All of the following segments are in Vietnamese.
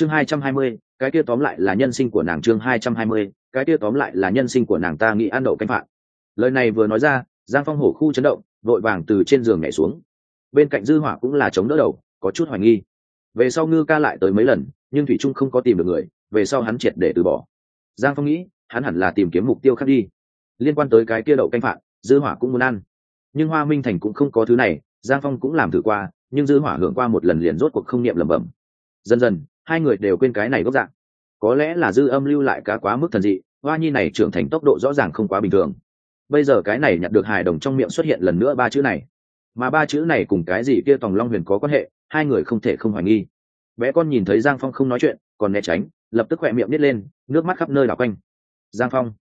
chương hai trăm hai mươi, cái kia tóm lại là nhân sinh của nàng chương hai trăm hai mươi, cái kia tóm lại là nhân sinh của nàng ta nghĩ ăn đậu canh phạn lời này vừa nói ra, giang phong hổ khu chấn động, vội vàng từ trên giường nhảy xuống. Bên cạnh dư hỏa cũng là chống đỡ đầu, có chút hoài nghi. Về sau ngư ca lại tới mấy lần, nhưng thủy trung không có tìm được người, về sau hắn triệt để từ bỏ. Giang phong nghĩ, hắn hẳn là tìm kiếm mục tiêu khác đi. Liên quan tới cái kia đậu canh phạn dư hỏa cũng muốn ăn. Nhưng hoa minh thành cũng không có thứ này, giang phong cũng làm thử qua, nhưng dư hỏa hưởng qua một lần liền rốt cuộc không niệm lẩm bẩm. Dần dần hai người đều quên cái này gốc dạng. Có lẽ là dư âm lưu lại cá quá mức thần dị, hoa nhi này trưởng thành tốc độ rõ ràng không quá bình thường. Bây giờ cái này nhặt được hài đồng trong miệng xuất hiện lần nữa ba chữ này. Mà ba chữ này cùng cái gì kia tòng long huyền có quan hệ, hai người không thể không hoài nghi. Bé con nhìn thấy giang phong không nói chuyện, còn né tránh, lập tức khỏe miệng nít lên, nước mắt khắp nơi đảo quanh. Giang phong.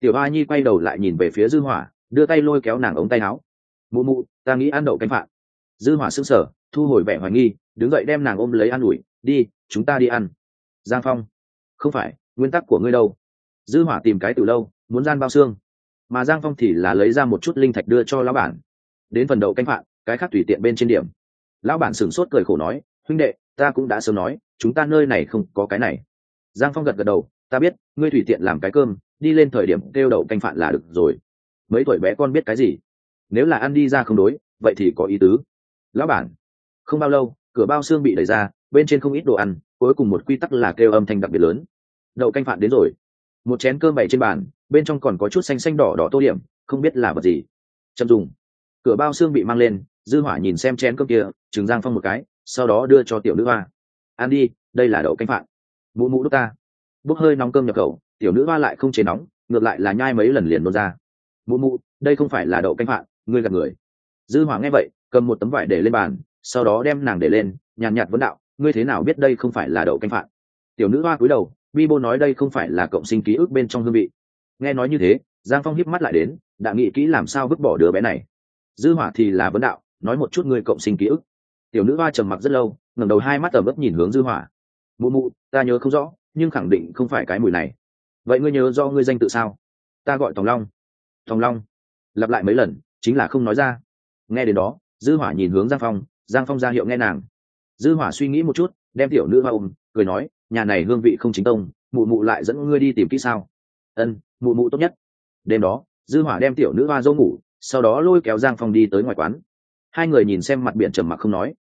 Tiểu hoa nhi quay đầu lại nhìn về phía dư hỏa, đưa tay lôi kéo nàng ống tay áo. Mụ mụ, ta nghĩ ăn đậu canh phạn dư hỏa sững sờ, thu hồi vẻ hoài nghi, đứng dậy đem nàng ôm lấy an ủi đi, chúng ta đi ăn. Giang phong, không phải, nguyên tắc của ngươi đâu. Dư hỏa tìm cái từ lâu, muốn gian bao xương. Mà giang phong thì là lấy ra một chút linh thạch đưa cho lão bản. Đến phần đầu canh phạn cái khác tùy tiện bên trên điểm. Lão bản sửng sốt cười khổ nói, huynh đệ, ta cũng đã sớm nói, chúng ta nơi này không có cái này. Giang phong gật gật đầu, ta biết, ngươi tùy tiện làm cái cơm, đi lên thời điểm kêu đậu canh phạn là được rồi. Mấy tuổi bé con biết cái gì? Nếu là ăn đi ra không đối, vậy thì có ý tứ. Lão bản, không bao lâu, cửa bao xương bị đẩy ra bên trên không ít đồ ăn, cuối cùng một quy tắc là kêu âm thanh đặc biệt lớn. Đậu canh phạn đến rồi. Một chén cơm bày trên bàn, bên trong còn có chút xanh xanh đỏ đỏ tô điểm, không biết là vật gì. Chậm dùng. Cửa bao xương bị mang lên, dư hỏa nhìn xem chén cơm kia, trừng giang phong một cái, sau đó đưa cho tiểu nữ hoa. Ăn đi, đây là đậu canh phạn. Mụ mụ đúc ta. Bốc hơi nóng cơm nhập khẩu, tiểu nữ hoa lại không chế nóng, ngược lại là nhai mấy lần liền nôn ra. Mụ mụ, đây không phải là đậu canh phạn, ngươi gạt người. Dư hỏa nghe vậy, cầm một tấm vải để lên bàn, sau đó đem nàng để lên, nhàn nhạt vấn đạo ngươi thế nào biết đây không phải là đậu canh phạn? Tiểu nữ hoa cúi đầu bi bô nói đây không phải là cộng sinh ký ức bên trong hương vị. Nghe nói như thế, giang phong hiếp mắt lại đến, đã nghĩ kỹ làm sao vứt bỏ đứa bé này. Dư hỏa thì là vấn đạo, nói một chút ngươi cộng sinh ký ức. Tiểu nữ hoa trầm mặc rất lâu, ngẩng đầu hai mắt ở mức nhìn hướng dư hỏa. Mụ mụ, ta nhớ không rõ, nhưng khẳng định không phải cái mùi này. Vậy ngươi nhớ do ngươi danh tự sao? Ta gọi tòng long. Tòng long. Lặp lại mấy lần, chính là không nói ra. Nghe đến đó, dư hỏa nhìn hướng giang phong giang phong ra hiệu nghe nàng dư hỏa suy nghĩ một chút, đem tiểu nữ hoa ôm, cười nói, nhà này hương vị không chính tông, mụ mụ lại dẫn ngươi đi tìm kỹ sao? Ân, mụ mụ tốt nhất. Đêm đó, dư hỏa đem tiểu nữ hoa dâu ngủ, sau đó lôi kéo giang phong đi tới ngoài quán. Hai người nhìn xem mặt biển trầm mặc không nói.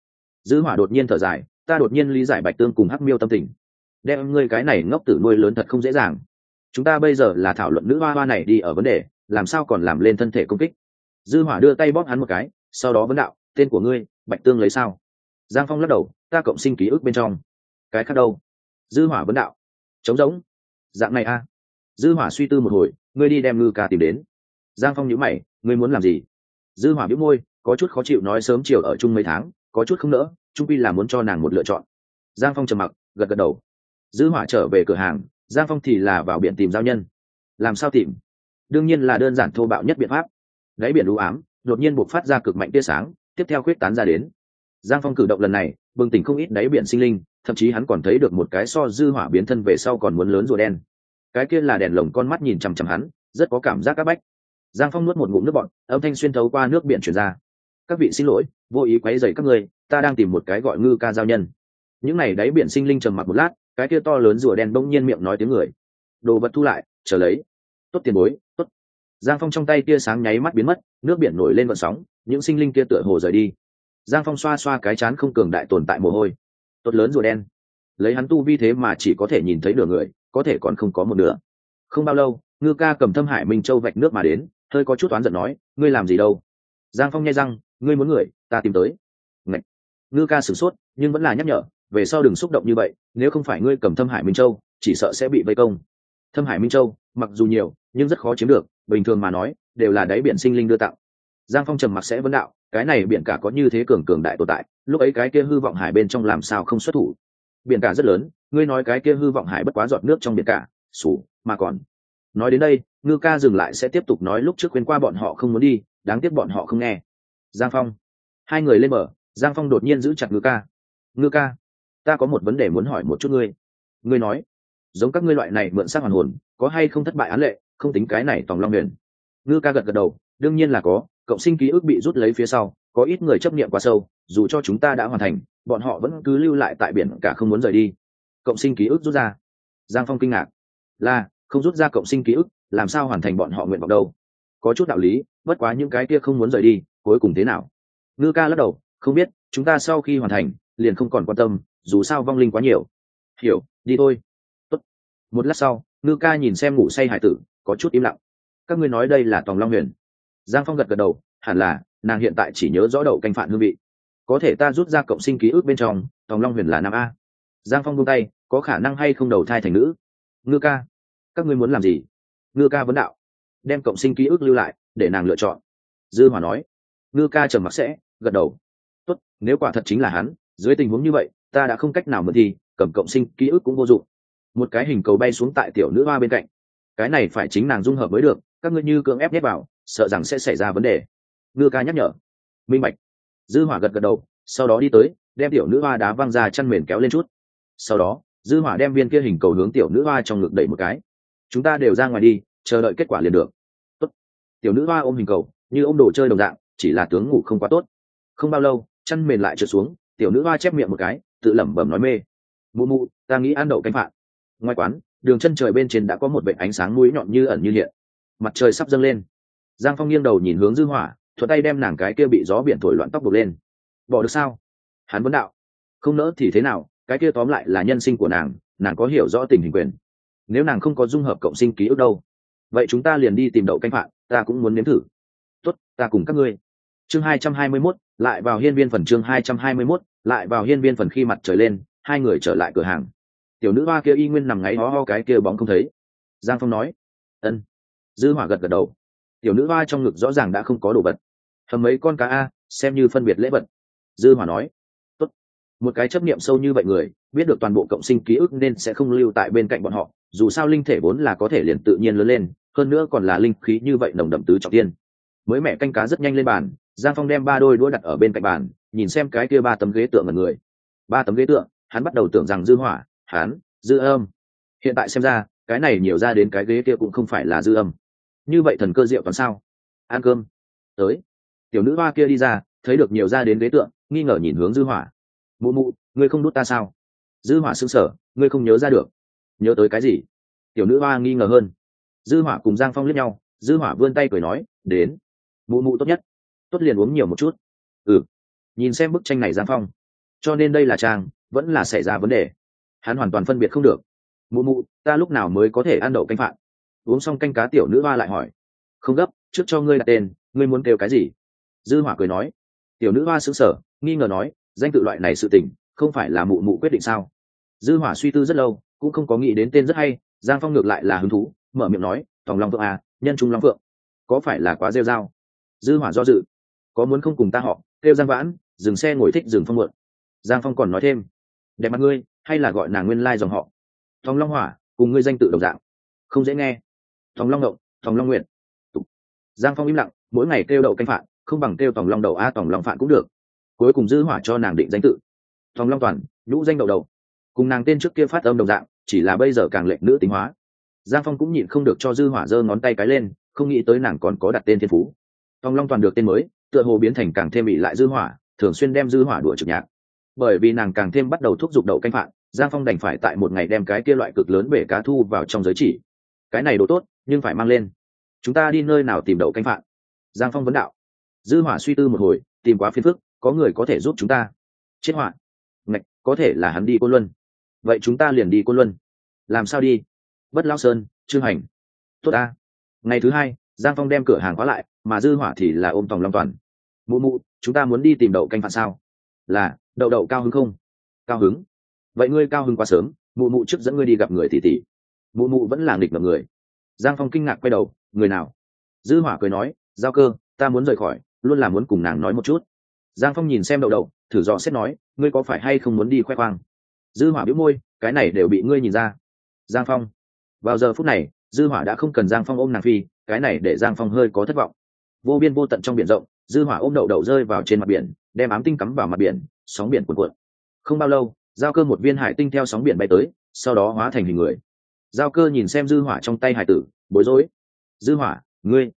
Dư hỏa đột nhiên thở dài, ta đột nhiên lý giải bạch tương cùng hắc miêu tâm tình. Đem ngươi cái này ngốc tử nuôi lớn thật không dễ dàng. Chúng ta bây giờ là thảo luận nữ hoa hoa này đi ở vấn đề, làm sao còn làm lên thân thể công kích? Dư hỏa đưa tay bóp hắn một cái, sau đó vấn đạo, tên của ngươi, bạch tương lấy sao? Giang phong lắc đầu, ta cộng sinh ký ức bên trong. Cái khác đâu? Dư hỏa vấn đạo. Trống rỗng. Dạng này a dư hỏa suy tư một hồi, ngươi đi đem ngư ca tìm đến. Giang phong nhíu mày, ngươi muốn làm gì? Dư hỏa bĩu môi, có chút khó chịu nói sớm chiều ở chung mấy tháng, có chút không nỡ trung pi là muốn cho nàng một lựa chọn. Giang phong trầm mặc, gật gật đầu. Dư hỏa trở về cửa hàng, giang phong thì là vào biển tìm giao nhân. Làm sao tìm? Đương nhiên là đơn giản thô bạo nhất biện pháp. Đáy biển u ám, đột nhiên buộc phát ra cực mạnh tia sáng, tiếp theo khuyết tán ra đến giang phong cử động lần này, bừng tỉnh không ít đáy biển sinh linh, thậm chí hắn còn thấy được một cái so dư hỏa biến thân về sau còn muốn lớn rùa đen. Cái kia là đèn lồng con mắt nhìn chằm chằm hắn, rất có cảm giác áp bách. Giang phong nuốt một ngụm nước bọn âm thanh xuyên thấu qua nước biển truyền ra. Các vị xin lỗi, vô ý quấy rầy các người ta đang tìm một cái gọi ngư ca giao nhân. Những này đáy biển sinh linh trầm mặc một lát, cái kia to lớn rùa đen bỗng nhiên miệng nói tiếng người. Đồ vật thu lại, chờ lấy. Tốt tiền bối, tốt. Giang phong trong tay tia sáng nháy mắt biến mất, nước biển nổi lên vận sóng, những sinh linh kia tựa hồ rời đi giang phong xoa xoa cái chán không cường đại tồn tại mồ hôi. Tốt lớn rùa đen. Lấy hắn tu vi thế mà chỉ có thể nhìn thấy nửa người có thể còn không có một nửa. Không bao lâu ngư ca cầm thâm hải minh châu vạch nước mà đến hơi có chút oán giận nói ngươi làm gì đâu? Giang phong nhai răng ngươi muốn người ta tìm tới. Ngạch, ngư ca sửng sốt nhưng vẫn là nhắc nhở về sau đừng xúc động như vậy nếu không phải ngươi cầm thâm hải minh châu chỉ sợ sẽ bị vây công. Thâm hải minh châu mặc dù nhiều nhưng rất khó chiếm được bình thường mà nói đều là đáy biển sinh linh đưa tặng. Giang phong trầm mặc sẽ vấn đạo cái này biển cả có như thế cường cường đại tồn tại, lúc ấy cái kia hư vọng hải bên trong làm sao không xuất thủ? Biển cả rất lớn, ngươi nói cái kia hư vọng hải bất quá giọt nước trong biển cả, xù, mà còn. Nói đến đây, ngư ca dừng lại sẽ tiếp tục nói lúc trước khuyên qua bọn họ không muốn đi, đáng tiếc bọn họ không nghe. Giang phong. Hai người lên mở giang phong đột nhiên giữ chặt ngư ca. Ngư ca, ta có một vấn đề muốn hỏi một chút ngươi. Ngươi nói, giống các ngươi loại này mượn xác hoàn hồn, có hay không thất bại án lệ, không tính cái này tòng long huyền. Ngư ca gật gật đầu, đương nhiên là có cộng sinh ký ức bị rút lấy phía sau, có ít người chấp nghiệm quá sâu, dù cho chúng ta đã hoàn thành, bọn họ vẫn cứ lưu lại tại biển cả không muốn rời đi. Cộng sinh ký ức rút ra. Giang phong kinh ngạc. Là, không rút ra cộng sinh ký ức, làm sao hoàn thành bọn họ nguyện vọng đâu? Có chút đạo lý, bất quá những cái kia không muốn rời đi, cuối cùng thế nào? Ngư ca lắc đầu, không biết, chúng ta sau khi hoàn thành, liền không còn quan tâm, dù sao vong linh quá nhiều. Hiểu, đi thôi. Tốt. một lát sau, ngư ca nhìn xem ngủ say hải tử, có chút im lặng. Các ngươi nói đây là tòng long huyền giang phong gật gật đầu, hẳn là, nàng hiện tại chỉ nhớ rõ đậu canh phản hương vị. Có thể ta rút ra cộng sinh ký ức bên trong, tòng long huyền là nam a. Giang phong buông tay, có khả năng hay không đầu thai thành nữ? Ngư ca, các ngươi muốn làm gì? Ngư ca vấn đạo. Đem cộng sinh ký ức lưu lại, để nàng lựa chọn. Dư hòa nói. Ngư ca trầm mặc sẽ, gật đầu. Tốt, nếu quả thật chính là hắn, dưới tình huống như vậy, ta đã không cách nào mượn thi cầm cộng sinh ký ức cũng vô dụng. Một cái hình cầu bay xuống tại tiểu nữ hoa bên cạnh. Cái này phải chính nàng dung hợp mới được các ngươi như cưỡng ép nhét vào, sợ rằng sẽ xảy ra vấn đề. Ngư ca nhắc nhở. Minh bạch. Dư hỏa gật gật đầu, sau đó đi tới, đem tiểu nữ hoa đá văng ra chăn mền kéo lên chút. Sau đó, dư hỏa đem viên kia hình cầu hướng tiểu nữ hoa trong ngực đẩy một cái. Chúng ta đều ra ngoài đi, chờ đợi kết quả liền được. Tốt. Tiểu nữ hoa ôm hình cầu, như ôm đồ chơi đồng dạng, chỉ là tướng ngủ không quá tốt. Không bao lâu, chăn mền lại trượt xuống, tiểu nữ hoa chép miệng một cái, tự lẩm bẩm nói mê. Mụ mụ, ta nghĩ ăn đậu canh phạn ngoài quán, đường chân trời bên trên đã có một vệt ánh sáng mũi nhọn như ẩn như hiện mặt trời sắp dâng lên. Giang phong nghiêng đầu nhìn hướng dư hỏa thuận tay đem nàng cái kia bị gió biển thổi loạn tóc buộc lên. Bỏ được sao? Hắn vấn đạo. Không nỡ thì thế nào cái kia tóm lại là nhân sinh của nàng nàng có hiểu rõ tình hình quyền. Nếu nàng không có dung hợp cộng sinh ký ức đâu vậy chúng ta liền đi tìm đậu canh phạn ta cũng muốn nếm thử. Tốt ta cùng các ngươi. Chương hai trăm hai mươi 221, lại vào hiên viên phần chương hai trăm hai mươi 221, lại vào hiên viên phần khi mặt trời lên hai người trở lại cửa hàng. Tiểu nữ hoa kia y nguyên nằm ngáy ho ho cái kia bóng không thấy. Giang phong nói ân dư hỏa gật gật đầu. Tiểu nữ hoa trong ngực rõ ràng đã không có đồ vật. Hầm mấy con cá a, xem như phân biệt lễ vật. Dư hỏa nói, tốt. Một cái chấp niệm sâu như vậy người, biết được toàn bộ cộng sinh ký ức nên sẽ không lưu tại bên cạnh bọn họ, dù sao linh thể vốn là có thể liền tự nhiên lớn lên, hơn nữa còn là linh khí như vậy nồng đậm tứ trọng tiên. Mới mẹ canh cá rất nhanh lên bàn, giang phong đem ba đôi đũa đặt ở bên cạnh bàn, nhìn xem cái kia ba tấm ghế tượng ở người. Ba tấm ghế tượng hắn bắt đầu tưởng rằng dư hỏa, hắn, dư âm. Hiện tại xem ra cái này nhiều ra đến cái ghế kia cũng không phải là dư âm. Như vậy thần cơ diệu còn sao? Ăn cơm. Tới. Tiểu nữ hoa kia đi ra, thấy được nhiều ra đến ghế tượng, nghi ngờ nhìn hướng dư hỏa. Mụ mụ, ngươi không đút ta sao? Dư hỏa sững sờ, ngươi không nhớ ra được. Nhớ tới cái gì? Tiểu nữ hoa nghi ngờ hơn. Dư hỏa cùng giang phong liếc nhau, dư hỏa vươn tay cười nói, đến. Mụ mụ tốt nhất. Tốt liền uống nhiều một chút. Ừ. Nhìn xem bức tranh này giang phong. Cho nên đây là trang, vẫn là xảy ra vấn đề. Hắn hoàn toàn phân biệt không được mụ mụ, ta lúc nào mới có thể ăn đậu canh phạn? Uống xong canh cá tiểu nữ hoa lại hỏi. Không gấp, trước cho ngươi đặt tên, ngươi muốn kêu cái gì? Dư hỏa cười nói. Tiểu nữ hoa sững sờ, nghi ngờ nói, danh tự loại này sự tình, không phải là mụ mụ quyết định sao? Dư hỏa suy tư rất lâu, cũng không có nghĩ đến tên rất hay, giang phong ngược lại là hứng thú, mở miệng nói, tòng long phượng à nhân trung long phượng. Có phải là quá rêu dao dư hỏa do dự. Có muốn không cùng ta họ kêu giang vãn, dừng xe ngồi thích dừng phong mượn giang phong còn nói thêm. Đẹp mặt ngươi, hay là gọi nàng nguyên lai dòng họ? Thòng long hỏa, cùng ngươi danh tự đồng dạng. Không dễ nghe. Thòng long đậu thòng long nguyện giang phong im lặng, mỗi ngày kêu đậu canh phạn, không bằng kêu tòng long đậu a, tòng long phạn cũng được. Cuối cùng dư hỏa cho nàng định danh tự. Tòng long toàn, nhũ danh đậu đầu. Cùng nàng tên trước kia phát âm đồng dạng, chỉ là bây giờ càng lệnh nữ tính hóa. Giang phong cũng nhịn không được cho dư hỏa giơ ngón tay cái lên, không nghĩ tới nàng còn có đặt tên thiên phú. Tòng long toàn được tên mới, tựa hồ biến thành càng thêm bị lại dư hỏa, thường xuyên đem dư hỏa đuổi trực nhạc. Bởi vì nàng càng thêm bắt đầu thúc giục đậu canh phạn giang phong đành phải tại một ngày đem cái kia loại cực lớn bể cá thu vào trong giới chỉ. Cái này đồ tốt, nhưng phải mang lên. Chúng ta đi nơi nào tìm đậu canh phạn? Giang phong vấn đạo. Dư hỏa suy tư một hồi, tìm quá phiền phức, có người có thể giúp chúng ta. Chết hỏa. Ngạch, có thể là hắn đi côn luân. Vậy chúng ta liền đi côn luân. Làm sao đi? Bất lao sơn, trương hành. Tốt ta. Ngày thứ hai, giang phong đem cửa hàng khóa lại, mà dư hỏa thì là ôm tòng long toàn. Mụ mụ, chúng ta muốn đi tìm đậu canh phạn sao? Là, đậu đậu cao hứng không? Cao hứng vậy ngươi cao hưng quá sớm, mụ mụ trước dẫn ngươi đi gặp người tỷ tỷ. Mụ mụ vẫn là nghịch ngợm người. Giang phong kinh ngạc quay đầu, người nào? Dư hỏa cười nói, giao cơ, ta muốn rời khỏi, luôn là muốn cùng nàng nói một chút. Giang phong nhìn xem đậu đậu thử dò xét nói, ngươi có phải hay không muốn đi khoe khoang? Dư hỏa biếu môi, cái này đều bị ngươi nhìn ra. Giang phong, vào giờ phút này, dư hỏa đã không cần giang phong ôm nàng phi, cái này để giang phong hơi có thất vọng. Vô biên vô tận trong biển rộng, dư hỏa ôm đậu đậu rơi vào trên mặt biển, đem ám tinh cắm vào mặt biển, sóng biển cuộn cuộn. Không bao lâu giao cơ một viên hải tinh theo sóng biển bay tới sau đó hóa thành hình người. Giao cơ nhìn xem dư hỏa trong tay hải tử bối rối. Dư hỏa ngươi.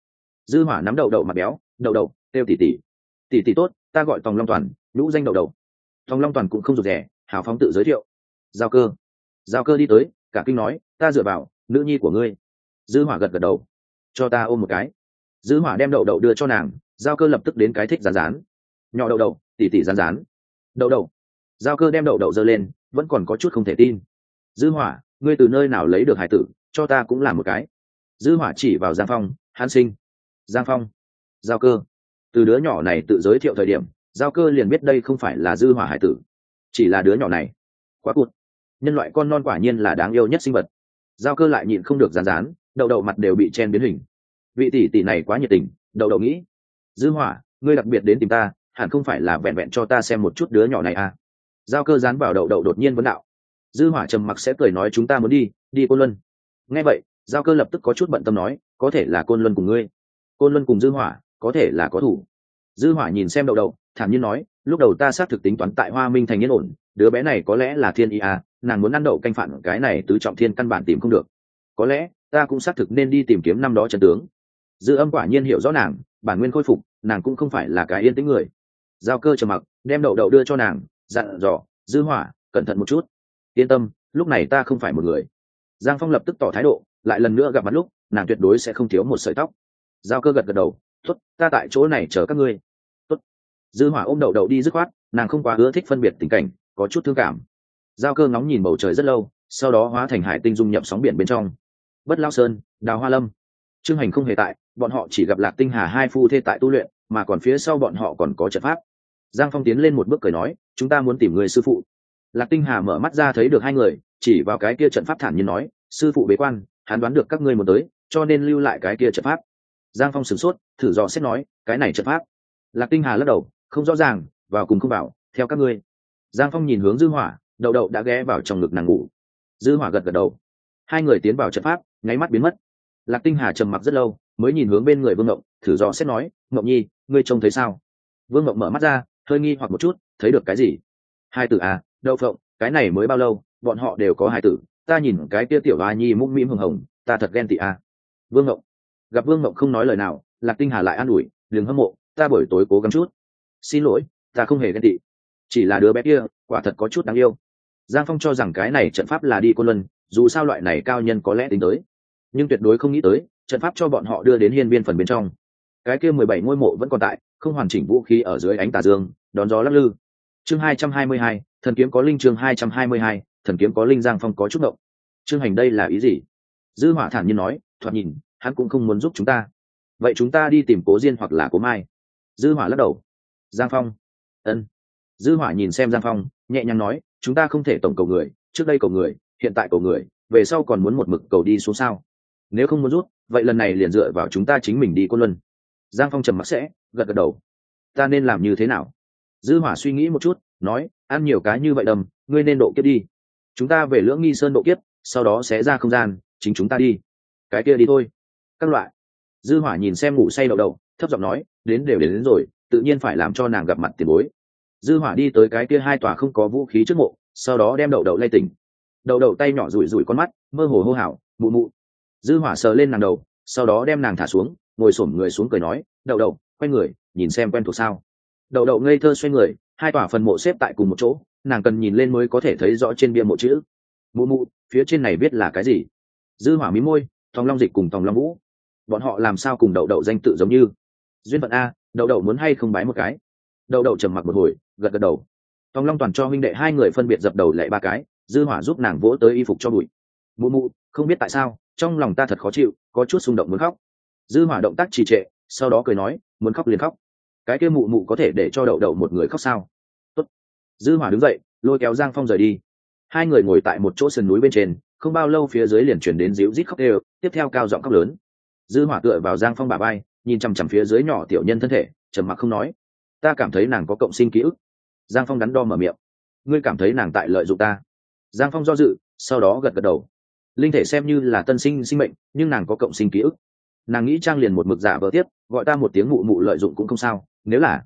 Dư hỏa nắm đầu đậu mặt béo đầu đầu, tiêu tỷ tỷ tỷ tỷ tốt ta gọi tòng long toàn lũ danh đầu đầu. tòng long toàn cũng không rụt rẻ hào phóng tự giới thiệu. Giao cơ. Giao cơ đi tới cả kinh nói ta dựa vào nữ nhi của ngươi. Dư hỏa gật gật đầu. Cho ta ôm một cái. Dư hỏa đem đậu đậu đưa cho nàng giao cơ lập tức đến cái thích rán rán. Nhỏ đậu đậu tỉ tỉ rán rán. Đậu đậu giao cơ đem đậu đậu dơ lên, vẫn còn có chút không thể tin. Dư hỏa, ngươi từ nơi nào lấy được hải tử, cho ta cũng làm một cái. Dư hỏa chỉ vào giang phong, hán sinh. Giang phong, giao cơ. Từ đứa nhỏ này tự giới thiệu thời điểm, giao cơ liền biết đây không phải là dư hỏa hải tử, chỉ là đứa nhỏ này. Quá cụt. Nhân loại con non quả nhiên là đáng yêu nhất sinh vật. Giao cơ lại nhịn không được rán rán đậu đậu mặt đều bị chen biến hình. Vị tỷ tỷ này quá nhiệt tình, đậu đậu nghĩ, dư hỏa, ngươi đặc biệt đến tìm ta, hẳn không phải là vẹn vẹn cho ta xem một chút đứa nhỏ này à? Giao cơ dán vào đậu đậu đột nhiên vấn đạo. Dư hỏa trầm mặc sẽ cười nói chúng ta muốn đi đi côn luân. Nghe vậy, giao cơ lập tức có chút bận tâm nói, có thể là côn luân cùng ngươi. Côn luân cùng dư hỏa, có thể là có thủ. Dư hỏa nhìn xem đậu đậu, thản nhiên nói, lúc đầu ta xác thực tính toán tại hoa minh thành yên ổn, đứa bé này có lẽ là thiên Y à nàng muốn ăn đậu canh phản cái này tứ trọng thiên căn bản tìm không được. Có lẽ, ta cũng xác thực nên đi tìm kiếm năm đó chân tướng. Dư âm quả nhiên hiểu rõ nàng, bản nguyên khôi phục, nàng cũng không phải là cái yên tĩnh người. Giao cơ trầm mặc, đem đậu đậu đưa cho nàng dặn dò, dư hỏa, cẩn thận một chút. Yên tâm, lúc này ta không phải một người. Giang phong lập tức tỏ thái độ, lại lần nữa gặp mặt lúc, nàng tuyệt đối sẽ không thiếu một sợi tóc. Giao cơ gật gật đầu, tốt, ta tại chỗ này chờ các ngươi. Tốt. Dư hỏa ôm đầu đầu đi dứt khoát, nàng không quá ưa thích phân biệt tình cảnh, có chút thương cảm. Giao cơ ngóng nhìn bầu trời rất lâu, sau đó hóa thành hải tinh dung nhập sóng biển bên trong. Bất lao sơn, đào hoa lâm. Trương hành không hề tại, bọn họ chỉ gặp lạc tinh hà hai phu thê tại tu luyện, mà còn phía sau bọn họ còn có trận pháp. Giang phong tiến lên một bước cười nói chúng ta muốn tìm người sư phụ. Lạc tinh hà mở mắt ra thấy được hai người, chỉ vào cái kia trận pháp thản nhiên nói, sư phụ bế quan, hắn đoán được các ngươi muốn tới, cho nên lưu lại cái kia trận pháp. Giang phong sửng sốt, thử dò xét nói, cái này trận pháp. Lạc tinh hà lắc đầu, không rõ ràng, vào cùng không vào, theo các ngươi. Giang phong nhìn hướng dư hỏa, đậu đậu đã ghé vào trong ngực nàng ngủ. Dư hỏa gật gật đầu. Hai người tiến vào trận pháp, nháy mắt biến mất. Lạc tinh hà trầm mặc rất lâu, mới nhìn hướng bên người vương ngộng, thử dò xét nói, ngộng nhi, ngươi trông thấy sao? Vương ngộng mở mắt ra, hơi nghi hoặc một chút thấy được cái gì? Hai tử à đậu phộng, cái này mới bao lâu, bọn họ đều có hai tử, ta nhìn cái tia tiểu a nhi mũm mĩm hồng hồng, ta thật ghen tị à. vương ngộng, gặp vương ngộng không nói lời nào, lạc tinh hà lại an ủi, đừng hâm mộ, ta buổi tối cố gắng chút. Xin lỗi, ta không hề ghen tị, chỉ là đứa bé kia, quả thật có chút đáng yêu. Giang phong cho rằng cái này trận pháp là đi côn luân, dù sao loại này cao nhân có lẽ tính tới. Nhưng tuyệt đối không nghĩ tới, trận pháp cho bọn họ đưa đến hiên biên phần bên trong. Cái kia mười bảy ngôi mộ vẫn còn tại, không hoàn chỉnh vũ khí ở dưới ánh tà dương, đón gió lắc lư chương hai trăm hai mươi hai, thần kiếm có linh chương hai trăm hai mươi hai, thần kiếm có linh giang phong có chút động. Chương hành đây là ý gì? Dư hỏa thản nhiên nói, thoạt nhìn, hắn cũng không muốn giúp chúng ta. Vậy chúng ta đi tìm cố diên hoặc là cố mai. Dư hỏa lắc đầu. Giang phong. Ân. Dư hỏa nhìn xem giang phong, nhẹ nhàng nói, chúng ta không thể tổng cầu người, trước đây cầu người, hiện tại cầu người, về sau còn muốn một mực cầu đi xuống sao? Nếu không muốn rút, vậy lần này liền dựa vào chúng ta chính mình đi côn luân. Giang phong trầm mặc sẽ, gật gật đầu. Ta nên làm như thế nào? Dư hỏa suy nghĩ một chút nói ăn nhiều cái như vậy đầm ngươi nên độ kiếp đi. Chúng ta về lưỡng nghi sơn độ kiếp sau đó sẽ ra không gian chính chúng ta đi. Cái kia đi thôi. Các loại. Dư hỏa nhìn xem ngủ say đậu đậu thấp giọng nói đến đều đến, đến rồi tự nhiên phải làm cho nàng gặp mặt tiền bối. Dư hỏa đi tới cái kia hai tòa không có vũ khí trước mộ sau đó đem đậu đậu lay tỉnh. Đậu đậu tay nhỏ rủi rủi con mắt mơ hồ hô hào mụ mụ. Dư hỏa sờ lên nàng đầu sau đó đem nàng thả xuống ngồi xổm người xuống cười nói đậu đậu quay người nhìn xem quen thuộc sao đậu đậu ngây thơ xoay người, hai tòa phần mộ xếp tại cùng một chỗ, nàng cần nhìn lên mới có thể thấy rõ trên bia mộ chữ. Mụ mụ, phía trên này biết là cái gì? Dư hỏa mí môi thòng long dịch cùng thòng long vũ. Bọn họ làm sao cùng đậu đậu danh tự giống như? Duyên phận a, đậu đậu muốn hay không bái một cái? Đậu đậu trầm mặc một hồi, gật gật đầu. Thòng long toàn cho huynh đệ hai người phân biệt dập đầu lại ba cái, dư hỏa giúp nàng vỗ tới y phục cho bụi. Mụ mụ, không biết tại sao, trong lòng ta thật khó chịu, có chút xung động muốn khóc. Dư hỏa động tác trì trệ, sau đó cười nói, muốn khóc liền khóc cái kia mụ mụ có thể để cho đậu đậu một người khóc sao? Tốt. dư hỏa đứng dậy, lôi kéo giang phong rời đi. Hai người ngồi tại một chỗ sườn núi bên trên, không bao lâu phía dưới liền chuyển đến díu rít khóc đều, tiếp theo cao giọng khóc lớn. Dư hỏa tựa vào giang phong bà bay nhìn chằm chằm phía dưới nhỏ tiểu nhân thân thể, trầm mặc không nói. Ta cảm thấy nàng có cộng sinh ký ức. Giang phong đắn đo mở miệng. Ngươi cảm thấy nàng tại lợi dụng ta. Giang phong do dự, sau đó gật gật đầu. Linh thể xem như là tân sinh sinh mệnh, nhưng nàng có cộng sinh ký ức. Nàng nghĩ trang liền một mực giả vờ tiếp, gọi ta một tiếng mụ mụ lợi dụng cũng không sao nếu là,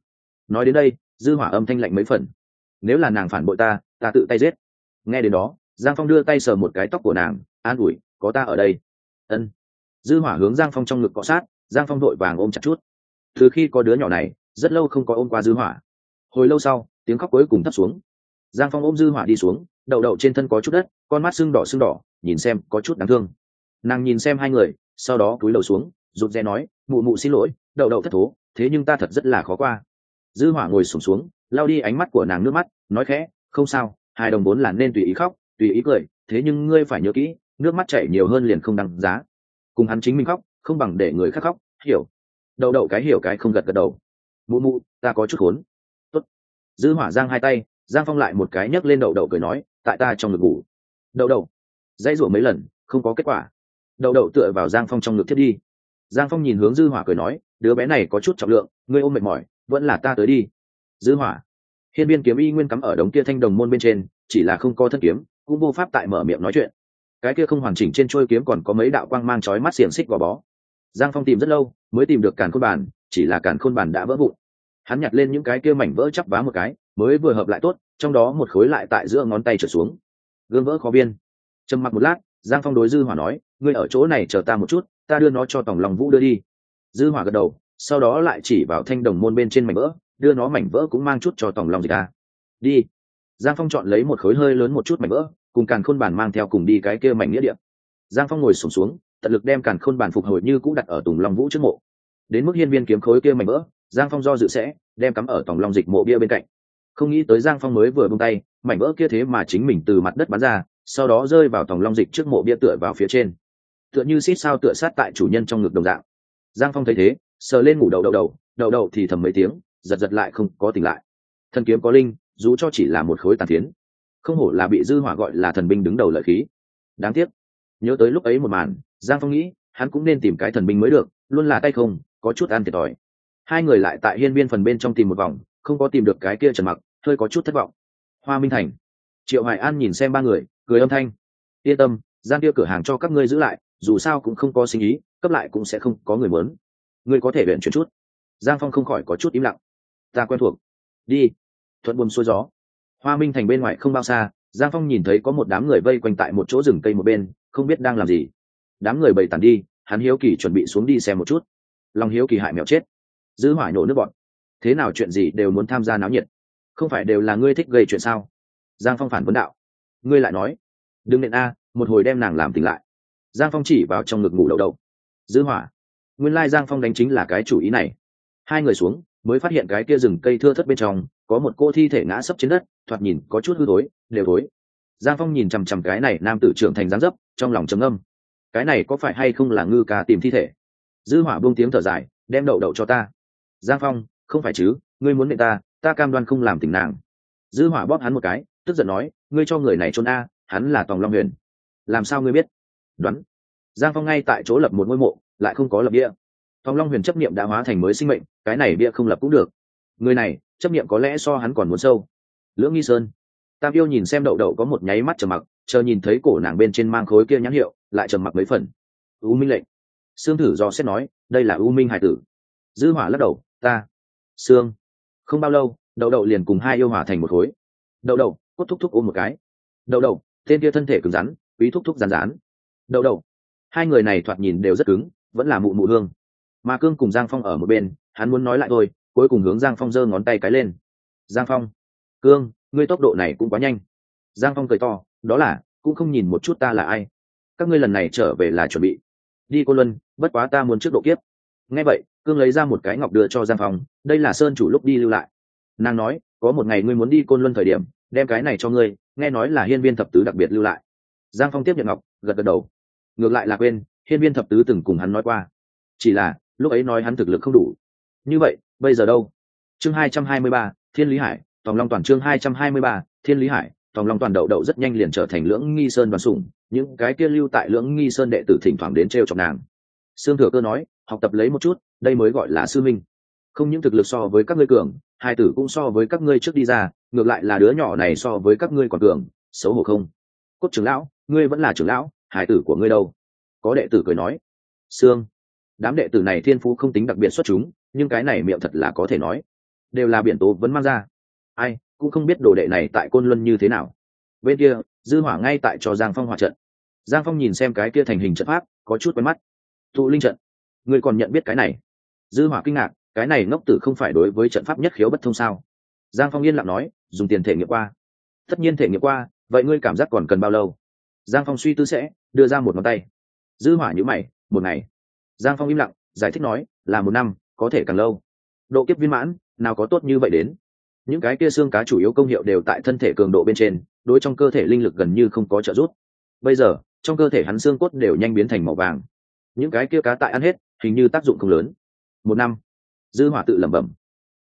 nói đến đây, dư hỏa âm thanh lạnh mấy phần. Nếu là nàng phản bội ta ta tự tay giết. Nghe đến đó, giang phong đưa tay sờ một cái tóc của nàng, an ủi, có ta ở đây. Ân. Dư hỏa hướng giang phong trong ngực cọ sát, giang phong đội vàng ôm chặt chút. Từ khi có đứa nhỏ này, rất lâu không có ôm qua dư hỏa. Hồi lâu sau, tiếng khóc cuối cùng thấp xuống. Giang phong ôm dư hỏa đi xuống, đậu đậu trên thân có chút đất, con mắt sưng đỏ sưng đỏ, nhìn xem có chút đáng thương. Nàng nhìn xem hai người, sau đó cúi đầu xuống, rụt rè nói, mụ mụ xin lỗi, đậu đậu thất thố thế nhưng ta thật rất là khó qua. Dư hỏa ngồi sụp xuống, xuống lao đi ánh mắt của nàng nước mắt nói khẽ không sao hai đồng vốn là nên tùy ý khóc tùy ý cười thế nhưng ngươi phải nhớ kỹ nước mắt chảy nhiều hơn liền không đăng giá. Cùng hắn chính mình khóc không bằng để người khác khóc hiểu. Đậu đậu cái hiểu cái không gật gật đầu. Mụ mụ ta có chút khốn. Tốt. dư hỏa giang hai tay giang phong lại một cái nhấc lên đậu đậu cười nói tại ta trong ngực ngủ. Đậu đậu dãy rủa mấy lần không có kết quả. Đậu đậu tựa vào giang phong trong ngực thiết đi. Giang phong nhìn hướng dư hỏa cười nói đứa bé này có chút trọng lượng, ngươi ôm mệt mỏi, vẫn là ta tới đi. Dư hỏa. Hiên biên kiếm y nguyên cắm ở đống kia thanh đồng môn bên trên, chỉ là không có thân kiếm, cũng vô pháp tại mở miệng nói chuyện. Cái kia không hoàn chỉnh trên trôi kiếm còn có mấy đạo quang mang chói mắt xiềng xích gò bó. Giang phong tìm rất lâu, mới tìm được càn khôn bàn, chỉ là càn khôn bàn đã vỡ vụn. Hắn nhặt lên những cái kia mảnh vỡ chắp vá một cái, mới vừa hợp lại tốt, trong đó một khối lại tại giữa ngón tay trở xuống. Gương vỡ khó biên. Trầm mặc một lát, giang phong đối dư hỏa nói, ngươi ở chỗ này chờ ta một chút, ta đưa nó cho tổng lòng vũ đưa đi dư hỏa gật đầu sau đó lại chỉ vào thanh đồng môn bên trên mảnh vỡ đưa nó mảnh vỡ cũng mang chút cho tổng lòng dịch ta đi. Giang phong chọn lấy một khối hơi lớn một chút mảnh vỡ cùng càn khôn bản mang theo cùng đi cái kia mảnh nghĩa địa. Giang phong ngồi sụp xuống, xuống tận lực đem càn khôn bản phục hồi như cũ đặt ở tùng long vũ trước mộ. Đến mức hiên viên kiếm khối kia mảnh vỡ giang phong do dự sẽ đem cắm ở tòng long dịch mộ bia bên cạnh. Không nghĩ tới giang phong mới vừa buông tay mảnh vỡ kia thế mà chính mình từ mặt đất bắn ra sau đó rơi vào tòng long dịch trước mộ bia tựa vào phía trên. Tựa như xít sao tựa sát tại chủ nhân trong ngực đồng dạng giang phong thấy thế, sờ lên ngủ đầu đầu đầu đầu đầu thì thầm mấy tiếng, giật giật lại không có tỉnh lại. Thần kiếm có linh, dù cho chỉ là một khối tàn phiến, không hổ là bị dư hỏa gọi là thần binh đứng đầu lợi khí. Đáng tiếc, nhớ tới lúc ấy một màn, giang phong nghĩ, hắn cũng nên tìm cái thần binh mới được, luôn là tay không, có chút ăn thiệt thòi. Hai người lại tại hiên viên phần bên trong tìm một vòng, không có tìm được cái kia trần mặc, hơi có chút thất vọng. Hoa minh thành, triệu hoài an nhìn xem ba người, cười âm thanh. Yên tâm gian kia cửa hàng cho các ngươi giữ lại, dù sao cũng không có sinh ý cấp lại cũng sẽ không có người muốn. Ngươi có thể luyện chuyển chút. Giang phong không khỏi có chút im lặng. Ta quen thuộc. Đi. Thuận buồm xuôi gió. Hoa minh thành bên ngoài không bao xa, giang phong nhìn thấy có một đám người vây quanh tại một chỗ rừng cây một bên, không biết đang làm gì. Đám người bầy tàn đi, hắn hiếu kỳ chuẩn bị xuống đi xem một chút. Lòng hiếu kỳ hại mèo chết. Giữ hỏa nhổ nước bọn. Thế nào chuyện gì đều muốn tham gia náo nhiệt? Không phải đều là ngươi thích gây chuyện sao? Giang phong phản vấn đạo. Ngươi lại nói. Đừng nện a, một hồi đem nàng làm tỉnh lại. Giang phong chỉ vào trong ngực ngủ đậu đậu giữ hỏa. Nguyên lai giang phong đánh chính là cái chủ ý này. Hai người xuống, mới phát hiện cái kia rừng cây thưa thất bên trong, có một cô thi thể ngã sấp trên đất, thoạt nhìn có chút hư thối, đều thối. Giang phong nhìn chằm chằm cái này nam tử trưởng thành dáng dấp, trong lòng trầm âm cái này có phải hay không là ngư ca tìm thi thể? Dư hỏa buông tiếng thở dài, đem đậu đậu cho ta. Giang phong, không phải chứ, ngươi muốn mẹ ta ta cam đoan không làm tình nàng. Dư hỏa bóp hắn một cái, tức giận nói, ngươi cho người này trốn a, hắn là tòng long huyền. Làm sao ngươi biết? Đoán giang phong ngay tại chỗ lập một ngôi mộ, lại không có lập bia. Tòng long huyền chấp niệm đã hóa thành mới sinh mệnh, cái này bia không lập cũng được. Người này, chấp niệm có lẽ so hắn còn muốn sâu. Lưỡng nghi sơn. Tam yêu nhìn xem đậu đậu có một nháy mắt trầm mặc, chờ nhìn thấy cổ nàng bên trên mang khối kia nhãn hiệu, lại trầm mặc mấy phần. U minh lệnh. Sương thử do xét nói, đây là u minh hải tử. Dư hỏa lắc đầu, ta, sương. Không bao lâu, đậu đậu liền cùng hai yêu hỏa thành một khối. Đậu đậu, cốt thúc thúc ôm một cái. Đậu đậu, tên kia thân thể cứng rắn, quý thúc thúc rán rán. Đậu đậu hai người này thoạt nhìn đều rất cứng, vẫn là mụ mụ hương. Mà cương cùng giang phong ở một bên, hắn muốn nói lại thôi, cuối cùng hướng giang phong giơ ngón tay cái lên. Giang phong, cương, ngươi tốc độ này cũng quá nhanh. Giang phong cười to, đó là, cũng không nhìn một chút ta là ai. Các ngươi lần này trở về là chuẩn bị. Đi cô luân, bất quá ta muốn trước độ kiếp. Nghe vậy, cương lấy ra một cái ngọc đưa cho giang phong, đây là sơn chủ lúc đi lưu lại. Nàng nói, có một ngày ngươi muốn đi côn luân thời điểm, đem cái này cho ngươi, nghe nói là hiên viên thập tứ đặc biệt lưu lại. Giang phong tiếp nhận ngọc, gật gật đầu ngược lại là quên, hiên viên thập tứ từng cùng hắn nói qua. Chỉ là, lúc ấy nói hắn thực lực không đủ. Như vậy, bây giờ đâu? Chương hai trăm hai mươi ba, thiên lý hải, tòng long toàn chương hai trăm hai mươi ba, thiên lý hải, tòng long toàn đậu đậu rất nhanh liền trở thành lưỡng nghi sơn đoàn sủng, những cái kia lưu tại lưỡng nghi sơn đệ tử thỉnh thoảng đến t r trong nàng. Sương thừa cơ nói, học tập lấy một chút, đây mới gọi là sư minh. Không những thực lực so với các ngươi cường, hai tử cũng so với các ngươi trước đi ra, ngược lại là đứa nhỏ này so với các ngươi còn cường, xấu hổ không? Cốt trưởng lão, ngươi vẫn là trưởng lão hải tử của ngươi đâu? Có đệ tử cười nói, sương. Đám đệ tử này thiên phú không tính đặc biệt xuất chúng, nhưng cái này miệng thật là có thể nói, đều là biển tố vẫn mang ra. Ai, cũng không biết đồ đệ này tại côn luân như thế nào. Bên kia, dư hỏa ngay tại cho giang phong hòa trận. Giang phong nhìn xem cái kia thành hình trận pháp, có chút quen mắt. Tụ linh trận. Người còn nhận biết cái này? Dư hỏa kinh ngạc, cái này ngốc tử không phải đối với trận pháp nhất khiếu bất thông sao? Giang phong yên lặng nói, dùng tiền thể nghiệm qua. Tất nhiên thể nghiệm qua, vậy ngươi cảm giác còn cần bao lâu? Giang phong suy tư sẽ đưa ra một ngón tay. Dư hỏa nhữ mày, một ngày. Giang phong im lặng, giải thích nói, là một năm, có thể càng lâu. Độ kiếp viên mãn, nào có tốt như vậy đến. Những cái kia xương cá chủ yếu công hiệu đều tại thân thể cường độ bên trên, đối trong cơ thể linh lực gần như không có trợ giúp. Bây giờ, trong cơ thể hắn xương cốt đều nhanh biến thành màu vàng. Những cái kia cá tại ăn hết, hình như tác dụng không lớn. Một năm. Dư hỏa tự lẩm bẩm.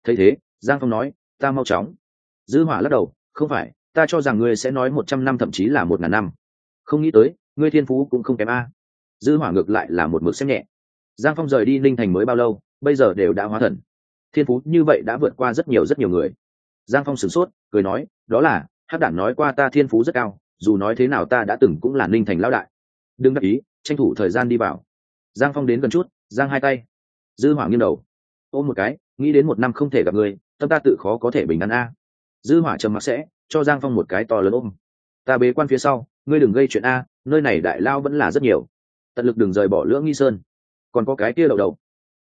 Thấy thế, giang phong nói, ta mau chóng. Dư hỏa lắc đầu, không phải, ta cho rằng ngươi sẽ nói một trăm năm thậm chí là một ngàn năm. Không nghĩ tới ngươi thiên phú cũng không kém a. Dư hỏa ngược lại là một mực xem nhẹ. Giang phong rời đi ninh thành mới bao lâu, bây giờ đều đã hóa thần. Thiên phú như vậy đã vượt qua rất nhiều rất nhiều người. Giang phong sửng sốt, cười nói, đó là hát đản nói qua ta thiên phú rất cao, dù nói thế nào ta đã từng cũng là ninh thành lão đại. Đừng đắc ý, tranh thủ thời gian đi vào. Giang phong đến gần chút, giang hai tay. Dư hỏa nghiêng đầu. Ôm một cái, nghĩ đến một năm không thể gặp người, tâm ta tự khó có thể bình an a. Dư hỏa trầm mặc sẽ, cho giang phong một cái to lớn ôm. Ta bế quan phía sau, ngươi đừng gây chuyện a nơi này đại lao vẫn là rất nhiều. Tận lực đừng rời bỏ lưỡng nghi sơn. Còn có cái kia đầu đầu.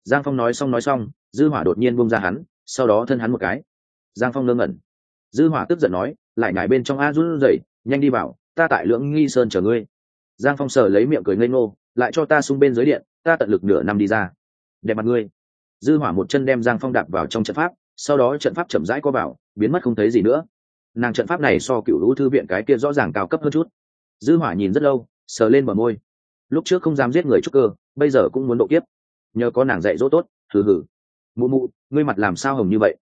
Giang phong nói xong nói xong, dư hỏa đột nhiên bung ra hắn, sau đó thân hắn một cái. Giang phong ngơ ngẩn. Dư hỏa tức giận nói, lại nhảy bên trong a run rẩy, nhanh đi vào, ta tại lưỡng nghi sơn chờ ngươi. Giang phong sờ lấy miệng cười ngây ngô, lại cho ta xuống bên dưới điện, ta tận lực nửa năm đi ra. Đẹp mặt ngươi. Dư hỏa một chân đem giang phong đạp vào trong trận pháp, sau đó trận pháp chậm rãi co vào, biến mất không thấy gì nữa. Nàng trận pháp này so cựu lũ thư viện cái kia rõ ràng cao cấp hơn chút dư hỏa nhìn rất lâu, sờ lên bờ môi. Lúc trước không dám giết người trúc cơ, bây giờ cũng muốn độ kiếp. Nhờ có nàng dạy dỗ tốt, hừ hừ. Mụ mụ, ngươi mặt làm sao hồng như vậy?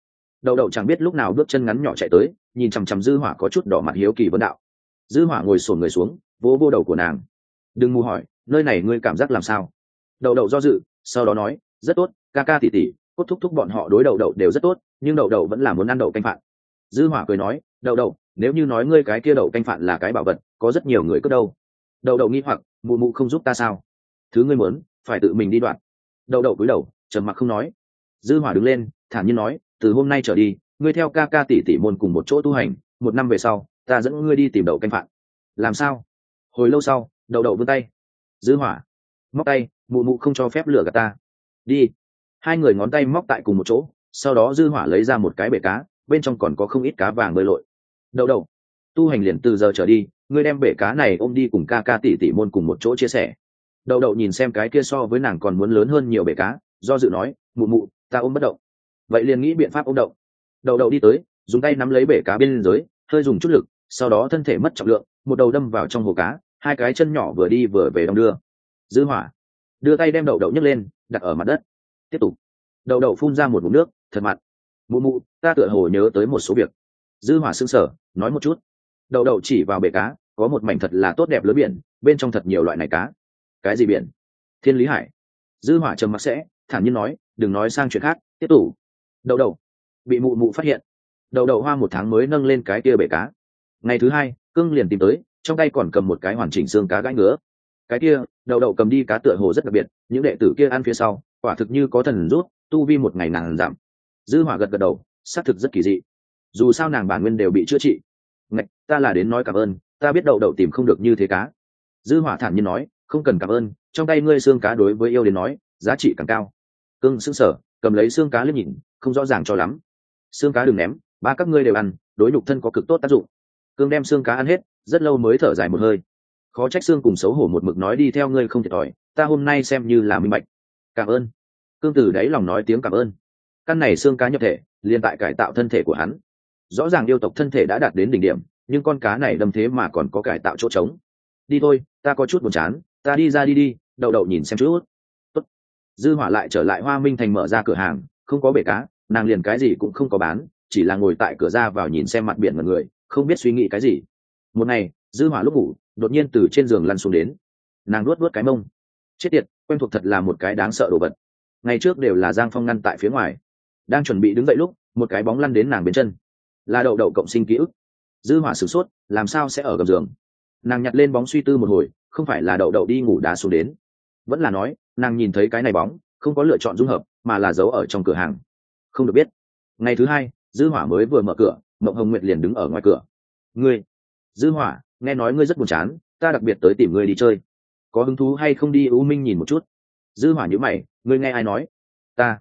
Đậu đậu chẳng biết lúc nào bước chân ngắn nhỏ chạy tới, nhìn chằm chằm dư hỏa có chút đỏ mặt hiếu kỳ vấn đạo. Dư hỏa ngồi sồn người xuống, vỗ vô đầu của nàng. Đừng mù hỏi, nơi này ngươi cảm giác làm sao? Đậu đậu do dự, sau đó nói, rất tốt, ca ca tỉ tỉ cốt thúc thúc bọn họ đối đậu đậu đều rất tốt, nhưng đậu đậu vẫn là muốn ăn đậu canh phạn dư hỏa cười nói, đậu đậu, nếu như nói ngươi cái kia đậu canh phạn là cái bảo vật, có rất nhiều người cướp đâu. Đậu đậu nghi hoặc, mụ mụ không giúp ta sao? Thứ ngươi muốn, phải tự mình đi đoạn. Đậu đậu cúi đầu, trầm mặc không nói. Dư hỏa đứng lên, thản nhiên nói, từ hôm nay trở đi, ngươi theo ca ca tỷ tỷ môn cùng một chỗ tu hành, một năm về sau, ta dẫn ngươi đi tìm đậu canh phạn. Làm sao? Hồi lâu sau, đậu đậu vươn tay. Dư hỏa móc tay, mụ mụ không cho phép lửa gạt ta. Đi. Hai người ngón tay móc tại cùng một chỗ, sau đó dư hỏa lấy ra một cái bể cá bên trong còn có không ít cá vàng bơi lội. Đậu đậu, tu hành liền từ giờ trở đi, ngươi đem bể cá này ôm đi cùng ca ca tỷ tỷ môn cùng một chỗ chia sẻ. Đậu đậu nhìn xem cái kia so với nàng còn muốn lớn hơn nhiều bể cá, do dự nói, mụ mụ, ta ôm bất động. Vậy liền nghĩ biện pháp ôm đậu. Đậu đậu đi tới, dùng tay nắm lấy bể cá bên dưới, hơi dùng chút lực, sau đó thân thể mất trọng lượng, một đầu đâm vào trong hồ cá, hai cái chân nhỏ vừa đi vừa về đong đưa. Dư hỏa. Đưa tay đem đậu đậu nhấc lên, đặt ở mặt đất. Tiếp tục. Đậu đậu phun ra một ngụm nước, thật mặn mụ mụ, ta tựa hồ nhớ tới một số việc. Dư hỏa sững sờ, nói một chút. Đậu đậu chỉ vào bể cá, có một mảnh thật là tốt đẹp lớn biển, bên trong thật nhiều loại này cá. Cái gì biển? Thiên lý hải. Dư hỏa trầm mặc sẽ, thản nhiên nói, đừng nói sang chuyện khác, tiếp tục. Đậu đậu. Bị mụ mụ phát hiện. Đậu đậu hoa một tháng mới nâng lên cái kia bể cá. Ngày thứ hai, cương liền tìm tới, trong tay còn cầm một cái hoàn chỉnh xương cá gãi ngứa. Cái kia, đậu đậu cầm đi cá tựa hồ rất đặc biệt, những đệ tử kia ăn phía sau, quả thực như có thần rút, tu vi một ngày nàng giảm dư hỏa gật gật đầu, xác thực rất kỳ dị. Dù sao nàng bản nguyên đều bị chữa trị. Ngạch, ta là đến nói cảm ơn, ta biết đậu đậu tìm không được như thế cá. Dư hỏa thản nhiên nói, không cần cảm ơn, trong tay ngươi xương cá đối với yêu đến nói, giá trị càng cao. Cương sững sờ, cầm lấy xương cá lên nhìn, không rõ ràng cho lắm. Xương cá đừng ném, ba các ngươi đều ăn, đối nhục thân có cực tốt tác dụng. Cương đem xương cá ăn hết, rất lâu mới thở dài một hơi. Khó trách xương cùng xấu hổ một mực nói đi theo ngươi không thiệt thòi, ta hôm nay xem như là minh bạch. Cảm ơn. Cương từ đáy lòng nói tiếng cảm ơn căn này xương cá nhập thể liên tại cải tạo thân thể của hắn. Rõ ràng yêu tộc thân thể đã đạt đến đỉnh điểm, nhưng con cá này đâm thế mà còn có cải tạo chỗ trống. Đi thôi, ta có chút buồn chán, ta đi ra đi đi, đậu đậu nhìn xem chút. Tốt. dư hỏa lại trở lại hoa minh thành mở ra cửa hàng, không có bể cá, nàng liền cái gì cũng không có bán, chỉ là ngồi tại cửa ra vào nhìn xem mặt biển mọi người, không biết suy nghĩ cái gì. Một ngày, dư hỏa lúc ngủ, đột nhiên từ trên giường lăn xuống đến. Nàng luốt luốt cái mông. Chết tiệt, quen thuộc thật là một cái đáng sợ đồ vật. Ngày trước đều là giang phong ngăn tại phía ngoài đang chuẩn bị đứng dậy lúc, một cái bóng lăn đến nàng bên chân. Là đậu đậu cộng sinh ký ức. Dư hỏa sửng sốt, làm sao sẽ ở gầm giường? Nàng nhặt lên bóng suy tư một hồi, không phải là đậu đậu đi ngủ đá xuống đến. Vẫn là nói, nàng nhìn thấy cái này bóng, không có lựa chọn dung hợp, mà là giấu ở trong cửa hàng. Không được biết. Ngày thứ hai, dư hỏa mới vừa mở cửa, mộng hồng nguyệt liền đứng ở ngoài cửa. Ngươi, dư hỏa, nghe nói ngươi rất buồn chán, ta đặc biệt tới tìm ngươi đi chơi. Có hứng thú hay không đi, u minh nhìn một chút. Dư hỏa nhíu mày, ngươi nghe ai nói? Ta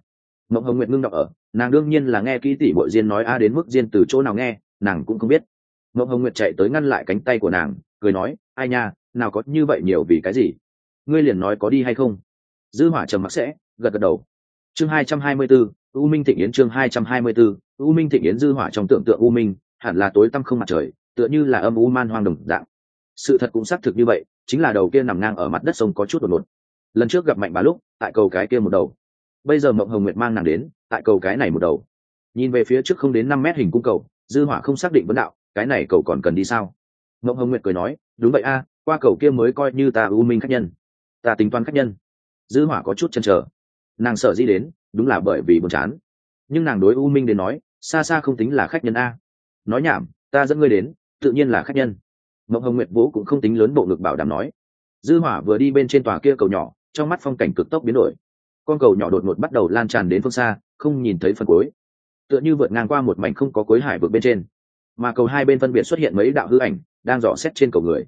mộng hồng nguyệt ngưng đọc ở nàng đương nhiên là nghe kỹ tỷ bội diên nói a đến mức diên từ chỗ nào nghe nàng cũng không biết. Mộng hồng nguyệt chạy tới ngăn lại cánh tay của nàng cười nói ai nha nào có như vậy nhiều vì cái gì? Ngươi liền nói có đi hay không? Dư hỏa trầm mặc sẽ gật gật đầu. Chương hai trăm hai mươi 224, u minh thịnh yến chương hai trăm hai mươi 224, u minh thịnh yến dư hỏa trong tưởng tượng u minh hẳn là tối tăm không mặt trời tựa như là âm u man hoang đồng dạng. Sự thật cũng xác thực như vậy chính là đầu kia nằm ngang ở mặt đất sông có chút đột ngột. Lần trước gặp mạnh bà lúc tại cầu cái kia một đầu bây giờ mộng hồng nguyệt mang nàng đến, tại cầu cái này một đầu. Nhìn về phía trước không đến năm mét hình cung cầu, dư hỏa không xác định vấn đạo, cái này cầu còn cần đi sao? Mộng hồng nguyệt cười nói, đúng vậy a, qua cầu kia mới coi như ta u minh khách nhân. Ta tính toán khách nhân. Dư hỏa có chút chần chờ. Nàng sợ gì đến, đúng là bởi vì buồn chán. Nhưng nàng đối u minh đến nói, xa xa không tính là khách nhân a. Nói nhảm, ta dẫn ngươi đến, tự nhiên là khách nhân. Mộng hồng nguyệt vũ cũng không tính lớn bộ ngực bảo đảm nói. Dư hỏa vừa đi bên trên tòa kia cầu nhỏ, trong mắt phong cảnh cực tốc biến đổi con cầu nhỏ đột ngột bắt đầu lan tràn đến phương xa, không nhìn thấy phần cuối. Tựa như vượt ngang qua một mảnh không có cuối hải vực bên trên. Mà cầu hai bên phân biệt xuất hiện mấy đạo hư ảnh, đang dò xét trên cầu người.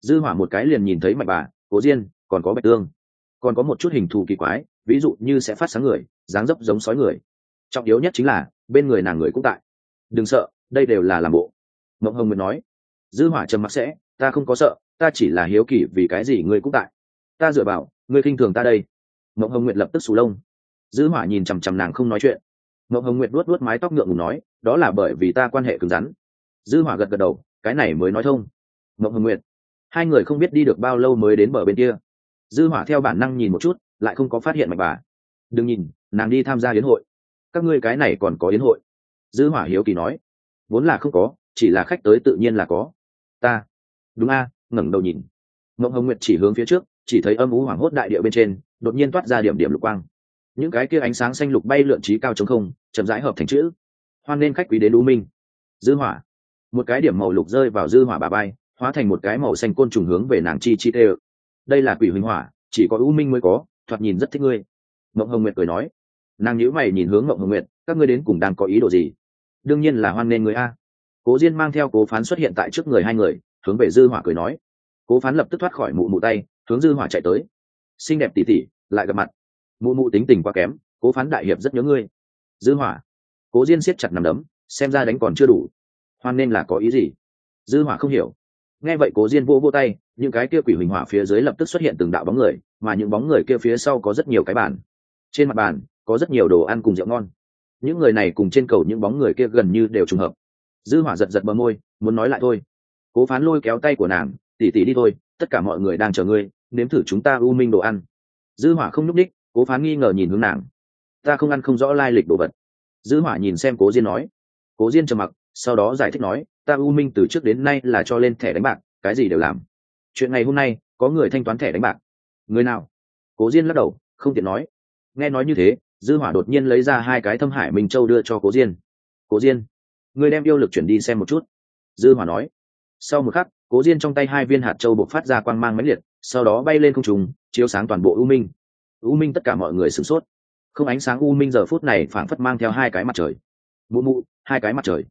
Dư hỏa một cái liền nhìn thấy mạnh bà, cố diên, còn có bạch tương. Còn có một chút hình thù kỳ quái, ví dụ như sẽ phát sáng người, dáng dấp giống sói người. Trọng yếu nhất chính là, bên người nàng người cũng tại. Đừng sợ, đây đều là làm bộ. Mộng hồng nguyệt nói. Dư hỏa trầm mặc sẽ, ta không có sợ, ta chỉ là hiếu kỳ vì cái gì ngươi cũng tại. Ta dựa vào, ngươi khinh thường ta đây mộng hồng nguyệt lập tức sù lông. Dư hỏa nhìn chằm chằm nàng không nói chuyện. Mộng hồng nguyệt vuốt vuốt mái tóc ngượng ngùng nói, đó là bởi vì ta quan hệ cứng rắn. Dư hỏa gật gật đầu, cái này mới nói thông. Mộng hồng nguyệt, hai người không biết đi được bao lâu mới đến bờ bên kia. Dư hỏa theo bản năng nhìn một chút, lại không có phát hiện mạch bà. Đừng nhìn, nàng đi tham gia yến hội. Các ngươi cái này còn có yến hội. Dư hỏa hiếu kỳ nói, vốn là không có, chỉ là khách tới tự nhiên là có. Ta. Đúng a, ngẩng đầu nhìn. Mộng hồng nguyệt chỉ hướng phía trước chỉ thấy âm u hoàng hốt đại địa bên trên, đột nhiên toát ra điểm điểm lục quang. Những cái kia ánh sáng xanh lục bay lượn trí cao chống không, chậm rãi hợp thành chữ. Hoan nên khách quý đến u minh. Dư hỏa. Một cái điểm màu lục rơi vào dư hỏa bà bay, hóa thành một cái màu xanh côn trùng hướng về nàng chi chi tê đây là quỷ huỳnh hỏa, chỉ có u minh mới có, thoạt nhìn rất thích ngươi. Mộng hồng nguyệt cười nói. Nàng nhíu mày nhìn hướng mộng hồng nguyệt, các ngươi đến cùng đang có ý đồ gì? Đương nhiên là hoan nên người a. Cố diên mang theo cố phán xuất hiện tại trước người hai người, hướng về dư hỏa cười nói. Cố phán lập tức thoát khỏi mụ mụ tay hướng dư hỏa chạy tới. Xinh đẹp tỉ tỉ, lại gặp mặt. Mụ mụ tính tình quá kém, cố phán đại hiệp rất nhớ ngươi. Dư hỏa. Cố diên siết chặt nằm đấm, xem ra đánh còn chưa đủ. Hoan nên là có ý gì? Dư hỏa không hiểu. Nghe vậy cố diên vô vô tay, những cái kia quỷ huỳnh hỏa phía dưới lập tức xuất hiện từng đạo bóng người, mà những bóng người kia phía sau có rất nhiều cái bàn. Trên mặt bàn, có rất nhiều đồ ăn cùng rượu ngon. Những người này cùng trên cầu những bóng người kia gần như đều trùng hợp. Dư hỏa giật giật bờ môi, muốn nói lại thôi. Cố phán lôi kéo tay của nàng, tỉ tỉ đi thôi, tất cả mọi người đang chờ ngươi nếm thử chúng ta u minh đồ ăn. Dư hỏa không nhúc đích cố phán nghi ngờ nhìn hướng nàng. Ta không ăn không rõ lai lịch đồ vật. Dư hỏa nhìn xem cố diên nói. Cố diên trầm mặc, sau đó giải thích nói, ta u minh từ trước đến nay là cho lên thẻ đánh bạc, cái gì đều làm. Chuyện ngày hôm nay, có người thanh toán thẻ đánh bạc. Người nào? Cố diên lắc đầu, không tiện nói. Nghe nói như thế, dư hỏa đột nhiên lấy ra hai cái thâm hải minh châu đưa cho cố diên. Cố diên, người đem yêu lực chuyển đi xem một chút. Dư hỏa nói. Sau một khắc, cố diên trong tay hai viên hạt châu bộc phát ra quang mang mãnh liệt sau đó bay lên không trung, chiếu sáng toàn bộ u minh. U minh tất cả mọi người sửng sốt. Không ánh sáng u minh giờ phút này phảng phất mang theo hai cái mặt trời. Mụ mụ, hai cái mặt trời.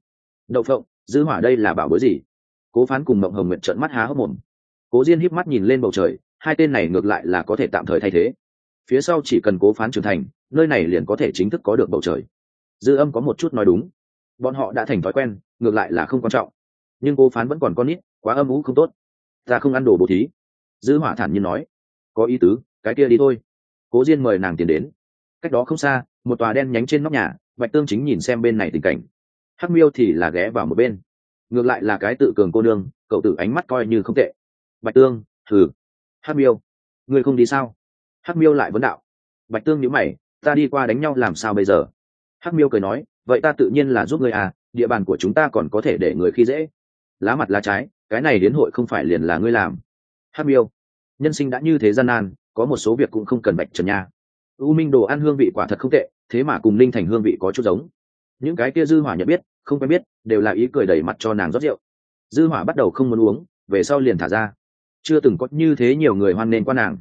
Đậu phộng, dư hỏa đây là bảo bối gì? Cố phán cùng mộng hồng nguyện trợn mắt há hốc mồm. Cố diên híp mắt nhìn lên bầu trời, hai tên này ngược lại là có thể tạm thời thay thế. Phía sau chỉ cần cố phán trưởng thành, nơi này liền có thể chính thức có được bầu trời. Dư âm có một chút nói đúng. Bọn họ đã thành thói quen, ngược lại là không quan trọng. Nhưng cố phán vẫn còn con nít, quá âm ú không tốt. Ta không ăn đồ bố thí dư hỏa thản nhiên nói, có ý tứ, cái kia đi thôi. Cố diên mời nàng tiến đến. Cách đó không xa, một tòa đen nhánh trên nóc nhà, bạch tương chính nhìn xem bên này tình cảnh. Hắc miêu thì là ghé vào một bên. Ngược lại là cái tự cường cô nương, cậu tử ánh mắt coi như không tệ. Bạch tương, thử. Hắc miêu, ngươi không đi sao? Hắc miêu lại vấn đạo. Bạch tương nhíu mày, ta đi qua đánh nhau làm sao bây giờ? Hắc miêu cười nói, vậy ta tự nhiên là giúp ngươi à địa bàn của chúng ta còn có thể để người khi dễ. Lá mặt lá trái, cái này đến hội không phải liền là ngươi làm hát miêu. Nhân sinh đã như thế gian nan, có một số việc cũng không cần bạch trần nha. U minh đồ ăn hương vị quả thật không tệ, thế mà cùng linh thành hương vị có chút giống. Những cái kia dư hỏa nhận biết, không quen biết, đều là ý cười đẩy mặt cho nàng rót rượu. Dư hỏa bắt đầu không muốn uống, về sau liền thả ra. Chưa từng có như thế nhiều người hoan nghênh qua nàng.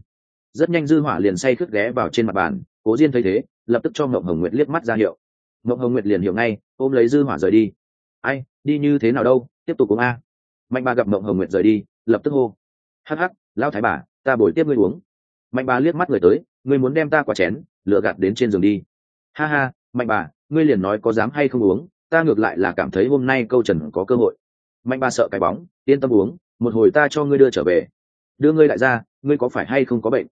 Rất nhanh dư hỏa liền say khướt ghé vào trên mặt bàn, cố diên thấy thế, lập tức cho ngọc hồng nguyệt liếc mắt ra hiệu. Ngọc hồng nguyệt liền hiểu ngay, ôm lấy dư hỏa rời đi. Ai, đi như thế nào đâu, tiếp tục uống a. Mạnh bà gặp ngọc hồng nguyệt rời đi, lập tức hô hắc hắc lao thái bà, ta bồi tiếp ngươi uống. Mạnh bà liếc mắt người tới, ngươi muốn đem ta quả chén, lựa gạt đến trên giường đi. Ha ha, mạnh bà, ngươi liền nói có dám hay không uống, ta ngược lại là cảm thấy hôm nay câu trần có cơ hội. Mạnh bà sợ cái bóng, yên tâm uống, một hồi ta cho ngươi đưa trở về. Đưa ngươi lại ra, ngươi có phải hay không có bệnh?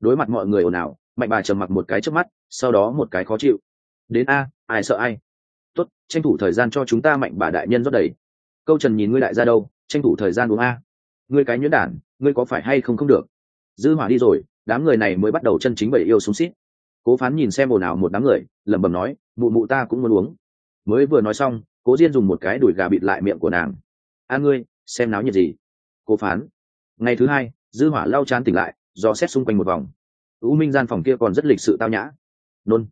Đối mặt mọi người ồn ào, mạnh bà trầm mặc một cái trước mắt, sau đó một cái khó chịu. Đến a, ai sợ ai? Tốt, tranh thủ thời gian cho chúng ta mạnh bà đại nhân rót đầy. Câu trần nhìn ngươi đại ra đâu, tranh thủ thời gian uống a. Ngươi cái nhuyễn đản ngươi có phải hay không không được? Dư hỏa đi rồi, đám người này mới bắt đầu chân chính bậy yêu súng xít. Cố phán nhìn xem ồn ào một đám người, lẩm bẩm nói, mụ mụ ta cũng muốn uống. Mới vừa nói xong, cố diên dùng một cái đùi gà bịt lại miệng của nàng. A ngươi, xem náo nhiệt gì? Cố phán. Ngày thứ hai, dư hỏa lau chán tỉnh lại do xét xung quanh một vòng. U minh gian phòng kia còn rất lịch sự tao nhã. Nôn.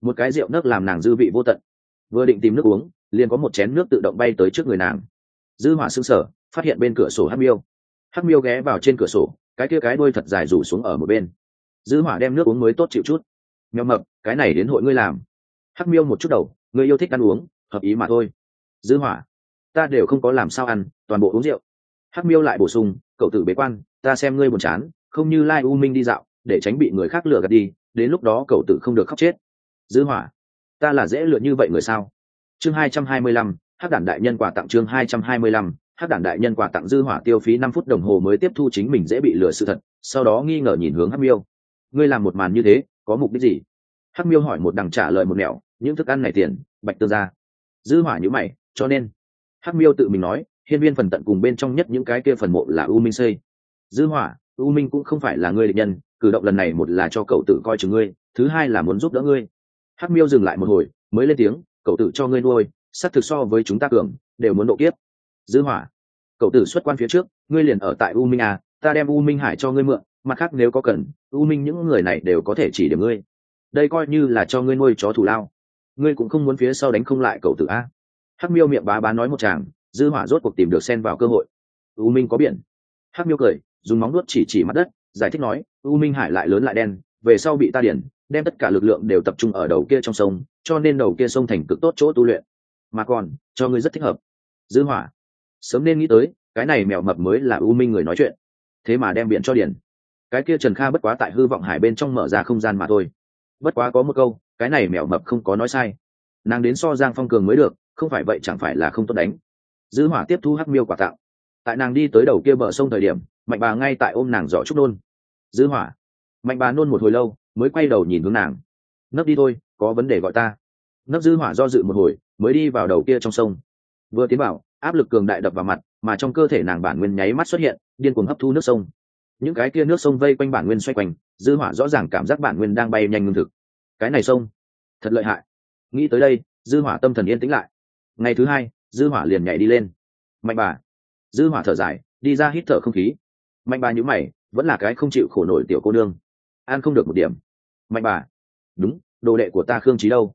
Một cái rượu nước làm nàng dư vị vô tận. Vừa định tìm nước uống, liền có một chén nước tự động bay tới trước người nàng. Dư hỏa sững sờ, phát hiện bên cửa sổ hắc miêu hắc miêu ghé vào trên cửa sổ, cái kia cái đuôi thật dài rủ xuống ở một bên. Dư hỏa đem nước uống mới tốt chịu chút. Mèo mập, cái này đến hội ngươi làm. Hắc miêu một chút đầu, ngươi yêu thích ăn uống, hợp ý mà thôi. Dư hỏa, ta đều không có làm sao ăn, toàn bộ uống rượu. Hắc miêu lại bổ sung, cậu tử bế quan, ta xem ngươi buồn chán, không như lai u minh đi dạo, để tránh bị người khác lừa gạt đi, đến lúc đó cậu tử không được khóc chết. Dư hỏa, ta là dễ lựa như vậy người sao? Chương hai trăm hai mươi lăm, hắc đản đại nhân quà tặng chương hai trăm hai mươi lăm hắc đản đại nhân quà tặng dư hỏa tiêu phí năm phút đồng hồ mới tiếp thu chính mình dễ bị lừa sự thật, sau đó nghi ngờ nhìn hướng hắc miêu. Ngươi làm một màn như thế, có mục đích gì? Hắc miêu hỏi một đằng trả lời một nẻo, những thức ăn này tiền, bạch tương ra. Dư hỏa như mày, cho nên. Hắc miêu tự mình nói, hiên viên phần tận cùng bên trong nhất những cái kia phần mộ là u minh xây dư hỏa, u minh cũng không phải là ngươi địch nhân, cử động lần này một là cho cậu tự coi chừng ngươi, thứ hai là muốn giúp đỡ ngươi. Hắc miêu dừng lại một hồi, mới lên tiếng, cậu tự cho ngươi nuôi sát thực so với chúng ta cường, đều muốn độ kiếp dư hỏa. Cậu tử xuất quan phía trước, ngươi liền ở tại u minh à ta đem u minh hải cho ngươi mượn, mặt khác nếu có cần, u minh những người này đều có thể chỉ điểm ngươi. Đây coi như là cho ngươi nuôi chó thủ lao. Ngươi cũng không muốn phía sau đánh không lại cậu tử a. Hắc miêu miệng bá bá nói một chàng dư hỏa rốt cuộc tìm được xen vào cơ hội. U minh có biển. Hắc miêu cười, dùng móng nuốt chỉ chỉ mặt đất, giải thích nói, u minh hải lại lớn lại đen, về sau bị ta điển, đem tất cả lực lượng đều tập trung ở đầu kia trong sông, cho nên đầu kia sông thành cực tốt chỗ tu luyện. Mà còn, cho ngươi rất thích hợp. Dư hỏa sớm nên nghĩ tới, cái này mèo mập mới là u minh người nói chuyện. Thế mà đem biện cho điền. cái kia trần kha bất quá tại hư vọng hải bên trong mở ra không gian mà thôi. Bất quá có một câu, cái này mèo mập không có nói sai. Nàng đến so giang phong cường mới được, không phải vậy chẳng phải là không tốt đánh. Dư hỏa tiếp thu hắc miêu quả tạo. Tại nàng đi tới đầu kia bờ sông thời điểm, mạnh bà ngay tại ôm nàng giỏ trúc nôn. Dư hỏa. Mạnh bà nôn một hồi lâu, mới quay đầu nhìn hướng nàng. Nấp đi thôi, có vấn đề gọi ta. Nấp dư hỏa do dự một hồi, mới đi vào đầu kia trong sông vừa tiến vào, áp lực cường đại đập vào mặt, mà trong cơ thể nàng bản nguyên nháy mắt xuất hiện, điên cuồng hấp thu nước sông. Những cái kia nước sông vây quanh bản nguyên xoay quanh, dư hỏa rõ ràng cảm giác bản nguyên đang bay nhanh ngưng thực. Cái này sông, thật lợi hại. Nghĩ tới đây, dư hỏa tâm thần yên tĩnh lại. Ngày thứ hai, dư hỏa liền nhảy đi lên. Mạnh bà. Dư hỏa thở dài, đi ra hít thở không khí. Mạnh bà nhíu mày, vẫn là cái không chịu khổ nổi tiểu cô nương. An không được một điểm. Mạnh bà. Đúng, đồ đệ của ta khương trí đâu?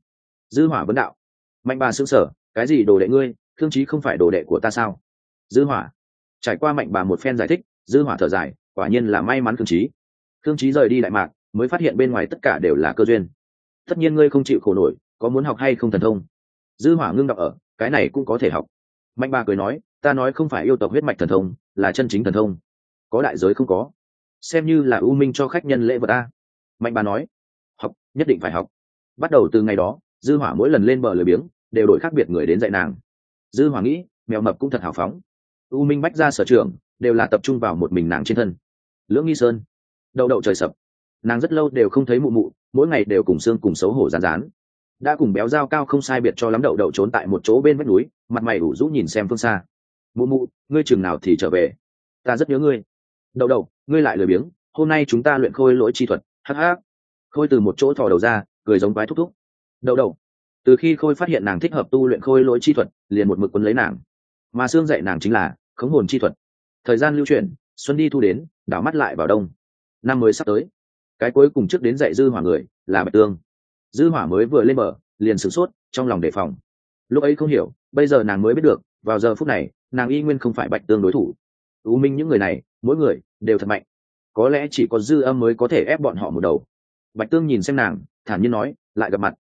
Dư hỏa vấn đạo. Mạnh bà sững sờ, cái gì đồ đệ ngươi? Thương trí không phải đồ đệ của ta sao? Dư hỏa. Trải qua mạnh bà một phen giải thích, dư hỏa thở dài, quả nhiên là may mắn thương trí thương trí rời đi đại mạc, mới phát hiện bên ngoài tất cả đều là cơ duyên. Tất nhiên ngươi không chịu khổ nổi, có muốn học hay không thần thông? Dư hỏa ngưng đọc ở, cái này cũng có thể học. Mạnh bà cười nói, ta nói không phải yêu tộc huyết mạch thần thông, là chân chính thần thông. Có đại giới không có. Xem như là ưu minh cho khách nhân lễ vật ta mạnh bà nói, học, nhất định phải học. Bắt đầu từ ngày đó, dư hỏa mỗi lần lên bờ lười biếng, đều đổi khác biệt người đến dạy nàng dư Hoàng nghĩ, mèo mập cũng thật hào phóng. U minh bách ra sở trường đều là tập trung vào một mình nàng trên thân. Lưỡng nghi sơn, đậu đậu trời sập. Nàng rất lâu đều không thấy mụ mụ, mỗi ngày đều cùng xương cùng xấu hổ rán rán. Đã cùng béo dao cao không sai biệt cho lắm đậu đậu trốn tại một chỗ bên vách núi, mặt mày ủ rũ nhìn xem phương xa. Mụ mụ, ngươi chừng nào thì trở về? Ta rất nhớ ngươi. Đậu đậu, ngươi lại lười biếng, hôm nay chúng ta luyện khôi lỗi chi thuật. Hh khôi từ một chỗ thò đầu ra, cười giống quái thúc thúc. Đậu đậu. Từ khi khôi phát hiện nàng thích hợp tu luyện khôi lỗi chi thuật liền một mực quân lấy nàng. Mà xương dạy nàng chính là khống hồn chi thuật. Thời gian lưu chuyển, xuân đi thu đến, đảo mắt lại vào đông. Năm mới sắp tới. Cái cuối cùng trước đến dạy dư hỏa người là bạch tương. Dư hỏa mới vừa lên bờ, liền sửng sốt, trong lòng đề phòng. Lúc ấy không hiểu, bây giờ nàng mới biết được, vào giờ phút này, nàng y nguyên không phải bạch tương đối thủ. U minh những người này, mỗi người đều thật mạnh. Có lẽ chỉ có dư âm mới có thể ép bọn họ một đầu. Bạch tương nhìn xem nàng, thản nhiên nói, lại gặp mặt.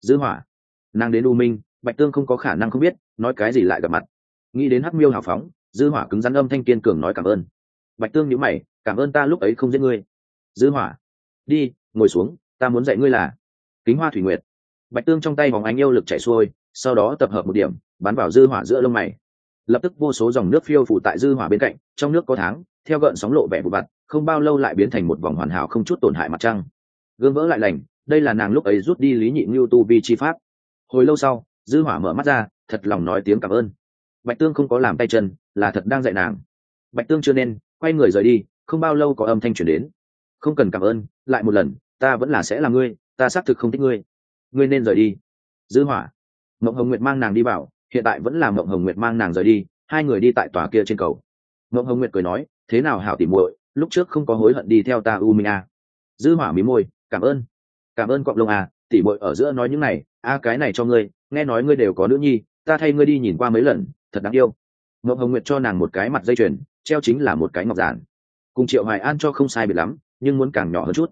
Dư hỏa. Nàng đến u minh, bạch tương không có khả năng không biết nói cái gì lại gặp mặt. Nghĩ đến hắc miêu hào phóng, dư hỏa cứng rắn âm thanh kiên cường nói cảm ơn. Bạch tương nhíu mày, cảm ơn ta lúc ấy không giết ngươi. Dư hỏa, đi, ngồi xuống, ta muốn dạy ngươi là kính hoa thủy nguyệt. Bạch tương trong tay vòng ánh yêu lực chảy xuôi, sau đó tập hợp một điểm, bắn vào dư hỏa giữa lông mày. Lập tức vô số dòng nước phiêu phủ tại dư hỏa bên cạnh, trong nước có tháng, theo gợn sóng lộ vẻ vụ vặt không bao lâu lại biến thành một vòng hoàn hảo không chút tổn hại mặt trăng. Gương vỡ lại lành, đây là nàng lúc ấy rút đi lý nhị ngưu tu vi chi pháp. Hồi lâu sau, dư hỏa mở mắt ra thật lòng nói tiếng cảm ơn. Bạch tương không có làm tay chân, là thật đang dạy nàng. Bạch tương chưa nên, quay người rời đi, không bao lâu có âm thanh truyền đến. Không cần cảm ơn, lại một lần, ta vẫn là sẽ là ngươi, ta xác thực không thích ngươi. Ngươi nên rời đi. Dư hỏa. Mộng hồng nguyệt mang nàng đi vào, hiện tại vẫn là mộng hồng nguyệt mang nàng rời đi, hai người đi tại tòa kia trên cầu. Mộng hồng nguyệt cười nói, thế nào hảo tỉ muội, lúc trước không có hối hận đi theo ta u minh a. Dư hỏa mí môi, cảm ơn cảm ơn cọng lông à tỉ muội ở giữa nói những này, a cái này cho ngươi, nghe nói ngươi đều có nữ nhi ta thay ngươi đi nhìn qua mấy lần, thật đáng yêu. Ngọc hồng nguyệt cho nàng một cái mặt dây chuyền, treo chính là một cái ngọc giản. Cùng triệu hoài an cho không sai biệt lắm, nhưng muốn càng nhỏ hơn chút.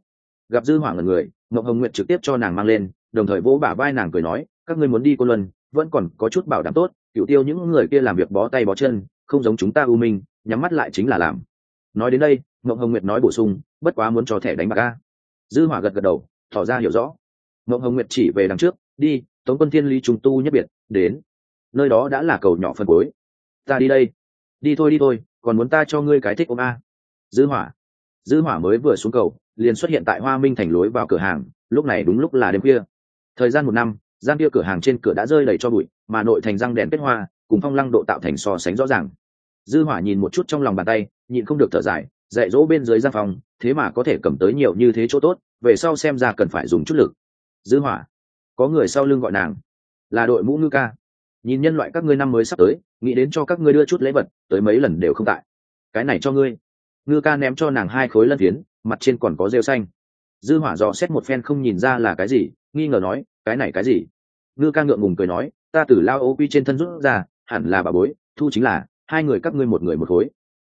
Gặp dư hỏa ở người ngọc hồng nguyệt trực tiếp cho nàng mang lên, đồng thời vỗ bả vai nàng cười nói, các ngươi muốn đi cô luân, vẫn còn có chút bảo đảm tốt cựu tiêu những người kia làm việc bó tay bó chân, không giống chúng ta u minh, nhắm mắt lại chính là làm. Nói đến đây ngọc hồng nguyệt nói bổ sung, bất quá muốn cho thẻ đánh bạc a. Dư hỏa gật gật đầu, tỏ ra hiểu rõ. Ngọc hồng nguyệt chỉ về đằng trước, đi, tống quân thiên lý trùng tu nhất biệt, đến nơi đó đã là cầu nhỏ phân cuối. Ta đi đây. Đi thôi đi thôi, còn muốn ta cho ngươi cái thích ôm a. Dư hỏa. Dư hỏa mới vừa xuống cầu, liền xuất hiện tại hoa minh thành lối vào cửa hàng, lúc này đúng lúc là đêm khuya. Thời gian một năm, gian kia cửa hàng trên cửa đã rơi đầy cho bụi, mà nội thành răng đèn kết hoa, cùng phong lăng độ tạo thành so sánh rõ ràng. Dư hỏa nhìn một chút trong lòng bàn tay, nhịn không được thở dài, dạy dỗ bên dưới gian phòng, thế mà có thể cầm tới nhiều như thế chỗ tốt, về sau xem ra cần phải dùng chút lực. Dư hỏa. Có người sau lưng gọi nàng. Là đội mũ ngư ca nhìn nhân loại các ngươi năm mới sắp tới, nghĩ đến cho các ngươi đưa chút lễ vật, tới mấy lần đều không tại. Cái này cho ngươi. Ngư ca ném cho nàng hai khối lân phiến, mặt trên còn có rêu xanh. Dư hỏa dò xét một phen không nhìn ra là cái gì, nghi ngờ nói, cái này cái gì? Ngư ca ngượng ngùng cười nói, ta từ lao ô quy trên thân rút ra, hẳn là bà bối, thu chính là, hai người các ngươi một người một khối.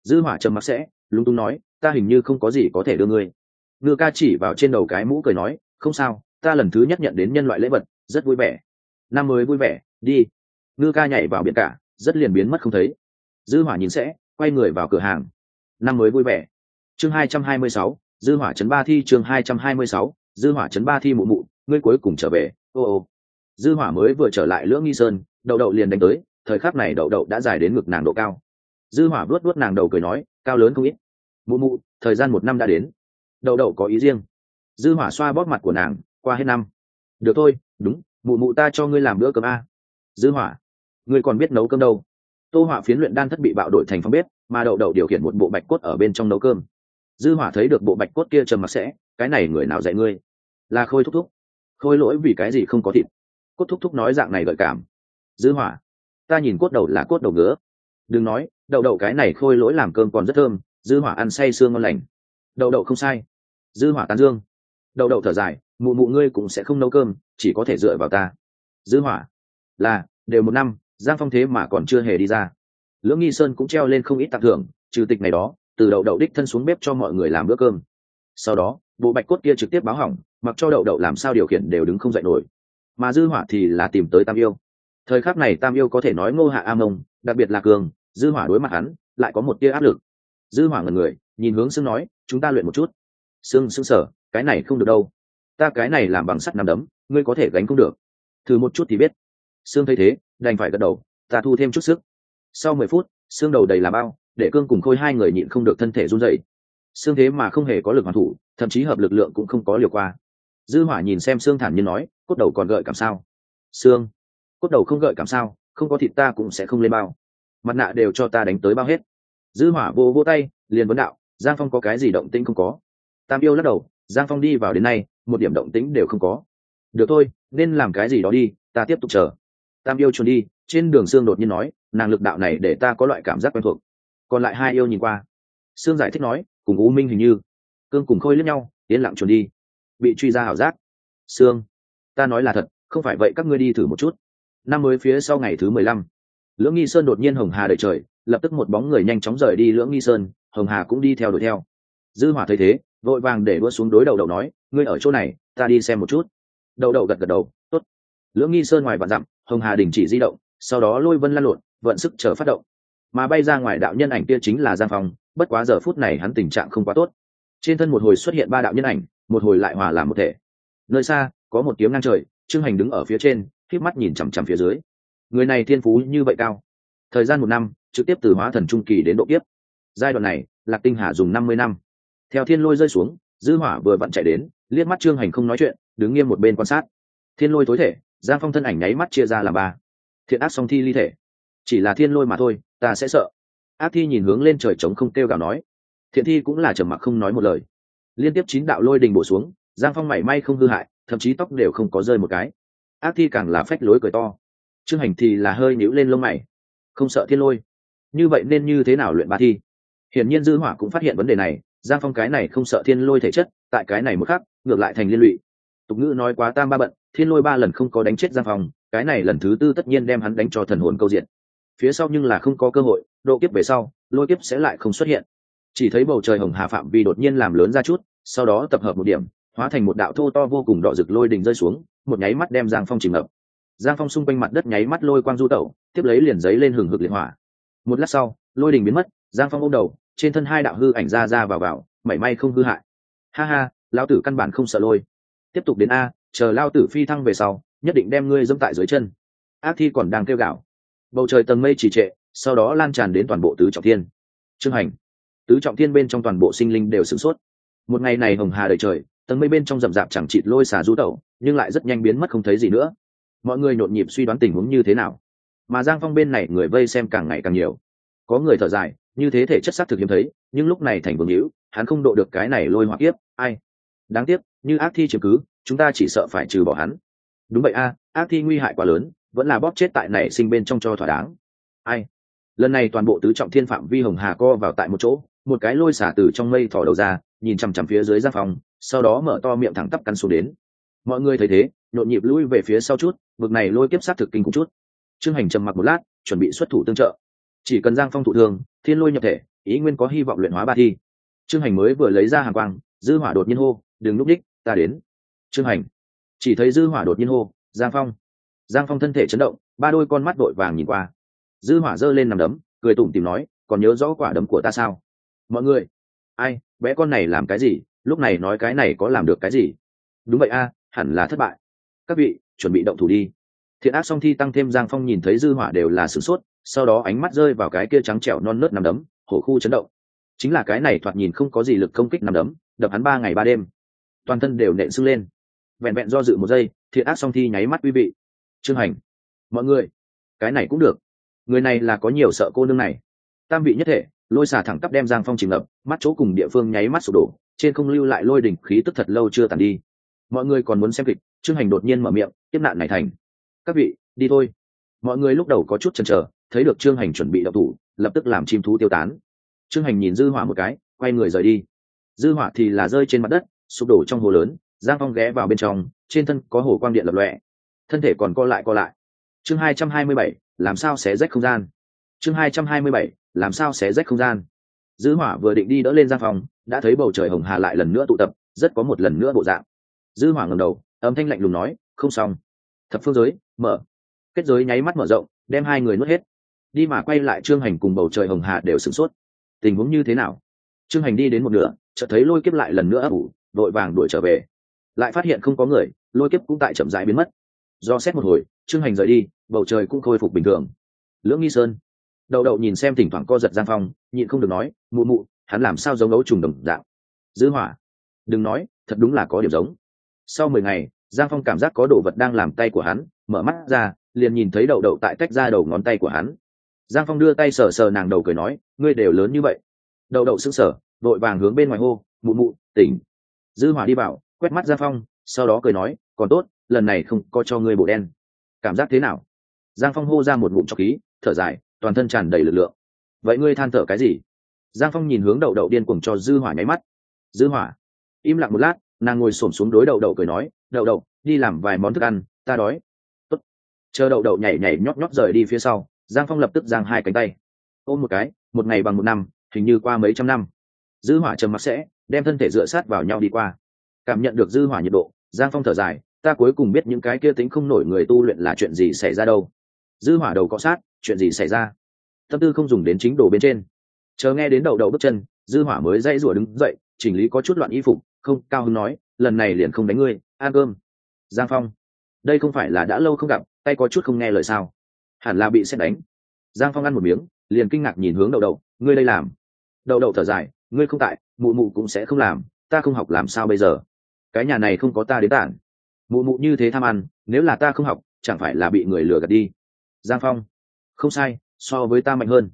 Dư hỏa trầm mặc sẽ, lúng túng nói, ta hình như không có gì có thể đưa ngươi. Ngư ca chỉ vào trên đầu cái mũ cười nói, không sao, ta lần thứ nhất nhận đến nhân loại lễ vật, rất vui vẻ. Năm mới vui vẻ, đi ngư ca nhảy vào biển cả rất liền biến mất không thấy. Dư hỏa nhìn sẽ quay người vào cửa hàng. Năm mới vui vẻ. Chương 226, dư hỏa chấn ba thi chương 226, dư hỏa chấn ba thi mụ mụ ngươi cuối cùng trở về ô ô. Dư hỏa mới vừa trở lại lưỡng nghi sơn đậu đậu liền đánh tới thời khắc này đậu đậu đã dài đến ngực nàng độ cao. Dư hỏa vuốt vuốt nàng đầu cười nói cao lớn không ít. Mụ mụ thời gian một năm đã đến. Đậu đậu có ý riêng. Dư hỏa xoa bóp mặt của nàng qua hết năm. Được thôi đúng mụ mụ ta cho ngươi làm bữa cơm a. Dư hỏa ngươi còn biết nấu cơm đâu? Tô họa phiến luyện đan thất bị bạo đổi thành phong bếp, mà đậu đậu điều khiển một bộ bạch cốt ở bên trong nấu cơm. Dư hỏa thấy được bộ bạch cốt kia trầm mặc sẽ, cái này người nào dạy ngươi? Là khôi thúc thúc. Khôi lỗi vì cái gì không có thịt? Cốt thúc thúc nói dạng này gợi cảm. Dư hỏa ta nhìn cốt đầu là cốt đầu ngứa. Đừng nói, đậu đậu cái này khôi lỗi làm cơm còn rất thơm, dư hỏa ăn say xương ngon lành. Đậu đậu không sai. Dư hỏa tán dương. Đậu đậu thở dài, mụ mụ ngươi cũng sẽ không nấu cơm, chỉ có thể dựa vào ta. Dư hỏa là, đều một năm giang phong thế mà còn chưa hề đi ra. Lưỡng nghi sơn cũng treo lên không ít tặng thưởng, trừ tịch này đó, từ đậu đậu đích thân xuống bếp cho mọi người làm bữa cơm. Sau đó, bộ bạch cốt kia trực tiếp báo hỏng, mặc cho đậu đậu làm sao điều khiển đều đứng không dậy nổi. Mà dư hỏa thì là tìm tới tam yêu. Thời khắc này tam yêu có thể nói ngô hạ a mông, đặc biệt là cường, dư hỏa đối mặt hắn, lại có một tia áp lực. Dư hỏa ngần người, nhìn hướng xương nói, chúng ta luyện một chút. Xương xương sở, cái này không được đâu. Ta cái này làm bằng sắt nằm đấm, ngươi có thể gánh không được. Thử một chút thì biết. Xương thấy thế đành phải gật đầu, ta thu thêm chút sức. Sau mười phút, xương đầu đầy là bao, để cương cùng khôi hai người nhịn không được thân thể run rẩy. Xương thế mà không hề có lực hoàn thủ, thậm chí hợp lực lượng cũng không có liều qua. Dư hỏa nhìn xem xương thản nhiên nói, cốt đầu còn gợi cảm sao? Xương? Cốt đầu không gợi cảm sao? Không có thịt ta cũng sẽ không lên bao. Mặt nạ đều cho ta đánh tới bao hết. Dư hỏa vô vô tay, liền vấn đạo, giang phong có cái gì động tĩnh không có? Tam yêu lắc đầu, giang phong đi vào đến nay, một điểm động tĩnh đều không có. Được thôi, nên làm cái gì đó đi, ta tiếp tục chờ tam yêu chuồn đi, trên đường xương đột nhiên nói, nàng lực đạo này để ta có loại cảm giác quen thuộc. Còn lại hai yêu nhìn qua. Sương giải thích nói, cùng u minh hình như, cương cùng khôi lẫn nhau, yên lặng chuồn đi. Bị truy ra ảo giác. Sương, ta nói là thật, không phải vậy các ngươi đi thử một chút. Năm mới phía sau ngày thứ mười lăm, lưỡng nghi sơn đột nhiên hồng hà đợi trời, lập tức một bóng người nhanh chóng rời đi lưỡng nghi sơn, hồng hà cũng đi theo đuổi theo. Dư hỏa thấy thế, vội vàng để đua xuống đối đầu đầu nói, ngươi ở chỗ này, ta đi xem một chút. Đầu đầu gật gật đầu, tốt. Lưỡng nghi sơn ngoài vạn dặm hồng hà đình chỉ di động, sau đó lôi vân lan lộn, vận sức chờ phát động. Mà bay ra ngoài đạo nhân ảnh kia chính là giang phong, bất quá giờ phút này hắn tình trạng không quá tốt. Trên thân một hồi xuất hiện ba đạo nhân ảnh, một hồi lại hòa làm một thể. Nơi xa, có một kiếm ngang trời, trương hành đứng ở phía trên k mắt nhìn chằm chằm phía dưới. Người này thiên phú như vậy cao. Thời gian một năm, trực tiếp từ hóa thần trung kỳ đến độ kiếp. Giai đoạn này, lạc tinh hà dùng năm mươi năm. Theo thiên lôi rơi xuống, dư hỏa vừa vặn chạy đến, liếc mắt trương hành không nói chuyện, đứng nghiêm một bên quan sát. Thiên lôi tối thể giang phong thân ảnh nháy mắt chia ra làm ba. Thiện ác song thi ly thể. Chỉ là thiên lôi mà thôi, ta sẽ sợ. Ác thi nhìn hướng lên trời trống không kêu gào nói. Thiện thi cũng là trầm mặc không nói một lời. Liên tiếp chín đạo lôi đình bổ xuống, giang phong mảy may không hư hại, thậm chí tóc đều không có rơi một cái. Ác thi càng là phách lối cười to. Trương hành thì là hơi nhíu lên lông mày. Không sợ thiên lôi. Như vậy nên như thế nào luyện ba thi? Hiển nhiên dư hỏa cũng phát hiện vấn đề này, giang phong cái này không sợ thiên lôi thể chất, tại cái này một khắc, ngược lại thành liên lụy. Tục ngữ nói quá tam ba bận thiên lôi ba lần không có đánh chết giang phong, cái này lần thứ tư tất nhiên đem hắn đánh cho thần hồn câu diện. Phía sau nhưng là không có cơ hội, độ kiếp về sau, lôi kiếp sẽ lại không xuất hiện. Chỉ thấy bầu trời hồng hà phạm vi đột nhiên làm lớn ra chút, sau đó tập hợp một điểm, hóa thành một đạo thô to vô cùng đọ rực lôi đình rơi xuống, một nháy mắt đem giang phong chìm ngập. Giang phong xung quanh mặt đất nháy mắt lôi quang du tẩu, tiếp lấy liền giấy lên hừng hực liệt hỏa. Một lát sau, lôi đình biến mất, giang phong ôm đầu, trên thân hai đạo hư ảnh ra ra vào vào, mảy may không hư hại. Ha ha, lão tử căn bản không sợ lôi. Tiếp tục đến a chờ lao tử phi thăng về sau, nhất định đem ngươi dẫm tại dưới chân. Ác thi còn đang kêu gạo bầu trời tầng mây trì trệ, sau đó lan tràn đến toàn bộ tứ trọng thiên. Trương hành. Tứ trọng thiên bên trong toàn bộ sinh linh đều sửng sốt. Một ngày này hồng hà đầy trời, tầng mây bên trong rậm rạp chẳng chịt lôi xả du tẩu, nhưng lại rất nhanh biến mất không thấy gì nữa. Mọi người nhộn nhịp suy đoán tình huống như thế nào. Mà giang phong bên này người vây xem càng ngày càng nhiều. Có người thở dài, như thế thể chất xác thực hiếm thấy, nhưng lúc này thành vương hữu, hắn không độ được cái này lôi hoặc tiếp ai? Đáng tiếc, như ác thi chứng cứ, chúng ta chỉ sợ phải trừ bỏ hắn. Đúng vậy a, ác thi nguy hại quá lớn, vẫn là bóp chết tại này sinh bên trong cho thỏa đáng. Ai? Lần này toàn bộ tứ trọng thiên phạm vi hồng hà co vào tại một chỗ, một cái lôi xả từ trong mây thỏ đầu ra, nhìn chằm chằm phía dưới giang phòng, sau đó mở to miệng thẳng tắp căn xuống đến. Mọi người thấy thế, nhộn nhịp lui về phía sau chút, vực này lôi kiếp sát thực kinh cũng chút. Trương hành trầm mặc một lát, chuẩn bị xuất thủ tương trợ. Chỉ cần giang phong thụ thương, thiên lôi nhập thể, ý nguyên có hy vọng luyện hóa ba thi. Trương hành mới vừa lấy ra hàng quang, dư hỏa đột nhiên hô đừng núp đích, ta đến. Trương hành. Chỉ thấy dư hỏa đột nhiên hô, giang phong. Giang phong thân thể chấn động, ba đôi con mắt đội vàng nhìn qua. Dư hỏa giơ lên nằm đấm, cười tủm tìm nói, còn nhớ rõ quả đấm của ta sao? Mọi người. Ai, bé con này làm cái gì? Lúc này nói cái này có làm được cái gì? Đúng vậy a, hẳn là thất bại. Các vị, chuẩn bị động thủ đi. Thiện ác song thi tăng thêm giang phong nhìn thấy dư hỏa đều là sửng sốt, sau đó ánh mắt rơi vào cái kia trắng trẻo non nớt nằm đấm, hổ khu chấn động. Chính là cái này thoạt nhìn không có gì lực công kích nằm đấm, đập hắn ba ngày ba đêm toàn thân đều nện sưng lên. Vẹn vẹn do dự một giây, thiện ác song thi nháy mắt quý vị. Trương hành, mọi người, cái này cũng được. Người này là có nhiều sợ cô nương này. Tam vị nhất thể, lôi xà thẳng tắp đem giang phong chìm ngập, mắt chỗ cùng địa phương nháy mắt sụp đổ, trên không lưu lại lôi đỉnh khí tức thật lâu chưa tàn đi. Mọi người còn muốn xem kịch, trương hành đột nhiên mở miệng tiếp nạn này thành. Các vị, đi thôi. Mọi người lúc đầu có chút chần chờ, thấy được trương hành chuẩn bị đậu thủ, lập tức làm chim thú tiêu tán. Trương hành nhìn dư hỏa một cái, quay người rời đi. Dư hỏa thì là rơi trên mặt đất sụp đổ trong hồ lớn giang phong ghé vào bên trong trên thân có hồ quang điện lập lòe. Thân thể còn co lại co lại. Chương 227, làm sao xé rách không gian? Chương 227, làm sao xé rách không gian? Dư hỏa vừa định đi đỡ lên giang phong đã thấy bầu trời hồng hà lại lần nữa tụ tập rất có một lần nữa bộ dạng. Dư hỏa ngẩng đầu âm thanh lạnh lùng nói không xong. Thập phương giới mở. Kết giới nháy mắt mở rộng đem hai người nuốt hết. Đi mà quay lại trương hành cùng bầu trời hồng hà đều sửng sốt. Tình huống như thế nào? Trương hành đi đến một nửa chợt thấy lôi kiếp lại lần nữa ấp ủ đội vàng đuổi trở về. Lại phát hiện không có người, lôi kiếp cũng tại chậm rãi biến mất. Do xét một hồi, trương hành rời đi, bầu trời cũng khôi phục bình thường. Lưỡng nghi sơn. Đậu đậu nhìn xem thỉnh thoảng co giật giang phong, nhịn không được nói, mụ mụ, hắn làm sao giống ấu trùng đồng dạng? Dư hỏa, đừng nói, thật đúng là có điểm giống. Sau mười ngày, giang phong cảm giác có đồ vật đang làm tay của hắn, mở mắt ra, liền nhìn thấy đậu đậu tại tách ra đầu ngón tay của hắn. Giang phong đưa tay sờ sờ nàng đầu cười nói, ngươi đều lớn như vậy. Đậu đậu sững sờ, vội vàng hướng bên ngoài hô, mụ mụ, tỉnh dư hỏa đi vào, quét mắt giang phong, sau đó cười nói, còn tốt, lần này không có cho ngươi bộ đen. Cảm giác thế nào? Giang phong hô ra một ngụm trọc khí, thở dài, toàn thân tràn đầy lực lượng. Vậy ngươi than thở cái gì? Giang phong nhìn hướng đậu đậu điên cuồng cho dư hỏa nháy mắt. Dư hỏa. Im lặng một lát, nàng ngồi xổm xuống đối đậu đậu cười nói, đậu đậu, đi làm vài món thức ăn, ta đói. Tốt. chờ đậu đậu nhảy nhảy nhót nhót rời đi phía sau, giang phong lập tức giang hai cánh tay. Ôm một cái, một ngày bằng một năm, hình như qua mấy trăm năm. Dư hỏa trầm mặc sẽ đem thân thể dựa sát vào nhau đi qua. Cảm nhận được dư hỏa nhiệt độ, giang phong thở dài, ta cuối cùng biết những cái kia tính không nổi người tu luyện là chuyện gì xảy ra đâu. Dư hỏa đầu cọ sát, chuyện gì xảy ra? Tâm tư không dùng đến chính đồ bên trên. Chờ nghe đến đầu đầu bước chân, dư hỏa mới dãy rủa đứng dậy, chỉnh lý có chút loạn y phục, không, cao hứng nói, lần này liền không đánh ngươi, ăn cơm. Giang phong, đây không phải là đã lâu không gặp, tay có chút không nghe lời sao? Hẳn là bị xét đánh. Giang phong ăn một miếng, liền kinh ngạc nhìn hướng đậu đậu ngươi đây làm. Đậu đậu thở dài ngươi không tại, mụ mụ cũng sẽ không làm, ta không học làm sao bây giờ? Cái nhà này không có ta đến tản. Mụ mụ như thế tham ăn, nếu là ta không học, chẳng phải là bị người lừa gạt đi? Giang phong. Không sai, so với ta mạnh hơn.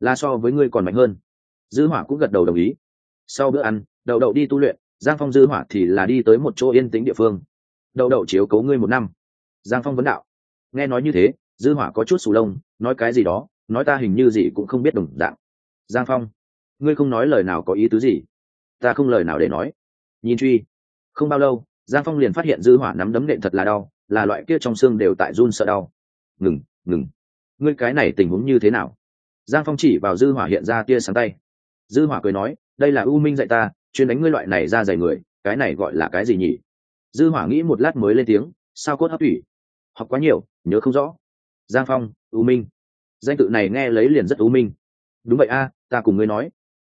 Là so với ngươi còn mạnh hơn. Dư hỏa cũng gật đầu đồng ý. Sau bữa ăn, đậu đậu đi tu luyện, giang phong dư hỏa thì là đi tới một chỗ yên tĩnh địa phương. Đậu đậu chiếu cấu ngươi một năm. Giang phong vấn đạo. Nghe nói như thế, dư hỏa có chút sù lông, nói cái gì đó, nói ta hình như gì cũng không biết đồng dạng. Giang phong ngươi không nói lời nào có ý tứ gì? Ta không lời nào để nói. Nhìn truy, không bao lâu, giang phong liền phát hiện dư hỏa nắm đấm nện thật là đau, là loại kia trong xương đều tại run sợ đau. Ngừng ngừng. Ngươi cái này tình huống như thế nào? Giang phong chỉ vào dư hỏa hiện ra tia sáng tay. Dư hỏa cười nói, đây là u minh dạy ta, chuyên đánh ngươi loại này ra dày người, cái này gọi là cái gì nhỉ? Dư hỏa nghĩ một lát mới lên tiếng, sao cốt hấp thủy? Học quá nhiều, nhớ không rõ. Giang phong, u minh. Danh tự này nghe lấy liền rất u minh. Đúng vậy a, ta cùng ngươi nói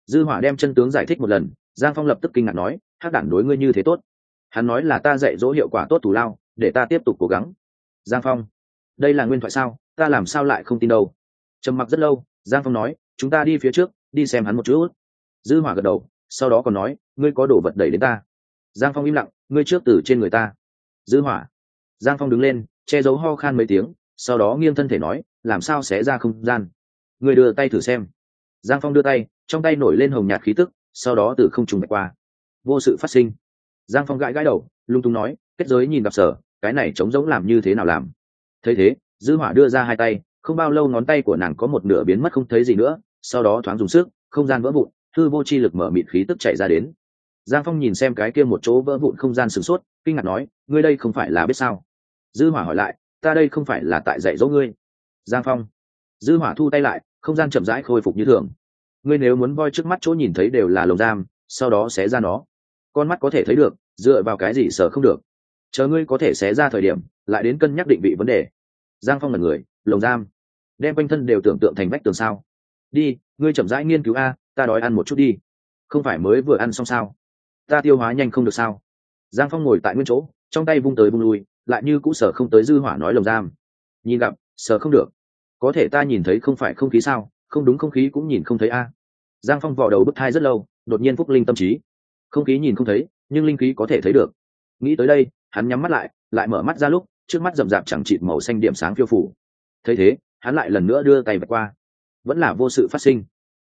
dư hỏa đem chân tướng giải thích một lần, giang phong lập tức kinh ngạc nói, hắc đản đối ngươi như thế tốt. Hắn nói là ta dạy dỗ hiệu quả tốt thủ lao, để ta tiếp tục cố gắng. Giang phong, đây là nguyên thoại sao? Ta làm sao lại không tin đâu? Trầm mặc rất lâu, giang phong nói, chúng ta đi phía trước, đi xem hắn một chút. Dư hỏa gật đầu, sau đó còn nói, ngươi có đồ vật đẩy đến ta. Giang phong im lặng, ngươi trước từ trên người ta. Dư hỏa, giang phong đứng lên, che giấu ho khan mấy tiếng, sau đó nghiêng thân thể nói, làm sao sẽ ra không gian? Ngươi đưa tay thử xem. Giang phong đưa tay trong tay nổi lên hồng nhạt khí tức, sau đó từ không trùng bạch qua. Vô sự phát sinh. Giang phong gãi gãi đầu, lung tung nói, kết giới nhìn gặp sở, cái này trống rỗng làm như thế nào làm? Thấy thế, dư hỏa đưa ra hai tay, không bao lâu ngón tay của nàng có một nửa biến mất không thấy gì nữa, sau đó thoáng dùng sức, không gian vỡ vụn, hư vô chi lực mở mịt khí tức chạy ra đến. Giang phong nhìn xem cái kia một chỗ vỡ vụn không gian sửng sốt, kinh ngạc nói, ngươi đây không phải là biết sao? Dư hỏa hỏi lại, ta đây không phải là tại dạy dỗ ngươi. Giang phong, dư hỏa thu tay lại, không gian chậm rãi khôi phục như thường ngươi nếu muốn voi trước mắt chỗ nhìn thấy đều là lồng giam, sau đó xé ra nó. Con mắt có thể thấy được, dựa vào cái gì sợ không được. Chờ ngươi có thể xé ra thời điểm, lại đến cân nhắc định vị vấn đề. Giang phong là người, lồng giam. Đem quanh thân đều tưởng tượng thành vách tường sao. Đi, ngươi chậm rãi nghiên cứu a, ta đói ăn một chút đi. Không phải mới vừa ăn xong sao? Ta tiêu hóa nhanh không được sao? Giang phong ngồi tại nguyên chỗ, trong tay vung tới vung lui, lại như cũ sở không tới dư hỏa nói lồng giam. Nhìn gặp sở không được. Có thể ta nhìn thấy không phải không khí sao? Không đúng không khí cũng nhìn không thấy a giang phong vò đầu bức thai rất lâu, đột nhiên phúc linh tâm trí. Không khí nhìn không thấy, nhưng linh khí có thể thấy được. Nghĩ tới đây, hắn nhắm mắt lại lại mở mắt ra lúc, trước mắt rậm rạp chẳng chịt màu xanh điểm sáng phiêu phủ. Thấy thế, hắn lại lần nữa đưa tay vạch qua. Vẫn là vô sự phát sinh.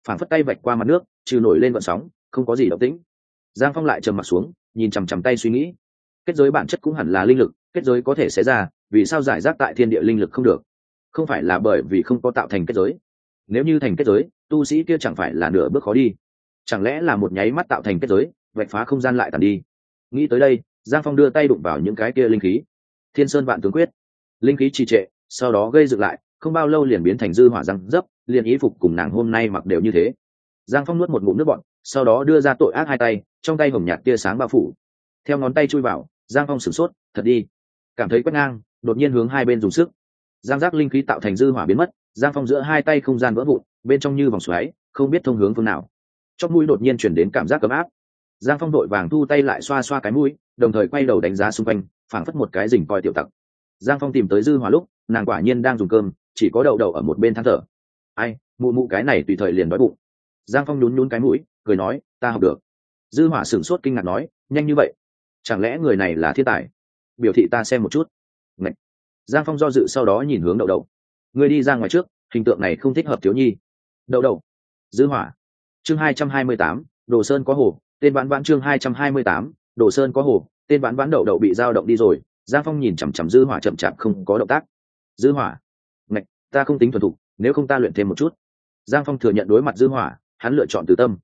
Phản phất tay vạch qua mặt nước, trừ nổi lên vận sóng, không có gì động tĩnh. Giang phong lại trầm mặt xuống, nhìn chằm chằm tay suy nghĩ. Kết giới bản chất cũng hẳn là linh lực, kết giới có thể xé ra, vì sao giải rác tại thiên địa linh lực không được? Không phải là bởi vì không có tạo thành kết giới. Nếu như thành kết giới tu sĩ kia chẳng phải là nửa bước khó đi. Chẳng lẽ là một nháy mắt tạo thành kết giới, vạch phá không gian lại tàn đi? Nghĩ tới đây, giang phong đưa tay đụng vào những cái kia linh khí. Thiên sơn vạn tướng quyết. Linh khí trì trệ, sau đó gây dựng lại, không bao lâu liền biến thành dư hỏa răng dấp, liền ý phục cùng nàng hôm nay mặc đều như thế. Giang phong nuốt một ngụm nước bọn sau đó đưa ra tội ác hai tay, trong tay hồng nhạt tia sáng bao phủ. Theo ngón tay chui vào, giang phong sửng sốt, thật đi. Cảm thấy quét ngang, đột nhiên hướng hai bên dùng sức. Giang giác linh khí tạo thành dư hỏa biến mất, giang phong giữa hai tay không gian vỡ vụn bên trong như vòng xoáy, không biết thông hướng phương nào. Trong mũi đột nhiên chuyển đến cảm giác ấm áp. Giang phong đội vàng thu tay lại xoa xoa cái mũi, đồng thời quay đầu đánh giá xung quanh, phảng phất một cái rình coi tiểu tặc. Giang phong tìm tới dư hòa lúc, nàng quả nhiên đang dùng cơm, chỉ có đậu đậu ở một bên than thở. Ai, mụ mụ cái này tùy thời liền đói bụng. Giang phong nhún nhún cái mũi, cười nói, ta học được. Dư hỏa sửng sốt kinh ngạc nói, nhanh như vậy? Chẳng lẽ người này là thiên tài? Biểu thị ta xem một chút. Ngậy. giang phong do dự sau đó nhìn hướng đậu đậu. Người đi ra ngoài trước, hình tượng này không thích hợp thiếu nhi đậu đậu. Dư hỏa. Chương hai trăm hai mươi tám đồ sơn có hồ. Tên vãn vãn chương hai trăm hai mươi tám đồ sơn có hồ. Tên vãn vãn đậu đậu bị giao động đi rồi. Giang phong nhìn chằm chằm dư hỏa chậm chạp không có động tác. Dư hỏa. Ngạch, ta không tính thuần thục nếu không ta luyện thêm một chút. Giang phong thừa nhận đối mặt dư hỏa hắn lựa chọn từ tâm.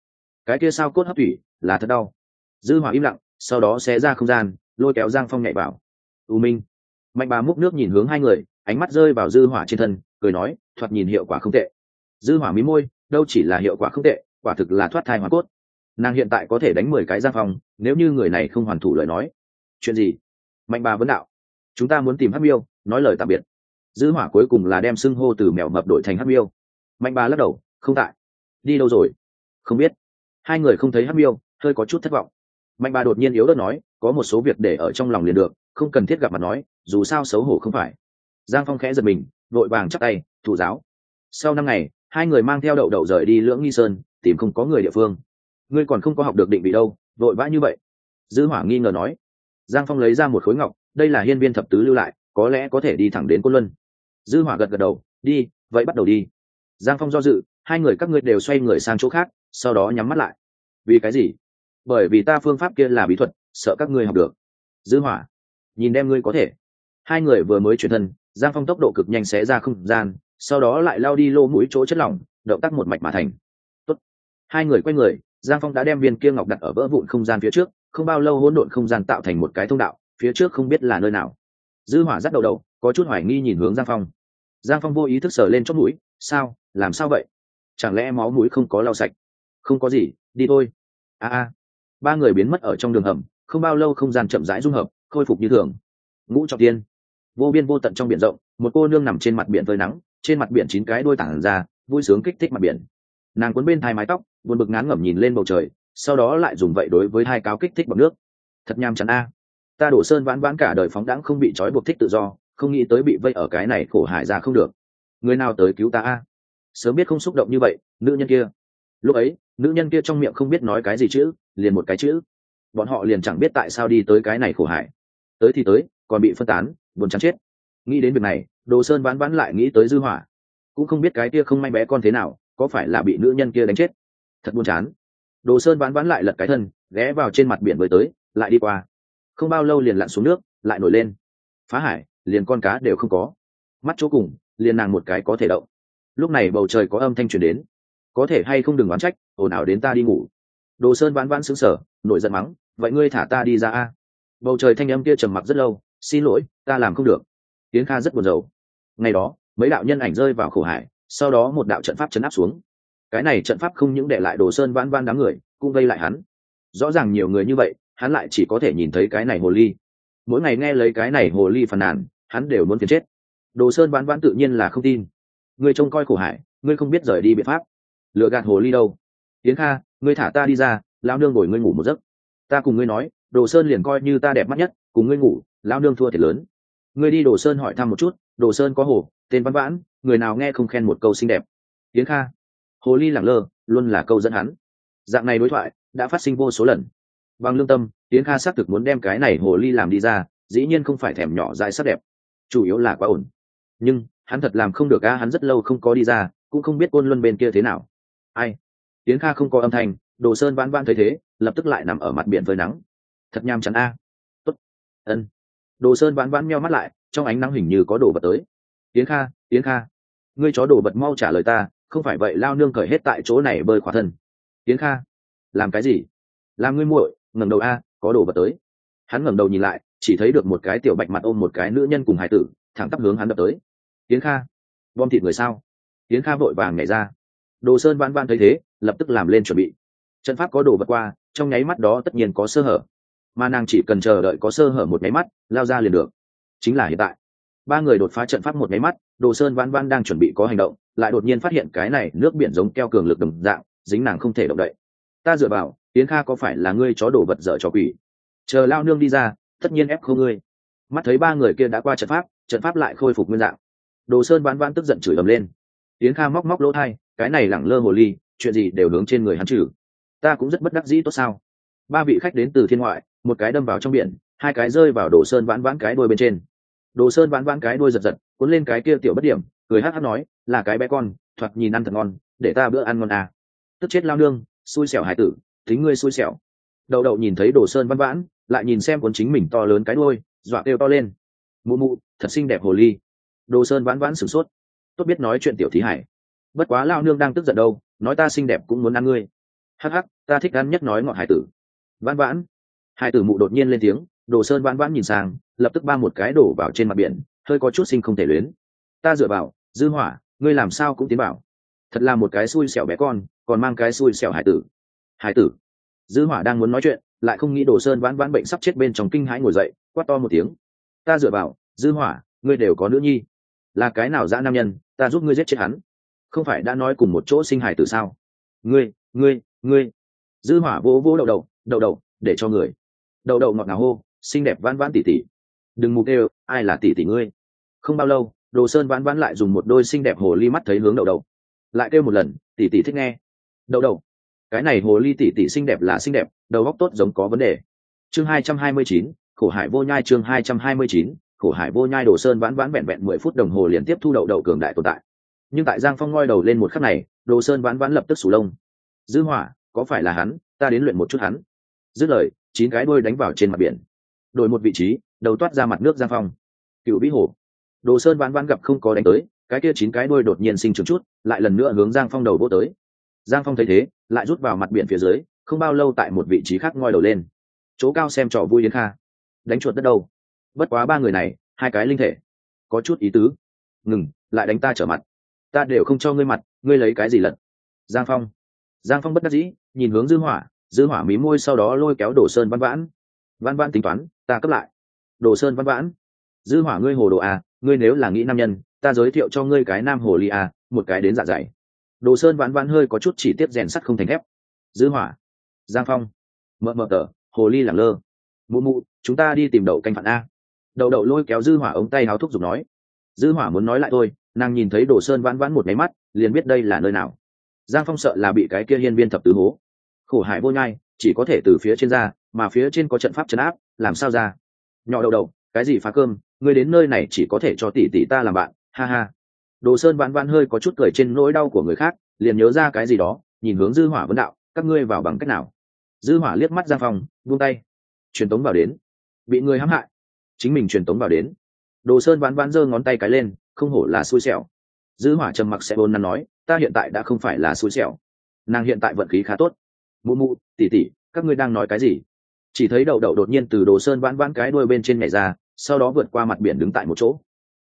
Cái kia sao cốt hấp thủy là thật đau. Dư hỏa im lặng sau đó xé ra không gian lôi kéo giang phong nhảy vào. U minh. Mạnh bà múc nước nhìn hướng hai người ánh mắt rơi vào dư hỏa trên thân cười nói thoạt nhìn hiệu quả không tệ dư hỏa mí môi, đâu chỉ là hiệu quả không tệ, quả thực là thoát thai hóa cốt. Nàng hiện tại có thể đánh mười cái giang phong, nếu như người này không hoàn thủ lời nói. Chuyện gì? Mạnh bà vấn đạo. Chúng ta muốn tìm hắc miêu, nói lời tạm biệt. Dư hỏa cuối cùng là đem xưng hô từ mèo mập đổi thành hắc miêu. Mạnh bà lắc đầu, không tại. Đi đâu rồi? Không biết. Hai người không thấy hắc miêu, hơi có chút thất vọng. Mạnh bà đột nhiên yếu đất nói, có một số việc để ở trong lòng liền được, không cần thiết gặp mặt nói, dù sao xấu hổ không phải. Giang phong khẽ giật mình, vội vàng chắc tay thủ giáo. Sau năm ngày hai người mang theo đậu đậu rời đi lưỡng nghi sơn, tìm không có người địa phương. Ngươi còn không có học được định vị đâu, vội vã như vậy. Dư hỏa nghi ngờ nói. Giang phong lấy ra một khối ngọc, đây là hiên viên thập tứ lưu lại, có lẽ có thể đi thẳng đến côn luân. Dư hỏa gật gật đầu, đi, vậy bắt đầu đi. Giang phong do dự, hai người các ngươi đều xoay người sang chỗ khác, sau đó nhắm mắt lại. Vì cái gì? Bởi vì ta phương pháp kia là bí thuật, sợ các ngươi học được. Dư hỏa, nhìn đem ngươi có thể. Hai người vừa mới chuyển thân, giang phong tốc độ cực nhanh xé ra không gian sau đó lại lao đi lô mũi chỗ chất lỏng, động tác một mạch mà thành. Tốt. hai người quay người, giang phong đã đem viên kia ngọc đặt ở vỡ vụn không gian phía trước, không bao lâu hỗn độn không gian tạo thành một cái thông đạo, phía trước không biết là nơi nào. Dư hỏa dắt đầu đầu, có chút hoài nghi nhìn hướng giang phong. Giang phong vô ý thức sờ lên chót mũi, sao? Làm sao vậy? Chẳng lẽ máu mũi không có lau sạch? Không có gì, đi thôi. A a. Ba người biến mất ở trong đường hầm, không bao lâu không gian chậm rãi dung hợp, khôi phục như thường. Ngũ trọng tiên. Vô biên vô tận trong biển rộng, một cô nương nằm trên mặt biển phơi nắng trên mặt biển chín cái đôi tảng ra, vui sướng kích thích mặt biển. Nàng cuốn bên thai mái tóc, buồn bực ngán ngẩm nhìn lên bầu trời, sau đó lại dùng vậy đối với hai cáo kích thích bằng nước. Thật nham chắn a. Ta đổ sơn vãn vãn cả đời phóng đãng không bị trói buộc thích tự do, không nghĩ tới bị vây ở cái này khổ hại ra không được. Người nào tới cứu ta a? Sớm biết không xúc động như vậy, nữ nhân kia. Lúc ấy, nữ nhân kia trong miệng không biết nói cái gì chữ, liền một cái chữ. Bọn họ liền chẳng biết tại sao đi tới cái này khổ hại tới thì tới, còn bị phân tán, buồn chán chết. Nghĩ đến việc này đồ sơn vãn vãn lại nghĩ tới dư hỏa. Cũng không biết cái kia không may bé con thế nào, có phải là bị nữ nhân kia đánh chết? Thật buồn chán. Đồ sơn vãn vãn lại lật cái thân, ghé vào trên mặt biển với tới, lại đi qua. Không bao lâu liền lặn xuống nước, lại nổi lên. Phá hải, liền con cá đều không có. Mắt chỗ cùng, liền nàng một cái có thể động. Lúc này bầu trời có âm thanh truyền đến. Có thể hay không đừng oán trách, ồn ào đến ta đi ngủ. Đồ sơn vãn vãn sững sờ, nổi giận mắng, vậy ngươi thả ta đi ra a? Bầu trời thanh âm kia trầm mặc rất lâu, xin lỗi, ta làm không được. Tiến kha rất buồn rầu ngày đó, mấy đạo nhân ảnh rơi vào khổ hải, sau đó một đạo trận pháp chấn áp xuống. Cái này trận pháp không những để lại đồ sơn vãn vãn đám người, cũng gây lại hắn. Rõ ràng nhiều người như vậy, hắn lại chỉ có thể nhìn thấy cái này hồ ly. Mỗi ngày nghe lấy cái này hồ ly phàn nàn, hắn đều muốn phiền chết. Đồ sơn vãn vãn tự nhiên là không tin. Ngươi trông coi khổ hải, ngươi không biết rời đi biện pháp. Lựa gạt hồ ly đâu? Tiến kha, ngươi thả ta đi ra lao nương ngồi ngươi ngủ một giấc. Ta cùng ngươi nói, đồ sơn liền coi như ta đẹp mắt nhất, cùng ngươi ngủ lao nương thua thiệt lớn. Ngươi đi đồ sơn hỏi thăm một chút đồ sơn có hồ, tên văn vãn, người nào nghe không khen một câu xinh đẹp. Tiến kha, hồ ly lẳng lơ, luôn là câu dẫn hắn. Dạng này đối thoại, đã phát sinh vô số lần. Bằng lương tâm tiến kha xác thực muốn đem cái này hồ ly làm đi ra, dĩ nhiên không phải thèm nhỏ dại sắc đẹp. Chủ yếu là quá ổn. Nhưng, hắn thật làm không được a hắn rất lâu không có đi ra, cũng không biết côn luân bên kia thế nào. Ai? Tiến kha không có âm thanh, đồ sơn vãn vãn thấy thế, lập tức lại nằm ở mặt biển phơi nắng. Thật nham chắn a tốt. Ân. Đồ sơn vãn vãn meo mắt lại trong ánh nắng hình như có đồ vật tới. Tiến kha tiến kha, ngươi chó đồ vật mau trả lời ta, không phải vậy lao nương cởi hết tại chỗ này bơi khỏa thân. Tiến kha, làm cái gì? Làm ngươi muội, ngẩng đầu a, có đồ vật tới. Hắn ngẩng đầu nhìn lại, chỉ thấy được một cái tiểu bạch mặt ôm một cái nữ nhân cùng hải tử, thẳng tắp hướng hắn đập tới. Tiến kha, bom thịt người sao? Tiến kha vội vàng nhảy ra. Đồ sơn vãn vãn thấy thế, lập tức làm lên chuẩn bị. Trận pháp có đồ vật qua, trong nháy mắt đó tất nhiên có sơ hở. Mà nàng chỉ cần chờ đợi có sơ hở một nháy mắt, lao ra liền được chính là hiện tại. Ba người đột phá trận pháp một máy mắt, đồ sơn vãn vãn đang chuẩn bị có hành động, lại đột nhiên phát hiện cái này nước biển giống keo cường lực đồng dạng, dính nàng không thể động đậy. Ta dựa vào tiến kha có phải là ngươi chó đổ vật dở trò quỷ? Chờ lao nương đi ra, tất nhiên ép không ngươi. Mắt thấy ba người kia đã qua trận pháp trận pháp lại khôi phục nguyên dạng. Đồ sơn vãn vãn tức giận chửi ầm lên. Tiến kha móc móc lỗ thai, cái này lẳng lơ hồ ly, chuyện gì đều hướng trên người hắn trừ ta cũng rất bất đắc dĩ tốt sao? Ba vị khách đến từ thiên ngoại, một cái đâm vào trong biển hai cái rơi vào đồ sơn vãn vãn cái đuôi bên trên. Đồ sơn vãn vãn cái đuôi giật giật, cuốn lên cái kia tiểu bất điểm, cười hát hát nói, là cái bé con, thoạt nhìn ăn thật ngon, để ta bữa ăn ngon à. tức chết lao nương, xui xẻo hải tử tính ngươi xui xẻo. Đậu đậu nhìn thấy đồ sơn vãn vãn, lại nhìn xem cuốn chính mình to lớn cái đuôi, dọa kêu to lên. Mụ mụ, thật xinh đẹp hồ ly. Đồ sơn vãn vãn sửng sốt. Tốt biết nói chuyện tiểu thí hải. Bất quá lao nương đang tức giận đâu, nói ta xinh đẹp cũng muốn ăn ngươi. Hắc hắc, ta thích ăn nhất nói ngọn hải tử. Vãn vãn. Hải tử mụ đột nhiên lên tiếng đồ sơn vãn vãn nhìn sang lập tức ba một cái đổ vào trên mặt biển hơi có chút sinh không thể luyến. Ta dựa vào dư hỏa ngươi làm sao cũng tiến bảo thật là một cái xui xẻo bé con còn mang cái xui xẻo hải tử. Hải tử? Dư hỏa đang muốn nói chuyện lại không nghĩ đồ sơn vãn vãn bệnh sắp chết bên trong kinh hãi ngồi dậy quát to một tiếng. Ta dựa vào dư hỏa ngươi đều có nữ nhi. Là cái nào dã nam nhân ta giúp ngươi giết chết hắn? Không phải đã nói cùng một chỗ sinh hải tử sao? Ngươi ngươi ngươi. Dư hỏa vỗ vỗ đầu đầu, đầu đầu, để cho người. Đầu đầu ngọt ngào hô xinh đẹp vãn vãn tỉ tỉ. Đừng mục đều, ai là tỉ tỉ ngươi? Không bao lâu, đồ sơn vãn vãn lại dùng một đôi xinh đẹp hồ ly mắt thấy hướng đậu đậu. Lại kêu một lần, tỉ tỉ thích nghe. Đậu đậu. Cái này hồ ly tỉ tỉ xinh đẹp là xinh đẹp, đầu góc tốt giống có vấn đề. Chương hai trăm hai mươi chín, khổ hải vô nhai chương hai trăm hai mươi chín, khổ hải vô nhai đồ sơn vãn vãn vẹn vẹn mười phút đồng hồ liền tiếp thu đậu đậu cường đại tồn tại. Nhưng tại giang phong ngoi đầu lên một khắc này, đồ sơn vãn vãn lập tức sủ lông. Dư hỏa, có phải là hắn? Ta đến luyện một chút hắn. Dứt lời, chín cái đuôi đánh vào trên mặt biển đổi một vị trí, đầu toát ra mặt nước giang phong. Cựu vĩ hồ. Đồ sơn vãn vãn gặp không có đánh tới, cái kia chín cái đuôi đột nhiên sinh trưởng chút, lại lần nữa hướng giang phong đầu vô tới. Giang phong thấy thế, lại rút vào mặt biển phía dưới, không bao lâu tại một vị trí khác ngoi đầu lên. Chỗ cao xem trò vui đến kha. Đánh chuột đất đâu? Bất quá ba người này, hai cái linh thể. Có chút ý tứ. Ngừng, lại đánh ta trở mặt. Ta đều không cho ngươi mặt, ngươi lấy cái gì lật giang phong. Giang phong bất đắc dĩ, nhìn hướng dư hỏa dư hỏa mí môi sau đó lôi kéo đồ sơn văn vãn văn vãn tính toán, ta cấp lại. Đồ sơn văn vãn. Dư hỏa ngươi hồ đồ à ngươi nếu là nghĩ nam nhân, ta giới thiệu cho ngươi cái nam hồ ly à một cái đến dạ dày. Đồ sơn vãn vãn hơi có chút chỉ tiếp rèn sắt không thành thép. Dư hỏa. Giang phong. Mờ mờ tờ, hồ ly lẳng lơ. Mụ mụ, chúng ta đi tìm đậu canh phản a. Đậu đậu lôi kéo dư hỏa ống tay háo thúc giục nói. Dư hỏa muốn nói lại thôi, nàng nhìn thấy đồ sơn vãn vãn một máy mắt, liền biết đây là nơi nào. Giang phong sợ là bị cái kia hiên viên thập tứ hố. Khổ hải vô nhai, chỉ có thể từ phía trên ra mà phía trên có trận pháp chấn áp, làm sao ra? Nhỏ đầu đầu cái gì phá cơm? Ngươi đến nơi này chỉ có thể cho tỷ tỷ ta làm bạn, ha ha. Đồ sơn vãn vãn hơi có chút cười trên nỗi đau của người khác, liền nhớ ra cái gì đó, nhìn hướng dư hỏa vấn đạo, các ngươi vào bằng cách nào? Dư hỏa liếc mắt ra phòng buông tay. Truyền tống vào đến. Bị người hãm hại. Chính mình truyền tống vào đến. Đồ sơn vãn vãn giơ ngón tay cái lên, không hổ là xui xẻo. Dư hỏa trầm mặc sẽ bôn năn nói, ta hiện tại đã không phải là xui xẻo. Nàng hiện tại vận khí khá tốt. Mụ mụ, tỷ tỷ, các ngươi đang nói cái gì? Chỉ thấy đậu đậu đột nhiên từ đồ sơn vãn vãn cái đuôi bên trên nhảy ra, sau đó vượt qua mặt biển đứng tại một chỗ.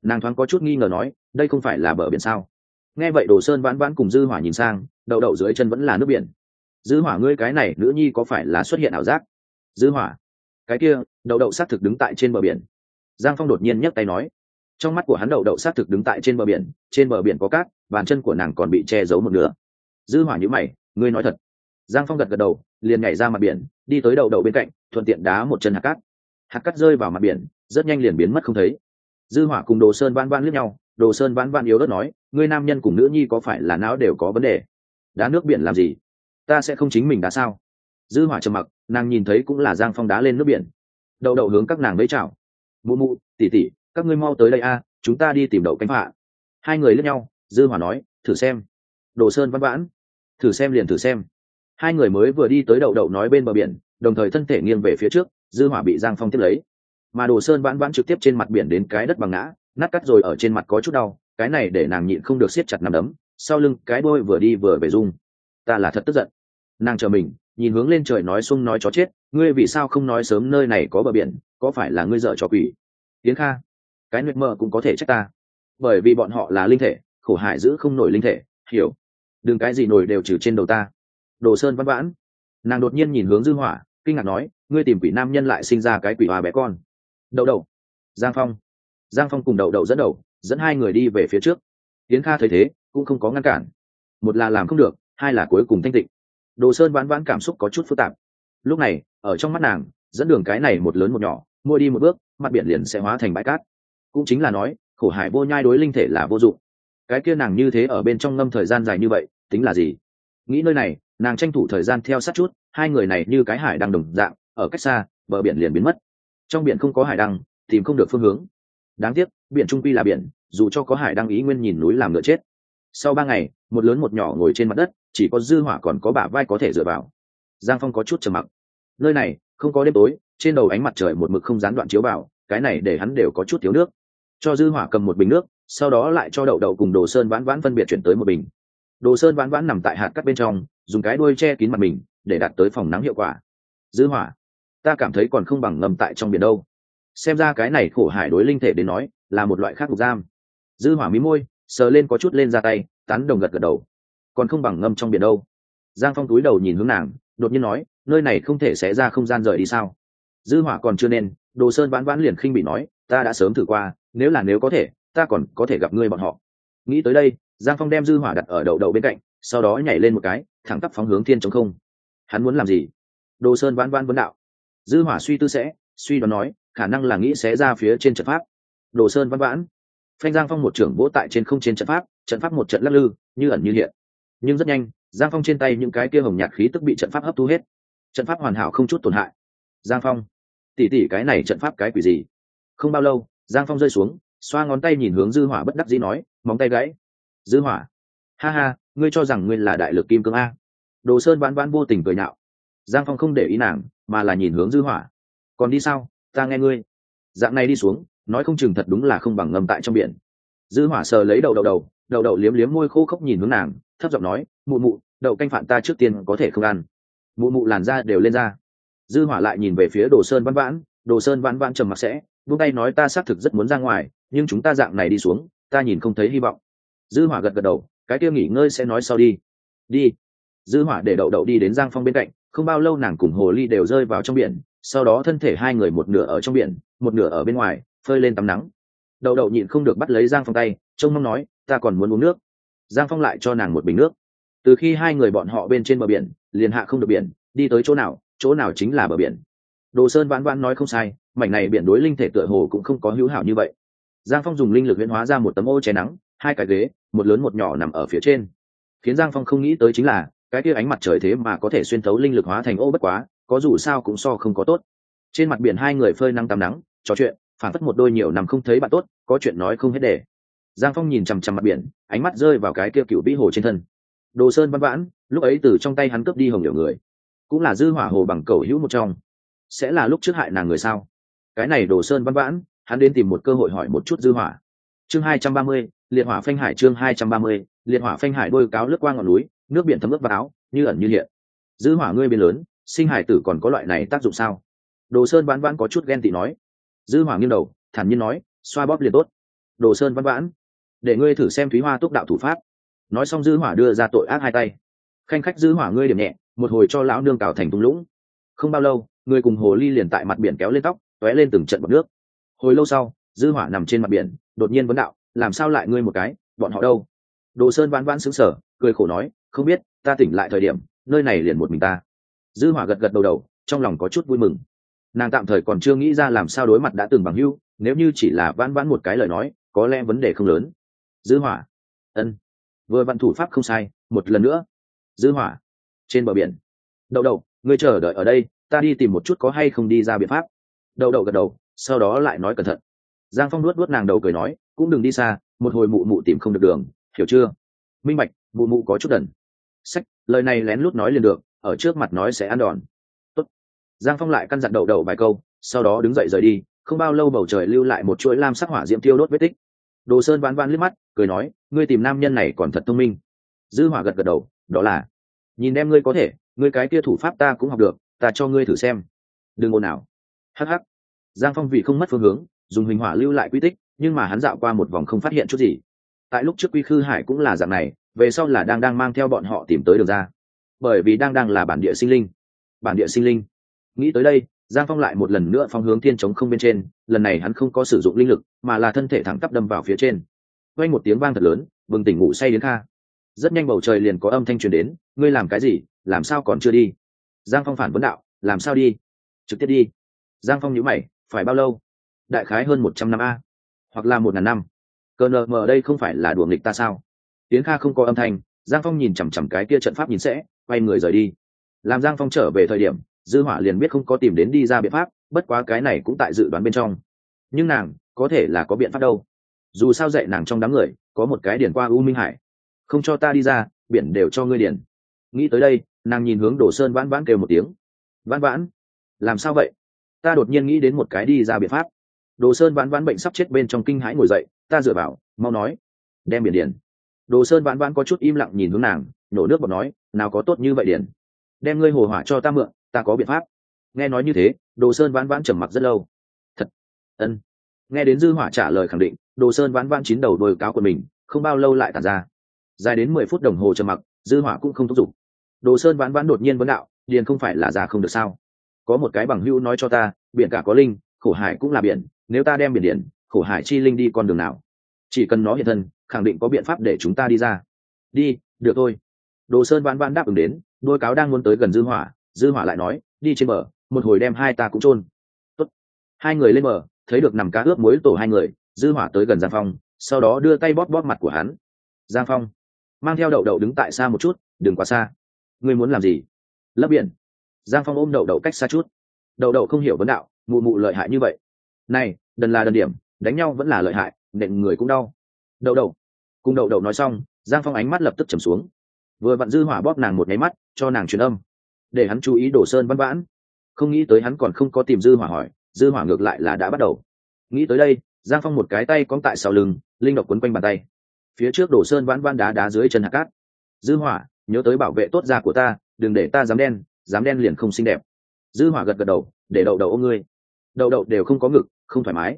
Nàng thoáng có chút nghi ngờ nói, đây không phải là bờ biển sao? Nghe vậy đồ sơn vãn vãn cùng dư hỏa nhìn sang, đậu đậu dưới chân vẫn là nước biển. Dư hỏa ngươi cái này, nữ nhi có phải là xuất hiện ảo giác? Dư hỏa, cái kia, đậu đậu xác thực đứng tại trên bờ biển. Giang phong đột nhiên nhấc tay nói. Trong mắt của hắn đậu đậu xác thực đứng tại trên bờ biển, trên bờ biển có cát, bàn chân của nàng còn bị che giấu một nửa. Dư hỏa nhíu mày, ngươi nói thật. Giang phong gật gật đầu liền nhảy ra mặt biển, đi tới đầu đậu bên cạnh, thuận tiện đá một chân hạt cát. Hạt cát rơi vào mặt biển, rất nhanh liền biến mất không thấy. Dư hỏa cùng đồ sơn vãn vãn liếc nhau, đồ sơn vãn vãn yếu đất nói, ngươi nam nhân cùng nữ nhi có phải là não đều có vấn đề? Đá nước biển làm gì? Ta sẽ không chính mình đá sao? Dư hỏa trầm mặc, nàng nhìn thấy cũng là giang phong đá lên nước biển. Đậu đậu hướng các nàng với chào. Mụ mụ, tỷ tỷ, các ngươi mau tới đây a, chúng ta đi tìm đậu cánh phạ. Hai người lướt nhau, dư hỏa nói, thử xem. Đồ sơn văn vãn, thử xem liền thử xem hai người mới vừa đi tới đậu đậu nói bên bờ biển, đồng thời thân thể nghiêng về phía trước, dư hỏa bị giang phong tiếp lấy. Mà đồ sơn vãn vãn trực tiếp trên mặt biển đến cái đất bằng ngã, nát cắt rồi ở trên mặt có chút đau, cái này để nàng nhịn không được siết chặt nằm đấm, sau lưng cái đôi vừa đi vừa về rung. Ta là thật tức giận. Nàng chờ mình, nhìn hướng lên trời nói xung nói chó chết, ngươi vì sao không nói sớm nơi này có bờ biển, có phải là ngươi dở cho quỷ? Tiến kha, cái nguyệt mơ cũng có thể trách ta. Bởi vì bọn họ là linh thể, khổ hải giữ không nổi linh thể, hiểu. Đừng cái gì nổi đều trừ trên đầu ta đồ sơn văn vãn. Nàng đột nhiên nhìn hướng dư hỏa, kinh ngạc nói, ngươi tìm quỷ nam nhân lại sinh ra cái quỷ hòa bé con. Đậu đậu. Giang phong. Giang phong cùng đậu đậu dẫn đầu, dẫn hai người đi về phía trước. Tiến kha thấy thế, cũng không có ngăn cản. Một là làm không được, hai là cuối cùng thanh tịnh. Đồ sơn vãn vãn cảm xúc có chút phức tạp. Lúc này, ở trong mắt nàng, dẫn đường cái này một lớn một nhỏ mua đi một bước, mặt biển liền sẽ hóa thành bãi cát. Cũng chính là nói, khổ hải vô nhai đối linh thể là vô dụng. Cái kia nàng như thế ở bên trong ngâm thời gian dài như vậy, tính là gì? Nghĩ nơi này, nàng tranh thủ thời gian theo sát chút, hai người này như cái hải đang đồng dạng, ở cách xa, bờ biển liền biến mất. Trong biển không có hải đăng, tìm không được phương hướng. Đáng tiếc, biển trung quy là biển, dù cho có hải đăng ý nguyên nhìn núi làm ngựa chết. Sau ba ngày, một lớn một nhỏ ngồi trên mặt đất, chỉ có dư hỏa còn có bả vai có thể dựa vào. Giang phong có chút trầm mặc. Nơi này, không có đêm tối, trên đầu ánh mặt trời một mực không gián đoạn chiếu vào, cái này để hắn đều có chút thiếu nước. Cho dư hỏa cầm một bình nước, sau đó lại cho đậu đậu cùng đồ sơn vãn vãn phân biệt chuyển tới một bình đồ sơn vãn vãn nằm tại hạt cắt bên trong, dùng cái đuôi che kín mặt mình, để đạt tới phòng nắng hiệu quả. Dư hỏa, ta cảm thấy còn không bằng ngầm tại trong biển đâu. Xem ra cái này khổ hải đối linh thể đến nói, là một loại khác ngục giam. Dư hỏa mí môi, sờ lên có chút lên ra tay, tán đồng gật gật đầu. Còn không bằng ngâm trong biển đâu. Giang phong túi đầu nhìn hướng nàng, đột nhiên nói, nơi này không thể xé ra không gian rời đi sao? Dư hỏa còn chưa nên, đồ sơn vãn vãn liền khinh bị nói, ta đã sớm thử qua, nếu là nếu có thể, ta còn có thể gặp ngươi bọn họ. Nghĩ tới đây giang phong đem dư hỏa đặt ở đầu đầu bên cạnh, sau đó nhảy lên một cái, thẳng tắp phóng hướng thiên chống không. Hắn muốn làm gì? Đồ sơn vãn vãn vấn đạo. Dư hỏa suy tư sẽ, suy đoán nói, khả năng là nghĩ sẽ ra phía trên trận pháp. Đồ sơn vãn vãn. Phanh giang phong một trưởng vỗ tại trên không trên trận pháp trận pháp một trận lắc lư, như ẩn như hiện. Nhưng rất nhanh, giang phong trên tay những cái kia hồng nhạt khí tức bị trận pháp hấp thu hết. Trận pháp hoàn hảo không chút tổn hại. Giang phong. Tỉ tỉ cái này trận pháp cái quỷ gì? Không bao lâu, giang phong rơi xuống, xoa ngón tay nhìn hướng dư hỏa bất đắc dĩ nói, móng tay gãy dư hỏa. Ha ha, ngươi cho rằng ngươi là đại lực kim cương a. Đồ sơn vãn vãn vô tình cười nhạo. Giang phong không để ý nàng, mà là nhìn hướng dư hỏa. Còn đi sao? Ta nghe ngươi. Dạng này đi xuống, nói không chừng thật đúng là không bằng ngầm tại trong biển. Dư hỏa sờ lấy đầu đầu đầu đầu đầu liếm liếm môi khô khốc nhìn hướng nàng, thấp giọng nói, mụ mụ, đậu canh phản ta trước tiên có thể không ăn. Mụ mụ làn da đều lên ra dư hỏa lại nhìn về phía đồ sơn vãn vãn, đồ sơn vãn vãn trầm mặc sẽ, buông tay nói ta xác thực rất muốn ra ngoài, nhưng chúng ta dạng này đi xuống, ta nhìn không thấy hy vọng dư hỏa gật gật đầu, cái kia nghỉ ngơi sẽ nói sau đi. Đi. Dư hỏa để đậu đậu đi đến giang phong bên cạnh, không bao lâu nàng cùng hồ ly đều rơi vào trong biển, sau đó thân thể hai người một nửa ở trong biển, một nửa ở bên ngoài, phơi lên tắm nắng. Đậu đậu nhịn không được bắt lấy giang phong tay, trông mong nói, ta còn muốn uống nước. Giang phong lại cho nàng một bình nước. Từ khi hai người bọn họ bên trên bờ biển, liền hạ không được biển, đi tới chỗ nào chỗ nào chính là bờ biển. Đồ sơn vãn vãn nói không sai, mảnh này biển đối linh thể tựa hồ cũng không có hữu hảo như vậy. Giang phong dùng linh lực huyễn hóa ra một tấm ô che nắng hai cái ghế, một lớn một nhỏ nằm ở phía trên. Khiến giang phong không nghĩ tới chính là, cái kia ánh mặt trời thế mà có thể xuyên thấu linh lực hóa thành ô bất quá, có dù sao cũng so không có tốt. Trên mặt biển hai người phơi nắng tắm nắng, trò chuyện, phản phất một đôi nhiều nằm không thấy bạn tốt, có chuyện nói không hết để. Giang phong nhìn chằm chằm mặt biển, ánh mắt rơi vào cái kia cựu vĩ hồ trên thân. Đồ sơn văn vãn, lúc ấy từ trong tay hắn cướp đi hồng liệu người. Cũng là dư hỏa hồ bằng cầu hữu một trong. Sẽ là lúc trước hại nàng người sao? Cái này đồ sơn văn vãn, hắn đến tìm một cơ hội hỏi một chút dư hỏa. Chương hai trăm ba mươi liệt hỏa phanh hải chương hai trăm ba mươi, liệt hỏa phanh hải đôi cáo lướt qua ngọn núi, nước biển thấm ướt vào áo, như ẩn như hiện. Dư hỏa ngươi biến lớn, sinh hải tử còn có loại này tác dụng sao? Đồ sơn vãn vãn có chút ghen tị nói. Dư hỏa nghiêng đầu, thản nhiên nói, xoa bóp liền tốt. Đồ sơn vãn vãn, để ngươi thử xem thúy hoa túc đạo thủ pháp. Nói xong dư hỏa đưa ra tội ác hai tay. Khanh khách dư hỏa ngươi điểm nhẹ, một hồi cho lão nương cào thành tung lũng. Không bao lâu, người cùng hồ ly liền tại mặt biển kéo lên tóc, tóe lên từng trận bọt nước. Hồi lâu sau, dư hỏa nằm trên mặt biển, đột nhiên vấn đạo làm sao lại ngươi một cái, bọn họ đâu? Đồ sơn vãn vãn xứng sở cười khổ nói, không biết, ta tỉnh lại thời điểm, nơi này liền một mình ta. Dư hỏa gật gật đầu đầu, trong lòng có chút vui mừng. Nàng tạm thời còn chưa nghĩ ra làm sao đối mặt đã từng bằng hưu nếu như chỉ là vãn vãn một cái lời nói, có lẽ vấn đề không lớn. Dư hỏa, ân, vừa văn thủ pháp không sai, một lần nữa. Dư hỏa, trên bờ biển. Đậu đậu, ngươi chờ đợi ở đây, ta đi tìm một chút có hay không đi ra biện pháp. Đậu đậu gật đầu, sau đó lại nói cẩn thận. Giang phong nuốt nuốt nàng đầu cười nói cũng đừng đi xa, một hồi mụ mụ tìm không được đường, hiểu chưa? Minh bạch, mụ mụ có chút đần. Sách, lời này lén lút nói liền được, ở trước mặt nói sẽ ăn đòn. Tốt. giang phong lại căn dặn đầu đầu vài câu, sau đó đứng dậy rời đi, không bao lâu bầu trời lưu lại một chuỗi lam sắc hỏa diễm tiêu đốt vết tích. Đồ sơn ván ván liếc mắt, cười nói, ngươi tìm nam nhân này còn thật thông minh. Dư hỏa gật gật đầu, đó là, nhìn em ngươi có thể, ngươi cái kia thủ pháp ta cũng học được, ta cho ngươi thử xem. Đừng ồn nào hắc hắc. Giang phong vì không mất phương hướng, dùng hình hỏa lưu lại quy tích nhưng mà hắn dạo qua một vòng không phát hiện chút gì. Tại lúc trước quy khư hải cũng là dạng này, về sau là đang đang mang theo bọn họ tìm tới đường ra. Bởi vì đang đang là bản địa sinh linh. Bản địa sinh linh. Nghĩ tới đây, giang phong lại một lần nữa phong hướng thiên chống không bên trên, lần này hắn không có sử dụng linh lực, mà là thân thể thẳng tắp đâm vào phía trên. Quanh một tiếng vang thật lớn, bừng tỉnh ngủ say đến kha. Rất nhanh bầu trời liền có âm thanh truyền đến, ngươi làm cái gì? Làm sao còn chưa đi? Giang phong phản vấn đạo, làm sao đi? Trực tiếp đi. Giang phong nhữ mày, phải bao lâu? Đại khái hơn một trăm năm a hoặc là một ngàn năm. Cờ nờ mờ đây không phải là đùa nghịch ta sao? Tiến kha không có âm thanh, giang phong nhìn chằm chằm cái kia trận pháp nhìn sẽ, quay người rời đi. Làm giang phong trở về thời điểm, dư hỏa liền biết không có tìm đến đi ra biện pháp, bất quá cái này cũng tại dự đoán bên trong. Nhưng nàng, có thể là có biện pháp đâu. Dù sao dạy nàng trong đám người, có một cái điển qua u minh hải. Không cho ta đi ra, biển đều cho ngươi điển. Nghĩ tới đây, nàng nhìn hướng đổ sơn vãn vãn kêu một tiếng. Vãn vãn, làm sao vậy? Ta đột nhiên nghĩ đến một cái đi ra biện pháp đồ sơn vãn vãn bệnh sắp chết bên trong kinh hãi ngồi dậy, ta dựa vào, mau nói. Đem biển điển đồ sơn vãn vãn có chút im lặng nhìn hướng nàng, nổ nước bọt nói, nào có tốt như vậy điển đem ngươi hồ hỏa cho ta mượn, ta có biện pháp. Nghe nói như thế, đồ sơn vãn vãn trầm mặc rất lâu. Thật. Ân. Nghe đến dư hỏa trả lời khẳng định, đồ sơn vãn vãn chín đầu đôi cáo của mình, không bao lâu lại tàn ra. Dài đến mười phút đồng hồ trầm mặc, dư hỏa cũng không thúc giục. Đồ sơn vãn vãn đột nhiên vấn đạo, điền không phải là già không được sao? Có một cái bằng hữu nói cho ta, biển cả có linh, khổ hải cũng là biển nếu ta đem biển điện khổ hải chi linh đi con đường nào? Chỉ cần nó hiện thân, khẳng định có biện pháp để chúng ta đi ra. Đi, được thôi. Đồ sơn vãn vãn đáp ứng đến, đôi cáo đang muốn tới gần dư hỏa. Dư hỏa lại nói, đi trên bờ, một hồi đem hai ta cũng chôn. Tốt. hai người lên bờ, thấy được nằm cá ướp muối tổ hai người, dư hỏa tới gần giang phong, sau đó đưa tay bóp bóp mặt của hắn. Giang phong, mang theo đậu đậu đứng tại xa một chút, đừng quá xa. Ngươi muốn làm gì? Lấp biển. Giang phong ôm đậu đậu cách xa chút. Đậu đậu không hiểu vấn đạo, mụ mụ lợi hại như vậy này, đần là đần điểm, đánh nhau vẫn là lợi hại, nện người cũng đau. Đậu đậu. Cùng đậu đậu nói xong, giang phong ánh mắt lập tức trầm xuống. Vừa vặn dư hỏa bóp nàng một nháy mắt, cho nàng truyền âm. Để hắn chú ý đổ sơn văn vãn. Không nghĩ tới hắn còn không có tìm dư hỏa hỏi, dư hỏa ngược lại là đã bắt đầu. Nghĩ tới đây, giang phong một cái tay cong tại sau lưng, linh độc quấn quanh bàn tay. Phía trước đổ sơn vãn vãn đá đá dưới chân hạt cát. Dư hỏa, nhớ tới bảo vệ tốt da của ta, đừng để ta dám đen dám đen liền không xinh đẹp. Dư hỏa gật gật đầu, để đậu đậu ôm ngươi. Đậu đậu đều không có ngực không thoải mái.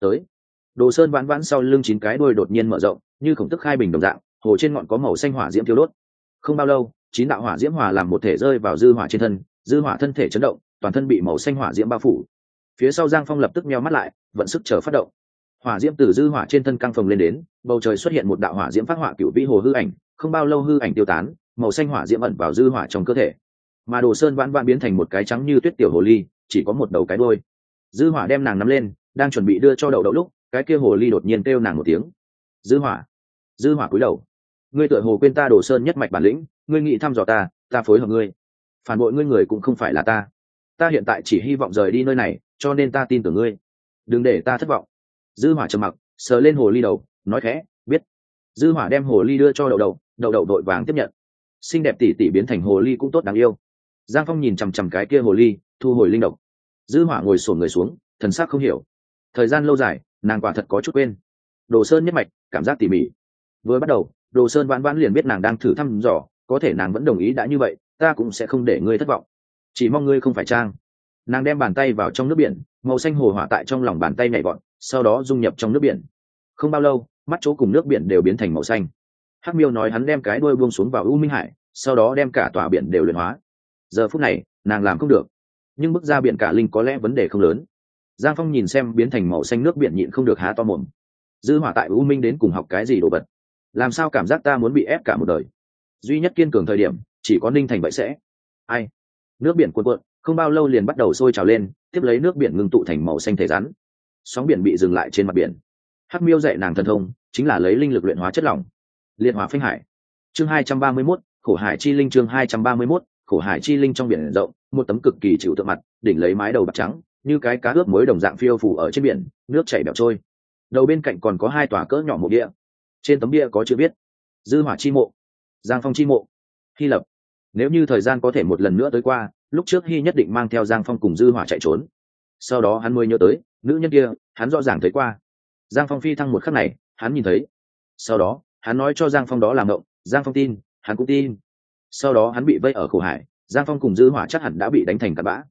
Tới. Đồ sơn vãn vãn sau lưng chín cái đuôi đột nhiên mở rộng, như khổng tức khai bình đồng dạng, hồ trên ngọn có màu xanh hỏa diễm thiêu đốt. Không bao lâu, chín đạo hỏa diễm hòa làm một thể rơi vào dư hỏa trên thân, dư hỏa thân thể chấn động, toàn thân bị màu xanh hỏa diễm bao phủ. Phía sau giang phong lập tức meo mắt lại, vận sức chờ phát động. Hỏa diễm từ dư hỏa trên thân căng phồng lên đến, bầu trời xuất hiện một đạo hỏa diễm phát hỏa cựu vĩ hồ hư ảnh, không bao lâu hư ảnh tiêu tán, màu xanh hỏa diễm ẩn vào dư hỏa trong cơ thể. Mà đồ sơn vãn vãn biến thành một cái trắng như tuyết tiểu hồ ly, chỉ có một đầu cái đuôi dư hỏa đem nàng nắm lên, đang chuẩn bị đưa cho đậu đậu lúc, cái kia hồ ly đột nhiên kêu nàng một tiếng. Dư hỏa dư hỏa cúi đầu. Ngươi tựa hồ quên ta đồ sơn nhất mạch bản lĩnh, ngươi nghĩ thăm dò ta ta phối hợp ngươi. Phản bội ngươi người cũng không phải là ta. Ta hiện tại chỉ hy vọng rời đi nơi này, cho nên ta tin tưởng ngươi. Đừng để ta thất vọng. Dư hỏa trầm mặc, sờ lên hồ ly đầu, nói khẽ, biết. Dư hỏa đem hồ ly đưa cho đậu đậu đậu đậu đội vàng tiếp nhận. Xinh đẹp tỷ tỷ biến thành hồ ly cũng tốt đáng yêu. Giang phong nhìn chằm chằm cái kia hồ ly, thu hồi linh độc dư hỏa ngồi sổn người xuống, thần sắc không hiểu. Thời gian lâu dài, nàng quả thật có chút quên. Đồ sơn nhất mạch, cảm giác tỉ mỉ. Vừa bắt đầu, đồ sơn vãn vãn liền biết nàng đang thử thăm dò, có thể nàng vẫn đồng ý đã như vậy, ta cũng sẽ không để ngươi thất vọng. Chỉ mong ngươi không phải trang. Nàng đem bàn tay vào trong nước biển, màu xanh hồ hỏa tại trong lòng bàn tay nhảy bọn sau đó dung nhập trong nước biển. Không bao lâu, mắt chỗ cùng nước biển đều biến thành màu xanh. Hắc miêu nói hắn đem cái đuôi buông xuống vào u minh hải, sau đó đem cả tòa biển đều luyện hóa. Giờ phút này, nàng làm không được nhưng bước ra biển cả linh có lẽ vấn đề không lớn. Giang phong nhìn xem biến thành màu xanh nước biển nhịn không được há to mồm. Dư hỏa tại u minh đến cùng học cái gì đồ vật? Làm sao cảm giác ta muốn bị ép cả một đời? Duy nhất kiên cường thời điểm chỉ có ninh thành vậy sẽ. Ai? Nước biển cuộn cuộn không bao lâu liền bắt đầu sôi trào lên tiếp lấy nước biển ngưng tụ thành màu xanh thể rắn. Sóng biển bị dừng lại trên mặt biển. Hắc miêu dạy nàng thần thông chính là lấy linh lực luyện hóa chất lỏng. Liệt hỏa phanh hải. Chương hai trăm ba mươi 231, khổ hải chi linh chương hai trăm ba mươi 231, khổ hải chi linh trong biển rộng, một tấm cực kỳ chịu tượng mặt, đỉnh lấy mái đầu bạc trắng, như cái cá ướp mới đồng dạng phiêu phủ ở trên biển, nước chảy bẹo trôi. Đầu bên cạnh còn có hai tòa cỡ nhỏ mộ địa. Trên tấm bia có chữ viết, dư hỏa chi mộ, giang phong chi mộ, hy lập. Nếu như thời gian có thể một lần nữa tới qua, lúc trước hy nhất định mang theo giang phong cùng dư hỏa chạy trốn. Sau đó hắn mới nhớ tới, nữ nhân kia, hắn rõ ràng thấy qua. Giang phong phi thăng một khắc này, hắn nhìn thấy. Sau đó, hắn nói cho giang phong đó làm động giang phong tin, hắn cũng tin sau đó hắn bị vây ở khổ hải, giang phong cùng dư hỏa chắc hẳn đã bị đánh thành cặn bã.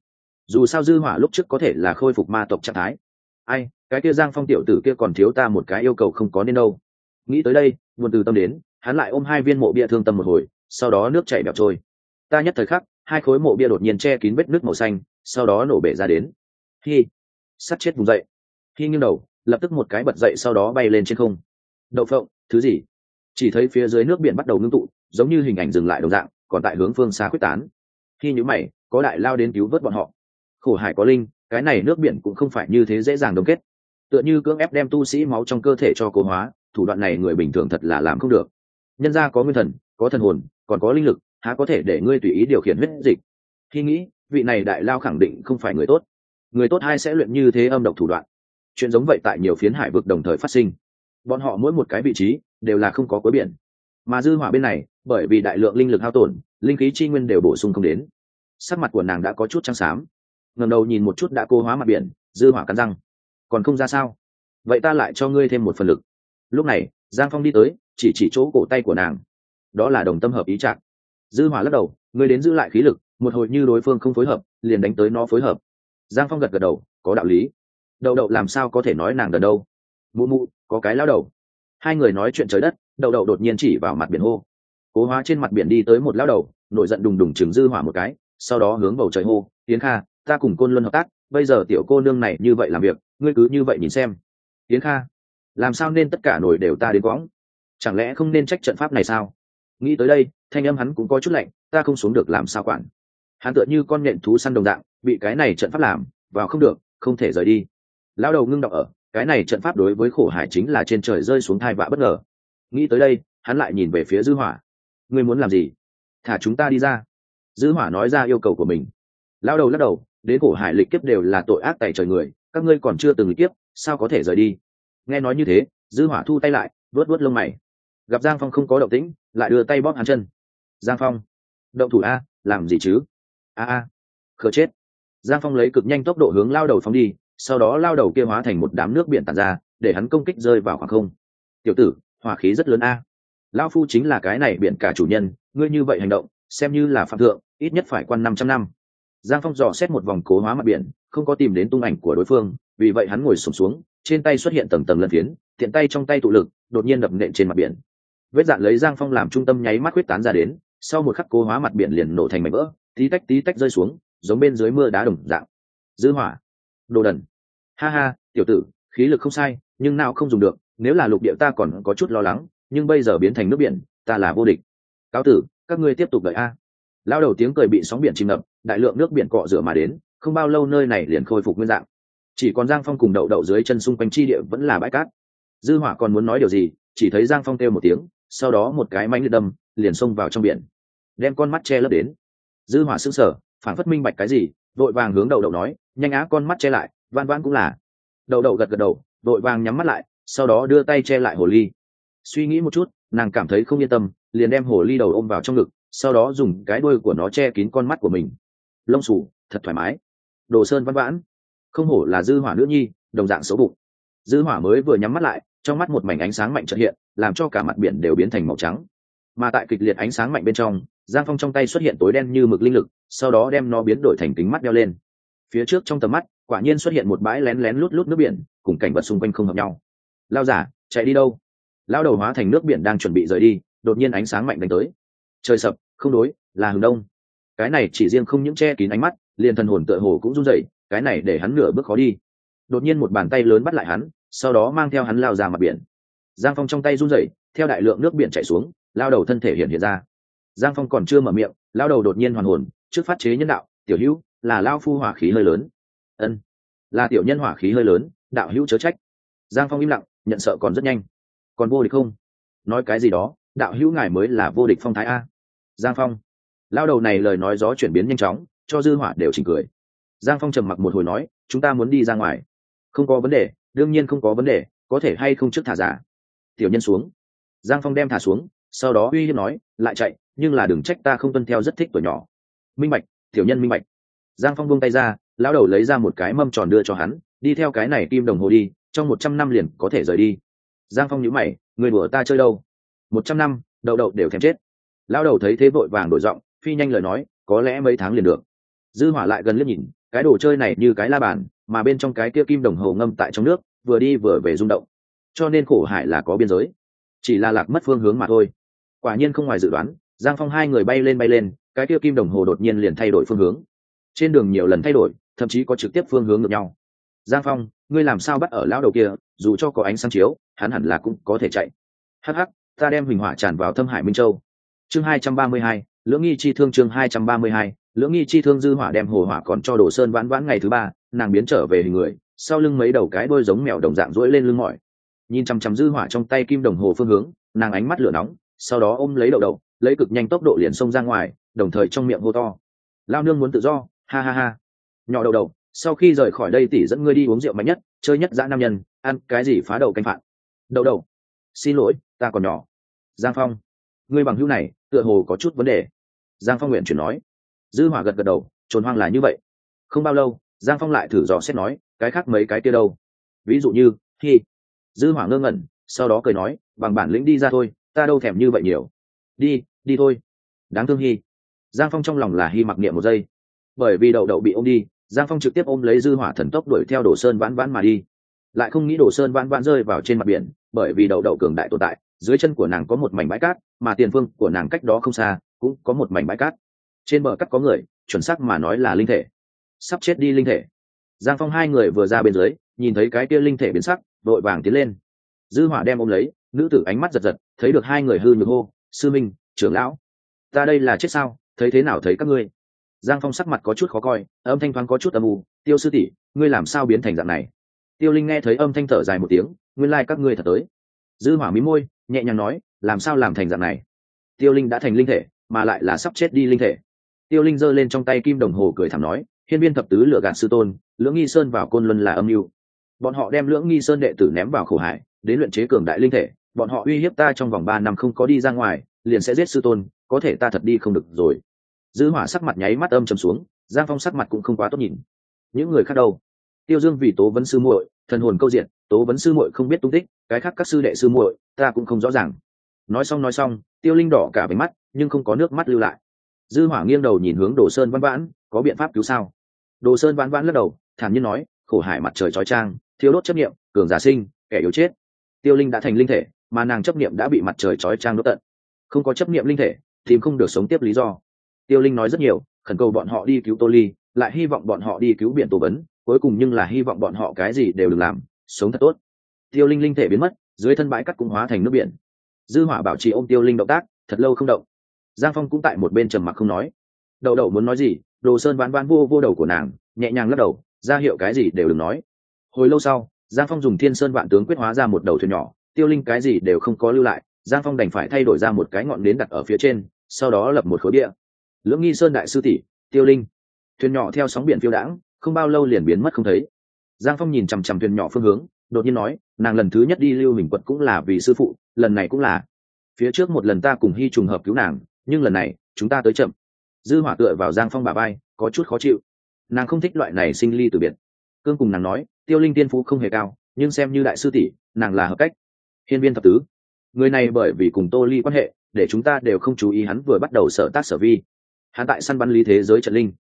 Dù sao dư hỏa lúc trước có thể là khôi phục ma tộc trạng thái. Ai, cái kia giang phong tiểu tử kia còn thiếu ta một cái yêu cầu không có nên đâu. Nghĩ tới đây, buồn từ tâm đến, hắn lại ôm hai viên mộ bia thương tâm một hồi, sau đó nước chảy bẹp trôi. Ta nhất thời khắc, hai khối mộ bia đột nhiên che kín vết nước màu xanh, sau đó nổ bể ra đến. Hi. Sắt chết vùng dậy. Khi nghiêng đầu, lập tức một cái bật dậy sau đó bay lên trên không. Đậu phộng, thứ gì? Chỉ thấy phía dưới nước biển bắt đầu ngưng tụ giống như hình ảnh dừng lại đồng dạng, còn tại hướng phương xa quyết tán. Khi những mày, có đại lao đến cứu vớt bọn họ. Khổ hải có linh, cái này nước biển cũng không phải như thế dễ dàng đồng kết. Tựa như cưỡng ép đem tu sĩ máu trong cơ thể cho cố hóa, thủ đoạn này người bình thường thật là làm không được. Nhân ra có nguyên thần, có thần hồn, còn có linh lực, há có thể để ngươi tùy ý điều khiển huyết dịch? Khi nghĩ, vị này đại lao khẳng định không phải người tốt. Người tốt hai sẽ luyện như thế âm độc thủ đoạn? Chuyện giống vậy tại nhiều phiến hải vực đồng thời phát sinh. Bọn họ mỗi một cái vị trí đều là không có cuối biển mà dư hỏa bên này, bởi vì đại lượng linh lực hao tổn, linh khí chi nguyên đều bổ sung không đến. Sắc mặt của nàng đã có chút trắng xám. Ngẩng đầu nhìn một chút đã cô hóa mặt biển, dư hỏa cắn răng. Còn không ra sao? Vậy ta lại cho ngươi thêm một phần lực. Lúc này, giang phong đi tới, chỉ chỉ chỗ cổ tay của nàng. Đó là đồng tâm hợp ý trạng. Dư hỏa lắc đầu, ngươi đến giữ lại khí lực, một hồi như đối phương không phối hợp, liền đánh tới nó phối hợp. Giang phong gật gật đầu, có đạo lý. Đậu đậu làm sao có thể nói nàng đần đâu? Mụ mụ, có cái lao đầu. Hai người nói chuyện trời đất đậu đậu đột nhiên chỉ vào mặt biển hô. Cố hóa trên mặt biển đi tới một lao đầu, nổi giận đùng đùng chừng dư hỏa một cái, sau đó hướng bầu trời hô, tiến kha, ta cùng côn luân hợp tác, bây giờ tiểu cô nương này như vậy làm việc, ngươi cứ như vậy nhìn xem. Tiến kha, làm sao nên tất cả nổi đều ta đến quõng? Chẳng lẽ không nên trách trận pháp này sao? Nghĩ tới đây, thanh âm hắn cũng có chút lạnh, ta không xuống được làm sao quản. Hắn tựa như con nhện thú săn đồng dạng, bị cái này trận pháp làm, vào không được, không thể rời đi. Lao đầu ngưng đọc ở, cái này trận pháp đối với khổ hải chính là trên trời rơi xuống thai vạ bất ngờ nghĩ tới đây, hắn lại nhìn về phía dư hỏa. Ngươi muốn làm gì? Thả chúng ta đi ra. Dư hỏa nói ra yêu cầu của mình. Lao đầu lắc đầu, đến cổ hải lịch kiếp đều là tội ác tại trời người, các ngươi còn chưa từng lịch kiếp, sao có thể rời đi? Nghe nói như thế, dư hỏa thu tay lại, vuốt vuốt lông mày. Gặp giang phong không có động tĩnh, lại đưa tay bóp hắn chân. Giang phong, động thủ a, làm gì chứ? A a, khờ chết. Giang phong lấy cực nhanh tốc độ hướng lao đầu phóng đi, sau đó lao đầu kia hóa thành một đám nước biển tàn ra, để hắn công kích rơi vào khoảng không. Tiểu tử hỏa khí rất lớn a. À. phu chính là cái này biển cả chủ nhân ngươi như vậy hành động xem như là phạm thượng ít nhất phải quan năm trăm năm. Giang phong dò xét một vòng cố hóa mặt biển không có tìm đến tung ảnh của đối phương vì vậy hắn ngồi sụp xuống, xuống trên tay xuất hiện tầng tầng lân phiến tiện tay trong tay tụ lực đột nhiên đập nện trên mặt biển. Vết dạn lấy giang phong làm trung tâm nháy mắt huyết tán ra đến sau một khắc cố hóa mặt biển liền nổ thành mảnh vỡ tí tách tí tách rơi xuống giống bên dưới mưa đá đồng dạng. Dư hỏa. Đồ đần. Ha ha tiểu tử khí lực không sai nhưng nào không dùng được nếu là lục địa ta còn có chút lo lắng, nhưng bây giờ biến thành nước biển, ta là vô địch. Cáo tử, các ngươi tiếp tục đợi a. Lao đầu tiếng cười bị sóng biển chìm ngập, đại lượng nước biển cọ rửa mà đến, không bao lâu nơi này liền khôi phục nguyên dạng. Chỉ còn giang phong cùng đậu đậu dưới chân xung quanh chi địa vẫn là bãi cát. Dư hỏa còn muốn nói điều gì, chỉ thấy giang phong kêu một tiếng, sau đó một cái mánh liệt đâm, liền xông vào trong biển. Đem con mắt che lấp đến. Dư hỏa sững sờ, phản phất minh bạch cái gì, vội vàng hướng đầu đậu nói, nhanh á, con mắt che lại van van cũng là. Đậu đậu gật gật đầu, vội vàng nhắm mắt lại sau đó đưa tay che lại hồ ly. Suy nghĩ một chút, nàng cảm thấy không yên tâm, liền đem hồ ly đầu ôm vào trong ngực, sau đó dùng cái đuôi của nó che kín con mắt của mình. Lông sủ thật thoải mái. Đồ sơn văn vãn. Không hổ là dư hỏa nữ nhi, đồng dạng xấu bụng. Dư hỏa mới vừa nhắm mắt lại, trong mắt một mảnh ánh sáng mạnh chợt hiện, làm cho cả mặt biển đều biến thành màu trắng. Mà tại kịch liệt ánh sáng mạnh bên trong, giang phong trong tay xuất hiện tối đen như mực linh lực, sau đó đem nó biến đổi thành kính mắt đeo lên. Phía trước trong tầm mắt, quả nhiên xuất hiện một bãi lén lén lút lút nước biển, cùng cảnh vật xung quanh không hợp nhau lao giả, chạy đi đâu? Lao đầu hóa thành nước biển đang chuẩn bị rời đi, đột nhiên ánh sáng mạnh đánh tới. Trời sập, không đối, là hướng đông. Cái này chỉ riêng không những che kín ánh mắt, liền thần hồn tựa hồ cũng run rẩy, cái này để hắn nửa bước khó đi. Đột nhiên một bàn tay lớn bắt lại hắn, sau đó mang theo hắn lao ra mặt biển. Giang phong trong tay run rẩy, theo đại lượng nước biển chảy xuống, lao đầu thân thể hiện hiện ra. Giang phong còn chưa mở miệng, lao đầu đột nhiên hoàn hồn, trước phát chế nhân đạo, tiểu hữu, là lao phu hỏa khí hơi lớn. Ân, là tiểu nhân hỏa khí hơi lớn, đạo hữu chớ trách. Giang phong im lặng nhận sợ còn rất nhanh. Còn vô địch không? Nói cái gì đó, đạo hữu ngài mới là vô địch phong thái a. Giang phong. Lao đầu này lời nói gió chuyển biến nhanh chóng, cho dư hỏa đều chỉnh cười. Giang phong trầm mặc một hồi nói, chúng ta muốn đi ra ngoài. Không có vấn đề, đương nhiên không có vấn đề, có thể hay không trước thả giả. Tiểu nhân xuống. Giang phong đem thả xuống, sau đó uy hiếp nói, lại chạy, nhưng là đừng trách ta không tuân theo rất thích tuổi nhỏ. Minh bạch, tiểu nhân minh bạch. Giang phong buông tay ra, lão đầu lấy ra một cái mâm tròn đưa cho hắn, đi theo cái này kim đồng hồ đi trong một trăm năm liền có thể rời đi. Giang phong nhíu mày, người đùa ta chơi đâu? Một trăm năm, đậu đậu đều thèm chết. Lão đầu thấy thế vội vàng đổi giọng, phi nhanh lời nói, có lẽ mấy tháng liền được. Dư hỏa lại gần liếc nhìn, cái đồ chơi này như cái la bàn, mà bên trong cái kia kim đồng hồ ngâm tại trong nước, vừa đi vừa về rung động. Cho nên khổ hải là có biên giới, chỉ là lạc mất phương hướng mà thôi. Quả nhiên không ngoài dự đoán, giang phong hai người bay lên bay lên, cái kia kim đồng hồ đột nhiên liền thay đổi phương hướng. Trên đường nhiều lần thay đổi, thậm chí có trực tiếp phương hướng ngược nhau. Giang phong ngươi làm sao bắt ở lão đầu kia, dù cho có ánh sáng chiếu, hắn hẳn là cũng có thể chạy. Hắc hắc, ta đem huỳnh hỏa tràn vào thâm hải minh châu. Chương hai trăm ba mươi hai, lưỡng nghi chi thương chương hai trăm ba mươi hai, lưỡng nghi chi thương dư hỏa đem hồ hỏa còn cho đồ sơn vãn vãn ngày thứ ba, nàng biến trở về hình người, sau lưng mấy đầu cái đôi giống mèo đồng dạng rỗi lên lưng mỏi. Nhìn chằm chằm dư hỏa trong tay kim đồng hồ phương hướng, nàng ánh mắt lửa nóng, sau đó ôm lấy đậu đậu, lấy cực nhanh tốc độ liền xông ra ngoài, đồng thời trong miệng hô to. Lao nương muốn tự do, ha ha ha. Nhỏ đậu đậu sau khi rời khỏi đây tỷ dẫn ngươi đi uống rượu mạnh nhất, chơi nhất dã nam nhân, ăn cái gì phá đầu canh phạm. đậu đầu. xin lỗi, ta còn nhỏ. Giang phong. Ngươi bằng hữu này, tựa hồ có chút vấn đề. Giang phong nguyện chuyển nói. Dư hỏa gật gật đầu trồn hoang là như vậy. Không bao lâu, giang phong lại thử dò xét nói, cái khác mấy cái kia đâu? Ví dụ như, khi dư hỏa ngơ ngẩn, sau đó cười nói, bằng bản lĩnh đi ra thôi, ta đâu thèm như vậy nhiều. Đi đi thôi. Đáng thương hy giang phong trong lòng là hy mặc niệm một giây. Bởi vì đậu đậu bị ông đi giang phong trực tiếp ôm lấy dư hỏa thần tốc đuổi theo đồ sơn vãn vãn mà đi. Lại không nghĩ đồ sơn vãn vãn rơi vào trên mặt biển, bởi vì đậu đậu cường đại tồn tại, dưới chân của nàng có một mảnh bãi cát, mà tiền phương của nàng cách đó không xa cũng có một mảnh bãi cát. Trên bờ cát có người, chuẩn xác mà nói là linh thể. Sắp chết đi linh thể. Giang phong hai người vừa ra bên dưới, nhìn thấy cái kia linh thể biến sắc vội vàng tiến lên. Dư hỏa đem ôm lấy, nữ tử ánh mắt giật giật, thấy được hai người hư nhược hô, sư minh, trưởng lão, ta đây là chết sao? Thấy thế nào thấy các ngươi? Giang phong sắc mặt có chút khó coi, âm thanh thoáng có chút âm u, tiêu sư tỷ, ngươi làm sao biến thành dạng này? Tiêu linh nghe thấy âm thanh thở dài một tiếng, nguyên lai、like、các ngươi thật tới. Dư hỏa mí môi, nhẹ nhàng nói, làm sao làm thành dạng này? Tiêu linh đã thành linh thể, mà lại là sắp chết đi linh thể. Tiêu linh giơ lên trong tay kim đồng hồ cười thảm nói, hiên viên thập tứ lựa gạt sư tôn, lưỡng nghi sơn vào côn luân là âm mưu. Bọn họ đem lưỡng nghi sơn đệ tử ném vào khổ hải, đến luyện chế cường đại linh thể. Bọn họ uy hiếp ta trong vòng ba năm không có đi ra ngoài, liền sẽ giết sư tôn, có thể ta thật đi không được rồi dư hỏa sắc mặt nháy mắt âm trầm xuống, giang phong sắc mặt cũng không quá tốt nhìn. Những người khác đâu? Tiêu dương vì tố vấn sư muội, thần hồn câu diện, tố vấn sư muội không biết tung tích, cái khác các sư đệ sư muội, ta cũng không rõ ràng. Nói xong nói xong, tiêu linh đỏ cả váy mắt, nhưng không có nước mắt lưu lại. Dư hỏa nghiêng đầu nhìn hướng đồ sơn văn vãn, có biện pháp cứu sao? Đồ sơn vãn vãn lắc đầu, thản nhiên nói, khổ hải mặt trời chói trang thiếu đốt chấp niệm, cường giả sinh, kẻ yếu chết. Tiêu linh đã thành linh thể, mà nàng chấp niệm đã bị mặt trời chói trang đốt tận. Không có chấp niệm linh thể, tìm không được sống tiếp lý do tiêu linh nói rất nhiều, khẩn cầu bọn họ đi cứu tô ly, lại hy vọng bọn họ đi cứu biển tổ vấn, cuối cùng nhưng là hy vọng bọn họ cái gì đều được làm, sống thật tốt. Tiêu linh linh thể biến mất, dưới thân bãi cắt cũng hóa thành nước biển. Dư hỏa bảo trì ôm tiêu linh động tác, thật lâu không động. Giang phong cũng tại một bên trầm mặc không nói. Đậu đậu muốn nói gì, đồ sơn ván ván vô vô đầu của nàng, nhẹ nhàng lắc đầu, ra hiệu cái gì đều đừng nói. Hồi lâu sau, giang phong dùng thiên sơn vạn tướng quyết hóa ra một đầu thuyền nhỏ, tiêu linh cái gì đều không có lưu lại, giang phong đành phải thay đổi ra một cái ngọn nến đặt ở phía trên, sau đó lập một khối địa lưỡng nghi sơn đại sư tỷ, tiêu linh. Thuyền nhỏ theo sóng biển phiêu đãng, không bao lâu liền biến mất không thấy. Giang phong nhìn chằm chằm thuyền nhỏ phương hướng, đột nhiên nói, nàng lần thứ nhất đi lưu hình quật cũng là vì sư phụ, lần này cũng là. Phía trước một lần ta cùng hy trùng hợp cứu nàng, nhưng lần này, chúng ta tới chậm. Dư hỏa tựa vào giang phong bà bay có chút khó chịu. Nàng không thích loại này sinh ly từ biệt. Cương cùng nàng nói, tiêu linh tiên phú không hề cao, nhưng xem như đại sư tỷ, nàng là hợp cách. Hiên viên thập tứ. Người này bởi vì cùng tô ly quan hệ, để chúng ta đều không chú ý hắn vừa bắt đầu sở tác sở vi hắn tại săn bắn lý thế giới trận linh.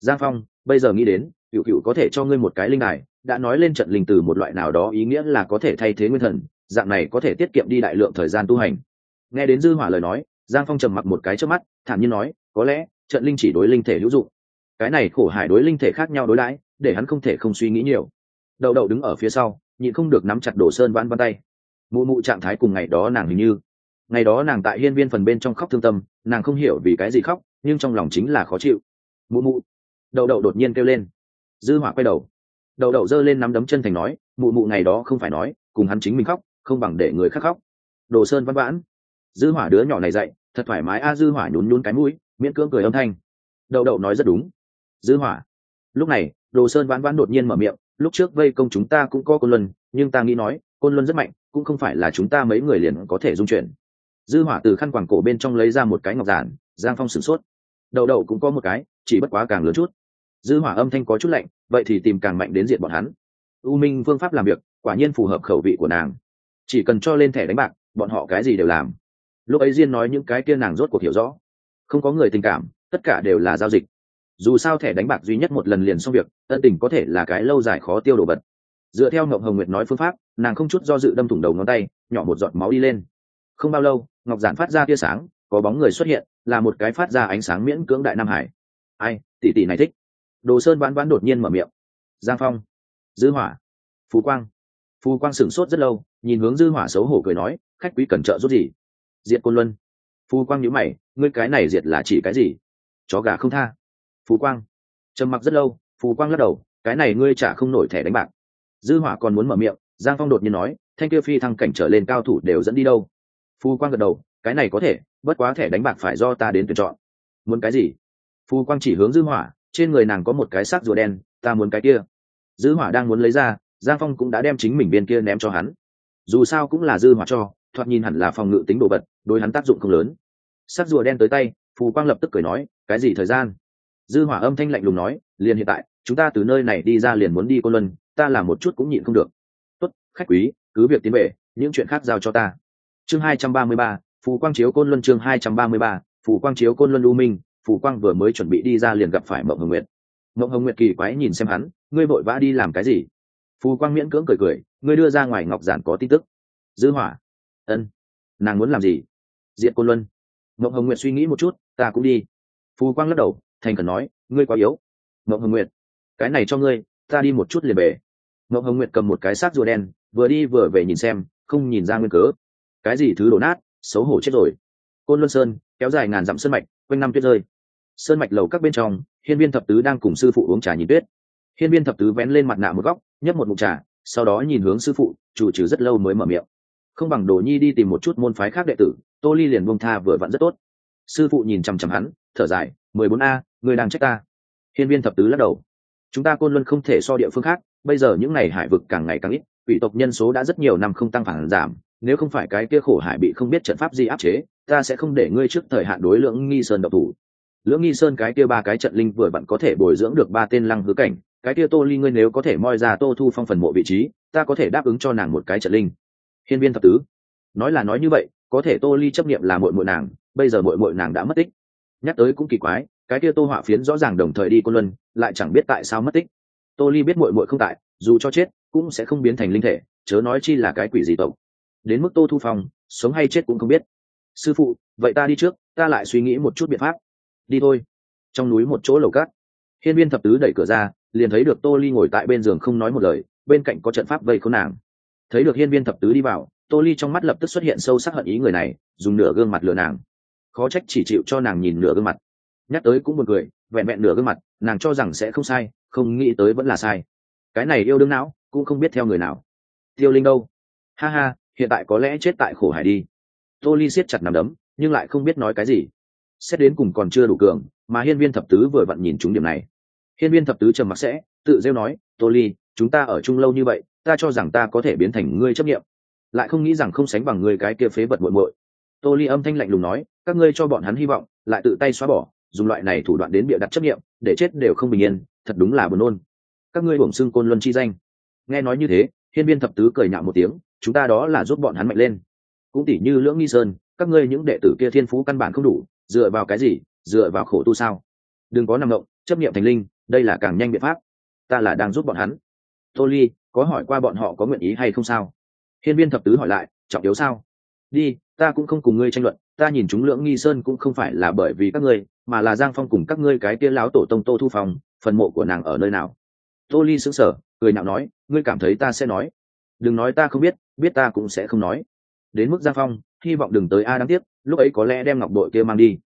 Giang phong, bây giờ nghĩ đến, cựu cựu có thể cho ngươi một cái linh đài, đã nói lên trận linh từ một loại nào đó ý nghĩa là có thể thay thế nguyên thần, dạng này có thể tiết kiệm đi đại lượng thời gian tu hành. Nghe đến dư hỏa lời nói, giang phong trầm mặc một cái trước mắt, thản nhiên nói, có lẽ, trận linh chỉ đối linh thể hữu dụng. Cái này khổ hải đối linh thể khác nhau đối đãi, để hắn không thể không suy nghĩ nhiều. Đậu đậu đứng ở phía sau, nhịn không được nắm chặt đổ sơn vãn vân tay. Mụ mụ trạng thái cùng ngày đó nàng hình như. Ngày đó nàng tại hiên viên phần bên trong khóc thương tâm, nàng không hiểu vì cái gì khóc nhưng trong lòng chính là khó chịu. Mụ mụ. Đậu đậu đột nhiên kêu lên. Dư hỏa quay đầu. Đậu đậu giơ lên nắm đấm chân thành nói, mụ mụ ngày đó không phải nói, cùng hắn chính mình khóc, không bằng để người khác khóc. Đồ sơn văn vãn. Dư hỏa đứa nhỏ này dậy, thật thoải mái a, dư hỏa nhún nhún cái mũi, miễn cưỡng cười âm thanh. Đậu đậu nói rất đúng. Dư hỏa. Lúc này, đồ sơn vãn vãn đột nhiên mở miệng, lúc trước vây công chúng ta cũng có côn luân, nhưng ta nghĩ nói, côn luân rất mạnh, cũng không phải là chúng ta mấy người liền có thể dung chuyển. Dư hỏa từ khăn quàng cổ bên trong lấy ra một cái ngọc giản, giang phong sửng sốt đầu đầu cũng có một cái, chỉ bất quá càng lớn chút. Dư hỏa âm thanh có chút lạnh, vậy thì tìm càng mạnh đến diện bọn hắn. U minh phương pháp làm việc, quả nhiên phù hợp khẩu vị của nàng. Chỉ cần cho lên thẻ đánh bạc, bọn họ cái gì đều làm. Lúc ấy diên nói những cái kia nàng rốt cuộc hiểu rõ. Không có người tình cảm, tất cả đều là giao dịch. Dù sao thẻ đánh bạc duy nhất một lần liền xong việc, ân tình có thể là cái lâu dài khó tiêu đồ vật. Dựa theo ngọc hồng nguyệt nói phương pháp, nàng không chút do dự đâm thủng đầu ngón tay, nhỏ một giọt máu đi lên. Không bao lâu, ngọc giản phát ra tia sáng, có bóng người xuất hiện là một cái phát ra ánh sáng miễn cưỡng đại nam hải. Ai, tỷ tỷ này thích. Đồ sơn vãn vãn đột nhiên mở miệng. Giang phong, dư hỏa, phú quang. Phú quang sửng sốt rất lâu, nhìn hướng dư hỏa xấu hổ cười nói, khách quý cần trợ giúp gì? Diệt côn luân. Phú quang nhíu mày, ngươi cái này diệt là chỉ cái gì? Chó gà không tha. Phú quang. Trầm mặc rất lâu, phú quang lắc đầu, cái này ngươi trả không nổi thẻ đánh bạc. Dư hỏa còn muốn mở miệng, giang phong đột nhiên nói, thanh kia phi thăng cảnh trở lên cao thủ đều dẫn đi đâu? Phú quang gật đầu cái này có thể bất quá thẻ đánh bạc phải do ta đến tuyển chọn. Muốn cái gì? Phù quang chỉ hướng dư hỏa trên người nàng có một cái xác rùa đen ta muốn cái kia. Dư hỏa đang muốn lấy ra giang phong cũng đã đem chính mình viên kia ném cho hắn. Dù sao cũng là dư hỏa cho thoạt nhìn hẳn là phòng ngự tính đồ vật đối hắn tác dụng không lớn. Sắc rùa đen tới tay phù quang lập tức cười nói cái gì thời gian? Dư hỏa âm thanh lạnh lùng nói liền hiện tại chúng ta từ nơi này đi ra liền muốn đi cô luân ta làm một chút cũng nhịn không được. Tốt khách quý cứ việc tiến về những chuyện khác giao cho ta. Chương 233, phù quang chiếu côn luân chương 233, phù quang chiếu côn luân u minh phù quang vừa mới chuẩn bị đi ra liền gặp phải mộng hồng nguyệt. Mộng hồng nguyệt kỳ quái nhìn xem hắn ngươi vội vã đi làm cái gì? Phù quang miễn cưỡng cười cười ngươi đưa ra ngoài ngọc giản có tin tức. Dư hỏa. Ân. Nàng muốn làm gì? Diện côn luân. Mộng hồng nguyệt suy nghĩ một chút ta cũng đi. Phù quang lắc đầu thành cần nói ngươi quá yếu. Mộng hồng nguyệt. Cái này cho ngươi ta đi một chút liền về. Mộng hồng nguyệt cầm một cái xác rùa đen vừa đi vừa về nhìn xem không nhìn ra nguyên cớ. Cái gì thứ đổ nát? Xấu hổ chết rồi. Côn luân sơn, kéo dài ngàn dặm sơn mạch, quanh năm tuyết rơi. Sơn mạch lầu các bên trong, hiên viên thập tứ đang cùng sư phụ uống trà nhìn tuyết. Hiên viên thập tứ vén lên mặt nạ một góc, nhấp một mụn trà, sau đó nhìn hướng sư phụ, chủ trừ rất lâu mới mở miệng. Không bằng đồ nhi đi tìm một chút môn phái khác đệ tử, tô ly liền buông tha vừa vặn rất tốt. Sư phụ nhìn chằm chằm hắn, thở dài, mười bốn a, người đang trách ta. Hiên viên thập tứ lắc đầu. Chúng ta côn luân không thể so địa phương khác, bây giờ những ngày hải vực càng ngày càng ít vị tộc nhân số đã rất nhiều năm không tăng phản giảm nếu không phải cái kia khổ hải bị không biết trận pháp gì áp chế, ta sẽ không để ngươi trước thời hạn đối lưỡng nghi sơn độc thủ. Lưỡng nghi sơn cái kia ba cái trận linh vừa vặn có thể bồi dưỡng được ba tên lăng hứa cảnh, cái kia tô ly ngươi nếu có thể moi ra tô thu phong phần mộ vị trí, ta có thể đáp ứng cho nàng một cái trận linh. Hiên viên thập tứ, nói là nói như vậy, có thể tô ly chấp nghiệm là mội mội nàng, bây giờ mội mội nàng đã mất tích. Nhắc tới cũng kỳ quái, cái kia tô họa phiến rõ ràng đồng thời đi côn luân, lại chẳng biết tại sao mất tích. Tô ly biết mội mội không tại, dù cho chết, cũng sẽ không biến thành linh thể, chớ nói chi là cái quỷ gì tộc đến mức tô thu phong, sống hay chết cũng không biết. Sư phụ, vậy ta đi trước, ta lại suy nghĩ một chút biện pháp. Đi thôi. Trong núi một chỗ lầu cát, hiên viên thập tứ đẩy cửa ra, liền thấy được tô ly ngồi tại bên giường không nói một lời, bên cạnh có trận pháp vây khốn nàng. Thấy được hiên viên thập tứ đi vào, tô ly trong mắt lập tức xuất hiện sâu sắc hận ý người này, dùng nửa gương mặt lừa nàng. Khó trách chỉ chịu cho nàng nhìn nửa gương mặt. Nhắc tới cũng một người vẹn vẹn nửa gương mặt, nàng cho rằng sẽ không sai, không nghĩ tới vẫn là sai. Cái này yêu đương não, cũng không biết theo người nào. Tiêu linh đâu? Ha ha hiện tại có lẽ chết tại khổ hải đi. Tô ly siết chặt nằm đấm, nhưng lại không biết nói cái gì. Xét đến cùng còn chưa đủ cường, mà hiên viên thập tứ vừa vặn nhìn chúng điểm này. Hiên viên thập tứ trầm mặc sẽ, tự rêu nói, tô ly, chúng ta ở chung lâu như vậy, ta cho rằng ta có thể biến thành ngươi chấp nghiệm lại không nghĩ rằng không sánh bằng ngươi cái kia phế vật muội muội. Tô ly âm thanh lạnh lùng nói, các ngươi cho bọn hắn hy vọng, lại tự tay xóa bỏ, dùng loại này thủ đoạn đến bịa đặt chấp nghiệm để chết đều không bình yên, thật đúng là buồn nôn. Các ngươi bổng xưng côn luân chi danh. Nghe nói như thế, hiên viên thập tứ cười nhạo một tiếng chúng ta đó là giúp bọn hắn mạnh lên. Cũng tỉ như lưỡng nghi sơn, các ngươi những đệ tử kia thiên phú căn bản không đủ, dựa vào cái gì, dựa vào khổ tu sao? Đừng có nằm động, chấp nghiệm thành linh, đây là càng nhanh biện pháp. Ta là đang giúp bọn hắn. Tô ly, có hỏi qua bọn họ có nguyện ý hay không sao? Hiên viên thập tứ hỏi lại, trọng yếu sao? Đi, ta cũng không cùng ngươi tranh luận, ta nhìn chúng lưỡng nghi sơn cũng không phải là bởi vì các ngươi, mà là giang phong cùng các ngươi cái kia láo tổ tông tô thu phòng phần mộ của nàng ở nơi nào? Tô ly sững sờ, cười nhạo nói, ngươi cảm thấy ta sẽ nói đừng nói ta không biết biết ta cũng sẽ không nói. Đến mức giang phong, hy vọng đừng tới a đáng tiếc lúc ấy có lẽ đem ngọc đội kia mang đi.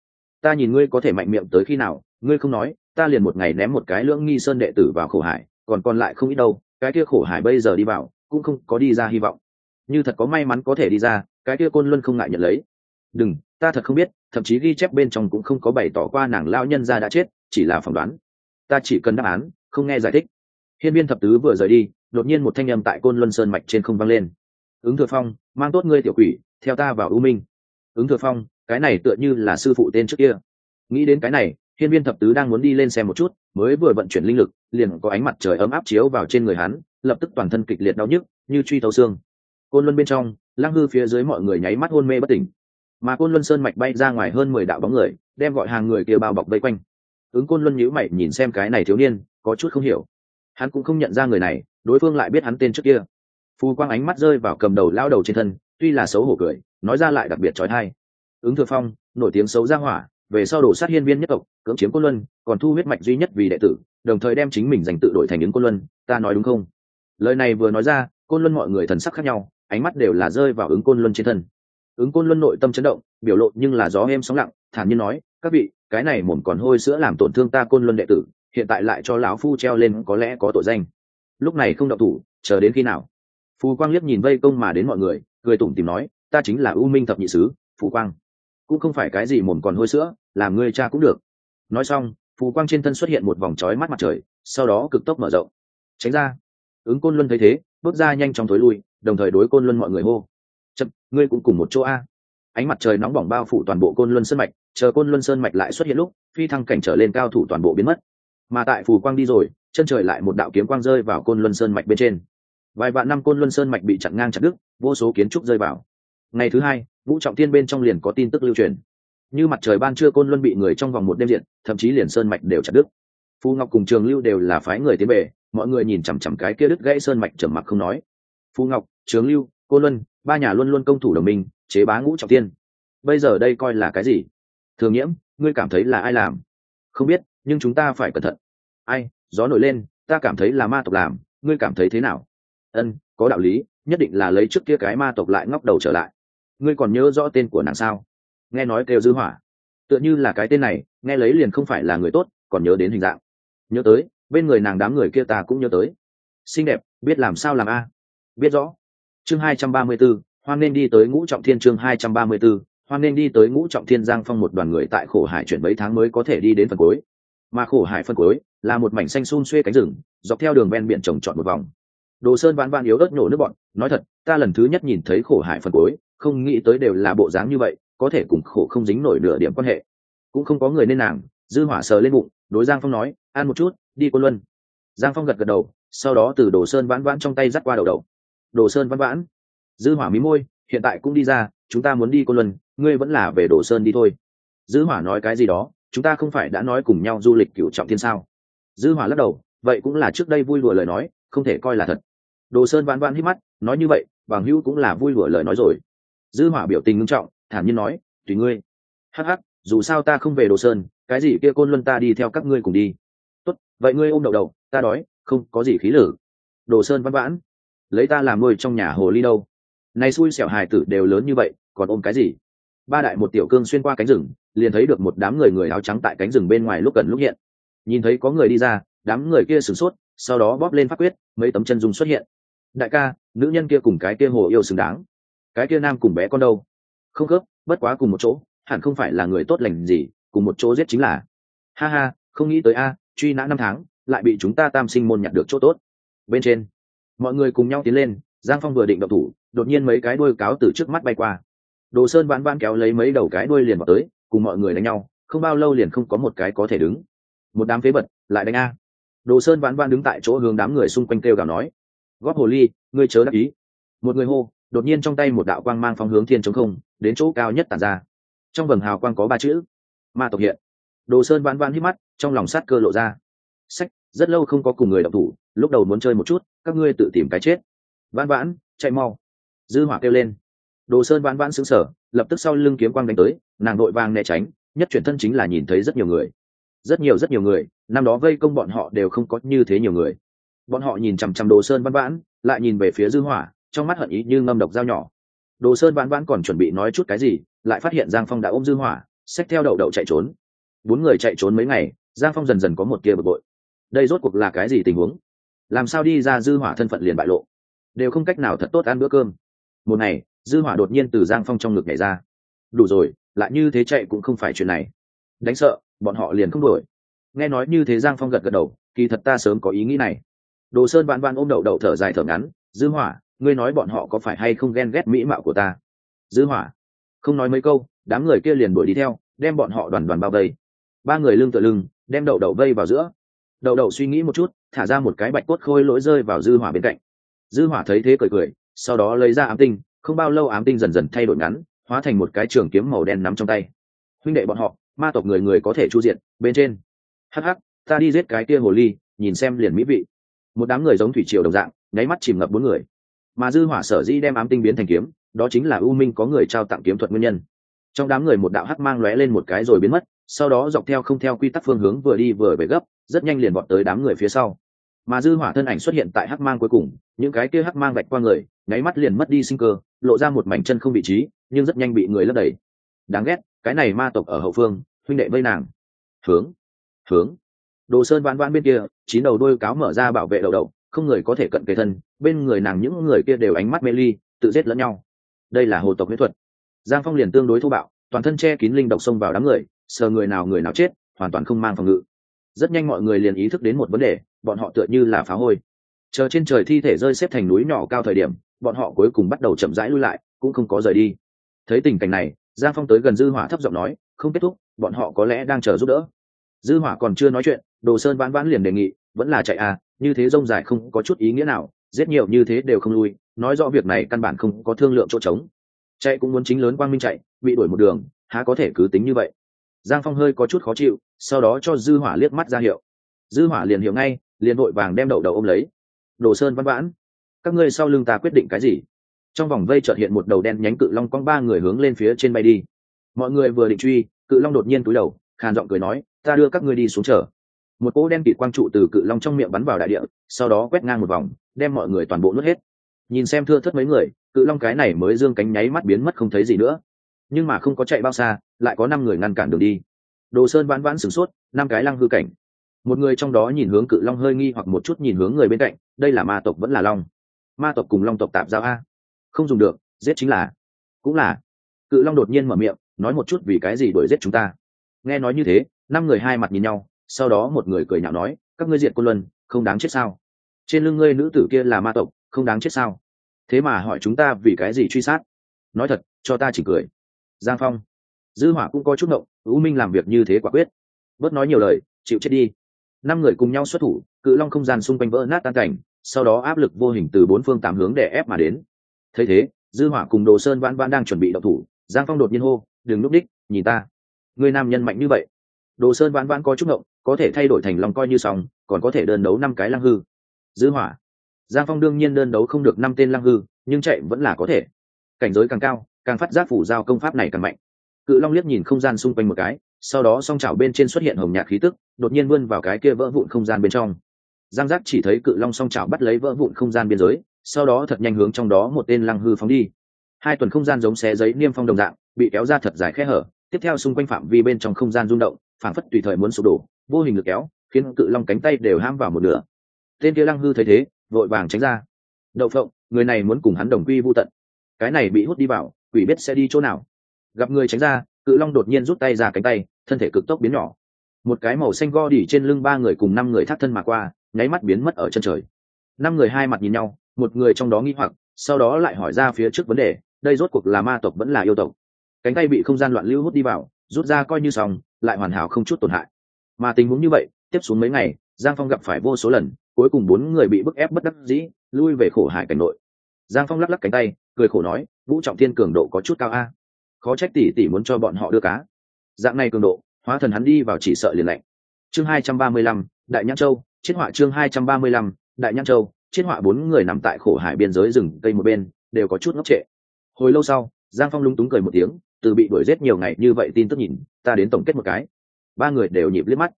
Ta nhìn ngươi có thể mạnh miệng tới khi nào, ngươi không nói, ta liền một ngày ném một cái lưỡng nghi sơn đệ tử vào khổ hải, còn còn lại không ít đâu, cái kia khổ hải bây giờ đi vào, cũng không có đi ra hy vọng. Như thật có may mắn có thể đi ra, cái kia côn luân không ngại nhận lấy. Đừng, ta thật không biết, thậm chí ghi chép bên trong cũng không có bày tỏ qua nàng lao nhân ra đã chết, chỉ là phỏng đoán. Ta chỉ cần đáp án, không nghe giải thích. Hiên viên thập tứ vừa rời đi đột nhiên một thanh âm tại côn luân sơn mạch trên không vang lên. Ứng thừa phong, mang tốt ngươi tiểu quỷ, theo ta vào ưu minh. Ứng thừa phong, cái này tựa như là sư phụ tên trước kia. Nghĩ đến cái này, hiên viên thập tứ đang muốn đi lên xem một chút, mới vừa vận chuyển linh lực, liền có ánh mặt trời ấm áp chiếu vào trên người hắn, lập tức toàn thân kịch liệt đau nhức, như truy thấu xương. Côn luân bên trong, lăng hư phía dưới mọi người nháy mắt hôn mê bất tỉnh. Mà côn luân sơn mạch bay ra ngoài hơn mười đạo bóng người, đem gọi hàng người kia bao bọc vây quanh. Ứng côn luân nhíu mày nhìn xem cái này thiếu niên, có chút không hiểu. Hắn cũng không nhận ra người này đối phương lại biết hắn tên trước kia. Phù quang ánh mắt rơi vào cầm đầu lao đầu trên thân, tuy là xấu hổ cười, nói ra lại đặc biệt trói thai. Ứng thừa phong, nổi tiếng xấu ra hỏa, về sau đổ sát hiên viên nhất tộc, cưỡng chiếm côn luân, còn thu huyết mạch duy nhất vì đệ tử, đồng thời đem chính mình dành tự đổi thành ứng côn luân, ta nói đúng không? Lời này vừa nói ra, côn luân mọi người thần sắc khác nhau, ánh mắt đều là rơi vào ứng côn luân trên thân. Ứng côn luân nội tâm chấn động, biểu lộ nhưng là gió êm sóng lặng, thản nhiên nói, các vị, cái này mồm còn hôi sữa làm tổn thương ta côn luân đệ tử, hiện tại lại cho lão phu treo lên có lẽ có tội danh lúc này không động thủ, chờ đến khi nào? Phù quang liếc nhìn vây công mà đến mọi người, cười tủm tìm nói, ta chính là u minh thập nhị sứ, phù quang. Cũng không phải cái gì mồm còn hôi sữa, làm ngươi cha cũng được. Nói xong, phù quang trên thân xuất hiện một vòng trói mắt mặt trời, sau đó cực tốc mở rộng. Tránh ra. Ứng côn luân thấy thế, bước ra nhanh chóng thối lui, đồng thời đối côn luân mọi người hô, chậm, ngươi cũng cùng một chỗ a. Ánh mặt trời nóng bỏng bao phủ toàn bộ côn luân sơn mạch, chờ côn luân sơn mạch lại xuất hiện lúc, phi thăng cảnh trở lên cao thủ toàn bộ biến mất. Mà tại phù quang đi rồi chân trời lại một đạo kiếm quang rơi vào côn luân sơn mạch bên trên. Vài vạn năm côn luân sơn mạch bị chặn ngang chặt đứt, vô số kiến trúc rơi vào. Ngày thứ hai, vũ trọng tiên bên trong liền có tin tức lưu truyền. Như mặt trời ban trưa côn luân bị người trong vòng một đêm diện, thậm chí liền sơn mạch đều chặt đứt. Phù ngọc cùng trường lưu đều là phái người tiến về, mọi người nhìn chằm chằm cái kia đứt gãy sơn mạch trầm mặc không nói. Phù ngọc, trường lưu, côn luân, ba nhà luôn luôn công thủ đồng minh, chế bá ngũ trọng tiên bây giờ đây coi là cái gì? Thường nhiễm, ngươi cảm thấy là ai làm? Không biết, nhưng chúng ta phải cẩn thận. Ai? Gió nổi lên ta cảm thấy là ma tộc làm ngươi cảm thấy thế nào? Ân có đạo lý nhất định là lấy trước kia cái ma tộc lại ngóc đầu trở lại. Ngươi còn nhớ rõ tên của nàng sao? Nghe nói kêu dư hỏa. Tựa như là cái tên này nghe lấy liền không phải là người tốt còn nhớ đến hình dạng. Nhớ tới bên người nàng đám người kia ta cũng nhớ tới. Xinh đẹp biết làm sao làm a? Biết rõ. Chương hai trăm ba mươi 234, hoan nên đi tới ngũ trọng thiên chương hai trăm ba mươi 234, hoan nên đi tới ngũ trọng thiên giang phong một đoàn người tại khổ hải chuyển mấy tháng mới có thể đi đến phần cuối mà khổ hải phân cuối là một mảnh xanh xun xuê cánh rừng, dọc theo đường ven biển trồng trọt một vòng. Đồ sơn ván vãn yếu ớt nhổ nước bọn, nói thật, ta lần thứ nhất nhìn thấy khổ hải phân cuối, không nghĩ tới đều là bộ dáng như vậy, có thể cùng khổ không dính nổi nửa điểm quan hệ. Cũng không có người nên nàng, dư hỏa sờ lên bụng, đối giang phong nói, ăn một chút, đi cô luân. Giang phong gật gật đầu, sau đó từ đồ sơn vãn vãn trong tay dắt qua đầu đầu. Đồ sơn vãn vãn. Dư hỏa mí môi, hiện tại cũng đi ra, chúng ta muốn đi cô luân, ngươi vẫn là về đồ sơn đi thôi. Dư hỏa nói cái gì đó chúng ta không phải đã nói cùng nhau du lịch cửu trọng thiên sao? Dư hỏa lắc đầu, vậy cũng là trước đây vui đùa lời nói, không thể coi là thật. Đồ sơn vãn vãn hít mắt, nói như vậy, bằng hữu cũng là vui đùa lời nói rồi. Dư hỏa biểu tình nghiêm trọng, thản nhiên nói, tùy ngươi. Hắc hắc, dù sao ta không về đồ sơn, cái gì kia côn luân ta đi theo các ngươi cùng đi. Tốt, vậy ngươi ôm đầu đầu ta đói, không có gì khí lử. Đồ sơn văn vãn, lấy ta làm nuôi trong nhà hồ ly đâu? Này xui xẻo hài tử đều lớn như vậy, còn ôm cái gì? Ba đại một tiểu cương xuyên qua cánh rừng liền thấy được một đám người người áo trắng tại cánh rừng bên ngoài lúc gần lúc hiện. Nhìn thấy có người đi ra, đám người kia sửng sốt, sau đó bóp lên pháp quyết, mấy tấm chân dung xuất hiện. Đại ca, nữ nhân kia cùng cái kia hồ yêu xứng đáng. Cái kia nam cùng bé con đâu? Không khớp, bất quá cùng một chỗ, hẳn không phải là người tốt lành gì, cùng một chỗ giết chính là. Ha ha, không nghĩ tới a, truy nã năm tháng, lại bị chúng ta tam sinh môn nhặt được chỗ tốt. Bên trên, mọi người cùng nhau tiến lên, giang phong vừa định động thủ, đột nhiên mấy cái đuôi cáo từ trước mắt bay qua. Đồ sơn vãn vãn kéo lấy mấy đầu cái đuôi liền vào tới cùng mọi người đánh nhau, không bao lâu liền không có một cái có thể đứng. Một đám phế bật lại đánh a. Đồ sơn vãn vãn đứng tại chỗ hướng đám người xung quanh kêu gào nói. Góp hồ ly, ngươi chớ đắc ý. Một người hô, đột nhiên trong tay một đạo quang mang phong hướng thiên chống không, đến chỗ cao nhất tản ra. Trong vầng hào quang có ba chữ, ma tộc hiện. Đồ sơn vãn vãn hít mắt, trong lòng sát cơ lộ ra. Sách, rất lâu không có cùng người đọc thủ, lúc đầu muốn chơi một chút, các ngươi tự tìm cái chết. Vãn vãn, chạy mau. Dư hỏa kêu lên đồ sơn vãn vãn sững sờ, lập tức sau lưng kiếm quang đánh tới, nàng đội vàng né tránh, nhất chuyển thân chính là nhìn thấy rất nhiều người. Rất nhiều rất nhiều người, năm đó vây công bọn họ đều không có như thế nhiều người. Bọn họ nhìn chằm chằm đồ sơn vãn vãn, lại nhìn về phía dư hỏa, trong mắt hận ý như ngâm độc dao nhỏ. Đồ sơn vãn vãn còn chuẩn bị nói chút cái gì, lại phát hiện giang phong đã ôm dư hỏa, xách theo đậu đậu chạy trốn. Bốn người chạy trốn mấy ngày, giang phong dần dần có một kia bực bội. Đây rốt cuộc là cái gì tình huống? Làm sao đi ra dư hỏa thân phận liền bại lộ? Đều không cách nào thật tốt ăn bữa cơm. Một ngày dư hỏa đột nhiên từ giang phong trong ngực nhảy ra. Đủ rồi, lại như thế chạy cũng không phải chuyện này. Đánh sợ, bọn họ liền không đuổi. Nghe nói như thế giang phong gật gật đầu, kỳ thật ta sớm có ý nghĩ này. Đồ sơn vạn vạn ôm đậu đậu thở dài thở ngắn, dư hỏa, ngươi nói bọn họ có phải hay không ghen ghét mỹ mạo của ta? Dư hỏa? Không nói mấy câu, đám người kia liền đuổi đi theo, đem bọn họ đoàn đoàn bao vây. Ba người lưng tựa lưng, đem đậu đậu vây vào giữa. Đậu đậu suy nghĩ một chút, thả ra một cái bạch cốt khôi lỗi rơi vào dư hỏa bên cạnh. Dư hỏa thấy thế cười cười, sau đó lấy ra ám tinh không bao lâu ám tinh dần dần thay đổi ngắn, hóa thành một cái trường kiếm màu đen nắm trong tay. Huynh đệ bọn họ, ma tộc người người có thể chu diện, bên trên. Hắc hắc, ta đi giết cái kia hồ ly, nhìn xem liền mỹ vị. Một đám người giống thủy triều đồng dạng, nháy mắt chìm ngập bốn người. Mà dư hỏa sở dĩ đem ám tinh biến thành kiếm, đó chính là u minh có người trao tặng kiếm thuật nguyên nhân. Trong đám người một đạo hắc mang lóe lên một cái rồi biến mất, sau đó dọc theo không theo quy tắc phương hướng vừa đi vừa về gấp, rất nhanh liền bọn tới đám người phía sau mà dư hỏa thân ảnh xuất hiện tại hắc mang cuối cùng, những cái kia hắc mang vạch qua người, nháy mắt liền mất đi sinh cơ, lộ ra một mảnh chân không vị trí, nhưng rất nhanh bị người lấp đầy. Đáng ghét, cái này ma tộc ở hậu phương, huynh đệ vây nàng. Hướng hướng. Đồ sơn vãn vãn bên kia, chín đầu đôi cáo mở ra bảo vệ đầu đầu, không người có thể cận kề thân, bên người nàng những người kia đều ánh mắt mê ly, tự giết lẫn nhau. Đây là hồ tộc huyết thuật. Giang phong liền tương đối thô bạo, toàn thân che kín linh độc xông vào đám người, sờ người nào người nào chết, hoàn toàn không mang phòng ngự. Rất nhanh mọi người liền ý thức đến một vấn đề bọn họ tựa như là phá hôi. Chờ trên trời thi thể rơi xếp thành núi nhỏ cao thời điểm, bọn họ cuối cùng bắt đầu chậm rãi lui lại, cũng không có rời đi. Thấy tình cảnh này, giang phong tới gần dư hỏa thấp giọng nói, không kết thúc, bọn họ có lẽ đang chờ giúp đỡ. Dư hỏa còn chưa nói chuyện, đồ sơn vãn vãn liền đề nghị, vẫn là chạy à như thế rông dài không có chút ý nghĩa nào, giết nhiều như thế đều không lui, nói rõ việc này căn bản không có thương lượng chỗ trống. Chạy cũng muốn chính lớn quang minh chạy, bị đuổi một đường, há có thể cứ tính như vậy? Giang phong hơi có chút khó chịu, sau đó cho dư hỏa liếc mắt ra hiệu. Dư hỏa liền hiểu ngay liền vội vàng đem đậu đầu ôm lấy. Đồ sơn văn vãn, các ngươi sau lưng ta quyết định cái gì? Trong vòng vây chợt hiện một đầu đen nhánh cự long quăng ba người hướng lên phía trên bay đi. Mọi người vừa định truy, cự long đột nhiên túi đầu, khàn giọng cười nói, ta đưa các ngươi đi xuống chờ. Một cỗ đen kịt quang trụ từ cự long trong miệng bắn vào đại địa, sau đó quét ngang một vòng, đem mọi người toàn bộ nuốt hết. Nhìn xem thưa thất mấy người, cự long cái này mới dương cánh nháy mắt biến mất không thấy gì nữa. Nhưng mà không có chạy bao xa, lại có năm người ngăn cản đường đi. Đồ sơn vãn vãn sửng sốt, năm cái lăng hư cảnh một người trong đó nhìn hướng cự long hơi nghi hoặc một chút nhìn hướng người bên cạnh, đây là ma tộc vẫn là long. Ma tộc cùng long tộc tạp giao a. Không dùng được, giết chính là, cũng là. Cự long đột nhiên mở miệng, nói một chút vì cái gì đuổi giết chúng ta. Nghe nói như thế, năm người hai mặt nhìn nhau, sau đó một người cười nhạo nói, các ngươi diện côn luân, không đáng chết sao? Trên lưng ngươi nữ tử kia là ma tộc, không đáng chết sao? Thế mà hỏi chúng ta vì cái gì truy sát? Nói thật, cho ta chỉ cười. Giang phong. Dư hỏa cũng có chút ngộng, u minh làm việc như thế quả quyết. Bớt nói nhiều lời, chịu chết đi năm người cùng nhau xuất thủ, cự long không gian xung quanh vỡ nát tan cảnh, sau đó áp lực vô hình từ bốn phương tám hướng để ép mà đến. Thấy thế, dư hỏa cùng đồ sơn vãn vãn đang chuẩn bị động thủ, giang phong đột nhiên hô, đừng núp đích, nhìn ta. Người nam nhân mạnh như vậy. Đồ sơn vãn vãn có chút ngộng, có thể thay đổi thành lòng coi như xong, còn có thể đơn đấu năm cái lăng hư. Dư hỏa. Giang phong đương nhiên đơn đấu không được năm tên lăng hư, nhưng chạy vẫn là có thể. Cảnh giới càng cao, càng phát giác phủ giao công pháp này càng mạnh. Cự long liếc nhìn không gian xung quanh một cái sau đó song chảo bên trên xuất hiện hồng nhạt khí tức, đột nhiên vươn vào cái kia vỡ vụn không gian bên trong. Giang giác chỉ thấy cự long song chảo bắt lấy vỡ vụn không gian biên giới, sau đó thật nhanh hướng trong đó một tên lăng hư phóng đi. Hai tuần không gian giống xé giấy niêm phong đồng dạng, bị kéo ra thật dài khe hở, tiếp theo xung quanh phạm vi bên trong không gian rung động phản phất tùy thời muốn sụp đổ, vô hình lực kéo, khiến cự long cánh tay đều ham vào một nửa. Tên kia lăng hư thấy thế, vội vàng tránh ra. Đậu phộng, người này muốn cùng hắn đồng quy vô tận. Cái này bị hút đi vào, quỷ biết sẽ đi chỗ nào. Gặp người tránh ra cự long đột nhiên rút tay ra cánh tay, thân thể cực tốc biến nhỏ. Một cái màu xanh go đỉ trên lưng ba người cùng năm người thắt thân mà qua, nháy mắt biến mất ở chân trời. Năm người hai mặt nhìn nhau, một người trong đó nghi hoặc, sau đó lại hỏi ra phía trước vấn đề, đây rốt cuộc là ma tộc vẫn là yêu tộc. Cánh tay bị không gian loạn lưu hút đi vào, rút ra coi như xong, lại hoàn hảo không chút tổn hại. Mà tình huống như vậy, tiếp xuống mấy ngày, giang phong gặp phải vô số lần, cuối cùng bốn người bị bức ép bất đắc dĩ, lui về khổ hải cảnh nội. Giang phong lắc lắc cánh tay, cười khổ nói, vũ trọng thiên cường độ có chút cao a khó trách tỷ tỷ muốn cho bọn họ đưa cá. Dạng này cường độ, hóa thần hắn đi vào chỉ sợ liền lạnh. Chương hai trăm ba mươi lăm, đại nhãn châu chiết họa chương hai trăm ba mươi lăm, đại nhãn châu chiết họa bốn người nằm tại khổ hải biên giới rừng cây một bên, đều có chút ngốc trệ. Hồi lâu sau, giang phong lúng túng cười một tiếng, từ bị đuổi giết nhiều ngày như vậy tin tức nhìn, ta đến tổng kết một cái. Ba người đều nhịp liếc mắt.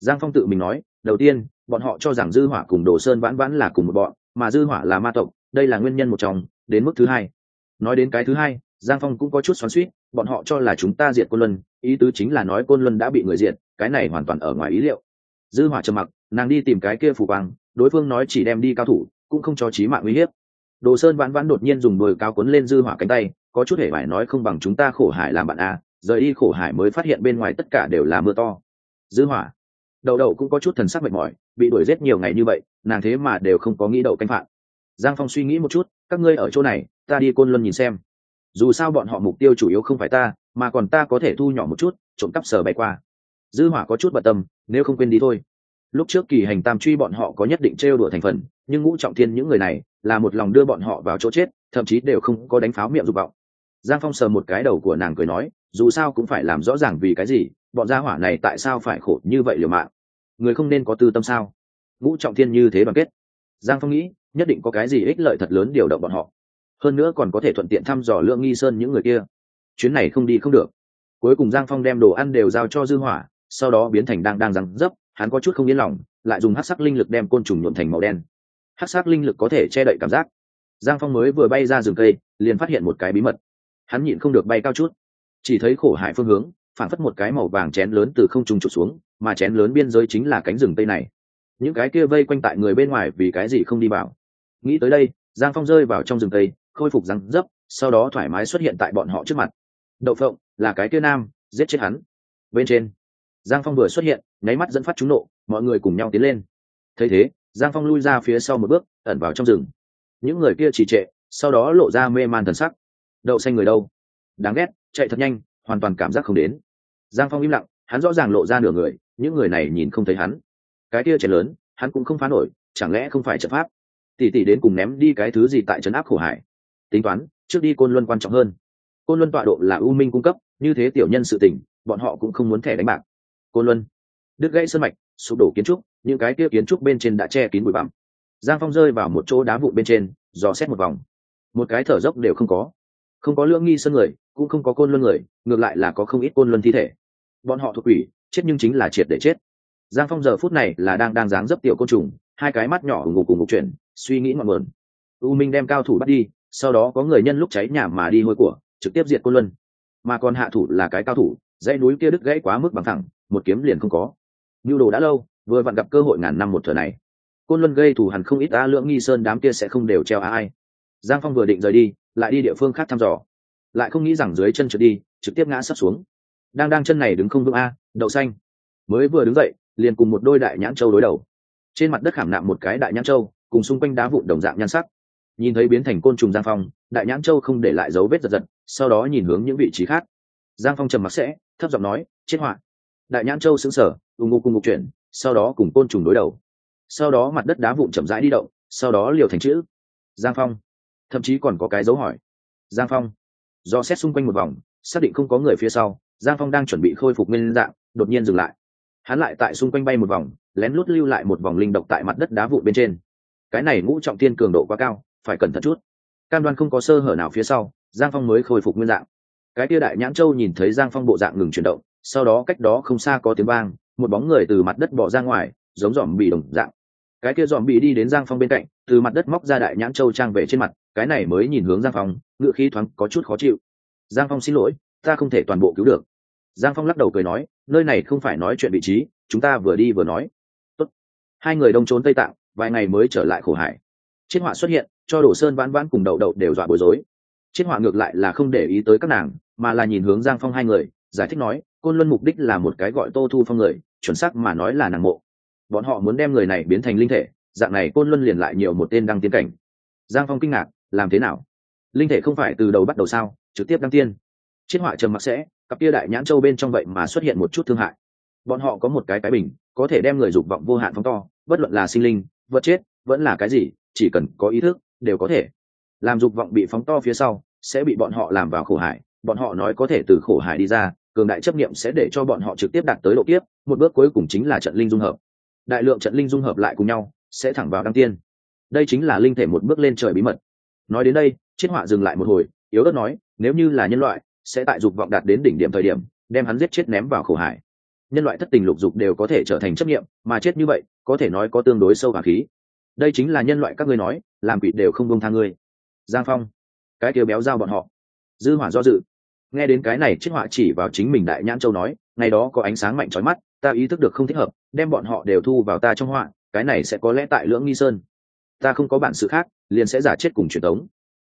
Giang phong tự mình nói, đầu tiên, bọn họ cho rằng dư hỏa cùng đồ sơn vãn vãn là cùng một bọn, mà dư hỏa là ma tộc, đây là nguyên nhân một trong, đến mức thứ hai. Nói đến cái thứ hai giang phong cũng có chút xoắn suýt bọn họ cho là chúng ta diệt côn luân, ý tứ chính là nói côn luân đã bị người diệt, cái này hoàn toàn ở ngoài ý liệu. Dư hỏa trầm mặc, nàng đi tìm cái kia phù quang, đối phương nói chỉ đem đi cao thủ, cũng không cho trí mạng uy hiếp. Đồ sơn vãn vãn đột nhiên dùng đồi cao cuốn lên dư hỏa cánh tay, có chút hề phải nói không bằng chúng ta khổ hải làm bạn a, rời đi khổ hải mới phát hiện bên ngoài tất cả đều là mưa to. Dư hỏa đầu đầu cũng có chút thần sắc mệt mỏi, bị đuổi giết nhiều ngày như vậy, nàng thế mà đều không có nghĩ đậu canh phạm giang phong suy nghĩ một chút, các ngươi ở chỗ này, ta đi côn luân nhìn xem dù sao bọn họ mục tiêu chủ yếu không phải ta, mà còn ta có thể thu nhỏ một chút, trộm cắp sờ bay qua. Dư hỏa có chút bận tâm, nếu không quên đi thôi. Lúc trước kỳ hành tam truy bọn họ có nhất định trêu đùa thành phần, nhưng ngũ trọng thiên những người này, là một lòng đưa bọn họ vào chỗ chết, thậm chí đều không có đánh pháo miệng dục vọng. Giang phong sờ một cái đầu của nàng cười nói, dù sao cũng phải làm rõ ràng vì cái gì, bọn gia hỏa này tại sao phải khổ như vậy liều mạng? Người không nên có tư tâm sao? Ngũ trọng thiên như thế đoàn kết. Giang phong nghĩ, nhất định có cái gì ích lợi thật lớn điều động bọn họ hơn nữa còn có thể thuận tiện thăm dò lượng nghi sơn những người kia. Chuyến này không đi không được. Cuối cùng giang phong đem đồ ăn đều giao cho dư hỏa, sau đó biến thành đang đang răng dấp hắn có chút không yên lòng, lại dùng hát sắc linh lực đem côn trùng nhuộm thành màu đen. Hát sắc linh lực có thể che đậy cảm giác. Giang phong mới vừa bay ra rừng cây, liền phát hiện một cái bí mật. Hắn nhịn không được bay cao chút. Chỉ thấy khổ hải phương hướng, phản phất một cái màu vàng chén lớn từ không trung trụt xuống, mà chén lớn biên giới chính là cánh rừng tây này. Những cái kia vây quanh tại người bên ngoài vì cái gì không đi vào? Nghĩ tới đây, giang phong rơi vào trong rừng tây khôi phục răng dấp, sau đó thoải mái xuất hiện tại bọn họ trước mặt. Đậu phộng, là cái kia nam, giết chết hắn. Bên trên, giang phong vừa xuất hiện, nháy mắt dẫn phát trúng nộ, mọi người cùng nhau tiến lên. Thấy thế, giang phong lui ra phía sau một bước, ẩn vào trong rừng. Những người kia trì trệ, sau đó lộ ra mê man thần sắc. Đậu xanh người đâu? Đáng ghét, chạy thật nhanh, hoàn toàn cảm giác không đến. Giang phong im lặng, hắn rõ ràng lộ ra nửa người, những người này nhìn không thấy hắn. Cái kia trẻ lớn, hắn cũng không phá nổi, chẳng lẽ không phải trận pháp? Tỷ tỷ đến cùng ném đi cái thứ gì tại trấn áp khổ hải? Tính toán, trước đi côn luân quan trọng hơn. Côn luân tọa độ là U minh cung cấp, như thế tiểu nhân sự tỉnh bọn họ cũng không muốn thẻ đánh bạc. Côn luân, đứt gãy sơn mạch, sụp đổ kiến trúc, những cái kia kiến trúc bên trên đã che kín bụi bặm. Giang phong rơi vào một chỗ đá vụn bên trên, dò xét một vòng. Một cái thở dốc đều không có. Không có lưỡng nghi sơn người, cũng không có côn luân người, ngược lại là có không ít côn luân thi thể. Bọn họ thuộc quỷ, chết nhưng chính là triệt để chết. Giang phong giờ phút này là đang đang dáng dấp tiểu côn trùng, hai cái mắt nhỏ ngủ cùng ngục chuyển suy nghĩ ngọn mờn u minh đem cao thủ bắt đi sau đó có người nhân lúc cháy nhà mà đi hôi của, trực tiếp diệt côn luân. Mà còn hạ thủ là cái cao thủ, dãy núi kia đứt gãy quá mức bằng thẳng, một kiếm liền không có. Nhu đồ đã lâu, vừa vặn gặp cơ hội ngàn năm một thừa này. Côn luân gây thù hẳn không ít a lưỡng nghi sơn đám kia sẽ không đều treo á ai. Giang phong vừa định rời đi, lại đi địa phương khác thăm dò. Lại không nghĩ rằng dưới chân trượt đi, trực tiếp ngã sắp xuống. Đang đang chân này đứng không vững a, đậu xanh. Mới vừa đứng dậy, liền cùng một đôi đại nhãn châu đối đầu. Trên mặt đất khảm nạm một cái đại nhãn châu, cùng xung quanh đá vụn đồng dạng nhan sắc nhìn thấy biến thành côn trùng giang phong, đại nhãn châu không để lại dấu vết giật giật, sau đó nhìn hướng những vị trí khác. Giang phong trầm mặc sẽ, thấp giọng nói, chết họa đại nhãn châu xứng sở ù ngụ cùng ngục chuyển, sau đó cùng côn trùng đối đầu. Sau đó mặt đất đá vụn chậm rãi đi động, sau đó liều thành chữ. Giang phong, thậm chí còn có cái dấu hỏi. Giang phong, do xét xung quanh một vòng, xác định không có người phía sau, giang phong đang chuẩn bị khôi phục nguyên dạng, đột nhiên dừng lại. Hắn lại tại xung quanh bay một vòng, lén lút lưu lại một vòng linh độc tại mặt đất đá vụn bên trên. Cái này ngũ trọng tiên cường độ quá cao phải cẩn thận chút. Cam đoan không có sơ hở nào phía sau, giang phong mới khôi phục nguyên dạng. Cái tia đại nhãn châu nhìn thấy giang phong bộ dạng ngừng chuyển động, sau đó cách đó không xa có tiếng vang, một bóng người từ mặt đất bỏ ra ngoài, giống dòm bị đồng dạng. Cái kia dòm bị đi đến giang phong bên cạnh, từ mặt đất móc ra đại nhãn châu trang về trên mặt, cái này mới nhìn hướng giang phong ngựa khí thoáng có chút khó chịu. Giang phong xin lỗi, ta không thể toàn bộ cứu được. Giang phong lắc đầu cười nói, nơi này không phải nói chuyện vị trí, chúng ta vừa đi vừa nói. Tốt. hai người đông trốn tây tạng, vài ngày mới trở lại khổ hải chiết họa xuất hiện, cho đổ sơn vãn vãn cùng đậu đậu đều dọa bối rối. Chiết họa ngược lại là không để ý tới các nàng, mà là nhìn hướng giang phong hai người, giải thích nói, côn luân mục đích là một cái gọi tô thu phong người, chuẩn xác mà nói là nàng mộ. Bọn họ muốn đem người này biến thành linh thể, dạng này côn luân liền lại nhiều một tên đăng tiến cảnh. Giang phong kinh ngạc, làm thế nào? Linh thể không phải từ đầu bắt đầu sao? Trực tiếp đăng tiên? Chiết họa trầm mặc sẽ, cặp kia đại nhãn châu bên trong vậy mà xuất hiện một chút thương hại. Bọn họ có một cái cái bình, có thể đem người dục vọng vô hạn phóng to, bất luận là sinh linh, vật chết, vẫn là cái gì chỉ cần có ý thức, đều có thể. Làm dục vọng bị phóng to phía sau, sẽ bị bọn họ làm vào khổ hải. Bọn họ nói có thể từ khổ hải đi ra, cường đại chấp nghiệm sẽ để cho bọn họ trực tiếp đạt tới độ kiếp, một bước cuối cùng chính là trận linh dung hợp. Đại lượng trận linh dung hợp lại cùng nhau, sẽ thẳng vào đăng tiên. Đây chính là linh thể một bước lên trời bí mật. Nói đến đây chiết họa dừng lại một hồi, yếu ớt nói, nếu như là nhân loại, sẽ tại dục vọng đạt đến đỉnh điểm thời điểm, đem hắn giết chết ném vào khổ hải. Nhân loại thất tình lục dục đều có thể trở thành chấp nghiệm mà chết như vậy, có thể nói có tương đối sâu hà khí đây chính là nhân loại các ngươi nói, làm quỷ đều không bông tha ngươi. Giang phong, cái tiêu béo dao bọn họ. Dư hỏa do dự. Nghe đến cái này chiếc họa chỉ vào chính mình đại nhãn châu nói, ngày đó có ánh sáng mạnh trói mắt, ta ý thức được không thích hợp, đem bọn họ đều thu vào ta trong họa, cái này sẽ có lẽ tại lưỡng nghi sơn. Ta không có bản sự khác, liền sẽ giả chết cùng truyền thống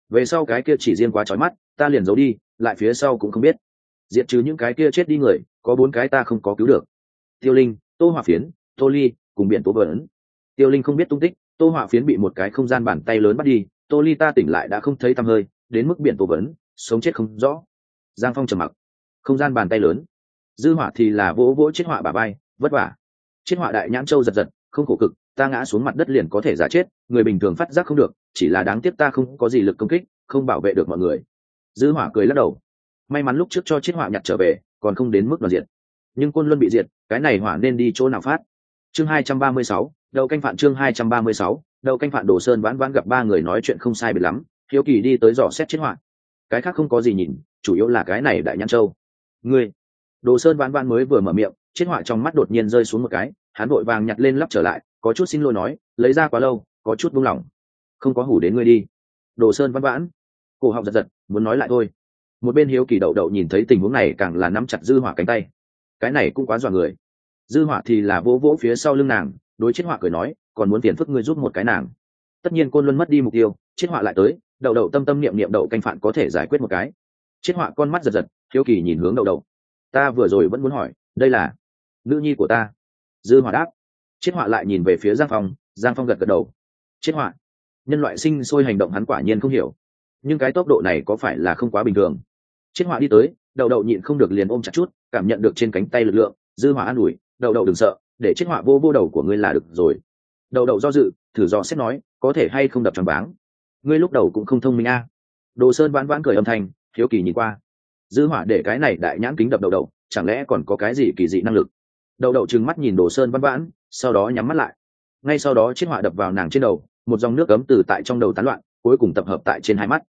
về sau cái kia chỉ riêng quá trói mắt, ta liền giấu đi, lại phía sau cũng không biết. Diệt trừ những cái kia chết đi người, có bốn cái ta không có cứu được. Tiêu linh, tô hỏa phiến, tô ly, cùng biển tố vợn tiêu linh không biết tung tích tô họa phiến bị một cái không gian bàn tay lớn bắt đi tô ly ta tỉnh lại đã không thấy tăm hơi đến mức biển tô vấn sống chết không rõ. Giang phong trầm mặc. Không gian bàn tay lớn. Dư họa thì là vỗ vỗ chết họa bà bay vất vả. Chết họa đại nhãn châu giật giật không khổ cực ta ngã xuống mặt đất liền có thể giả chết người bình thường phát giác không được chỉ là đáng tiếc ta không có gì lực công kích không bảo vệ được mọi người. Dư hỏa cười lắc đầu. May mắn lúc trước cho chết họa nhặt trở về còn không đến mức đoàn diệt nhưng quân luân bị diệt cái này hỏa nên đi chỗ nào phát? Chương 236, đầu canh phạn chương 236, đầu canh phạn đồ sơn vãn vãn gặp ba người nói chuyện không sai biệt lắm hiếu kỳ đi tới dò xét chết hoạn cái khác không có gì nhìn chủ yếu là cái này đại nhãn châu. Ngươi. Đồ sơn vãn vãn mới vừa mở miệng chết hoạn trong mắt đột nhiên rơi xuống một cái hắn vội vàng nhặt lên lắp trở lại có chút xin lỗi nói lấy ra quá lâu có chút buông lỏng. Không có hủ đến ngươi đi. Đồ sơn vãn vãn. Cổ họng giật giật muốn nói lại thôi. Một bên hiếu kỳ đậu đậu nhìn thấy tình huống này càng là nắm chặt dư hỏa cánh tay. Cái này cũng quá dọa người. Dư hỏa thì là vỗ vỗ phía sau lưng nàng đối chết họa cười nói, còn muốn tiền phức ngươi giúp một cái nàng. Tất nhiên côn luân mất đi mục tiêu, chết họa lại tới, đậu đậu tâm tâm niệm niệm đậu canh phạn có thể giải quyết một cái. Chết họa con mắt giật giật, hiếu kỳ nhìn hướng đậu đậu. Ta vừa rồi vẫn muốn hỏi, đây là nữ nhi của ta. Dư hỏa đáp. Chết họa lại nhìn về phía giang phong giang phong gật gật đầu. Chết họa, nhân loại sinh sôi hành động hắn quả nhiên không hiểu, nhưng cái tốc độ này có phải là không quá bình thường? Chết họa đi tới, đậu đậu nhịn không được liền ôm chặt chút, cảm nhận được trên cánh tay lực lượng, dư hỏa an ủi, đậu đậu đừng sợ để chết họa vô vô đầu của ngươi là được rồi. Đầu đầu do dự thử dò xét nói có thể hay không đập tròn váng ngươi lúc đầu cũng không thông minh a. Đồ sơn vãn vãn cười âm thanh hiếu kỳ nhìn qua. Dư hỏa để cái này đại nhãn kính đập đầu đầu, chẳng lẽ còn có cái gì kỳ dị năng lực? Đầu đầu trừng mắt nhìn đồ sơn vãn vãn sau đó nhắm mắt lại. Ngay sau đó chiếc họa đập vào nàng trên đầu một dòng nước cấm từ tại trong đầu tán loạn cuối cùng tập hợp tại trên hai mắt.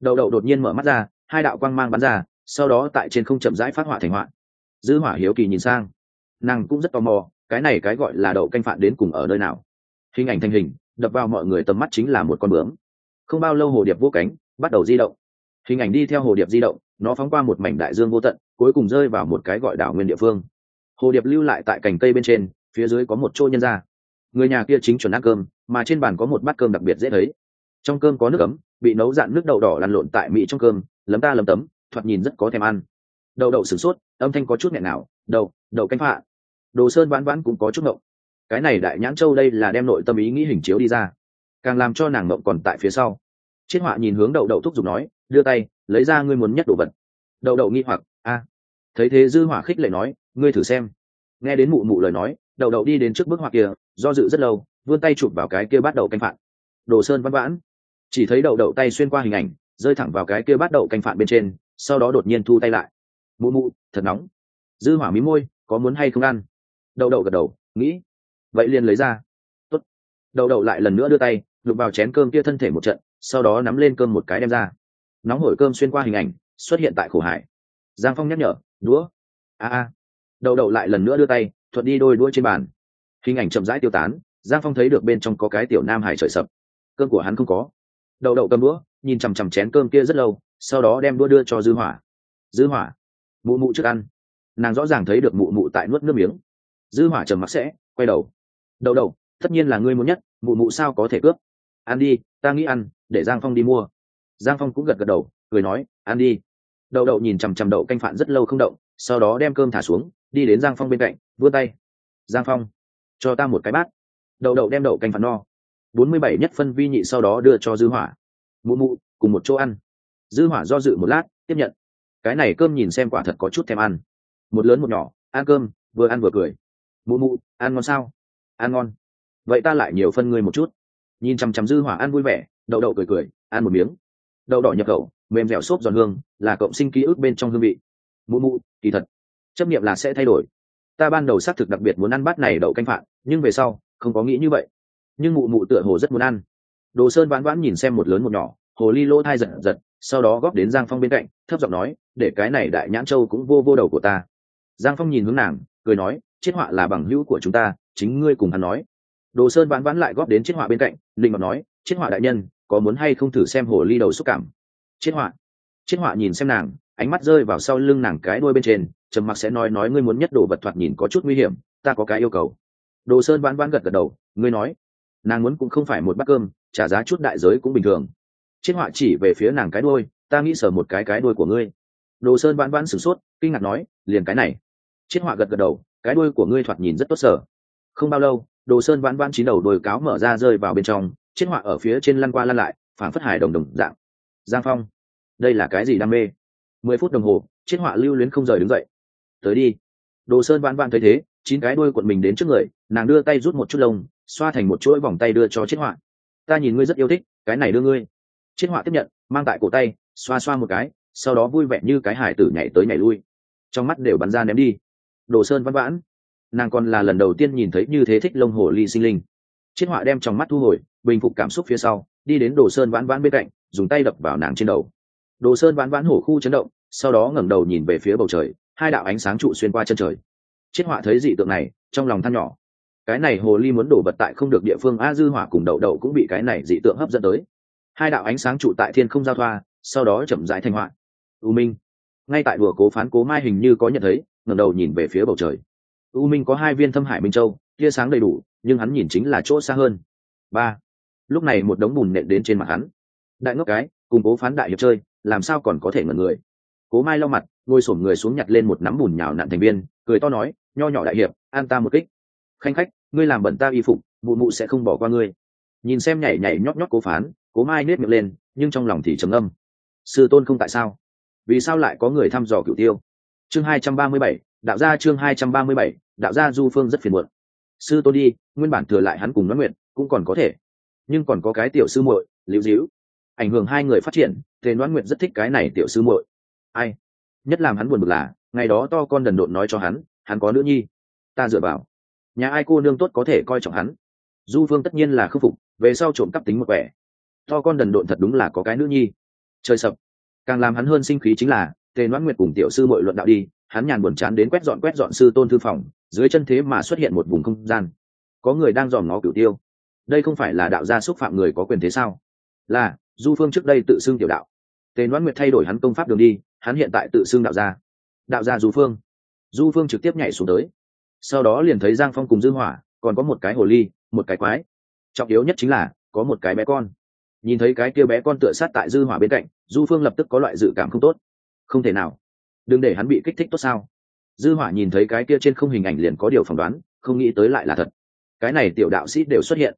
Đầu đầu đột nhiên mở mắt ra hai đạo quang mang bắn ra sau đó tại trên không chậm rãi phát họa thành họa. Dư hỏa hiếu kỳ nhìn sang. Nàng cũng rất tò mò cái này cái gọi là đậu canh phạn đến cùng ở nơi nào? Hình ảnh thành hình, đập vào mọi người tầm mắt chính là một con bướm. Không bao lâu hồ điệp vô cánh, bắt đầu di động. Hình ảnh đi theo hồ điệp di động, nó phóng qua một mảnh đại dương vô tận, cuối cùng rơi vào một cái gọi đảo nguyên địa phương. Hồ điệp lưu lại tại cành cây bên trên, phía dưới có một chỗ nhân ra. Người nhà kia chính chuẩn ăn cơm, mà trên bàn có một bát cơm đặc biệt dễ thấy. Trong cơm có nước ấm, bị nấu dạn nước đậu đỏ lăn lộn tại mỹ trong cơm, lấm ta lấm tấm, thoạt nhìn rất có thèm ăn. Đậu đậu sửng sốt, âm thanh có chút nghẹn nào đậu đậu canh phạ đồ sơn vãn vãn cũng có chút ngộng. Cái này đại nhãn châu đây là đem nội tâm ý nghĩ hình chiếu đi ra. Càng làm cho nàng ngộng còn tại phía sau. Chiết họa nhìn hướng đậu đậu thúc giục nói, đưa tay, lấy ra ngươi muốn nhất đồ vật. Đậu đậu nghi hoặc, a. Thấy thế dư hỏa khích lệ nói, ngươi thử xem. Nghe đến mụ mụ lời nói, đậu đậu đi đến trước bức họa kia, do dự rất lâu, vươn tay chụp vào cái kia bắt đầu canh phạn đồ sơn vãn vãn. Chỉ thấy đậu đậu tay xuyên qua hình ảnh, rơi thẳng vào cái kia bắt đầu canh phạn bên trên, sau đó đột nhiên thu tay lại. Mụ mụ, thật nóng. Dư hỏa mí môi, có muốn hay không ăn? Đậu đậu gật đầu, nghĩ. Vậy liền lấy ra. Tốt. đậu đậu lại lần nữa đưa tay đục vào chén cơm kia thân thể một trận, sau đó nắm lên cơm một cái đem ra. Nóng hổi cơm xuyên qua hình ảnh, xuất hiện tại khổ hải. Giang phong nhắc nhở, đũa. A a. Đậu đậu lại lần nữa đưa tay, thuận đi đôi đũa trên bàn. Hình ảnh chậm rãi tiêu tán, giang phong thấy được bên trong có cái tiểu nam hải trời sập. Cơm của hắn không có. Đậu đậu cầm đũa, nhìn chằm chằm chén cơm kia rất lâu, sau đó đem đũa đưa cho dư hỏa. Dư hỏa. Mụ mụ trước ăn. Nàng rõ ràng thấy được mụ mụ tại nuốt nước miếng dư hỏa trầm mặc sẽ, quay đầu. Đậu đậu, tất nhiên là ngươi muốn nhất, mụ mụ sao có thể cướp? Ăn đi, ta nghĩ ăn, để giang phong đi mua. Giang phong cũng gật gật đầu, cười nói, ăn đi. Đậu đậu nhìn chằm chằm đậu canh phạn rất lâu không động, sau đó đem cơm thả xuống, đi đến giang phong bên cạnh, vươn tay. Giang phong, cho ta một cái bát. Đậu đậu đem đậu canh phạn no. Bốn mươi bảy nhất phân vi nhị sau đó đưa cho dư hỏa. Mụ mụ, cùng một chỗ ăn. Dư hỏa do dự một lát, tiếp nhận. Cái này cơm nhìn xem quả thật có chút thèm ăn. Một lớn một nhỏ, ăn cơm, vừa ăn vừa cười mụ mụ, ăn ngon sao? Ăn ngon. Vậy ta lại nhiều phân ngươi một chút. Nhìn chằm chằm dư hỏa ăn vui vẻ, đậu đậu cười cười, ăn một miếng. Đậu đỏ nhập khẩu, mềm dẻo xốp giòn hương, là cộng sinh ký ức bên trong hương vị. Mụ mụ, kỳ thật, chấp niệm là sẽ thay đổi. Ta ban đầu xác thực đặc biệt muốn ăn bát này đậu canh phạn nhưng về sau, không có nghĩ như vậy. Nhưng mụ mụ tựa hồ rất muốn ăn. Đồ sơn vãn vãn nhìn xem một lớn một nhỏ, hồ ly lỗ thai giật giật, sau đó góp đến giang phong bên cạnh, thấp giọng nói, để cái này đại nhãn châu cũng vô vô đầu của ta. Giang phong nhìn hướng nàng, cười nói chiết họa là bằng hữu của chúng ta, chính ngươi cùng hắn nói. Đồ sơn vãn vãn lại góp đến chiết họa bên cạnh, linh mật nói chiết họa đại nhân, có muốn hay không thử xem hồ ly đầu xúc cảm? Chiết họa? Chiết họa nhìn xem nàng, ánh mắt rơi vào sau lưng nàng cái đuôi bên trên, trầm mặc sẽ nói nói ngươi muốn nhất đồ vật thoạt nhìn có chút nguy hiểm, ta có cái yêu cầu. Đồ sơn vãn vãn gật gật đầu, ngươi nói. Nàng muốn cũng không phải một bát cơm, trả giá chút đại giới cũng bình thường. Chiết họa chỉ về phía nàng cái đuôi, ta nghĩ sở một cái cái đuôi của ngươi. Đồ sơn vãn vãn sửng sốt, kinh ngạc nói, liền cái này. Chiết họa gật gật đầu cái đuôi của ngươi thoạt nhìn rất tốt sở. Không bao lâu, đồ sơn vãn vãn chín đầu đồi cáo mở ra rơi vào bên trong chiết họa ở phía trên lăn qua lăn lại phản phất hải đồng đồng dạng. Giang phong, đây là cái gì đam mê? Mười phút đồng hồ chiết họa lưu luyến không rời đứng dậy. Tới đi. Đồ sơn vãn vãn thấy thế, chín cái đuôi cuộn mình đến trước người, nàng đưa tay rút một chút lông, xoa thành một chuỗi vòng tay đưa cho chiết họa. Ta nhìn ngươi rất yêu thích, cái này đưa ngươi. Chiết họa tiếp nhận, mang tại cổ tay, xoa xoa một cái, sau đó vui vẻ như cái hải tử nhảy tới nhảy lui. Trong mắt đều bắn ra ném đi đồ sơn văn vãn. Nàng còn là lần đầu tiên nhìn thấy như thế thích lông hồ ly sinh linh. Chiết họa đem trong mắt thu hồi, bình phục cảm xúc phía sau, đi đến đồ sơn vãn vãn bên cạnh, dùng tay đập vào nàng trên đầu. Đồ sơn vãn vãn hổ khu chấn động, sau đó ngẩng đầu nhìn về phía bầu trời, hai đạo ánh sáng trụ xuyên qua chân trời. Chiết họa thấy dị tượng này, trong lòng than nhỏ. Cái này hồ ly muốn đổ vật tại không được địa phương, a dư hỏa cùng đậu đậu cũng bị cái này dị tượng hấp dẫn tới. Hai đạo ánh sáng trụ tại thiên không giao thoa, sau đó chậm rãi thành họa. U minh, ngay tại đùa cố phán cố mai hình như có nhận thấy ngẩng đầu nhìn về phía bầu trời. U minh có hai viên thâm hải minh châu, tia sáng đầy đủ, nhưng hắn nhìn chính là chỗ xa hơn. Ba. Lúc này một đống bùn nện đến trên mặt hắn. Đại ngốc cái, cùng cố phán đại hiệp chơi, làm sao còn có thể ngẩn người? Cố mai lau mặt, ngồi sổm người xuống nhặt lên một nắm bùn nhào nặn thành viên, cười to nói, nho nhỏ đại hiệp, an ta một kích. Khanh khách, ngươi làm bẩn ta y phục, mụ mụ sẽ không bỏ qua ngươi. Nhìn xem nhảy nhảy nhót nhót cố phán, cố mai nết miệng lên, nhưng trong lòng thì trầm âm sư tôn không tại sao? Vì sao lại có người thăm dò cửu tiêu? Chương hai trăm ba mươi bảy, đạo gia chương hai trăm ba mươi bảy, đạo gia du phương rất phiền muộn. Sư tôn đi, nguyên bản thừa lại hắn cùng nói nguyện cũng còn có thể. Nhưng còn có cái tiểu sư muội, liễu diễu. Ảnh hưởng hai người phát triển, thế đoán nguyện rất thích cái này tiểu sư muội. Ai? Nhất làm hắn buồn bực là, ngày đó to con đần độn nói cho hắn hắn có nữ nhi. Ta dựa vào. Nhà ai cô nương tốt có thể coi trọng hắn. Du phương tất nhiên là khâm phục, về sau trộm cắp tính một quẻ to con đần độn thật đúng là có cái nữ nhi. Trời sập. Càng làm hắn hơn sinh khí chính là tề noãn nguyệt cùng tiểu sư mội luận đạo đi, hắn nhàn buồn chán đến quét dọn quét dọn sư tôn thư phòng, dưới chân thế mà xuất hiện một vùng không gian. Có người đang dòm nó cửu tiêu. Đây không phải là đạo gia xúc phạm người có quyền thế sao? Là, du phương trước đây tự xưng tiểu đạo. Tề noãn nguyệt thay đổi hắn công pháp đường đi, hắn hiện tại tự xưng đạo gia. Đạo gia du phương. Du phương trực tiếp nhảy xuống tới. Sau đó liền thấy giang phong cùng dư hỏa, còn có một cái hồ ly, một cái quái. Trọng yếu nhất chính là, có một cái bé con. Nhìn thấy cái kia bé con tựa sát tại dư hỏa bên cạnh, du phương lập tức có loại dự cảm không tốt không thể nào. Đừng để hắn bị kích thích tốt sao? Dư hỏa nhìn thấy cái kia trên không hình ảnh liền có điều phỏng đoán, không nghĩ tới lại là thật. Cái này tiểu đạo sĩ đều xuất hiện.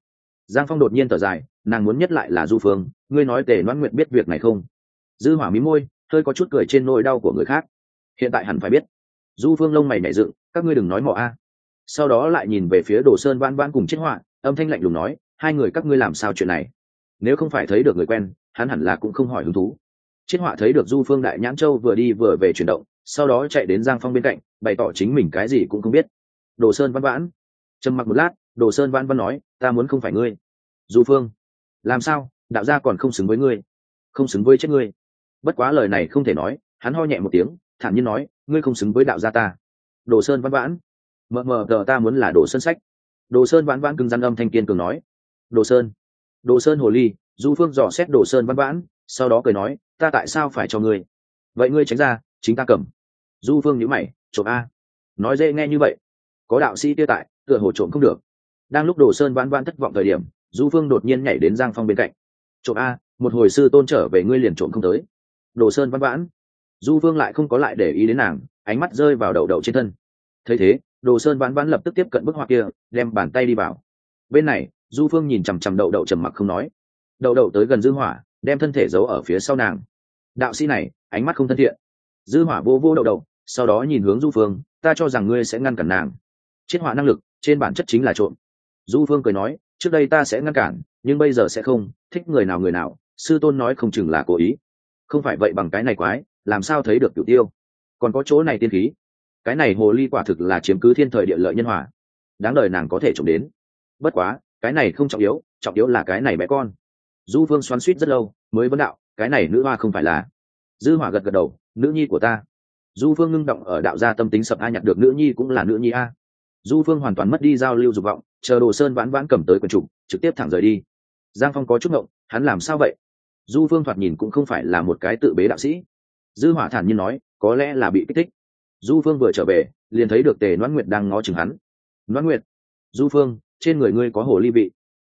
Giang phong đột nhiên thở dài, nàng muốn nhất lại là du phương, ngươi nói tề noãn nguyện biết việc này không? Dư hỏa mí môi, hơi có chút cười trên nỗi đau của người khác. Hiện tại hẳn phải biết. Du phương lông mày nhảy dựng, các ngươi đừng nói mọ a. Sau đó lại nhìn về phía đồ sơn vãn vãn cùng chết họa, âm thanh lạnh lùng nói, hai người các ngươi làm sao chuyện này? Nếu không phải thấy được người quen, hắn hẳn là cũng không hỏi hứng thú chết họa thấy được du phương đại nhãn châu vừa đi vừa về chuyển động, sau đó chạy đến giang phong bên cạnh, bày tỏ chính mình cái gì cũng không biết. Đồ sơn văn vãn. Trầm mặc một lát, đồ sơn văn văn nói, ta muốn không phải ngươi. Du phương, làm sao? Đạo gia còn không xứng với ngươi. Không xứng với chết ngươi. Bất quá lời này không thể nói, hắn ho nhẹ một tiếng, thản nhiên nói, ngươi không xứng với đạo gia ta. Đồ sơn văn vãn. Mờ mờ, tờ ta muốn là đồ sơn sách. Đồ sơn vãn vãn cứng rắn âm thanh kiên cường nói, đồ sơn. Đồ sơn hồ ly. Du phương dò xét đồ sơn văn vãn, sau đó cười nói ta tại sao phải cho ngươi? Vậy ngươi tránh ra, chính ta cầm. Du phương nhữ mày, trộm a. Nói dễ nghe như vậy, có đạo sĩ tiêu tại, tựa hồ trộm không được. Đang lúc đồ sơn vãn vãn thất vọng thời điểm, du phương đột nhiên nhảy đến giang phong bên cạnh. Trộm a, một hồi sư tôn trở về ngươi liền trộm không tới. Đồ sơn vãn vãn. Du phương lại không có lại để ý đến nàng, ánh mắt rơi vào đậu đậu trên thân. Thấy thế, đồ sơn vãn vãn lập tức tiếp cận bức họa kia, đem bàn tay đi vào. Bên này, du phương nhìn chằm chằm đậu đậu trầm mặc không nói. Đậu đậu tới gần dư hỏa, đem thân thể giấu ở phía sau nàng đạo sĩ này ánh mắt không thân thiện. Dư hỏa vô vô đầu đầu, sau đó nhìn hướng du phương ta cho rằng ngươi sẽ ngăn cản nàng. Chiết hỏa năng lực trên bản chất chính là trộm. Du phương cười nói trước đây ta sẽ ngăn cản nhưng bây giờ sẽ không thích người nào người nào sư tôn nói không chừng là cố ý. Không phải vậy bằng cái này quái làm sao thấy được cửu tiêu? Còn có chỗ này tiên khí. Cái này hồ ly quả thực là chiếm cứ thiên thời địa lợi nhân hòa. Đáng đời nàng có thể trộm đến. Bất quá cái này không trọng yếu trọng yếu là cái này bé con. Du phương xoắn suýt rất lâu mới vấn đạo cái này nữ hoa không phải là. Dư hỏa gật gật đầu, nữ nhi của ta. Du phương ngưng động ở đạo gia tâm tính sập a nhặt được nữ nhi cũng là nữ nhi a. Du phương hoàn toàn mất đi giao lưu dục vọng, chờ đồ sơn vãn vãn cầm tới quần trục, trực tiếp thẳng rời đi. Giang phong có chút ngộng, hắn làm sao vậy? Du phương thoạt nhìn cũng không phải là một cái tự bế đạo sĩ. Dư hỏa thản nhiên nói, có lẽ là bị kích thích. Du phương vừa trở về, liền thấy được tề noãn nguyệt đang ngó chừng hắn. Noãn nguyệt, du phương, trên người ngươi có hồ ly vị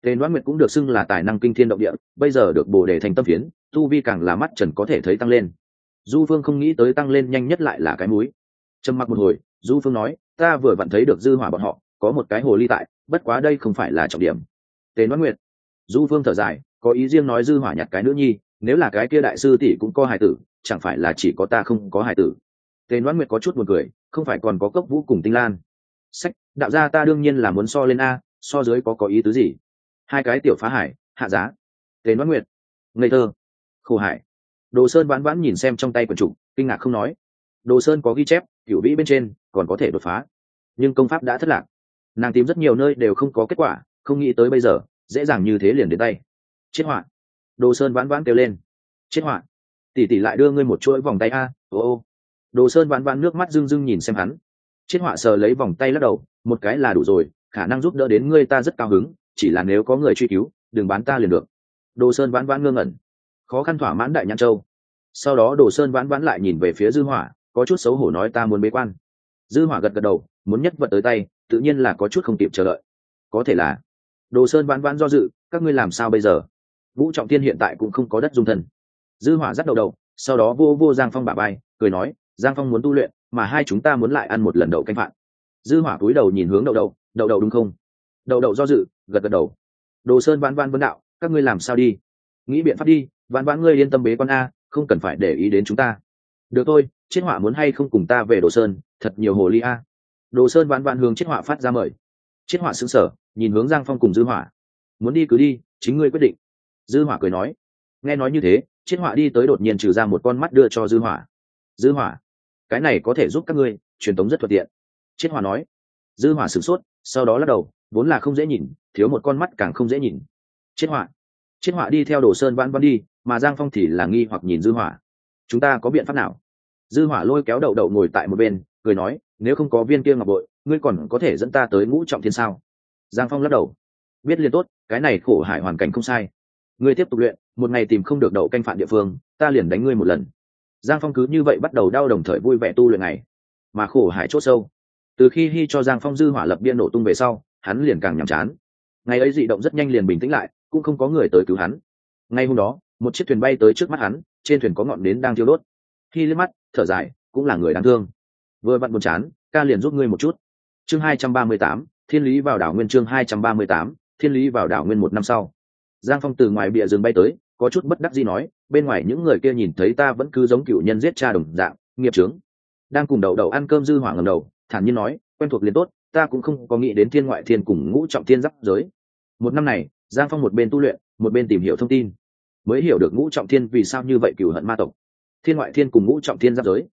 tề noãn nguyệt cũng được xưng là tài năng kinh thiên động địa, bây giờ được bồ đề thành tâm phiến, tu vi càng là mắt trần có thể thấy tăng lên. Du phương không nghĩ tới tăng lên nhanh nhất lại là cái múi trầm mặc một hồi, du phương nói, ta vừa vặn thấy được dư hỏa bọn họ, có một cái hồ ly tại, bất quá đây không phải là trọng điểm. Tề noãn nguyệt. Du phương thở dài, có ý riêng nói dư hỏa nhặt cái nữ nhi, nếu là cái kia đại sư tỷ cũng có hài tử, chẳng phải là chỉ có ta không có hài tử? Tề noãn nguyệt có chút buồn cười, không phải còn có cấp vũ cùng tinh lan. Sách, đạo gia ta đương nhiên là muốn so lên a, so dưới có có ý tứ gì? Hai cái tiểu phá hải, hạ giá. Tề đoán nguyệt. Ngây thơ. Khổ hải. Đồ sơn vãn vãn nhìn xem trong tay quần chủ, kinh ngạc không nói. Đồ sơn có ghi chép, cửu vĩ bên trên, còn có thể đột phá. Nhưng công pháp đã thất lạc. Nàng tìm rất nhiều nơi đều không có kết quả, không nghĩ tới bây giờ, dễ dàng như thế liền đến tay. Chết họa. Đồ sơn vãn vãn kêu lên. Chết họa. Tỷ tỷ lại đưa ngươi một chuỗi vòng tay a, ô ô. Đồ sơn vãn vãn nước mắt rưng rưng nhìn xem hắn. Chết họa sờ lấy vòng tay lắc đầu, một cái là đủ rồi, khả năng giúp đỡ đến ngươi ta rất cao hứng chỉ là nếu có người truy cứu, đừng bán ta liền được. Đồ sơn vãn vãn ngơ ngẩn. Khó khăn thỏa mãn đại nhãn châu. Sau đó đồ sơn vãn vãn lại nhìn về phía dư hỏa, có chút xấu hổ nói ta muốn bế quan. Dư hỏa gật gật đầu, muốn nhất vật tới tay, tự nhiên là có chút không kịp chờ đợi. Có thể là, đồ sơn vãn vãn do dự, các ngươi làm sao bây giờ? Vũ trọng tiên hiện tại cũng không có đất dung thân. Dư hỏa dắt đầu đầu, sau đó vô vô giang phong bả bay cười nói, giang phong muốn tu luyện, mà hai chúng ta muốn lại ăn một lần đậu canh phạn. Dư hỏa cúi đầu nhìn hướng đậu đậu đậu đậu đúng không? Đậu đậu do dự, gật gật đầu. Đồ sơn vãn vãn vấn đạo, các ngươi làm sao đi? Nghĩ biện pháp đi, vãn vãn ngươi yên tâm bế con a, không cần phải để ý đến chúng ta. Được thôi chiết họa muốn hay không cùng ta về đồ sơn, thật nhiều hồ ly a. Đồ sơn vãn vãn hướng chiết họa phát ra mời. Chiết họa xứng sở nhìn hướng giang phong cùng dư hỏa muốn đi cứ đi, chính ngươi quyết định. Dư hỏa cười nói. Nghe nói như thế chiết họa đi tới đột nhiên trừ ra một con mắt đưa cho dư hỏa dư hỏa cái này có thể giúp các ngươi, truyền tống rất thuận tiện. Chiết họa nói. Dư hỏa sửng sốt, sau đó lắc đầu vốn là không dễ nhìn, thiếu một con mắt càng không dễ nhìn. Chết họa. Chết họa đi theo đồ sơn vãn vãn đi, mà giang phong thì là nghi hoặc nhìn dư hỏa chúng ta có biện pháp nào? Dư hỏa lôi kéo đậu đậu ngồi tại một bên, cười nói, nếu không có viên kia ngọc bội, ngươi còn có thể dẫn ta tới ngũ trọng thiên sao? Giang phong lắc đầu. Biết liền tốt, cái này khổ hải hoàn cảnh không sai. Ngươi tiếp tục luyện, một ngày tìm không được đậu canh phạm địa phương, ta liền đánh ngươi một lần. Giang phong cứ như vậy bắt đầu đau đồng thời vui vẻ tu luyện này mà khổ hải chốt sâu. Từ khi hy cho giang phong dư hỏa lập biên nổ tung về sau hắn liền càng nhàm chán. Ngày ấy dị động rất nhanh liền bình tĩnh lại, cũng không có người tới cứu hắn. Ngay hôm đó, một chiếc thuyền bay tới trước mắt hắn, trên thuyền có ngọn nến đang thiêu đốt. Khi liếc mắt, thở dài, cũng là người đáng thương. Vừa vặn buồn chán, ca liền giúp ngươi một chút. Chương hai trăm ba mươi tám, thiên lý vào đảo nguyên chương hai trăm ba mươi tám, thiên lý vào đảo nguyên một năm sau. Giang phong từ ngoài bìa rừng bay tới, có chút bất đắc gì nói, bên ngoài những người kia nhìn thấy ta vẫn cứ giống cựu nhân giết cha đồng dạng, nghiệp trướng đang cùng đầu đầu ăn cơm dư hỏa ngầm đầu, thản nhiên nói, quen thuộc liền tốt ta cũng không có nghĩ đến thiên ngoại thiên cùng ngũ trọng thiên giáp giới. Một năm này, giang phong một bên tu luyện, một bên tìm hiểu thông tin. Mới hiểu được ngũ trọng thiên vì sao như vậy cựu hận ma tộc. Thiên ngoại thiên cùng ngũ trọng thiên giáp giới.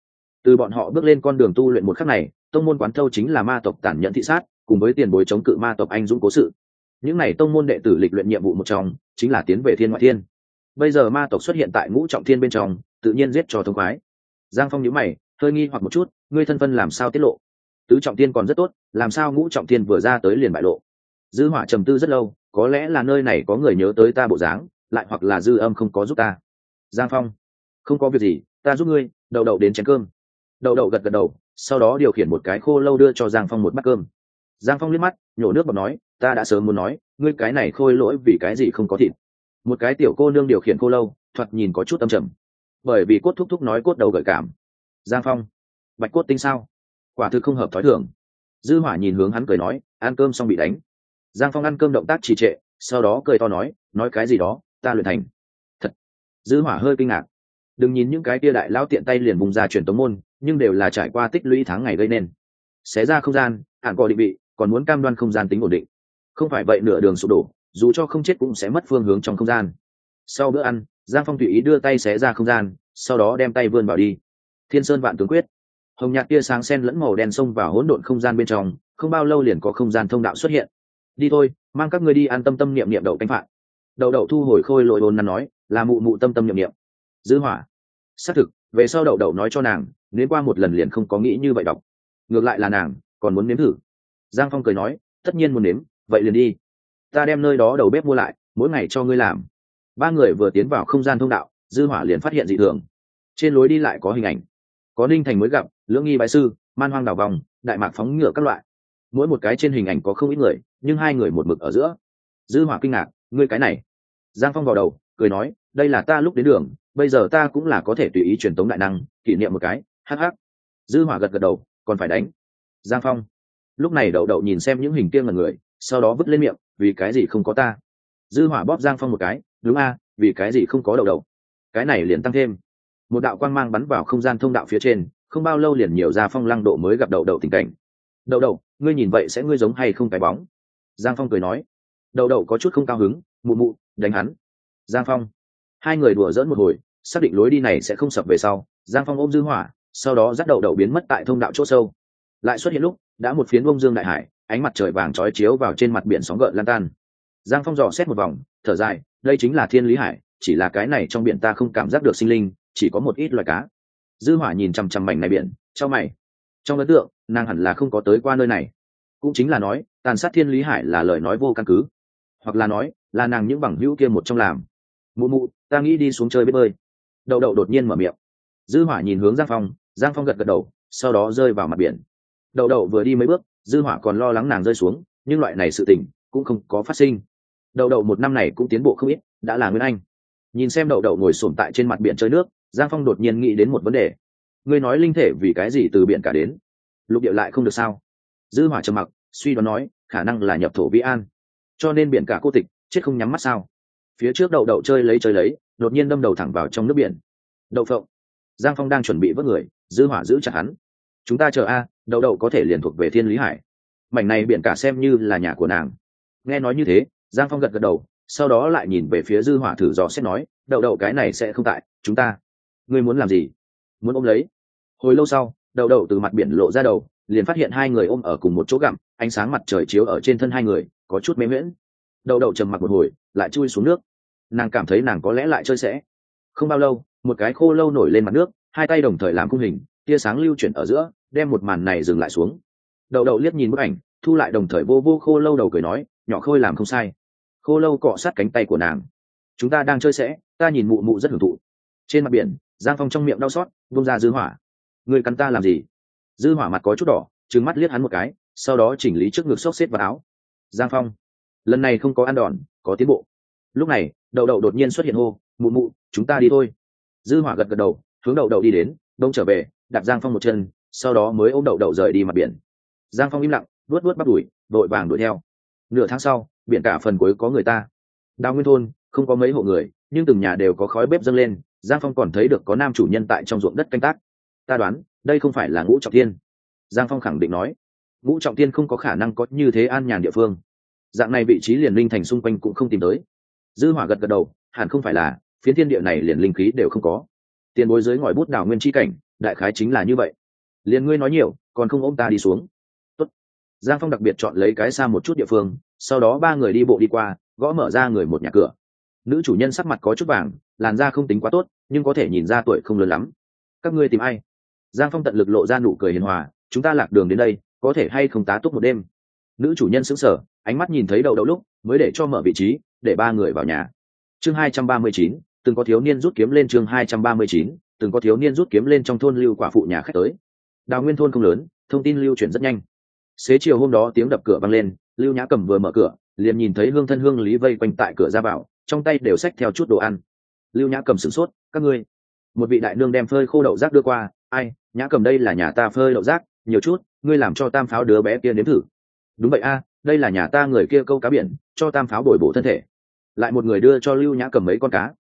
Từ bọn họ bước lên con đường tu luyện một khắc này, tông môn quán thâu chính là ma tộc tản nhận thị sát, cùng với tiền bối chống cự ma tộc anh dũng cố sự. Những n à y tông môn đệ tử lịch luyện nhiệm vụ một trong, chính là tiến về thiên ngoại thiên. Bây giờ ma tộc xuất hiện tại ngũ trọng thiên bên trong, tự nhiên giết cho thông khoái. Giang phong nhữ mày, hơi nghi hoặc một chút, ngươi thân phân làm sao tiết lộ? Tứ trọng thiên còn rất tốt, làm sao ngũ trọng thiên vừa ra tới liền bại lộ? Dư hỏa trầm tư rất lâu, có lẽ là nơi này có người nhớ tới ta bộ dáng, lại hoặc là dư âm không có giúp ta. Giang phong, không có việc gì, ta giúp ngươi, đậu đậu đến chén cơm. Đậu đậu gật gật đầu, sau đó điều khiển một cái khô lâu đưa cho giang phong một bát cơm. Giang phong liếc mắt, nhổ nước bọt nói, ta đã sớm muốn nói, ngươi cái này khôi lỗi vì cái gì không có thịt? Một cái tiểu cô nương điều khiển khô lâu, thoạt nhìn có chút âm trầm. Bởi vì cốt thúc thúc nói cốt đầu gợi cảm. Giang phong, bạch cốt tinh sao? Quả thực không hợp thói thường. Dư hỏa nhìn hướng hắn cười nói, ăn cơm xong bị đánh. Giang phong ăn cơm động tác trì trệ, sau đó cười to nói nói cái gì đó, ta luyện thành. Thật. Dư hỏa hơi kinh ngạc. Đừng nhìn những cái kia đại lão tiện tay liền vùng ra truyền tống môn, nhưng đều là trải qua tích lũy tháng ngày gây nên. Xé ra không gian, hạn cò định vị, còn muốn cam đoan không gian tính ổn định. Không phải vậy nửa đường sụp đổ, dù cho không chết cũng sẽ mất phương hướng trong không gian. Sau bữa ăn, giang phong tùy ý đưa tay xé ra không gian, sau đó đem tay vươn vào đi. Thiên sơn vạn tướng quyết hồng nhạt tia sáng sen lẫn màu đen xông vào hỗn độn không gian bên trong, không bao lâu liền có không gian thông đạo xuất hiện. Đi thôi, mang các ngươi đi an tâm tâm niệm niệm đậu canh phạn. Đậu đậu thu hồi khôi lội hồn nắn nói, là mụ mụ tâm tâm niệm niệm. Dư hỏa. Xác thực, về sau đậu đậu nói cho nàng nếu qua một lần liền không có nghĩ như vậy đọc. Ngược lại là nàng, còn muốn nếm thử. Giang phong cười nói, tất nhiên muốn nếm, vậy liền đi. Ta đem nơi đó đầu bếp mua lại, mỗi ngày cho ngươi làm. Ba người vừa tiến vào không gian thông đạo, dư hỏa liền phát hiện dị thường. Trên lối đi lại có hình ảnh. Có ninh thành mới gặp lưỡng nghi bái sư, man hoang đảo vòng, đại mạc phóng ngựa các loại. Mỗi một cái trên hình ảnh có không ít người, nhưng hai người một mực ở giữa. Dư hỏa kinh ngạc, ngươi cái này. Giang phong vào đầu, cười nói, đây là ta lúc đến đường, bây giờ ta cũng là có thể tùy ý truyền tống đại năng, kỷ niệm một cái, hắc hắc. Dư hỏa gật gật đầu, còn phải đánh. Giang phong. Lúc này đậu đậu nhìn xem những hình kia ngần người, sau đó vứt lên miệng, vì cái gì không có ta? Dư hỏa bóp giang phong một cái, đúng a, vì cái gì không có đậu đậu? Cái này liền tăng thêm. Một đạo quang mang bắn vào không gian thông đạo phía trên không bao lâu liền nhiều ra phong lăng độ mới gặp đậu đậu tình cảnh. Đậu đậu, ngươi nhìn vậy sẽ ngươi giống hay không cái bóng? Giang phong cười nói. Đậu đậu có chút không cao hứng, mụ mụ, đánh hắn. Giang phong. Hai người đùa dỡn một hồi, xác định lối đi này sẽ không sập về sau, giang phong ôm dư hỏa, sau đó dắt đậu đậu biến mất tại thông đạo chỗ sâu. Lại xuất hiện lúc, đã một phiến bông dương đại hải, ánh mặt trời vàng trói chiếu vào trên mặt biển sóng gợn lan tan. Giang phong dò xét một vòng, thở dài, đây chính là thiên lý hải, chỉ là cái này trong biển ta không cảm giác được sinh linh, chỉ có một ít loài cá dư hỏa nhìn chằm chằm mảnh này biển cho mày. Trong ấn tượng, nàng hẳn là không có tới qua nơi này. Cũng chính là nói, tàn sát thiên lý hải là lời nói vô căn cứ. Hoặc là nói, là nàng những bằng hữu kia một trong làm. Mụ mụ, ta nghĩ đi xuống chơi biết bơi. Đậu đậu đột nhiên mở miệng. Dư hỏa nhìn hướng giang phong giang phong gật gật đầu, sau đó rơi vào mặt biển. Đậu đậu vừa đi mấy bước, dư hỏa còn lo lắng nàng rơi xuống, nhưng loại này sự tình cũng không có phát sinh. Đậu đậu một năm này cũng tiến bộ không ít, đã là nguyên anh. Nhìn xem đậu đậu ngồi sồn tại trên mặt biển chơi nước giang phong đột nhiên nghĩ đến một vấn đề. Ngươi nói linh thể vì cái gì từ biển cả đến? Lục địa lại không được sao? Dư hỏa trầm mặc, suy đoán nói, khả năng là nhập thổ vĩ an. Cho nên biển cả cô tịch, chết không nhắm mắt sao? Phía trước đậu đậu chơi lấy chơi lấy, đột nhiên đâm đầu thẳng vào trong nước biển. Đậu phộng. Giang phong đang chuẩn bị vớt người, dư hỏa giữ chặt hắn. Chúng ta chờ a, đậu đậu có thể liền thuộc về thiên lý hải. Mảnh này biển cả xem như là nhà của nàng. Nghe nói như thế, giang phong gật gật đầu, sau đó lại nhìn về phía dư hỏa thử dò xét nói, đậu đậu cái này sẽ không tại, chúng ta ngươi muốn làm gì? Muốn ôm lấy. Hồi lâu sau đầu đầu từ mặt biển lộ ra đầu, liền phát hiện hai người ôm ở cùng một chỗ gặm, ánh sáng mặt trời chiếu ở trên thân hai người, có chút mê miễn Đầu đầu trầm mặc một hồi, lại chui xuống nước. Nàng cảm thấy nàng có lẽ lại chơi sẽ. Không bao lâu, một cái khô lâu nổi lên mặt nước, hai tay đồng thời làm khung hình, tia sáng lưu chuyển ở giữa, đem một màn này dừng lại xuống. Đậu đậu liếc nhìn bức ảnh, thu lại đồng thời vô vô khô lâu đầu cười nói, nhỏ khôi làm không sai. Khô lâu cọ sát cánh tay của nàng. Chúng ta đang chơi sẽ, ta nhìn mụ mụ rất hưởng thụ. Trên mặt biển giang phong trong miệng đau xót vung ra dư hỏa. Người cắn ta làm gì? Dư hỏa mặt có chút đỏ, trừng mắt liếc hắn một cái, sau đó chỉnh lý trước ngực xốc xếp vào áo. Giang phong, lần này không có ăn đòn, có tiến bộ. Lúc này, đậu đậu đột nhiên xuất hiện hô, mụ mụ, chúng ta đi thôi. Dư hỏa gật gật đầu, hướng đậu đậu đi đến đông trở về, đặt giang phong một chân, sau đó mới ôm đậu đậu rời đi mặt biển. Giang phong im lặng vuốt vuốt bắt đuổi đội vàng đuổi theo. Nửa tháng sau, biển cả phần cuối có người ta. Đào nguyên thôn, không có mấy hộ người, nhưng từng nhà đều có khói bếp dâng lên giang phong còn thấy được có nam chủ nhân tại trong ruộng đất canh tác. Ta đoán, đây không phải là ngũ trọng thiên. Giang phong khẳng định nói. Ngũ trọng thiên không có khả năng có như thế an nhàn địa phương. Dạng này vị trí liền linh thành xung quanh cũng không tìm tới. Dư hỏa gật gật đầu, hẳn không phải là, phiến thiên địa này liền linh khí đều không có. Tiền bối dưới ngòi bút đảo nguyên chi cảnh, đại khái chính là như vậy. Liền ngươi nói nhiều, còn không ôm ta đi xuống. Tốt. giang phong đặc biệt chọn lấy cái xa một chút địa phương, sau đó ba người đi bộ đi qua, gõ mở ra người một nhà cửa nữ chủ nhân sắc mặt có chút vàng, làn da không tính quá tốt, nhưng có thể nhìn ra tuổi không lớn lắm. Các ngươi tìm ai? Giang phong tận lực lộ ra nụ cười hiền hòa, chúng ta lạc đường đến đây, có thể hay không tá túc một đêm? Nữ chủ nhân sững sờ, ánh mắt nhìn thấy đậu đậu lúc, mới để cho mở vị trí, để ba người vào nhà. Chương hai trăm ba mươi chín, từng có thiếu niên rút kiếm lên chương hai trăm ba mươi chín, từng có thiếu niên rút kiếm lên trong thôn lưu quả phụ nhà khách tới. Đào nguyên thôn không lớn, thông tin lưu chuyển rất nhanh. Xế chiều hôm đó tiếng đập cửa vang lên, lưu nhã cầm vừa mở cửa, liền nhìn thấy hương thân hương lý vây quanh tại cửa ra vào trong tay đều xách theo chút đồ ăn. Lưu nhã cầm sửng sốt, các ngươi, một vị đại nương đem phơi khô đậu rác đưa qua. Ai, nhã cầm đây là nhà ta phơi đậu rác, nhiều chút, ngươi làm cho tam pháo đứa bé kia nếm thử. Đúng vậy a, đây là nhà ta người kia câu cá biển, cho tam pháo bồi bổ thân thể. Lại một người đưa cho lưu nhã cầm mấy con cá.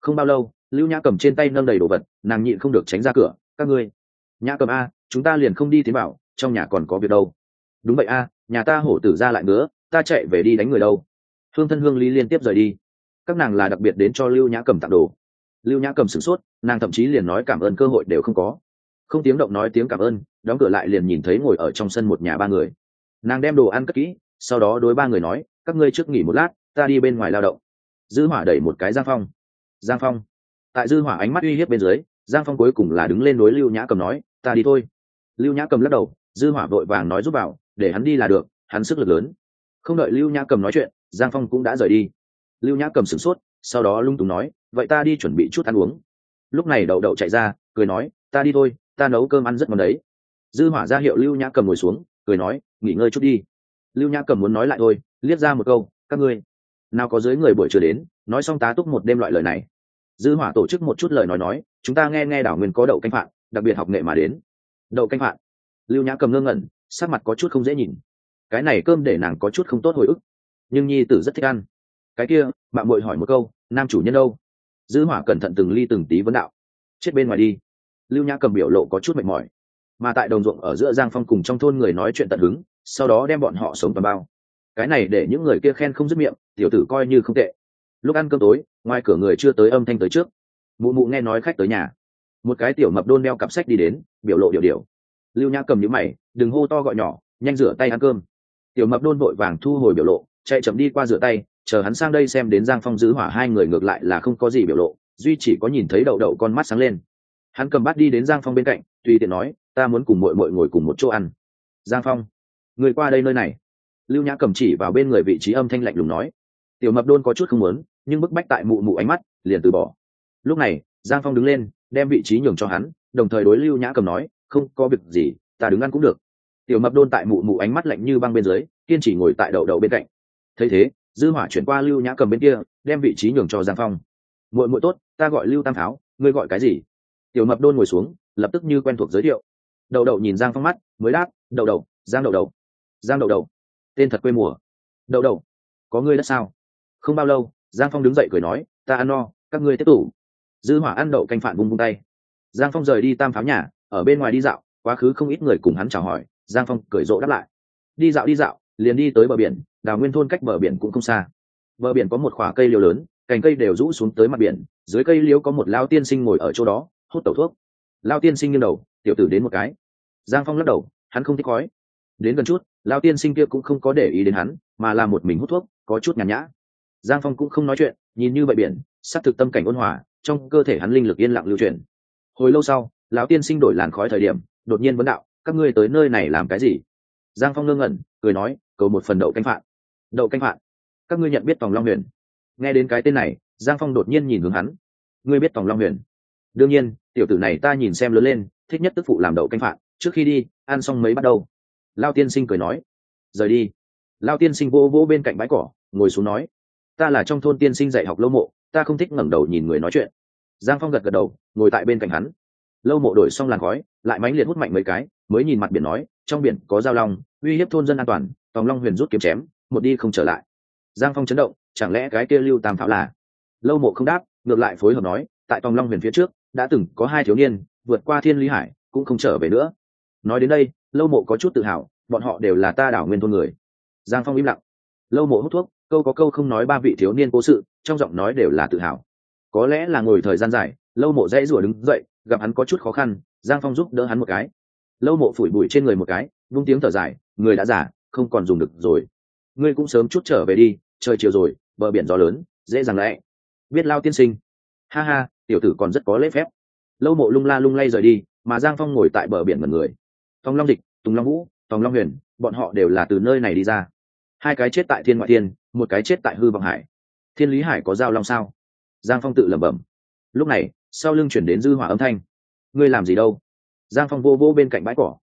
Không bao lâu, lưu nhã cầm trên tay nâng đầy đồ vật, nàng nhịn không được tránh ra cửa. Các ngươi, nhã cầm a, chúng ta liền không đi tiến bảo trong nhà còn có việc đâu. Đúng vậy a, nhà ta hổ tử ra lại nữa, ta chạy về đi đánh người đâu. Hương thân hương lý liên tiếp rời đi các nàng là đặc biệt đến cho lưu nhã cầm tặng đồ. Lưu nhã cầm sửng sốt, nàng thậm chí liền nói cảm ơn cơ hội đều không có. Không tiếng động nói tiếng cảm ơn, đóng cửa lại liền nhìn thấy ngồi ở trong sân một nhà ba người. Nàng đem đồ ăn cất kỹ, sau đó đối ba người nói, các ngươi trước nghỉ một lát, ta đi bên ngoài lao động. Dư hỏa đẩy một cái giang phong. Giang phong. Tại dư hỏa ánh mắt uy hiếp bên dưới, giang phong cuối cùng là đứng lên đối lưu nhã cầm nói, ta đi thôi. Lưu nhã cầm lắc đầu, dư hỏa vội vàng nói giúp vào để hắn đi là được, hắn sức lực lớn. Không đợi lưu nhã cầm nói chuyện, giang phong cũng đã rời đi lưu nhã cầm sửng sốt, sau đó lung túng nói, vậy ta đi chuẩn bị chút ăn uống. Lúc này đậu đậu chạy ra, cười nói, ta đi thôi, ta nấu cơm ăn rất ngon đấy. Dư hỏa ra hiệu lưu nhã cầm ngồi xuống, cười nói, nghỉ ngơi chút đi. Lưu nhã cầm muốn nói lại thôi, liếc ra một câu, các ngươi, nào có dưới người buổi chưa đến, nói xong tá túc một đêm loại lời này. Dư hỏa tổ chức một chút lời nói nói, chúng ta nghe nghe đảo nguyên có đậu canh phạn, đặc biệt học nghệ mà đến. Đậu canh phạn. Lưu nhã cầm ngơ ngẩn, sắc mặt có chút không dễ nhìn. Cái này cơm để nàng có chút không tốt hồi ức. Nhưng nhi tử rất thích ăn cái kia, mạng mội hỏi một câu, nam chủ nhân đâu? Dư hỏa cẩn thận từng ly từng tí vấn đạo. Chết bên ngoài đi. Lưu nhã cầm biểu lộ có chút mệt mỏi. Mà tại đồng ruộng ở giữa giang phong cùng trong thôn người nói chuyện tận hứng, sau đó đem bọn họ sống toàn bao. Cái này để những người kia khen không dứt miệng, tiểu tử coi như không tệ. Lúc ăn cơm tối, ngoài cửa người chưa tới âm thanh tới trước. Mụ mụ nghe nói khách tới nhà. Một cái tiểu mập đôn đeo cặp sách đi đến, biểu lộ điều điều lưu nhã cầm nhữ mày, đừng hô to gọi nhỏ, nhanh rửa tay ăn cơm. Tiểu mập đôn vội vàng thu hồi biểu lộ, chạy chậm đi qua rửa tay chờ hắn sang đây xem đến giang phong giữ hỏa hai người ngược lại là không có gì biểu lộ, duy chỉ có nhìn thấy đậu đậu con mắt sáng lên. Hắn cầm bát đi đến giang phong bên cạnh, tùy tiện nói, ta muốn cùng mội mội ngồi cùng một chỗ ăn. Giang phong, người qua đây nơi này. Lưu nhã cầm chỉ vào bên người vị trí âm thanh lạnh lùng nói. Tiểu mập đôn có chút không muốn, nhưng bức bách tại mụ mụ ánh mắt, liền từ bỏ. Lúc này, giang phong đứng lên, đem vị trí nhường cho hắn, đồng thời đối lưu nhã cầm nói, không có việc gì, ta đứng ăn cũng được. Tiểu mập đôn tại mụ mụ ánh mắt lạnh như băng bên dưới, kiên chỉ ngồi tại đậu đậu bên cạnh. Thấy thế dư hỏa chuyển qua lưu nhã cầm bên kia, đem vị trí nhường cho giang phong. Muội muội tốt, ta gọi lưu tam tháo, ngươi gọi cái gì? Tiểu mập đôn ngồi xuống, lập tức như quen thuộc giới thiệu. Đầu đầu nhìn giang phong mắt, mới đáp, đầu đầu, giang đầu đầu, giang đầu đầu, tên thật quê mùa. Đầu đầu, có ngươi đất sao? Không bao lâu, giang phong đứng dậy cười nói, ta ăn no, các ngươi tiếp tục. Dư hỏa ăn đậu canh phản bung bung tay. Giang phong rời đi tam pháo nhà, ở bên ngoài đi dạo, quá khứ không ít người cùng hắn chào hỏi, giang phong cười rộ đáp lại. Đi dạo đi dạo, liền đi tới bờ biển đào nguyên thôn cách bờ biển cũng không xa. Bờ biển có một khoả cây liều lớn, cành cây đều rũ xuống tới mặt biển, dưới cây liễu có một lao tiên sinh ngồi ở chỗ đó, hút tẩu thuốc. Lao tiên sinh nghiêng đầu, tiểu tử đến một cái. Giang phong lắc đầu, hắn không thích khói. Đến gần chút, lao tiên sinh kia cũng không có để ý đến hắn, mà là một mình hút thuốc, có chút nhàn nhã. Giang phong cũng không nói chuyện, nhìn như vậy biển s ắ c thực tâm cảnh ôn hòa, trong cơ thể hắn linh lực yên lặng lưu truyền. Hồi lâu sau, lão tiên sinh đổi làn khói thời điểm, đột nhiên vấn đạo, các ngươi tới nơi này làm cái gì? Giang phong ngơ ngẩn, cười nói, cầu một phần đậu canh phạm đậu canh phạn. Các ngươi nhận biết tòng long huyền. Nghe đến cái tên này, giang phong đột nhiên nhìn hướng hắn. Ngươi biết tòng long huyền? Đương nhiên, tiểu tử này ta nhìn xem lớn lên, thích nhất tức phụ làm đậu canh phạn. Trước khi đi, ăn xong mấy bắt đầu lao tiên sinh cười nói. Rời đi. Lao tiên sinh vô vô bên cạnh bãi cỏ, ngồi xuống nói. Ta là trong thôn tiên sinh dạy học lâu mộ, ta không thích ngẩng đầu nhìn người nói chuyện. Giang phong gật gật đầu, ngồi tại bên cạnh hắn. Lâu mộ đổi xong làn khói, lại mánh liệt hút mạnh mấy cái, mới nhìn mặt biển nói, trong biển có giao long, uy hiếp thôn dân an toàn, tòng long huyền rút kiếm chém một đi không trở lại. Giang phong chấn động, chẳng lẽ cái kia lưu tam pháo là? Lâu mộ không đáp, ngược lại phối hợp nói, tại tòng long huyền phía trước, đã từng có hai thiếu niên, vượt qua thiên lý hải, cũng không trở về nữa. Nói đến đây, lâu mộ có chút tự hào, bọn họ đều là ta đảo nguyên thôn người. Giang phong im lặng. Lâu mộ hút thuốc, câu có câu không nói ba vị thiếu niên cố sự, trong giọng nói đều là tự hào. Có lẽ là ngồi thời gian dài, lâu mộ dãy rủa đứng dậy, gặp hắn có chút khó khăn, giang phong giúp đỡ hắn một cái. Lâu mộ phủi bụi trên người một cái, vung tiếng thở dài, người đã giả không còn dùng được rồi ngươi cũng sớm chút trở về đi, trời chiều rồi, bờ biển gió lớn, dễ dàng lẽ biết lao tiên sinh. Ha ha, tiểu tử còn rất có lễ phép. Lâu mộ lung la lung lay rời đi, mà giang phong ngồi tại bờ biển mật người. Tòng long dịch, tùng long vũ, tòng long huyền, bọn họ đều là từ nơi này đi ra. Hai cái chết tại thiên ngoại thiên, một cái chết tại hư vọng hải. Thiên lý hải có giao long sao? Giang phong tự lẩm bẩm. Lúc này, sau lưng chuyển đến dư hỏa âm thanh. Ngươi làm gì đâu? Giang phong vô vô bên cạnh bãi cỏ.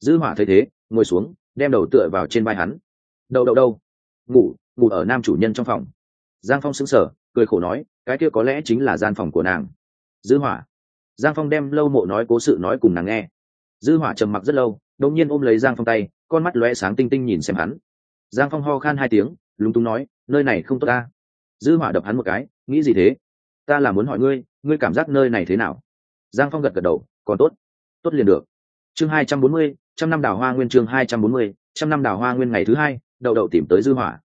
Dư hỏa thấy thế, ngồi xuống, đem đầu tựa vào trên vai hắn đâu đâu đâu. Ngủ ngủ ở nam chủ nhân trong phòng. Giang phong sững sờ, cười khổ nói, cái kia có lẽ chính là gian phòng của nàng. Dư hỏa. Giang phong đem lâu mộ nói cố sự nói cùng nàng nghe. Dư hỏa trầm mặc rất lâu, đột nhiên ôm lấy giang phong tay, con mắt lóe sáng tinh tinh nhìn xem hắn. Giang phong ho khan hai tiếng, lúng túng nói, nơi này không tốt ta. Dư hỏa đập hắn một cái, nghĩ gì thế? Ta là muốn hỏi ngươi ngươi cảm giác nơi này thế nào? Giang phong gật gật đầu, còn tốt tốt liền được. Chương hai trăm bốn mươi, trăm năm đào hoa nguyên chương hai trăm bốn mươi, trăm năm đào hoa nguyên ngày thứ hai đậu đậu tìm tới dư hỏa.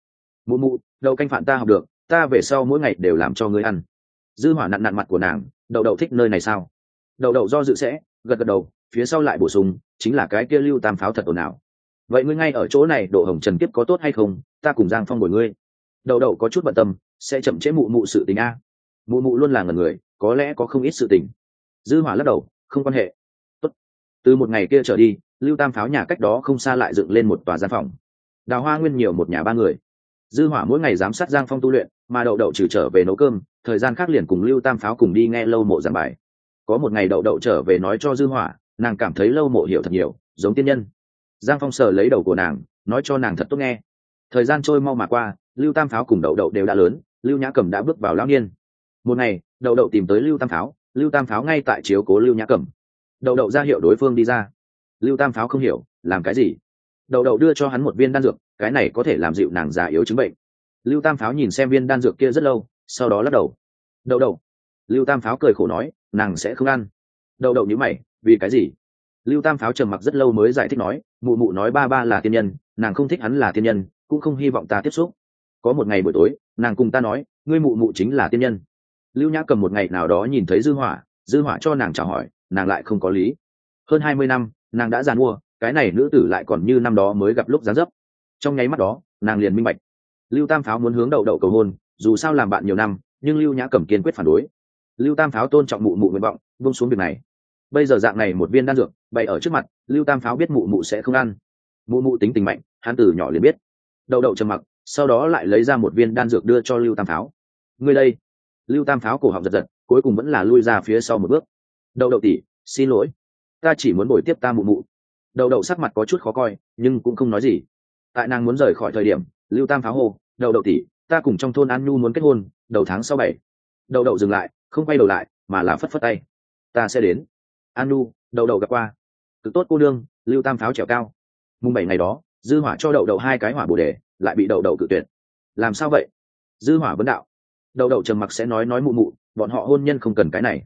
Mụ mụ, đậu canh phản ta học được, ta về sau mỗi ngày đều làm cho ngươi ăn. Dư hỏa nặn nặn mặt của nàng, đậu đậu thích nơi này sao? Đậu đậu do dự sẽ, gật gật đầu, phía sau lại bổ sung, chính là cái kia lưu tam pháo thật ồn ào. Vậy ngươi ngay ở chỗ này độ hồng trần kiếp có tốt hay không? Ta cùng giang phong bồi ngươi. Đậu đậu có chút bận tâm, sẽ chậm chế mụ mụ sự tình a. Mụ mụ luôn là ngần người, có lẽ có không ít sự tình. Dư hỏa lắc đầu, không quan hệ. Tốt. từ một ngày kia trở đi, lưu tam pháo nhà cách đó không xa lại dựng lên một tòa gian phòng đào hoa nguyên nhiều một nhà ba người. Dư hỏa mỗi ngày giám sát giang phong tu luyện, mà đậu đậu trừ trở về nấu cơm, thời gian khác liền cùng lưu tam pháo cùng đi nghe lâu mộ giảng bài. Có một ngày đậu đậu trở về nói cho dư hỏa, nàng cảm thấy lâu mộ hiểu thật nhiều, giống tiên nhân. Giang phong sờ lấy đầu của nàng, nói cho nàng thật tốt nghe. Thời gian trôi mau mà qua, lưu tam pháo cùng đậu đậu đều đã lớn, lưu nhã cầm đã bước vào lão niên. Một ngày, đậu đậu tìm tới lưu tam pháo, lưu tam pháo ngay tại chiếu cố lưu nhã cầm đậu đậu ra hiệu đối phương đi ra. Lưu tam pháo không hiểu, làm cái gì? Đậu đậu đưa cho hắn một viên đan dược, cái này có thể làm dịu nàng già yếu chứng bệnh. Lưu tam pháo nhìn xem viên đan dược kia rất lâu, sau đó lắc đầu. Đậu đậu lưu tam pháo cười khổ nói, nàng sẽ không ăn. Đậu đậu nhữ mày, vì cái gì? Lưu tam pháo trầm mặc rất lâu mới giải thích nói, mụ mụ nói ba ba là tiên nhân, nàng không thích hắn là tiên nhân, cũng không hy vọng ta tiếp xúc. Có một ngày buổi tối, nàng cùng ta nói, ngươi mụ mụ chính là tiên nhân. Lưu nhã cầm một ngày nào đó nhìn thấy dư hỏa dư hỏa cho nàng chào hỏi, nàng lại không có lý. Hơn hai mươi năm, nàng đã giàn mua cái này nữ tử lại còn như năm đó mới gặp lúc gián dấp. Trong nháy mắt đó, nàng liền minh bạch. Lưu tam pháo muốn hướng đậu đậu cầu hôn, dù sao làm bạn nhiều năm, nhưng lưu nhã cầm kiên quyết phản đối. Lưu tam pháo tôn trọng mụ mụ nguyện vọng, buông xuống việc này. Bây giờ dạng này một viên đan dược, bày ở trước mặt, lưu tam pháo biết mụ mụ sẽ không ăn. Mụ mụ tính tình mạnh, hắn từ nhỏ liền biết. Đậu đậu trầm mặc, sau đó lại lấy ra một viên đan dược đưa cho lưu tam pháo. Ngươi đây. Lưu tam pháo cổ họng giật giật, cuối cùng vẫn là lui ra phía sau một bước. Đậu đậu tỉ xin lỗi. Ta chỉ muốn bồi tiếp ta mụ mụ đậu đậu sắc mặt có chút khó coi, nhưng cũng không nói gì. Tại nàng muốn rời khỏi thời điểm, lưu tam pháo hô đậu đậu tỉ ta cùng trong thôn an nhu muốn kết hôn, đầu tháng sau bảy. Đậu đậu dừng lại, không quay đầu lại, mà là phất phất tay. Ta sẽ đến. An nhu đậu đậu gặp qua. Cực tốt cô đương, lưu tam pháo trèo cao. Mùng bảy ngày đó, dư hỏa cho đậu đậu hai cái hỏa bồ đề, lại bị đậu đậu cự tuyệt. Làm sao vậy? Dư hỏa vấn đạo. Đậu đậu trầm mặc sẽ nói nói mụ mụ, bọn họ hôn nhân không cần cái này.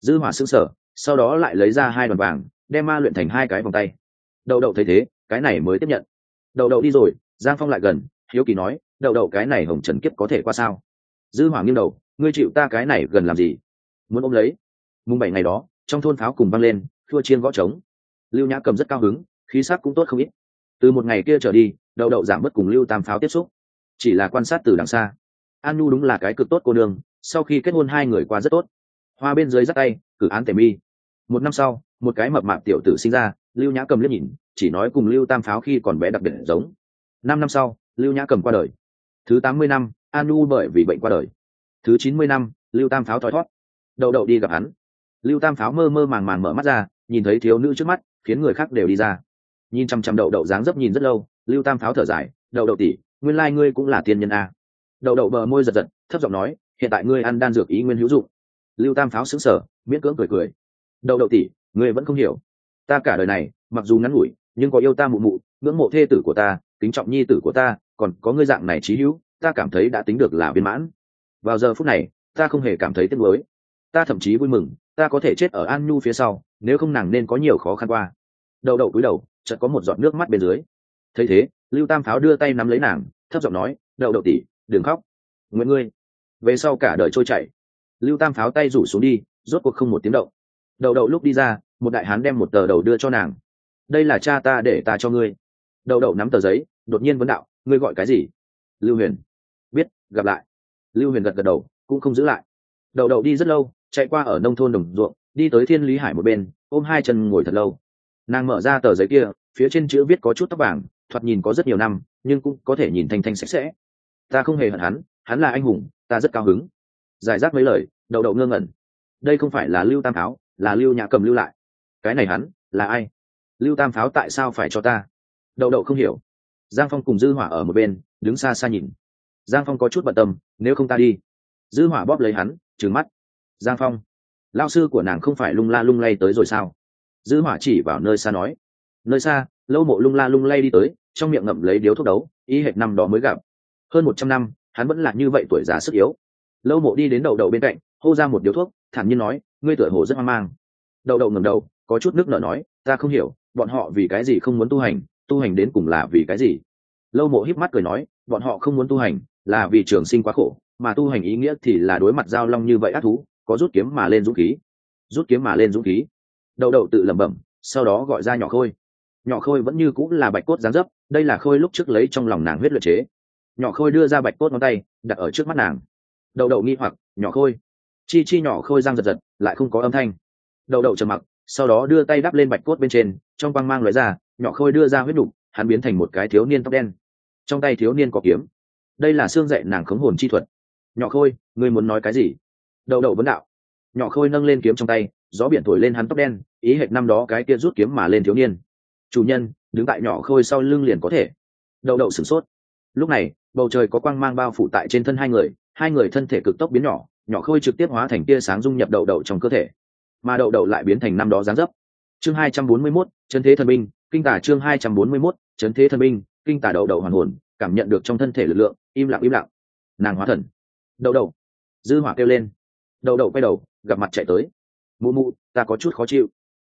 Dư hỏa sững sờ, sau đó lại lấy ra hai đoàn vàng, đem ma luyện thành hai cái vòng tay đậu đậu thấy thế, cái này mới tiếp nhận. Đậu đậu đi rồi, giang phong lại gần, hiếu kỳ nói, đậu đậu cái này hồng trần kiếp có thể qua sao? Dư hỏa nghiêng đầu, ngươi chịu ta cái này gần làm gì? Muốn ôm lấy? Mùng bảy ngày đó, trong thôn pháo cùng văng lên, thua chiên gõ trống. Lưu nhã cầm rất cao hứng, khí sắc cũng tốt không ít. Từ một ngày kia trở đi, đậu đậu giảm bớt cùng lưu tam pháo tiếp xúc. Chỉ là quan sát từ đằng xa. An nu đúng là cái cực tốt cô đường. sau khi kết hôn hai người qua rất tốt. Hoa bên dưới dắt tay, cử án tề mi. Một năm sau, một cái mập mạp tiểu tử sinh ra lưu nhã cầm liếc nhìn, chỉ nói cùng lưu tam pháo khi còn bé đặc biệt giống. Năm năm sau, lưu nhã cầm qua đời. Thứ tám mươi năm, an U bởi vì bệnh qua đời. Thứ chín mươi năm, lưu tam pháo thoi thót đậu đậu đi gặp hắn. Lưu tam pháo mơ mơ màng màng mở mắt ra, nhìn thấy thiếu nữ trước mắt, khiến người khác đều đi ra. Nhìn chằm chằm đậu đậu dáng dấp nhìn rất lâu, lưu tam pháo thở dài, đậu đậu tỉ nguyên lai ngươi cũng là tiên nhân a. Đậu đậu bờ môi giật giật, thấp giọng nói, hiện tại ngươi ăn đan dược ý nguyên hữu dụng. Lưu tam pháo xứng sở miễn cưỡng cười cười. Đậu đậu tỉ ngươi vẫn không hiểu ta cả đời này, mặc dù ngắn ngủi, nhưng có yêu ta mụ mụ, ngưỡng mộ thê tử của ta, kính trọng nhi tử của ta, còn có ngươi dạng này trí hữu, ta cảm thấy đã tính được là viên mãn. Vào giờ phút này, ta không hề cảm thấy tiếc nuối. Ta thậm chí vui mừng, ta có thể chết ở an nhu phía sau, nếu không nàng nên có nhiều khó khăn qua. Đậu đậu cúi đầu, chợt có một giọt nước mắt bên dưới. Thấy thế, lưu tam pháo đưa tay nắm lấy nàng, thấp giọng nói, đậu đậu tỉ đừng khóc. Nguyện ngươi, về sau cả đời trôi chảy. Lưu tam pháo tay rủ xuống đi, rốt cuộc không một tiếng động đậu đậu lúc đi ra, một đại hán đem một tờ đầu đưa cho nàng. Đây là cha ta để ta cho ngươi. Đậu đậu nắm tờ giấy, đột nhiên vấn đạo, ngươi gọi cái gì? Lưu huyền. Biết, gặp lại. Lưu huyền gật gật đầu, cũng không giữ lại. Đậu đậu đi rất lâu, chạy qua ở nông thôn đồng ruộng, đi tới thiên lý hải một bên, ôm hai chân ngồi thật lâu. Nàng mở ra tờ giấy kia, phía trên chữ viết có chút tóc vàng, thoạt nhìn có rất nhiều năm, nhưng cũng có thể nhìn thanh thanh sạch sẽ. Ta không hề hận hắn hắn là anh hùng, ta rất cao hứng. Giải rác mấy lời, đậu đậu ngơ ngẩn. Đây không phải là lưu tam áo là lưu nhã cầm lưu lại. Cái này hắn, là ai? Lưu tam pháo tại sao phải cho ta? Đậu đậu không hiểu. Giang phong cùng dư hỏa ở một bên, đứng xa xa nhìn. Giang phong có chút bận tâm, nếu không ta đi. Dư hỏa bóp lấy hắn, trừng mắt. Giang phong lao sư của nàng không phải lung la lung lay tới rồi sao? Dư hỏa chỉ vào nơi xa nói. Nơi xa lâu mộ lung la lung lay đi tới, trong miệng ngậm lấy điếu thuốc đấu ý hệt năm đó mới gặp. Hơn một trăm năm, hắn vẫn là như vậy tuổi già sức yếu. Lâu mộ đi đến đầu đầu bên cạnh, hô ra một điếu thuốc, thản nhiên nói ngươi tuổi hồ rất hoang mang. Đậu đậu ngầm đầu, có chút nước nở nói, ta không hiểu, bọn họ vì cái gì không muốn tu hành tu hành đến cùng là vì cái gì? Lâu mộ híp mắt cười nói, bọn họ không muốn tu hành, là vì trường sinh quá khổ, mà tu hành ý nghĩa thì là đối mặt giao long như vậy ác thú, có rút kiếm mà lên dũng khí. Rút kiếm mà lên dũng khí. Đậu đậu tự lẩm bẩm, sau đó gọi ra nhỏ khôi. Nhỏ khôi vẫn như cũng là bạch cốt dáng dấp, đây là khôi lúc trước lấy trong lòng nàng huyết luyện chế. Nhỏ khôi đưa ra bạch cốt ngón tay, đặt ở trước mắt nàng. Đậu đậu nghi hoặc, nhỏ khôi. Chi chi nhỏ khôi giang giật giật lại không có âm thanh. Đậu đậu trầm mặc, sau đó đưa tay đắp lên bạch cốt bên trên, trong quang mang loại ra, nhỏ khôi đưa ra huyết đục, hắn biến thành một cái thiếu niên tóc đen. Trong tay thiếu niên có kiếm. Đây là xương dạy nàng khống hồn chi thuật. Nhỏ khôi, ngươi muốn nói cái gì? Đậu đậu vấn đạo. Nhỏ khôi nâng lên kiếm trong tay, gió biển thổi lên hắn tóc đen, ý hệt năm đó cái kia rút kiếm mà lên thiếu niên. Chủ nhân, đứng tại nhỏ khôi sau lưng liền có thể. Đậu đậu sửng sốt. Lúc này, bầu trời có quang mang bao phủ tại trên thân hai người hai người thân thể cực tốc biến nhỏ nhỏ khôi trực tiếp hóa thành tia sáng dung nhập đậu đậu trong cơ thể mà đậu đậu lại biến thành năm đó dáng dấp. Chương hai trăm bốn mươi 241, chân thế thần binh kinh tả chương hai trăm bốn mươi 241, chân thế thần binh kinh tả đậu đậu hoàn hồn cảm nhận được trong thân thể lực lượng im lặng im lặng. Nàng hóa thần. Đậu đậu. Dư hỏa kêu lên. Đậu đậu quay đầu gặp mặt chạy tới. Mụ mụ ta có chút khó chịu.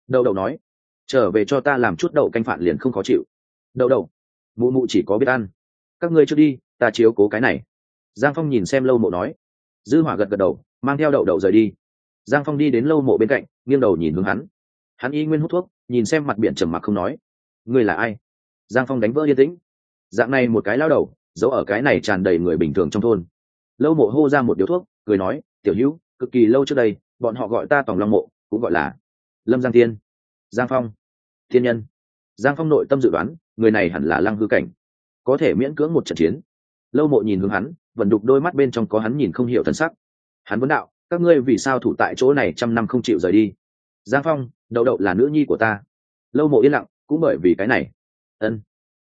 Đậu đậu nói. Trở về cho ta làm chút đậu canh phản liền không khó chịu. Đậu đậu. Mụ mụ chỉ có biết ăn. Các ngươi chưa đi ta chiếu cố cái này. Giang phong nhìn xem lâu mộ nói dư hỏa gật gật đầu, mang theo đậu đậu rời đi. Giang phong đi đến lâu mộ bên cạnh, nghiêng đầu nhìn hướng hắn. Hắn y nguyên hút thuốc, nhìn xem mặt biển trầm mặc không nói. Người là ai? Giang phong đánh vỡ yên tĩnh. Dạng này một cái lao đầu, giấu ở cái này tràn đầy người bình thường trong thôn. Lâu mộ hô ra một điếu thuốc, cười nói, tiểu hữu, cực kỳ lâu trước đây, bọn họ gọi ta tòng long mộ, cũng gọi là lâm giang tiên giang phong, thiên nhân. Giang phong nội tâm dự đoán, người này hẳn là lăng hư cảnh. Có thể miễn cưỡng một trận chiến lâu mộ nhìn hướng hắn, vẫn đục đôi mắt bên trong có hắn nhìn không hiểu thân sắc. Hắn vấn đạo, các ngươi vì sao thủ tại chỗ này trăm năm không chịu rời đi? Giang phong, đậu đậu là nữ nhi của ta. Lâu mộ yên lặng, cũng bởi vì cái này. Ân.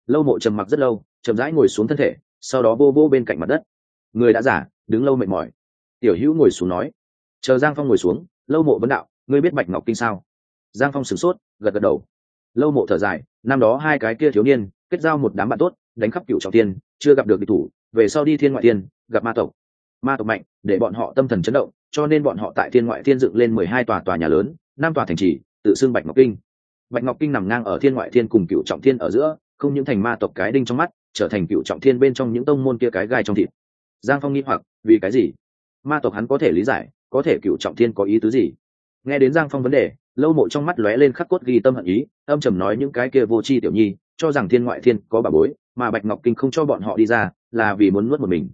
Lâu mộ trầm mặc rất lâu, chậm rãi ngồi xuống thân thể, sau đó vô vô bên cạnh mặt đất. Người đã giả, đứng lâu mệt mỏi. Tiểu hữu ngồi xuống nói. Chờ giang phong ngồi xuống, lâu mộ vấn đạo, ngươi biết bạch ngọc kinh sao? Giang phong sửng sốt, gật gật đầu. Lâu mộ thở dài, năm đó hai cái kia thiếu niên, kết giao một đám bạn tốt, đánh khắp cựu trọng tiên chưa gặp được địch thủ về sau đi thiên ngoại thiên, gặp ma tộc. Ma tộc mạnh, để bọn họ tâm thần chấn động, cho nên bọn họ tại thiên ngoại thiên dựng lên mười hai tòa tòa nhà lớn, năm tòa thành trì, tự xưng bạch ngọc kinh. Bạch ngọc kinh nằm ngang ở thiên ngoại thiên cùng cựu trọng thiên ở giữa, không những thành ma tộc cái đinh trong mắt, trở thành cựu trọng thiên bên trong những tông môn kia cái gai trong thịt. Giang phong nghĩ hoặc, vì cái gì? Ma tộc hắn có thể lý giải, có thể cựu trọng thiên có ý tứ gì? Nghe đến giang phong vấn đề, lâu mộ trong mắt lóe lên khắc cốt ghi tâm hận ý, âm trầm nói những cái kia vô tri tiểu nhi cho rằng thiên ngoại thiên có bà bối, mà bạch ngọc kinh không cho bọn họ đi ra, là vì muốn nuốt một mình.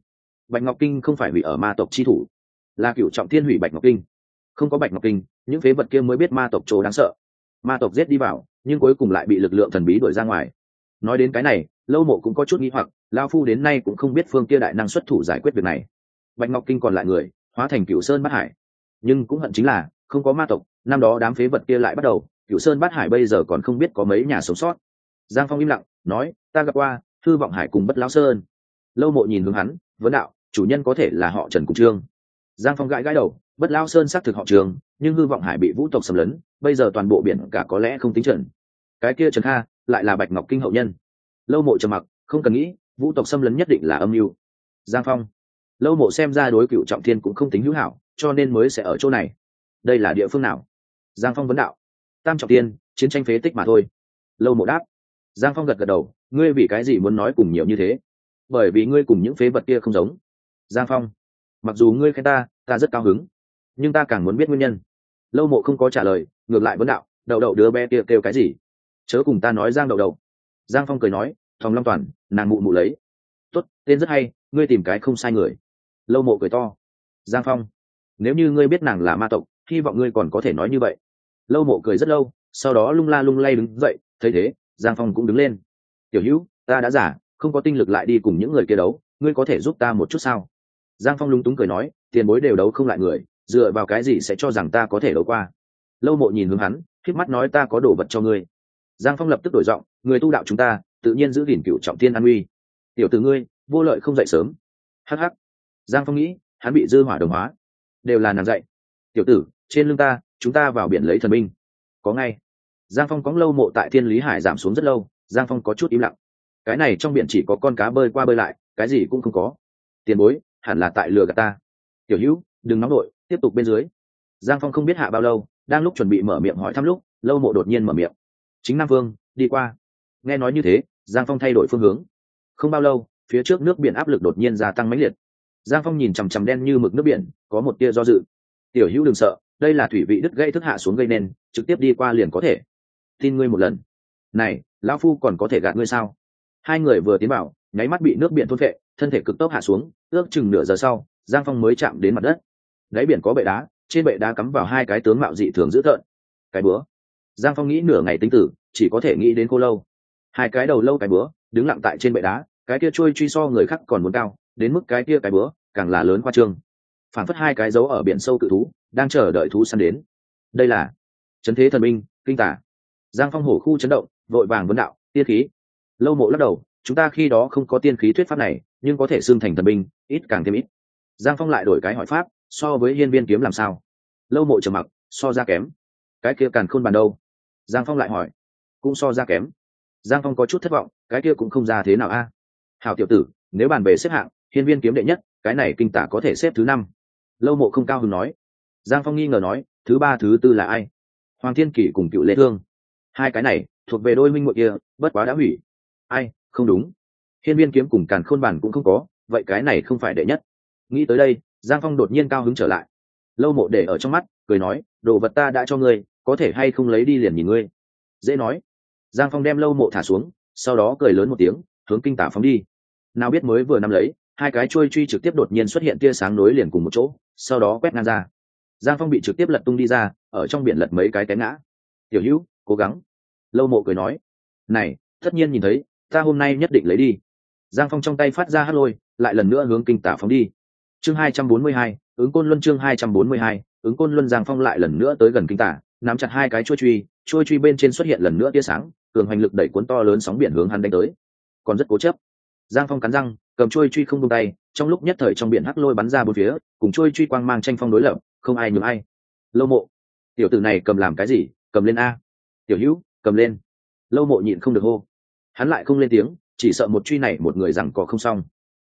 Bạch ngọc kinh không phải hủy ở ma tộc chi thủ, là cựu trọng thiên hủy bạch ngọc kinh. Không có bạch ngọc kinh, những phế vật kia mới biết ma tộc chỗ đáng sợ. Ma tộc giết đi vào, nhưng cuối cùng lại bị lực lượng thần bí đuổi ra ngoài. Nói đến cái này, lâu mộ cũng có chút nghĩ hoặc lao phu đến nay cũng không biết phương kia đại năng xuất thủ giải quyết việc này. Bạch ngọc kinh còn lại người, hóa thành cựu sơn bát hải. Nhưng cũng hận chính là, không có ma tộc, năm đó đám phế vật kia lại bắt đầu cựu sơn bát hải bây giờ còn không biết có mấy nhà sống sót giang phong im lặng, nói, ta gặp qua, thư vọng hải cùng bất lão sơn. Lâu mộ nhìn hướng hắn, vấn đạo, chủ nhân có thể là họ trần cùng trương. Giang phong gãi gãi đầu, bất lão sơn xác thực họ trường nhưng hư vọng hải bị vũ tộc xâm lấn, bây giờ toàn bộ biển cả có lẽ không tính trần cái kia trần kha, lại là bạch ngọc kinh hậu nhân. Lâu mộ trầm mặc, không cần nghĩ, vũ tộc xâm lấn nhất định là âm mưu. Giang phong, lâu mộ xem ra đối cựu trọng thiên cũng không tính hữu hảo, cho nên mới sẽ ở chỗ này. Đây là địa phương nào? Giang phong vấn đạo, tam trọng tiên chiến tranh phế tích mà thôi. Lâu mộ đáp giang phong gật gật đầu, ngươi vì cái gì muốn nói cùng nhiều như thế? Bởi vì ngươi cùng những phế vật kia không giống. Giang phong, mặc dù ngươi khen ta ta rất cao hứng, nhưng ta càng muốn biết nguyên nhân. Lâu mộ không có trả lời, ngược lại vấn đạo, đậu đậu đứa bé kia kêu cái gì? Chớ cùng ta nói giang đậu đậu. Giang phong cười nói, thòng long toàn, nàng mụ mụ lấy. Tốt, tên rất hay, ngươi tìm cái không sai người. Lâu mộ cười to, giang phong, nếu như ngươi biết nàng là ma tộc, hy vọng ngươi còn có thể nói như vậy. Lâu mộ cười rất lâu, sau đó lung la lung lay đứng dậy, thấy thế giang phong cũng đứng lên. Tiểu hữu, ta đã giả, không có tinh lực lại đi cùng những người kia đấu, ngươi có thể giúp ta một chút sao? Giang phong lúng túng cười nói, tiền bối đều đấu không lại người, dựa vào cái gì sẽ cho rằng ta có thể đấu qua? Lâu mộ nhìn hướng hắn k mắt nói, ta có đồ vật cho ngươi. Giang phong lập tức đổi giọng, người tu đạo chúng ta, tự nhiên giữ gìn cựu trọng tiên an uy tiểu từ ngươi, vô lợi không dậy sớm. Hh giang phong nghĩ, hắn bị dư hỏa đồng hóa. Đều là nàng dạy. Tiểu tử, trên lưng ta, chúng ta vào biển lấy thần binh. Có ngay giang phong cóng lâu mộ tại thiên lý hải giảm xuống rất lâu, giang phong có chút im lặng. Cái này trong biển chỉ có con cá bơi qua bơi lại, cái gì cũng không có. Tiền bối, hẳn là tại lừa gạt ta. Tiểu hữu, đừng nóng đội tiếp tục bên dưới. Giang phong không biết hạ bao lâu, đang lúc chuẩn bị mở miệng hỏi thăm lúc, lâu mộ đột nhiên mở miệng. Chính nam vương, đi qua. Nghe nói như thế, giang phong thay đổi phương hướng. Không bao lâu, phía trước nước biển áp lực đột nhiên gia tăng mãnh liệt. Giang phong nhìn chằm chằm đen như mực nước biển, có một tia do dự. Tiểu hữu đừng sợ, đây là thủy vị đứt gây thức hạ xuống gây nên, trực tiếp đi qua liền có thể tin ngươi một lần. Này lão phu còn có thể gạt ngươi sao? Hai người vừa tiến vào nháy mắt bị nước biển thôn vệ thân thể cực tốc hạ xuống ước chừng nửa giờ sau giang phong mới chạm đến mặt đất. Đáy biển có bệ đá trên bệ đá cắm vào hai cái tướng mạo dị thường dữ tợn. Cái búa. giang phong nghĩ nửa ngày tính tử chỉ có thể nghĩ đến cô lâu. Hai cái đầu lâu cái búa, đứng lặng tại trên bệ đá cái kia trôi truy so người khác còn muốn cao đến mức cái kia cái búa càng là lớn khoa trương. Phản phất hai cái dấu ở biển sâu cự thú đang chờ đợi thú săn đến. Đây là trấn thế thần minh kinh tả giang phong hổ khu chấn động, vội vàng vấn đạo, tiên khí. Lâu mộ lắc đầu, chúng ta khi đó không có tiên khí thuyết pháp này, nhưng có thể xưng thành thần binh, ít càng thêm ít. Giang phong lại đổi cái hỏi pháp, so với hiên viên kiếm làm sao? Lâu mộ trầm mặc, so ra kém. Cái kia càng khôn bàn đâu? Giang phong lại hỏi, cũng so ra kém. Giang phong có chút thất vọng, cái kia cũng không ra thế nào a. À? hào tiểu tử, nếu bàn về xếp hạng, hiên viên kiếm đệ nhất, cái này kinh tả có thể xếp thứ năm. Lâu mộ không cao hứng nói. Giang phong nghi ngờ nói, thứ ba, thứ tư là ai? Hoàng thiên kỷ cùng cựu Lệ. thương hai cái này thuộc về đôi minh muội kia, bất quá đã hủy. Ai, không đúng. Hiên viên kiếm cùng càn khôn bản cũng không có, vậy cái này không phải đệ nhất. Nghĩ tới đây, giang phong đột nhiên cao hứng trở lại. Lâu mộ để ở trong mắt, cười nói, đồ vật ta đã cho ngươi, có thể hay không lấy đi liền nhìn ngươi. Dễ nói. Giang phong đem lâu mộ thả xuống, sau đó cười lớn một tiếng, hướng kinh tả phóng đi. Nào biết mới vừa nắm lấy, hai cái trôi truy trực tiếp đột nhiên xuất hiện tia sáng nối liền cùng một chỗ, sau đó quét ngang ra. Giang phong bị trực tiếp lật tung đi ra, ở trong biển lật mấy cái té ngã. Tiểu hữu cố gắng. Lâu mộ cười nói, này, tất nhiên nhìn thấy, ta hôm nay nhất định lấy đi. Giang phong trong tay phát ra hát lôi, lại lần nữa hướng kinh tả phóng đi. Chương hai trăm bốn mươi hai, ứng côn luân chương hai trăm bốn mươi hai, ứng côn luân giang phong lại lần nữa tới gần kinh tả, nắm chặt hai cái trôi truy trôi truy bên trên xuất hiện lần nữa tia sáng, cường hành lực đẩy cuốn to lớn sóng biển hướng hắn đánh tới. Còn rất cố chấp. Giang phong cắn răng, cầm trôi truy không tung tay, trong lúc nhất thời trong biển hắc lôi bắn ra bốn phía, cùng trôi truy quang mang tranh phong đối lập, không ai nhường ai. Lâu mộ, tiểu tử này cầm làm cái gì, cầm lên a tiểu hữu, cầm lên. Lâu mộ nhịn không được hô. Hắn lại không lên tiếng, chỉ sợ một truy này một người rằng có không xong.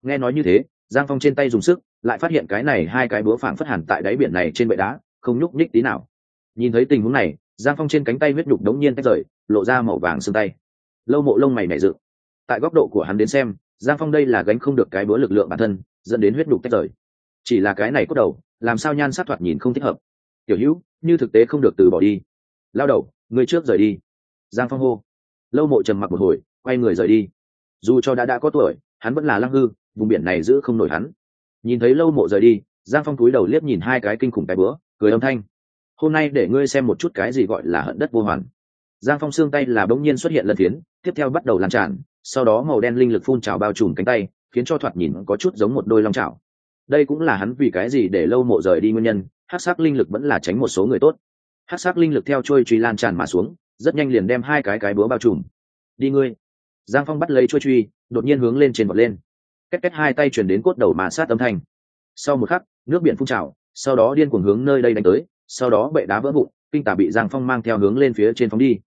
Nghe nói như thế, giang phong trên tay dùng sức, lại phát hiện cái này hai cái búa phảng phất hẳn tại đáy biển này trên bệ đá, không nhúc nhích tí nào. Nhìn thấy tình huống này, giang phong trên cánh tay huyết nhục đống nhiên tách rời, lộ ra màu vàng xương tay. Lâu mộ lông mày nảy dựng. Tại góc độ của hắn đến xem, giang phong đây là gánh không được cái búa lực lượng bản thân, dẫn đến huyết nhục tách rời. Chỉ là cái này cốt đầu, làm sao nhan sát thoạt nhìn không thích hợp. Tiểu hữu, như thực tế không được từ bỏ đi lao đầu người trước rời đi. Giang phong hô. Lâu mộ trầm mặc một hồi, quay người rời đi. Dù cho đã đã có tuổi, hắn vẫn là lăng hư, vùng biển này giữ không nổi hắn. Nhìn thấy lâu mộ rời đi, giang phong cúi đầu liếc nhìn hai cái kinh khủng cái bữa, cười âm thanh. Hôm nay để ngươi xem một chút cái gì gọi là hận đất vô hoàn. Giang phong xương tay là bỗng nhiên xuất hiện lần tiến, tiếp theo bắt đầu lan tràn, sau đó màu đen linh lực phun trào bao trùm cánh tay, khiến cho thoạt nhìn có chút giống một đôi long trào đây cũng là hắn vì cái gì để lâu mộ rời đi nguyên nhân hát sắc linh lực vẫn là tránh một số người tốt hát sắc linh lực theo trôi truy lan tràn mà xuống, rất nhanh liền đem hai cái cái búa bao trùm. Đi ngươi. Giang phong bắt lấy trôi truy, đột nhiên hướng lên trên vọt lên. Cách cách hai tay chuyển đến cốt đầu mà sát âm thanh. Sau một khắc, nước biển phun trào, sau đó điên cuồng hướng nơi đây đánh tới, sau đó bệ đá vỡ vụn, kinh tả bị giang phong mang theo hướng lên phía trên phóng đi.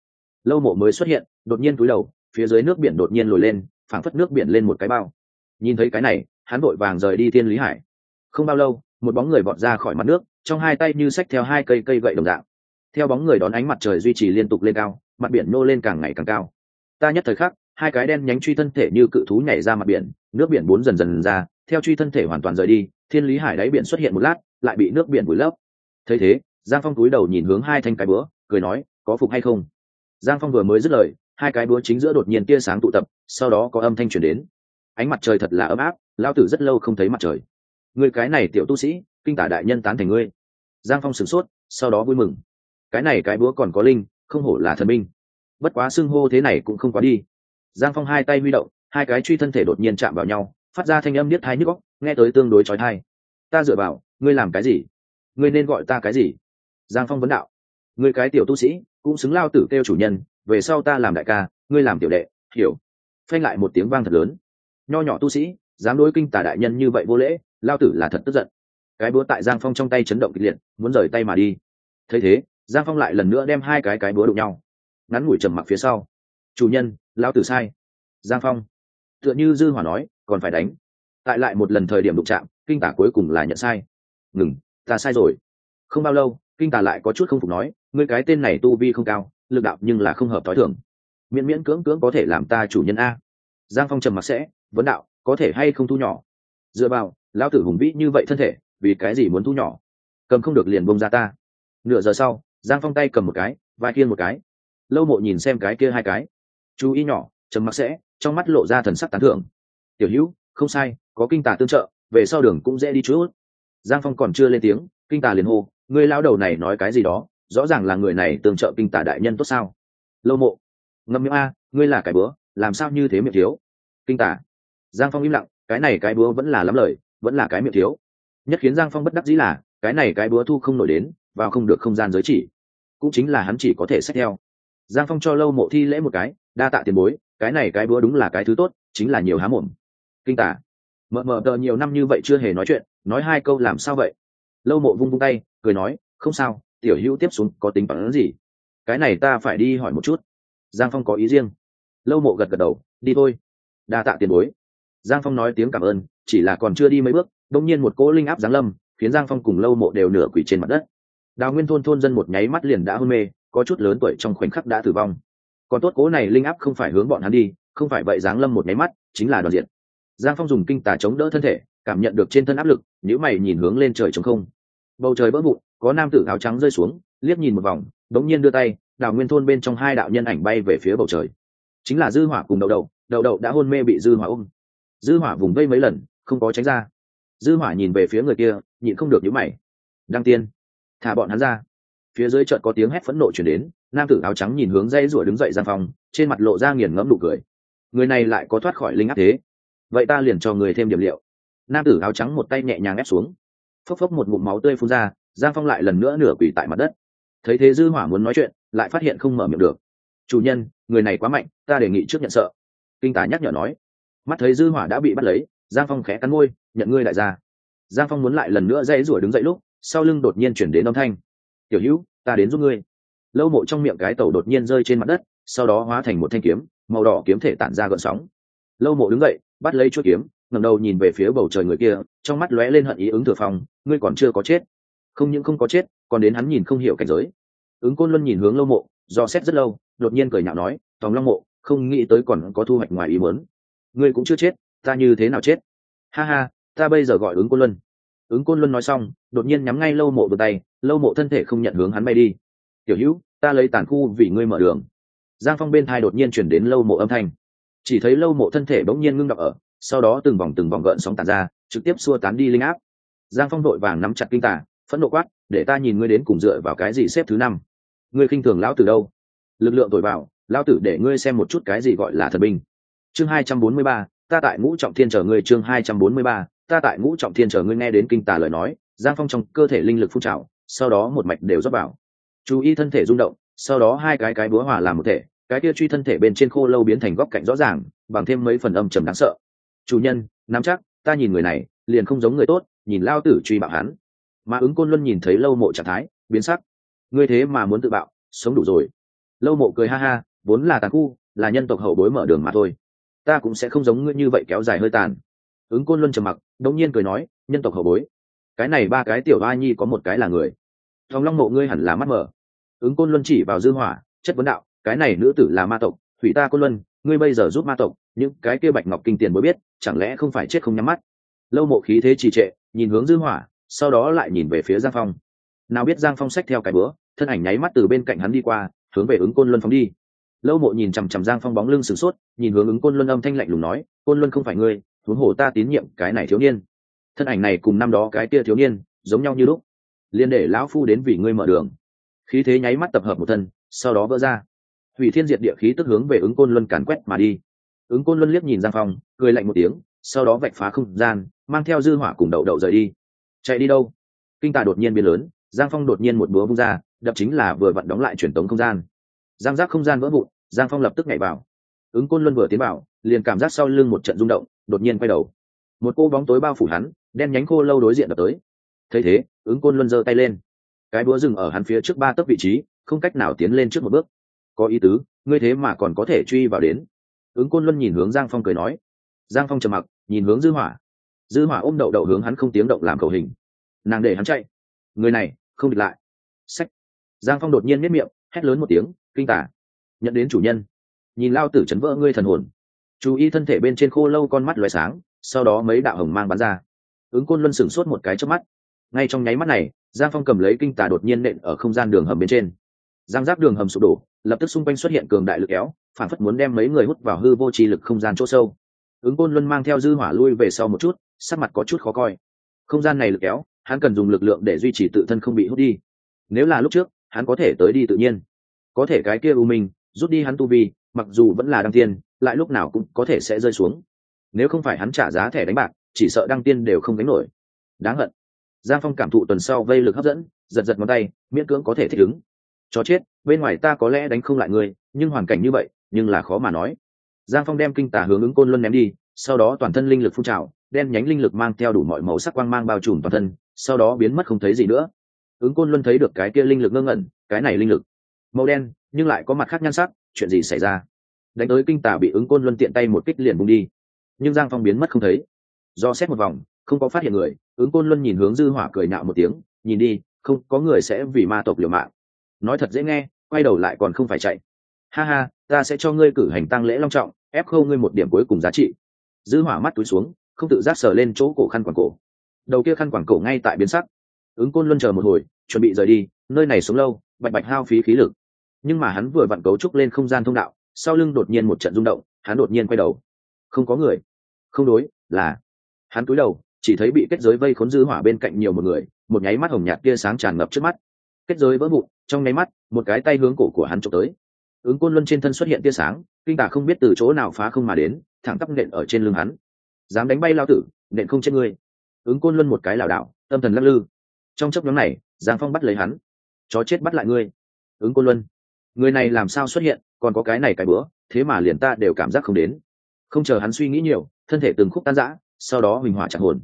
Lâu mộ mới xuất hiện, đột nhiên cúi đầu, phía dưới nước biển đột nhiên lồi lên, phảng phất nước biển lên một cái bao. Nhìn thấy cái này, hắn vội vàng rời đi thiên lý hải. Không bao lâu, một bóng người vọt ra khỏi mặt nước, trong hai tay như xách theo hai cây cây gậy đồng dạng theo bóng người đón ánh mặt trời duy trì liên tục lên cao, mặt biển nô lên càng ngày càng cao. Ta nhất thời khắc, hai cái đen nhánh truy thân thể như cự thú nhảy ra mặt biển, nước biển bốn dần dần ra, theo truy thân thể hoàn toàn rời đi, thiên lý hải đáy biển xuất hiện một lát, lại bị nước biển vùi lấp. Thấy thế, giang phong túi đầu nhìn hướng hai thanh cái búa, cười nói, có phục hay không? Giang phong vừa mới dứt lời, hai cái búa chính giữa đột nhiên tia sáng tụ tập, sau đó có âm thanh chuyển đến. Ánh mặt trời thật là ấm áp lao tử rất lâu không thấy mặt trời. Người cái này tiểu tu sĩ, kinh tả đại nhân tán thành ngươi. Giang phong sửng sốt, sau đó vui mừng cái này cái búa còn có linh, không hổ là thần minh bất quá xưng hô thế này cũng không quá đi. Giang phong hai tay huy động, hai cái truy thân thể đột nhiên chạm vào nhau, phát ra thanh âm biết thai nhức góc nghe tới tương đối trói thai ta dựa vào, ngươi làm cái gì? Ngươi nên gọi ta cái gì? Giang phong vấn đạo. Ngươi cái tiểu tu sĩ, cũng xứng lao tử kêu chủ nhân, về sau ta làm đại ca, ngươi làm tiểu đệ, hiểu. Phanh lại một tiếng vang thật lớn. Nho nhỏ tu sĩ, dám đối kinh tả đại nhân như vậy vô lễ, lao tử là thật tức giận. Cái búa tại giang phong trong tay chấn động kịch liệt, muốn rời tay mà đi. Thấy thế giang phong lại lần nữa đem hai cái cái búa đụng nhau. Ngắn ngủi trầm mặc phía sau. Chủ nhân lao tử sai. Giang phong, tựa như dư hỏa nói, còn phải đánh. Tại lại một lần thời điểm đụng chạm, kinh tả cuối cùng là nhận sai. Ngừng, ta sai rồi. Không bao lâu, kinh tả lại có chút không phục nói, ngươi cái tên này tu vi không cao, lực đạo nhưng là không hợp t h o i thường. Miễn miễn cưỡng cưỡng có thể làm ta chủ nhân a. Giang phong trầm mặc sẽ, vấn đạo, có thể hay không thu nhỏ? Dựa vào, lão tử hùng vĩ như vậy thân thể, vì cái gì muốn thu nhỏ? Cầm không được liền bông ra ta. Nửa giờ sau giang phong tay cầm một cái, vai kiên một cái. Lâu mộ nhìn xem cái kia hai cái. Chú ý nhỏ, trầm mặc sẽ, trong mắt lộ ra thần sắc tán thưởng. Tiểu hữu, không sai, có kinh tà tương trợ, về sau đường cũng dễ đi chút. Giang phong còn chưa lên tiếng, kinh tà liền hô người lao đầu này nói cái gì đó, rõ ràng là người này tương trợ kinh tà đại nhân tốt sao? Lâu mộ ngâm miệng a, ngươi là cái bữa, làm sao như thế miệng thiếu? Kinh tả giang phong im lặng, cái này cái búa vẫn là lắm lời, vẫn là cái miệng thiếu. Nhất khiến giang phong bất đắc dĩ là, cái này cái búa thu không nổi đến, vào không được không gian giới chỉ cũng chính là hắn chỉ có thể xét theo. Giang phong cho lâu mộ thi lễ một cái, đa tạ tiền bối, cái này cái bữa đúng là cái thứ tốt, chính là nhiều há mồm. Kinh tả. Mờ mờ tờ nhiều năm như vậy chưa hề nói chuyện, nói hai câu làm sao vậy? Lâu mộ vung vung tay, cười nói, không sao, tiểu hữu tiếp xuống có tính phản ứng gì? Cái này ta phải đi hỏi một chút. Giang phong có ý riêng. Lâu mộ gật gật đầu, đi thôi. Đa tạ tiền bối. Giang phong nói tiếng cảm ơn, chỉ là còn chưa đi mấy bước đông nhiên một cỗ linh áp giáng lâm, khiến giang phong cùng lâu mộ đều nửa quỷ trên mặt đất đào nguyên thôn thôn dân một nháy mắt liền đã hôn mê, có chút lớn tuổi trong khoảnh khắc đã tử vong. Còn tốt cố này linh áp không phải hướng bọn hắn đi, không phải vậy giáng lâm một nháy mắt chính là đoàn diện. Giang phong dùng kinh tà chống đỡ thân thể, cảm nhận được trên thân áp lực nếu mày nhìn hướng lên trời trống không. Bầu trời vỡ vụn, có nam tử áo trắng rơi xuống, liếc nhìn một vòng, đống nhiên đưa tay, đào nguyên thôn bên trong hai đạo nhân ảnh bay về phía bầu trời. Chính là dư hỏa cùng đậu đậu đậu đậu đã hôn mê bị dư hỏa ôm. Dư hỏa vùng vây mấy lần, không có tránh ra. Dư hỏa nhìn về phía người kia, nhịn không được nhíu mày. Đăng tiên thả bọn hắn ra. Phía dưới chợt có tiếng hét phẫn nộ truyền đến, nam tử áo trắng nhìn hướng dây rủa đứng dậy gian phòng, trên mặt lộ ra nghiền ngẫm nụ cười. Người này lại có thoát khỏi linh áp thế. Vậy ta liền cho người thêm điểm liệu. Nam tử áo trắng một tay nhẹ nhàng ép xuống. Phốc phốc một ngụm máu tươi phun ra, giang phong lại lần nữa nửa quỷ tại mặt đất. Thấy thế dư hỏa muốn nói chuyện, lại phát hiện không mở miệng được. Chủ nhân, người này quá mạnh, ta đề nghị trước nhận sợ. Kinh tá nhắc nhở nói. Mắt thấy dư hỏa đã bị bắt lấy, giang phong khẽ cắn môi, nhận ngươi lại ra giang phong muốn lại lần nữa dây rủa đứng dậy lúc sau lưng đột nhiên chuyển đến âm thanh. Tiểu hữu, ta đến giúp ngươi. Lâu mộ trong miệng cái tàu đột nhiên rơi trên mặt đất, sau đó hóa thành một thanh kiếm, màu đỏ kiếm thể tản ra gợn sóng. Lâu mộ đứng dậy, bắt lấy chuôi kiếm, ngẩng đầu nhìn về phía bầu trời người kia, trong mắt lóe lên hận ý ứng thừa phòng ngươi còn chưa có chết. Không những không có chết, còn đến hắn nhìn không hiểu cảnh giới. Ứng côn luân nhìn hướng lâu mộ, do xét rất lâu, đột nhiên cười nhạo nói, tòng long mộ, không nghĩ tới còn có thu hoạch ngoài ý muốn. Ngươi cũng chưa chết, ta như thế nào chết? Ha ha, ta bây giờ gọi ứng côn luân ứng côn luân nói xong đột nhiên nhắm ngay lâu mộ vừa tay lâu mộ thân thể không nhận hướng hắn bay đi. Tiểu hữu ta lấy tàn khu vì ngươi mở đường. Giang phong bên thai đột nhiên chuyển đến lâu mộ âm thanh. Chỉ thấy lâu mộ thân thể bỗng nhiên ngưng đập ở sau đó từng vòng từng vòng gợn sóng tàn ra trực tiếp xua tán đi linh áp. Giang phong đội vàng nắm chặt kinh tả phẫn nộ quát để ta nhìn ngươi đến cùng dựa vào cái gì xếp thứ năm? Ngươi khinh thường lão tử đâu? Lực lượng tội bảo, lão tử để ngươi xem một chút cái gì gọi là thần binh. Chương hai trăm bốn mươi ba ta tại ngũ trọng thiên chờ ngươi chương hai trăm bốn mươi ba ta tại ngũ trọng thiên chờ ngươi nghe đến kinh tà lời nói, giang phong trong cơ thể linh lực phun trào, sau đó một mạch đều rót vào. Chú ý thân thể rung động, sau đó hai cái cái búa hòa làm một thể, cái kia truy thân thể bên trên khô lâu biến thành góc cạnh rõ ràng, bằng thêm mấy phần âm trầm đáng sợ. Chủ nhân, nắm chắc, ta nhìn người này, liền không giống người tốt, nhìn lao tử truy bạo hắn. Mà ứng côn luân nhìn thấy lâu mộ trạng thái, biến sắc. Ngươi thế mà muốn tự bạo, sống đủ rồi. Lâu mộ cười ha ha, vốn là tàn khu, là nhân tộc hậu bối mở đường mà thôi. Ta cũng sẽ không giống ngươi như vậy kéo dài hơi tàn ứng côn luân trầm mặc đống nhiên cười nói, nhân tộc hậu bối, cái này ba cái tiểu ba nhi có một cái là người. Thòng long mộ ngươi hẳn là mắt mở. Ứng côn luân chỉ vào dư hỏa, chất vấn đạo, cái này nữ tử là ma tộc, hủy ta côn luân, ngươi bây giờ giúp ma tộc, những cái kia bạch ngọc kinh tiền mới biết, chẳng lẽ không phải chết không nhắm mắt? Lâu mộ khí thế trì trệ, nhìn hướng dư hỏa, sau đó lại nhìn về phía giang phong. Nào biết giang phong sách theo cái bữa, thân ảnh nháy mắt từ bên cạnh hắn đi qua, hướng về ứng côn luân phóng đi. Lâu mộ nhìn chằm chằm giang phong bóng lưng sửng sốt, nhìn hướng ứng côn luân âm thanh lạnh lùng nói, côn luân không phải ngươi huống hồ ta tín nhiệm cái này thiếu niên. Thân ảnh này cùng năm đó cái kia thiếu niên giống nhau như lúc. Liên để lão phu đến vì ngươi mở đường. Khí thế nháy mắt tập hợp một thân, sau đó vỡ ra. Hủy thiên diệt địa khí tức hướng về ứng côn luân càn quét mà đi. Ứng côn luân liếc nhìn giang phong, cười lạnh một tiếng, sau đó vạch phá không gian, mang theo dư hỏa cùng đậu đậu rời đi. Chạy đi đâu? Kinh tà đột nhiên biến lớn, giang phong đột nhiên một búa vung ra, đập chính là vừa vặn đóng lại truyền tống không gian. Giang giác không gian vỡ vụn, giang phong lập tức nhảy vào ứng côn luân vừa tiến vào, liền cảm giác sau lưng một trận rung động, đột nhiên quay đầu. Một cô bóng tối bao phủ hắn, đen nhánh khô lâu đối diện đập tới. Thấy thế, ứng côn luân giơ tay lên. Cái búa dừng ở hắn phía trước ba tấc vị trí, không cách nào tiến lên trước một bước. Có ý tứ, ngươi thế mà còn có thể truy vào đến. Ứng côn luân nhìn hướng giang phong cười nói. Giang phong trầm mặc, nhìn hướng dư hỏa. Dư hỏa ôm đậu đậu hướng hắn không tiếng động làm cầu hình. Nàng để hắn chạy. Người này, không địch lại. Sách giang phong đột nhiên miết miệng, hét lớn một tiếng, kinh tả nhận đến chủ nhân nhìn lao tử chấn vỡ ngươi thần hồn. Chú ý thân thể bên trên khô lâu con mắt loài sáng, sau đó mấy đạo hồng mang bắn ra. Ứng côn luân sửng sốt một cái trước mắt. Ngay trong nháy mắt này, giang phong cầm lấy kinh tà đột nhiên nện ở không gian đường hầm bên trên. Giang giáp đường hầm sụp đổ, lập tức xung quanh xuất hiện cường đại lực kéo, phản phất muốn đem mấy người hút vào hư vô trì lực không gian chỗ sâu. Ứng côn luân mang theo dư hỏa lui về sau một chút, sắc mặt có chút khó coi. Không gian này lực kéo, hắn cần dùng lực lượng để duy trì tự thân không bị hút đi. Nếu là lúc trước, hắn có thể tới đi tự nhiên. Có thể cái kia u minh, rút đi hắn tu vi mặc dù vẫn là đăng tiên, lại lúc nào cũng có thể sẽ rơi xuống. Nếu không phải hắn trả giá thẻ đánh bạc, chỉ sợ đăng tiên đều không đánh nổi. Đáng hận. Giang phong cảm thụ tuần sau vây lực hấp dẫn, giật giật ngón tay, miễn cưỡng có thể thích ứng. Chó chết, bên ngoài ta có lẽ đánh không lại ngươi, nhưng hoàn cảnh như vậy, nhưng là khó mà nói. Giang phong đem kinh tả hướng ứng côn luân ném đi, sau đó toàn thân linh lực phun trào, đen nhánh linh lực mang theo đủ mọi màu sắc quang mang bao trùm toàn thân, sau đó biến mất không thấy gì nữa. Ứng côn luân thấy được cái kia linh lực ngơ ngẩn, cái này linh lực, màu đen, nhưng lại có mặt khác nhan sắc chuyện gì xảy ra? Đánh tới kinh tả bị ứng côn luân tiện tay một kích liền bung đi. Nhưng giang phong biến mất không thấy. Do xét một vòng, không có phát hiện người, ứng côn luân nhìn hướng dư hỏa cười nạo một tiếng, nhìn đi, không, có người sẽ vì ma tộc liều mạng. Nói thật dễ nghe, quay đầu lại còn không phải chạy. Ha ha, ta sẽ cho ngươi cử hành tăng lễ long trọng, ép khâu ngươi một điểm cuối cùng giá trị. Dư hỏa mắt túi xuống, không tự giác sờ lên chỗ cổ khăn quàng cổ. Đầu kia khăn quàng cổ ngay tại biến sắc. Ứng côn luân chờ một hồi, chuẩn bị rời đi, nơi này sống lâu, bạch bạch hao phí khí lực nhưng mà hắn vừa vặn cấu trúc lên không gian thông đạo, sau lưng đột nhiên một trận rung động, hắn đột nhiên quay đầu. Không có người. Không đối, là, hắn cúi đầu, chỉ thấy bị kết giới vây khốn dư hỏa bên cạnh nhiều một người, một nháy mắt hồng nhạt tia sáng tràn ngập trước mắt. Kết giới vỡ vụn, trong nháy mắt, một cái tay hướng cổ của hắn trộm tới. Ứng côn luân trên thân xuất hiện tia sáng, kinh tả không biết từ chỗ nào phá không mà đến, thẳng tắp nện ở trên lưng hắn. Dám đánh bay lao tử, nện không chết ngươi. Ứng côn luân một cái lảo đảo, tâm thần lắc lư. Trong chấp nhóm này, giang phong bắt lấy hắn. Chó chết bắt lại ngươi. Ứng côn luân người này làm sao xuất hiện, còn có cái này cái bữa, thế mà liền ta đều cảm giác không đến. Không chờ hắn suy nghĩ nhiều, thân thể từng khúc tan rã, sau đó huỳnh hỏa chặt hồn.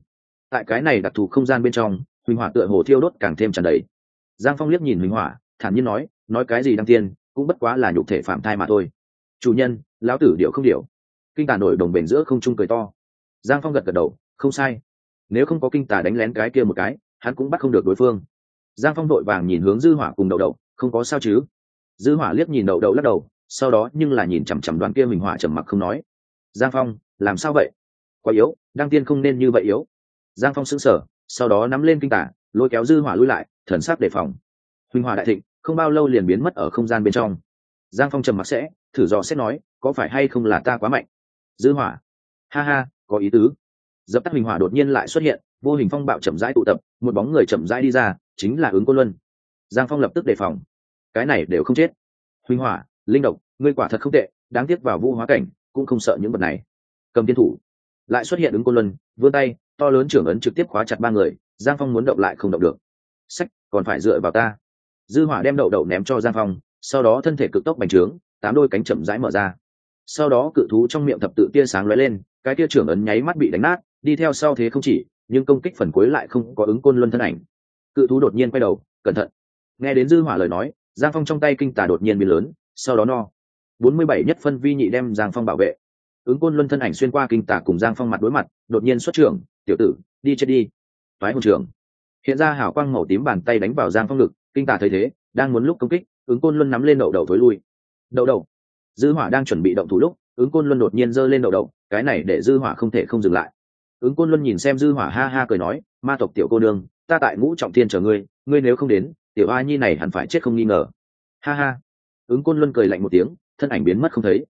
Tại cái này đặc thù không gian bên trong, huỳnh hỏa tựa hồ thiêu đốt càng thêm tràn đầy. Giang phong liếc nhìn huỳnh hỏa, thản nhiên nói nói cái gì đăng tiên, cũng bất quá là nhục thể phạm thai mà thôi. Chủ nhân, lão tử điệu không điệu. Kinh tà nổi đồng bền giữa không trung cười to. Giang phong gật gật đầu, không sai. Nếu không có kinh tà đánh lén cái kia một cái, hắn cũng bắt không được đối phương. Giang phong đội vàng nhìn hướng dư hỏa cùng đậu đậu, không có sao chứ dư hỏa liếc nhìn đậu đậu lắc đầu, sau đó nhưng là nhìn chằm chằm đoàn kia mình hỏa trầm mặc không nói. Giang phong, làm sao vậy? Quá yếu, đăng tiên không nên như vậy yếu. Giang phong sững sờ, sau đó nắm lên kinh tả, lôi kéo dư hỏa lui lại, thần sắc đề phòng. Huỳnh hỏa đại thịnh, không bao lâu liền biến mất ở không gian bên trong. Giang phong trầm mặc sẽ, thử dò xét nói, có phải hay không là ta quá mạnh? Dư hỏa, ha ha, có ý tứ. Dập tắt huỳnh hỏa đột nhiên lại xuất hiện, vô hình phong bạo chậm rãi tụ tập, một bóng người chậm rãi đi ra, chính là ứng cô luân. Giang phong lập tức đề phòng cái này đều không chết. Huynh hỏa, linh độc, ngươi quả thật không tệ, đáng tiếc vào vũ hóa cảnh, cũng không sợ những vật này. Cầm tiên thủ. Lại xuất hiện ứng côn luân, vươn tay, to lớn trưởng ấn trực tiếp khóa chặt ba người, giang phong muốn động lại không động được. Sách, còn phải dựa vào ta. Dư hỏa đem đậu đậu ném cho giang phong, sau đó thân thể cực tốc bành trướng, tám đôi cánh chậm rãi mở ra. Sau đó cự thú trong miệng thập tự tia sáng lóe lên, cái tia trưởng ấn nháy mắt bị đánh nát, đi theo sau thế không chỉ, nhưng công kích phần cuối lại không có ứng côn luân thân ảnh. Cự thú đột nhiên quay đầu, cẩn thận. Nghe đến dư hỏa lời nói giang phong trong tay kinh tà đột nhiên bị lớn, sau đó no. Bốn mươi bảy nhất phân vi nhị đem giang phong bảo vệ. Ứng côn luân thân ảnh xuyên qua kinh tà cùng giang phong mặt đối mặt, đột nhiên xuất trưởng, tiểu tử, đi chết đi. Toái hồn trưởng. Hiện ra Hảo quang màu tím bàn tay đánh vào giang phong ngực, kinh tà thấy thế, đang muốn lúc công kích, ứng côn luân nắm lên đậu đầu thối lui. Đậu đầu dư hỏa đang chuẩn bị động thủ lúc, ứng côn luân đột nhiên giơ lên đậu đầu, cái này để dư hỏa không thể không dừng lại. Ứng côn luân nhìn xem dư hỏa ha ha cười nói, ma tộc tiểu cô nương, ta tại ngũ trọng thiên chờ ngươi ngươi nếu không đến tiểu a nhi này hẳn phải chết không nghi ngờ. Ha ha. Ứng côn luân cười lạnh một tiếng, thân ảnh biến mất không thấy.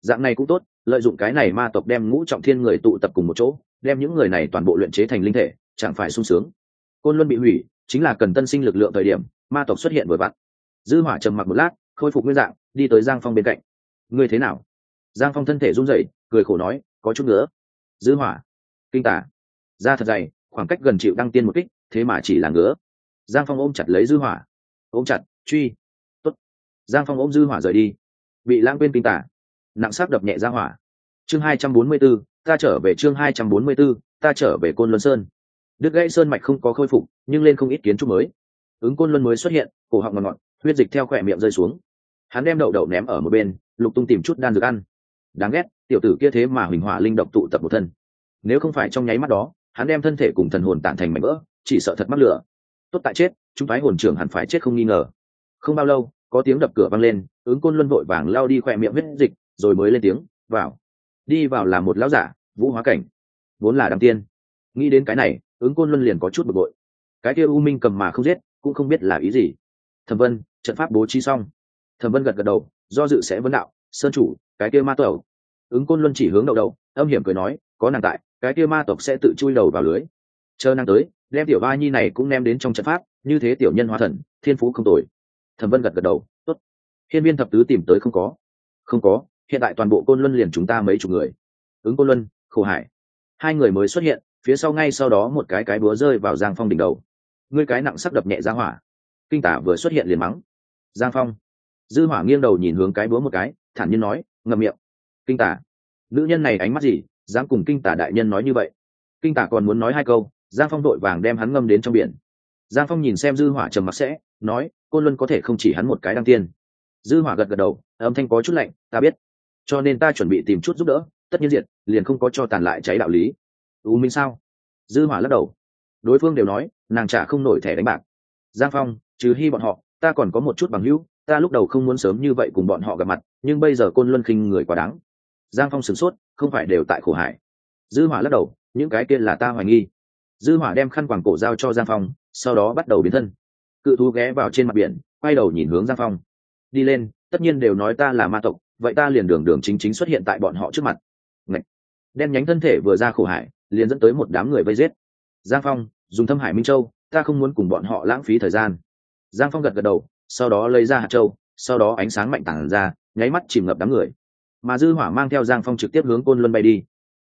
Dạng này cũng tốt, lợi dụng cái này ma tộc đem ngũ trọng thiên người tụ tập cùng một chỗ, đem những người này toàn bộ luyện chế thành linh thể, chẳng phải sung sướng. Côn luân bị hủy, chính là cần tân sinh lực lượng thời điểm, ma tộc xuất hiện vừa vặn. Dư hỏa trầm mặc một lát, khôi phục nguyên dạng, đi tới giang phong bên cạnh. Ngươi thế nào? Giang phong thân thể run rẩy, cười khổ nói, có chút nữa. Dư hỏa, kinh tả. Ra thật dày, khoảng cách gần chịu đăng tiên một kích, thế mà chỉ là ngứa giang phong ôm chặt lấy dư hỏa. Ôm chặt truy. Tốt. Giang phong ôm dư hỏa rời đi. Bị lãng quên kinh tả. Nặng sắc đập nhẹ ra hỏa. Chương hai trăm bốn mươi 244, ta trở về chương hai trăm bốn mươi 244, ta trở về côn luân sơn. Đứt gãy sơn mạch không có khôi phục nhưng lên không ít kiến trúc mới. Ứng côn luân mới xuất hiện cổ họng ngọt ngọt huyết dịch theo khỏe miệng rơi xuống. Hắn đem đậu đậu ném ở một bên lục tung tìm chút đan dược ăn. Đáng ghét tiểu tử kia thế mà huỳnh hỏa linh độc tụ tập một thân. Nếu không phải trong nháy mắt đó hắn đem thân thể cùng thần hồn tản thành mảnh vỡ chỉ sợ thật mắc lửa tốt tại chết, chúng thái hồn trưởng hẳn phải chết không nghi ngờ. Không bao lâu, có tiếng đập cửa vang lên, ứng côn luân vội vàng lao đi khỏe miệng huyết dịch, rồi mới lên tiếng, vào. Đi vào là một lão giả, vũ hóa cảnh. Vốn là đăng tiên. Nghĩ đến cái này, ứng côn luân liền có chút bực bội. Cái kia u minh cầm mà không giết, cũng không biết là ý gì. Thẩm vân, trận pháp bố trí xong. Thẩm vân gật gật đầu, do dự sẽ vấn đạo, sơn chủ, cái kia ma tẩu ứng côn luân chỉ hướng đậu đậu âm hiểm cười nói, có nàng tại, cái kia ma tộc sẽ tự chui đầu vào lưới chờ nàng tới, đem tiểu ba nhi này cũng đem đến trong trận pháp, như thế tiểu nhân hóa thần, thiên phú không tồi. Thẩm vân gật gật đầu, tốt. Hiên viên thập tứ tìm tới không có. Không có, hiện tại toàn bộ côn luân liền chúng ta mấy chục người. Ứng côn luân, khổ hải. Hai người mới xuất hiện, phía sau ngay sau đó một cái cái búa rơi vào giang phong đỉnh đầu. Ngươi cái nặng sắc đập nhẹ ra hỏa. Kinh tả vừa xuất hiện liền mắng. Giang phong. Dư hỏa nghiêng đầu nhìn hướng cái búa một cái, thản nhiên nói, ngậm miệng. Kinh tả, nữ nhân này ánh mắt gì, dám cùng kinh tả đại nhân nói như vậy? Kinh tả còn muốn nói hai câu giang phong đội vàng đem hắn ngâm đến trong biển. Giang phong nhìn xem dư hỏa trầm mặc sẽ, nói, côn luân có thể không chỉ hắn một cái đăng tiên. Dư hỏa gật gật đầu, âm thanh có chút lạnh, ta biết, cho nên ta chuẩn bị tìm chút giúp đỡ, tất nhiên diệt, liền không có cho tàn lại cháy đạo lý. U minh sao? Dư hỏa lắc đầu. Đối phương đều nói, nàng trả không nổi thẻ đánh bạc. Giang phong, trừ hy bọn họ, ta còn có một chút bằng hữu, ta lúc đầu không muốn sớm như vậy cùng bọn họ gặp mặt, nhưng bây giờ côn luân khinh người quá đáng. Giang phong sửng sốt, không phải đều tại khổ hải dư hỏa lắc đầu, những cái kia là ta hoài nghi dư hỏa đem khăn quàng cổ giao cho giang phong, sau đó bắt đầu biến thân. Cự thú ghé vào trên mặt biển, quay đầu nhìn hướng giang phong. Đi lên, tất nhiên đều nói ta là ma tộc, vậy ta liền đường đường chính chính xuất hiện tại bọn họ trước mặt. Ngậy! đen nhánh thân thể vừa ra khổ hải, liền dẫn tới một đám người vây giết. Giang phong, dùng thâm hải minh châu, ta không muốn cùng bọn họ lãng phí thời gian. Giang phong gật gật đầu, sau đó lấy ra hạt châu, sau đó ánh sáng mạnh tản ra, nháy mắt chìm ngập đám người. Mà dư hỏa mang theo giang phong trực tiếp hướng côn luân bay đi.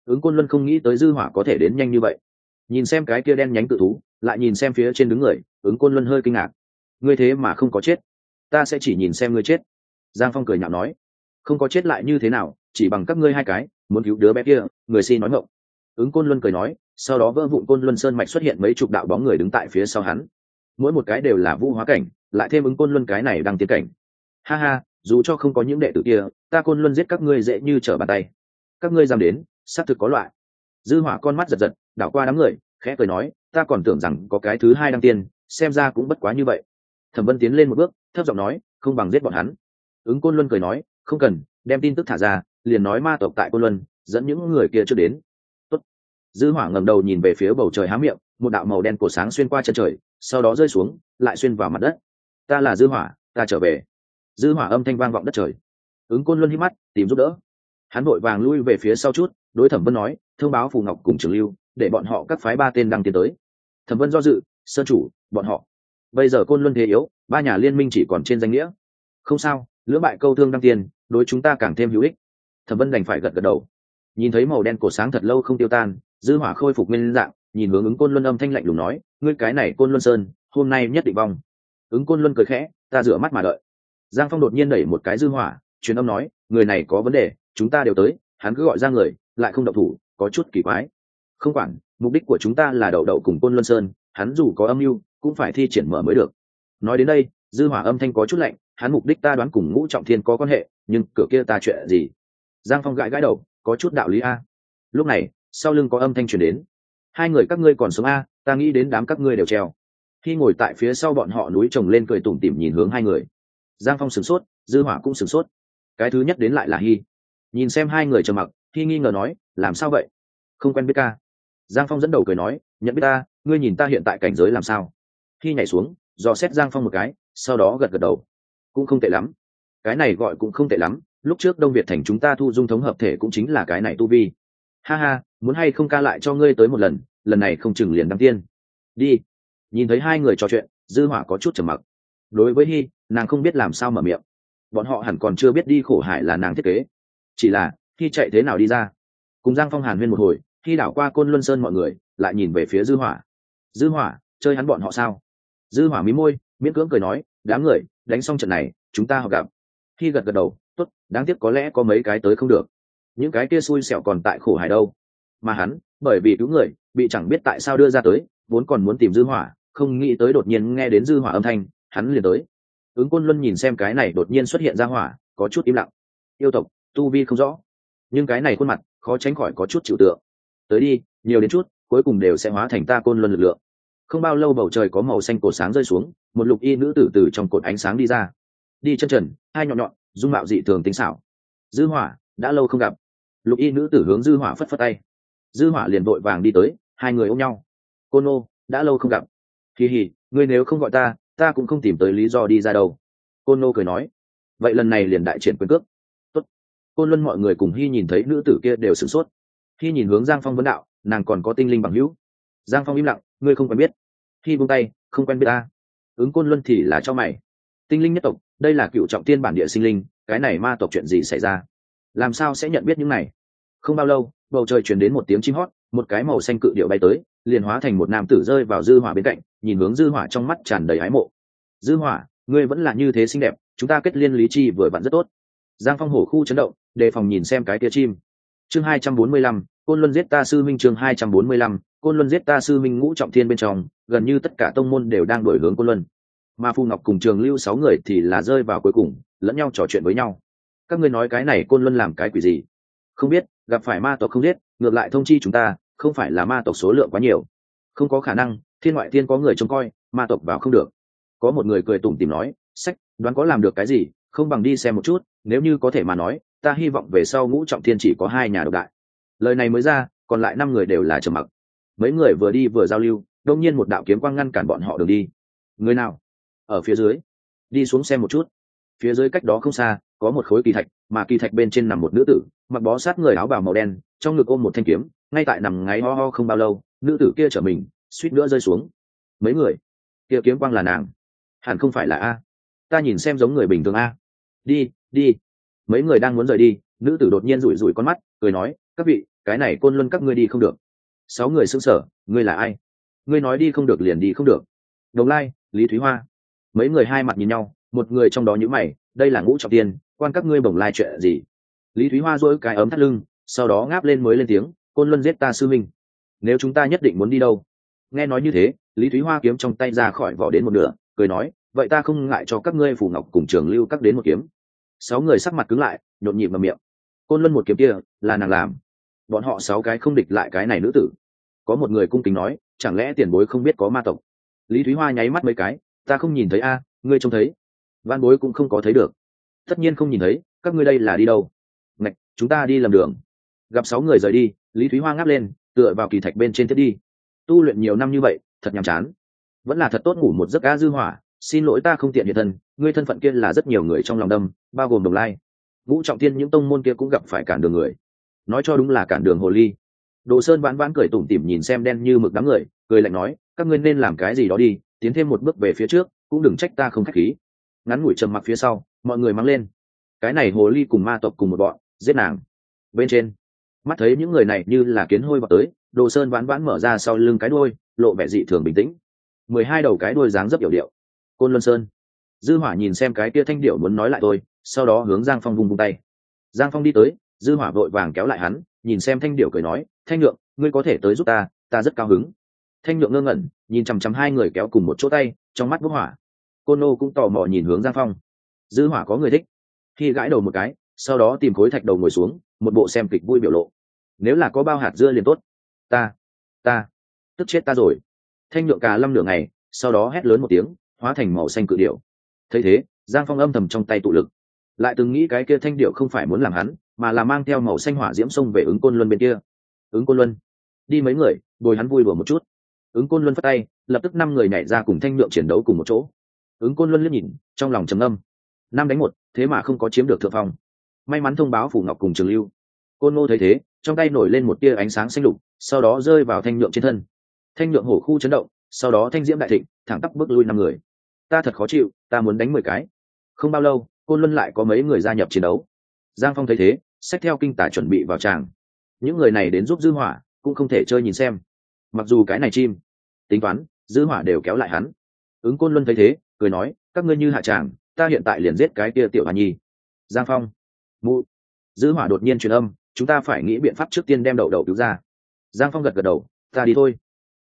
Ứng côn luân không nghĩ tới dư hỏa có thể đến nhanh như vậy nhìn xem cái kia đen nhánh tự thú, lại nhìn xem phía trên đứng người, ứng côn luân hơi kinh ngạc. Ngươi thế mà không có chết. Ta sẽ chỉ nhìn xem ngươi chết. Giang phong cười nhạo nói. Không có chết lại như thế nào, chỉ bằng các ngươi hai cái, muốn cứu đứa bé kia, người xin nói ngộng ứng côn luân cười nói, sau đó vỡ vụn côn luân sơn mạch xuất hiện mấy chục đạo bóng người đứng tại phía sau hắn. Mỗi một cái đều là vũ hóa cảnh, lại thêm ứng côn luân cái này đang tiến cảnh. Ha ha, dù cho không có những đệ tử kia, ta côn luân giết các ngươi dễ như trở bàn tay. Các ngươi dám đến, xác thực có loại dư hỏa con mắt giật giật, đảo qua đám người, khẽ cười nói, ta còn tưởng rằng có cái thứ hai đăng tiên, xem ra cũng bất quá như vậy. Thẩm vân tiến lên một bước, thấp giọng nói, không bằng giết bọn hắn. Ứng côn luân cười nói, không cần, đem tin tức thả ra, liền nói ma tộc tại côn luân, dẫn những người kia chưa đến. Tốt. dư hỏa ngẩng đầu nhìn về phía bầu trời há miệng, một đạo màu đen cổ sáng xuyên qua chân trời, sau đó rơi xuống, lại xuyên vào mặt đất. Ta là dư hỏa, ta trở về. Dư hỏa âm thanh vang vọng đất trời. Ứng côn luân hí mắt, tìm giúp đỡ. Hắn vội vàng lui về phía sau chút, đối thẩm vân nói thông báo phù ngọc cùng trường lưu, để bọn họ các phái ba tên đăng tiến tới. Thẩm vân do dự, sơn chủ, bọn họ. Bây giờ côn luân thế yếu, ba nhà liên minh chỉ còn trên danh nghĩa. Không sao, lưỡng bại câu thương đăng tiền, đối chúng ta càng thêm hữu ích. Thẩm vân đành phải gật gật đầu. Nhìn thấy màu đen cổ sáng thật lâu không tiêu tan, dư hỏa khôi phục nguyên dạng, nhìn hướng ứng côn luân âm thanh lạnh lùng nói, ngươi cái này côn luân sơn, hôm nay nhất định vong. Ứng côn luân cười khẽ, ta rửa mắt mà đợi. Giang phong đột nhiên đẩy một cái dư hỏa, truyền âm nói, người này có vấn đề, chúng ta đều tới, hắn cứ gọi ra người, lại không động thủ có chút kỳ quái. Không quản, mục đích của chúng ta là đậu đậu cùng côn luân sơn, hắn dù có âm mưu, cũng phải thi triển mở mới được. Nói đến đây, dư hỏa âm thanh có chút lạnh, hắn mục đích ta đoán cùng ngũ trọng thiên có quan hệ, nhưng cửa kia ta chuyện gì? Giang phong gãi gãi đầu, có chút đạo lý a. Lúc này, sau lưng có âm thanh truyền đến. Hai người các ngươi còn sống a, ta nghĩ đến đám các ngươi đều treo. Khi ngồi tại phía sau bọn họ núi trồng lên cười tủm tỉm nhìn hướng hai người. Giang phong sửng sốt, dư hỏa cũng sửng sốt. Cái thứ nhất đến lại là hy nhìn xem hai người trầm mặc hy nghi ngờ nói làm sao vậy? Không quen biết ca. Giang phong dẫn đầu cười nói, nhận biết ta, ngươi nhìn ta hiện tại cảnh giới làm sao? Khi nhảy xuống, dò xét giang phong một cái, sau đó gật gật đầu. Cũng không tệ lắm. Cái này gọi cũng không tệ lắm. Lúc trước đông việt thành chúng ta thu dung thống hợp thể cũng chính là cái này tu vi. Ha ha, muốn hay không ca lại cho ngươi tới một lần lần này không chừng liền đăng tiên. Đi. Nhìn thấy hai người trò chuyện, dư hỏa có chút trầm mặc. Đối với hy nàng không biết làm sao mở miệng. Bọn họ hẳn còn chưa biết đi khổ hải là nàng thiết kế. Chỉ là khi chạy thế nào đi ra? Cùng giang phong hàn huyên một hồi, khi đảo qua côn luân sơn mọi người, lại nhìn về phía dư hỏa. Dư hỏa, chơi hắn bọn họ sao? Dư hỏa mí môi, miễn cưỡng cười nói, đám người, đánh xong trận này, chúng ta họp gặp. Khi gật gật đầu, tốt, đáng tiếc có lẽ có mấy cái tới không được. Những cái kia xui xẻo còn tại khổ hải đâu. Mà hắn, bởi vì cứu người, bị chẳng biết tại sao đưa ra tới, vốn còn muốn tìm dư hỏa, không nghĩ tới đột nhiên nghe đến dư hỏa âm thanh, hắn liền tới. Ứng côn luân nhìn xem cái này đột nhiên xuất hiện ra hỏa, có chút im lặng. Yêu tộc, tu vi không rõ nhưng cái này khuôn mặt, khó tránh khỏi có chút chịu tượng. Tới đi, nhiều đến chút, cuối cùng đều sẽ hóa thành ta côn luân lực lượng. Không bao lâu bầu trời có màu xanh cổ sáng rơi xuống, một lục y nữ tử từ trong cột ánh sáng đi ra. Đi chân trần, hai nhọn nhọn, dung mạo dị thường tính xảo. Dư hỏa, đã lâu không gặp. Lục y nữ tử hướng dư hỏa phất phất tay. Dư hỏa liền vội vàng đi tới, hai người ôm nhau. Cô nô đã lâu không gặp. Kỳ hỉ, ngươi nếu không gọi ta ta cũng không tìm tới lý do đi ra đâu. Côn nô cười nói. Vậy lần này liền đại triển quyền cước côn luân mọi người cùng hy nhìn thấy nữ tử kia đều sửng sốt. Khi nhìn hướng giang phong vấn đạo, nàng còn có tinh linh bằng hữu. Giang phong im lặng, ngươi không quen biết. Khi buông tay, không quen biết ta. Ứng côn luân thì là cho mày. Tinh linh nhất tộc, đây là cựu trọng tiên bản địa sinh linh, cái này ma tộc chuyện gì xảy ra? Làm sao sẽ nhận biết những này? Không bao lâu, bầu trời chuyển đến một tiếng chim hót, một cái màu xanh cự điệu bay tới, liền hóa thành một nam tử rơi vào dư hỏa bên cạnh, nhìn hướng dư hỏa trong mắt tràn đầy ái mộ. Dư hỏa, ngươi vẫn là như thế xinh đẹp, chúng ta kết liên lý chi vừa vặn rất tốt. Giang phong hổ khu chấn động đề phòng nhìn xem cái tia chim. Chương 245, côn luân giết ta sư minh chương 245, côn luân giết ta sư minh ngũ trọng thiên bên trong gần như tất cả tông môn đều đang đổi hướng côn luân. Mà phu ngọc cùng trường lưu sáu người thì là rơi vào cuối cùng lẫn nhau trò chuyện với nhau. Các ngươi nói cái này côn luân làm cái quỷ gì? Không biết gặp phải ma tộc không biết. ngược lại thông chi chúng ta không phải là ma tộc số lượng quá nhiều. Không có khả năng thiên ngoại thiên có người trông coi ma tộc vào không được. Có một người cười tủm tìm nói sách đoán có làm được cái gì không bằng đi xem một chút nếu như có thể mà nói ta hy vọng về sau ngũ trọng thiên chỉ có hai nhà độc đại. Lời này mới ra, còn lại năm người đều là trầm mặc. Mấy người vừa đi vừa giao lưu đông nhiên một đạo kiếm quang ngăn cản bọn họ đường đi. Người nào? Ở phía dưới. Đi xuống xem một chút. Phía dưới cách đó không xa, có một khối kỳ thạch, mà kỳ thạch bên trên nằm một nữ tử, mặc bó sát người áo bào màu đen, trong ngực ôm một thanh kiếm, ngay tại nằm ngáy ho ho không bao lâu, nữ tử kia trở mình, suýt nữa rơi xuống. Mấy người? Kia kiếm quang là nàng. Hẳn không phải là a. Ta nhìn xem giống người bình thường a. Đi đi mấy người đang muốn rời đi, nữ tử đột nhiên rủi rủi con mắt, cười nói, các vị, cái này côn luân các ngươi đi không được. Sáu người xưng sở ngươi là ai? Ngươi nói đi không được liền đi không được. Đồng lai, lý thúy hoa. Mấy người hai mặt nhìn nhau, một người trong đó nhữ mày, đây là ngũ trọng tiên, quan các ngươi bồng lai chuyện gì? Lý thúy hoa dỗi cái ấm thắt lưng, sau đó ngáp lên mới lên tiếng, côn luân giết ta sư minh nếu chúng ta nhất định muốn đi đâu? Nghe nói như thế, lý thúy hoa kiếm trong tay ra khỏi vỏ đến một nửa, cười nói, vậy ta không ngại cho các ngươi phù ngọc cùng trường lưu cắt đến một kiếm sáu người sắc mặt cứng lại, nhộn nhịp vào miệng. Côn luân một kiếm kia, là nàng làm. Bọn họ sáu cái không địch lại cái này nữ tử. Có một người cung kính nói, chẳng lẽ tiền bối không biết có ma tộc? Lý thúy hoa nháy mắt mấy cái, ta không nhìn thấy a, ngươi trông thấy. Văn bối cũng không có thấy được. Tất nhiên không nhìn thấy, các ngươi đây là đi đâu? Ngạch, chúng ta đi lầm đường. Gặp sáu người rời đi, lý thúy hoa ngáp lên, tựa vào kỳ thạch bên trên thiết đi. Tu luyện nhiều năm như vậy, thật nhàm chán. Vẫn là thật tốt ngủ một giấc a dư hỏa xin lỗi ta không tiện hiện thân, ngươi thân phận kia là rất nhiều người trong lòng đâm, bao gồm đồng lai. Vũ trọng tiên những tông môn kia cũng gặp phải cản đường người. Nói cho đúng là cản đường hồ ly. Đồ sơn vãn vãn cười tủm tỉm nhìn xem đen như mực đám người, cười lạnh nói, các ngươi nên làm cái gì đó đi, tiến thêm một bước về phía trước, cũng đừng trách ta không khách khí. Ngắn ngủi trầm mặc phía sau, mọi người mang lên. Cái này hồ ly cùng ma tộc cùng một bọn, giết nàng. Bên trên, mắt thấy những người này như là kiến hôi vào tới, đồ sơn vãn vãn mở ra sau lưng cái đôi lộ vẻ dị thường bình tĩnh. Mười hai đầu cái đôi dáng dấp hiểu điệu côn luân sơn. Dư hỏa nhìn xem cái kia thanh điệu muốn nói lại tôi sau đó hướng giang phong vung vung tay. Giang phong đi tới, dư hỏa vội vàng kéo lại hắn, nhìn xem thanh điệu cười nói, thanh nhượng, ngươi có thể tới giúp ta ta rất cao hứng. Thanh nhượng ngơ ngẩn, nhìn chằm chằm hai người kéo cùng một chỗ tay, trong mắt bốc hỏa. Côn nô cũng tò mò nhìn hướng giang phong. Dư hỏa có người thích. Khi gãi đầu một cái, sau đó tìm khối thạch đầu ngồi xuống, một bộ xem kịch vui biểu lộ. Nếu là có bao hạt dưa liền tốt. Ta ta, tức chết ta rồi. Thanh nhượng cà lâm nửa ngày, sau đó hét lớn một tiếng hóa thành màu xanh cự điệu thấy thế, giang phong âm thầm trong tay tụ lực. Lại từng nghĩ cái kia thanh điệu không phải muốn làm hắn, mà là mang theo màu xanh hỏa diễm sông về ứng côn luân bên kia. Ứng côn luân. Đi mấy người, bồi hắn vui đùa một chút. Ứng côn luân phát tay, lập tức năm người nhảy ra cùng thanh nhượng chiến đấu cùng một chỗ. Ứng côn luân liếc nhìn, trong lòng trầm âm năm đánh một, thế mà không có chiếm được thượng phong. May mắn thông báo phủ ngọc cùng trường lưu. Côn ngô thấy thế, trong tay nổi lên một tia ánh sáng xanh lục, sau đó rơi vào thanh nhượng trên thân. Thanh nhượng hổ khu chấn động, sau đó thanh diễm đại thịnh, thẳng tắp bước lui năm người ta thật khó chịu, ta muốn đánh mười cái. Không bao lâu, côn luân lại có mấy người gia nhập chiến đấu. Giang phong thấy thế, xách theo kinh tả chuẩn bị vào tràng. Những người này đến giúp dư hỏa, cũng không thể chơi nhìn xem. Mặc dù cái này chim, tính toán, dư hỏa đều kéo lại hắn. Ứng côn luân thấy thế, cười nói, các ngươi như hạ tràng, ta hiện tại liền giết cái kia tiểu hà nhi. Giang phong, mụ. Dư hỏa đột nhiên truyền âm, chúng ta phải nghĩ biện pháp trước tiên đem đậu đậu cứu ra. Giang phong gật gật đầu, ta đi thôi.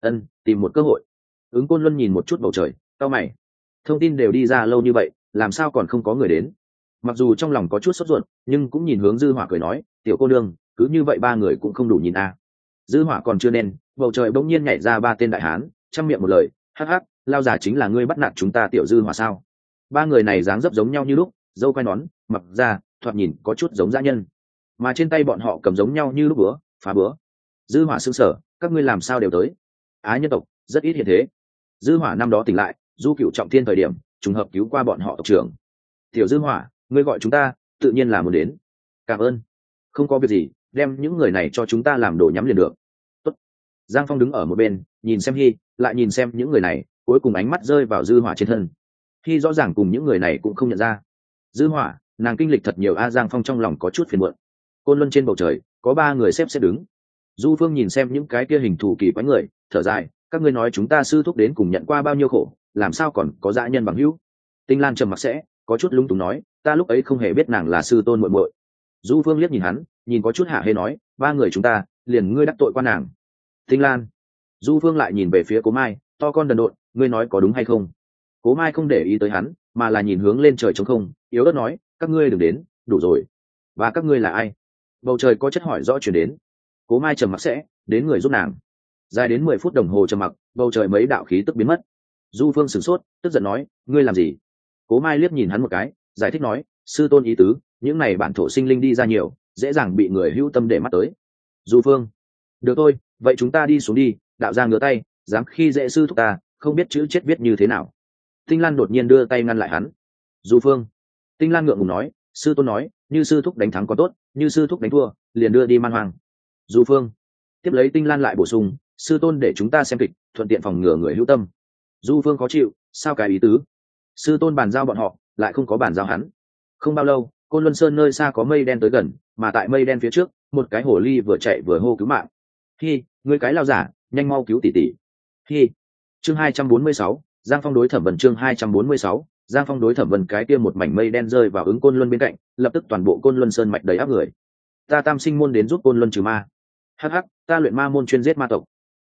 Ân, tìm một cơ hội. Ứng côn luân nhìn một chút bầu trời tao mày thông tin đều đi ra lâu như vậy, làm sao còn không có người đến? Mặc dù trong lòng có chút sốt ruột, nhưng cũng nhìn hướng dư hỏa cười nói, tiểu cô đương cứ như vậy ba người cũng không đủ nhìn a. Dư hỏa còn chưa nên, bầu trời bỗng nhiên nhảy ra ba tên đại hán, chăm miệng một lời, hắc hắc, lao giả chính là ngươi bắt nạt chúng ta tiểu dư hỏa sao? Ba người này dáng dấp giống nhau như lúc, dâu quai nón, mặc ra thoạt nhìn có chút giống dã nhân. Mà trên tay bọn họ cầm giống nhau như lúc bữa, phá bữa. Dư hỏa sững sở các ngươi làm sao đều tới? Á nhân tộc, rất ít hiện thế. Dư hỏa năm đó tỉnh lại du cựu trọng thiên thời điểm, trùng hợp cứu qua bọn họ tộc trưởng. Tiểu dư hỏa, ngươi gọi chúng ta, tự nhiên là muốn đến. Cảm ơn. Không có việc gì, đem những người này cho chúng ta làm đồ nhắm liền được. Tốt. giang phong đứng ở một bên, nhìn xem hy lại nhìn xem những người này, cuối cùng ánh mắt rơi vào dư hỏa trên thân. Hy rõ ràng cùng những người này cũng không nhận ra. Dư hỏa, nàng kinh lịch thật nhiều a à, giang phong trong lòng có chút phiền muộn. Côn luân trên bầu trời, có ba người xếp xếp đứng. Du phương nhìn xem những cái kia hình thù kỳ quái người, thở dài, các ngươi nói chúng ta sư thúc đến cùng nhận qua bao nhiêu khổ làm sao còn có dã nhân bằng hữu? Tinh lan trầm mặc sẽ, có chút lung túng nói, ta lúc ấy không hề biết nàng là sư tôn muội muội. Du phương liếc nhìn hắn, nhìn có chút hạ hê nói, ba người chúng ta, liền ngươi đắc tội qua nàng. Tinh lan. Du phương lại nhìn về phía cố mai, to con đần độn, ngươi nói có đúng hay không? Cố mai không để ý tới hắn, mà là nhìn hướng lên trời trống không, yếu ớt nói, các ngươi đừng đến, đủ rồi. Và các ngươi là ai? Bầu trời có chất hỏi rõ chuyển đến. Cố mai trầm mặc sẽ, đến người giúp nàng. Dài đến mười phút đồng hồ trầm mặc, bầu trời mấy đạo khí tức biến mất du phương sửng sốt, tức giận nói, ngươi làm gì? Cố mai liếc nhìn hắn một cái, giải thích nói, sư tôn ý tứ, những này bản thổ sinh linh đi ra nhiều, dễ dàng bị người hữu tâm để mắt tới. Du phương, được thôi, vậy chúng ta đi xuống đi, đạo ra ngửa tay, dám khi dễ sư thúc ta, không biết chữ chết viết như thế nào. Tinh lan đột nhiên đưa tay ngăn lại hắn. Du phương. Tinh lan ngượng ngùng nói, sư tôn nói, như sư thúc đánh thắng có tốt, như sư thúc đánh thua, liền đưa đi man hoang. Du phương, tiếp lấy tinh lan lại bổ sung, sư tôn để chúng ta xem kịch, thuận tiện phòng ngừa người hữu tâm du phương khó chịu, sao cái ý tứ? Sư tôn bàn giao bọn họ, lại không có bàn giao hắn. Không bao lâu, côn luân sơn nơi xa có mây đen tới gần, mà tại mây đen phía trước, một cái hồ ly vừa chạy vừa hô cứu mạng. Hi người cái lao giả, nhanh mau cứu tỷ tỷ. Hi. Chương hai trăm bốn mươi sáu, giang phong đối thẩm vần chương hai trăm bốn mươi sáu, giang phong đối thẩm vần cái kia một mảnh mây đen rơi vào ứng côn luân bên cạnh, lập tức toàn bộ côn luân sơn mạch đầy áp người. Ta tam sinh môn đến giúp côn luân trừ ma. Hh ta luyện ma môn chuyên giết ma tộc.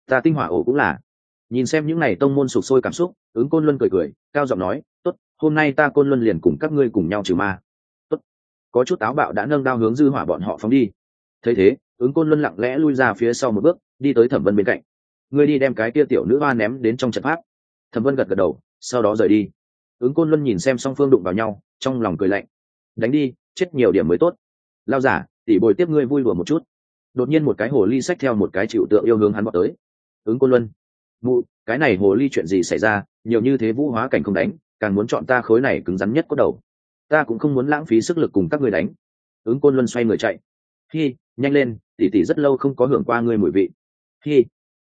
Ta tinh hỏa ổ cũng là nhìn xem những n à y tông môn sụp sôi cảm xúc, ứng côn luân cười cười, cao giọng nói t ố t hôm nay ta côn luân liền cùng các ngươi cùng nhau trừ ma. T ố t có chút táo bạo đã nâng đao hướng dư hỏa bọn họ phóng đi. Thấy thế, ứng côn luân lặng lẽ lui ra phía sau một bước, đi tới thẩm vân bên cạnh. Ngươi đi đem cái tia tiểu nữ hoa ném đến trong trận pháp. Thẩm vân gật gật đầu, sau đó rời đi. Ứng côn luân nhìn xem song phương đụng vào nhau, trong lòng cười lạnh. Đánh đi, chết nhiều điểm mới tốt. Lao giả, tỉ bồi tiếp ngươi vui đùa một chút. Đột nhiên một cái hồ ly sách theo một cái chịu tượng yêu hướng hắn bọn tới. Ứng côn luân mụ, cái này hồ ly chuyện gì xảy ra? Nhiều như thế vũ hóa cảnh không đánh, càng muốn chọn ta khối này cứng rắn nhất có đầu. Ta cũng không muốn lãng phí sức lực cùng các người đánh. Ứng côn luân xoay người chạy. Hi, nhanh lên tỉ tỉ rất lâu không có hưởng qua ngươi mùi vị. Hi.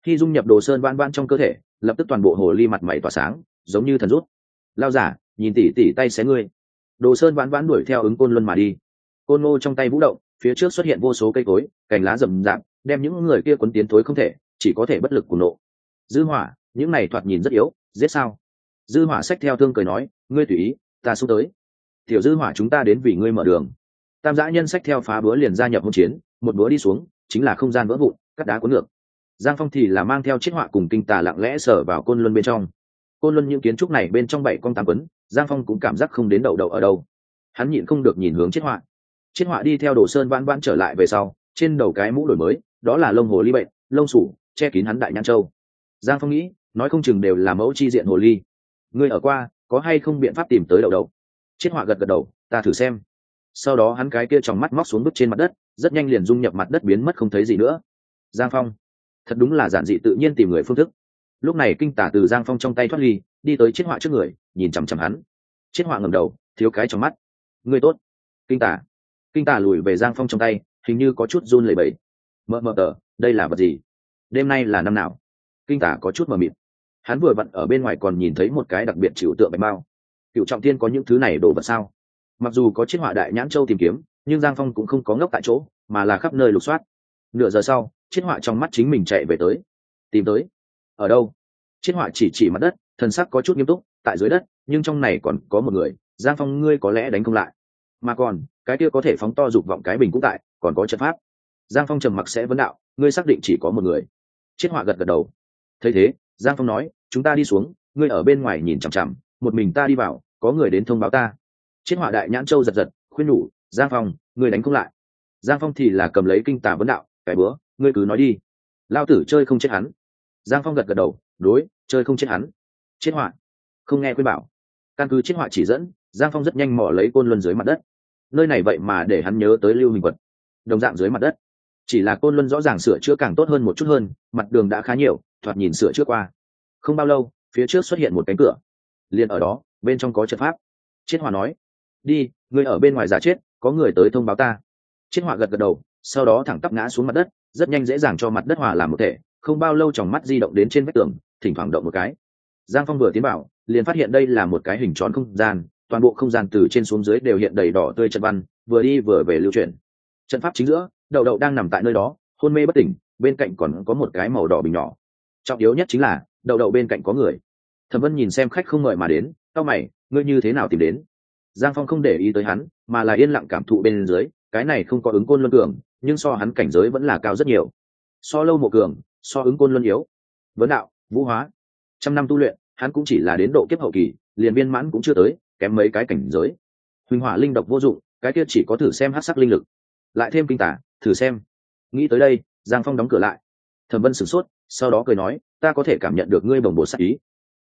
Khi dung nhập đồ sơn van van trong cơ thể, lập tức toàn bộ hồ ly mặt mày tỏa sáng, giống như thần rút. Lao giả, nhìn tỉ tỉ tay xé ngươi. Đồ sơn vãn vãn đuổi theo ứng côn luân mà đi. Côn ngô trong tay vũ động, phía trước xuất hiện vô số cây cối, cành lá rậm rạp, đem những người kia quấn tiến thối không thể, chỉ có thể bất lực cùng nộ dư hỏa, những này thoạt nhìn rất yếu, giết sao? Dư hỏa xách theo thương cười nói, ngươi tùy ý, ta xuống tới. Tiểu dư hỏa, chúng ta đến vì ngươi mở đường. Tam giã nhân sách theo phá búa liền gia nhập hỗn chiến, một búa đi xuống, chính là không gian vỡ vụn, cắt đá cuốn ngược. Giang phong thì là mang theo chiếc họa cùng kinh tà lặng lẽ sở vào côn luân bên trong. Côn luân những kiến trúc này bên trong bảy con tám quấn, giang phong cũng cảm giác không đến đầu đầu ở đâu. Hắn nhịn không được nhìn hướng chiếc họa. Chiếc họa đi theo đồ sơn vãn vãn trở lại về sau, trên đầu cái mũ đổi mới, đó là lông hồ ly bệnh, lông sủ, che kín hắn đại nhãn châu giang phong nghĩ, nói không chừng đều là mẫu chi diện hồ ly. Ngươi ở qua, có hay không biện pháp tìm tới đậu đậu? Chiết họa gật gật đầu, ta thử xem. Sau đó hắn cái kia tròng mắt móc xuống bức trên mặt đất, rất nhanh liền dung nhập mặt đất biến mất không thấy gì nữa. Giang phong, thật đúng là giản dị tự nhiên tìm người phương thức. Lúc này kinh tả từ giang phong trong tay thoát ly, đi tới Chiết họa trước người, nhìn chằm chằm hắn. Chiết họa ngầm đầu, thiếu cái trong mắt. Người tốt. Kinh tả. Kinh tả lùi về giang phong trong tay, hình như có chút run lẩy bẩy. Mờ mờ tờ, đây là vật gì? Đêm nay là năm nào? Kinh tả có chút mờ mịt. Hắn vừa vặn ở bên ngoài còn nhìn thấy một cái đặc biệt chịu tượng bạch mao. cựu trọng tiên có những thứ này đồ vật sao? Mặc dù có chiếc họa đại nhãn châu tìm kiếm, nhưng giang phong cũng không có ngốc tại chỗ, mà là khắp nơi lục soát. Nửa giờ sau, chiếc họa trong mắt chính mình chạy về tới. Tìm tới. Ở đâu? Chiếc họa chỉ chỉ mặt đất, thần sắc có chút nghiêm túc, tại dưới đất, nhưng trong này còn có một người. Giang phong, ngươi có lẽ đánh không lại. Mà còn, cái kia có thể phóng to dục vọng cái bình cũng tại, còn có trận pháp. Giang phong trầm mặc sẽ vấn đạo, ngươi xác định chỉ có một người. Chiếc họa gật gật đầu thấy thế, giang phong nói, chúng ta đi xuống, ngươi ở bên ngoài nhìn chằm chằm, một mình ta đi vào, có người đến thông báo ta. Chiếc họa đại nhãn châu giật giật, khuyên nhủ, giang phong, ngươi đánh không lại. Giang phong thì là cầm lấy kinh tả vấn đạo, cái bữa, ngươi cứ nói đi. Lao tử chơi không chết hắn. Giang phong gật gật đầu, đối, chơi không chết hắn. Chết họa, không nghe khuyên bảo. Căn cứ chết họa chỉ dẫn, giang phong rất nhanh mỏ lấy côn luân dưới mặt đất. Nơi này vậy mà để hắn nhớ tới lưu hình vật đồng dạng dưới mặt đất chỉ là côn luân rõ ràng sửa chữa càng tốt hơn một chút hơn, mặt đường đã khá nhiều, thoạt nhìn sửa chữa qua. Không bao lâu, phía trước xuất hiện một cánh cửa. Liền ở đó, bên trong có trận pháp. Chiết hòa nói, đi, người ở bên ngoài giả chết, có người tới thông báo ta. Chiết hòa gật gật đầu, sau đó thẳng tắp ngã xuống mặt đất, rất nhanh dễ dàng cho mặt đất hòa làm một thể, không bao lâu trong mắt di động đến trên vách tường, thỉnh thoảng động một cái. Giang phong vừa tiến bảo liền phát hiện đây là một cái hình tròn không gian, toàn bộ không gian từ trên xuống dưới đều hiện đầy đỏ tươi trận văn, vừa đi vừa về lưu chuyển. Trận pháp chính giữa đậu đậu đang nằm tại nơi đó, hôn mê bất tỉnh, bên cạnh còn có một cái màu đỏ bình nhỏ. Trọng yếu nhất chính là, đậu đậu bên cạnh có người. Thẩm vân nhìn xem khách không mời mà đến tao mày, ngươi như thế nào tìm đến? Giang phong không để ý tới hắn, mà là yên lặng cảm thụ bên dưới, cái này không có ứng côn luân cường, nhưng so hắn cảnh giới vẫn là cao rất nhiều. So lâu mộ cường, so ứng côn luân yếu. Vấn đạo, vũ hóa. Trăm năm tu luyện, hắn cũng chỉ là đến độ kiếp hậu kỳ, liền viên mãn cũng chưa tới, kém mấy cái cảnh giới. Huỳnh hỏa linh độc vô dụng, cái kia chỉ có thử xem hát sắc linh lực. Lại thêm kinh tả thử xem. Nghĩ tới đây, giang phong đóng cửa lại. Thẩm vân sửng sốt, sau đó cười nói, ta có thể cảm nhận được ngươi bồng bột sắc ý.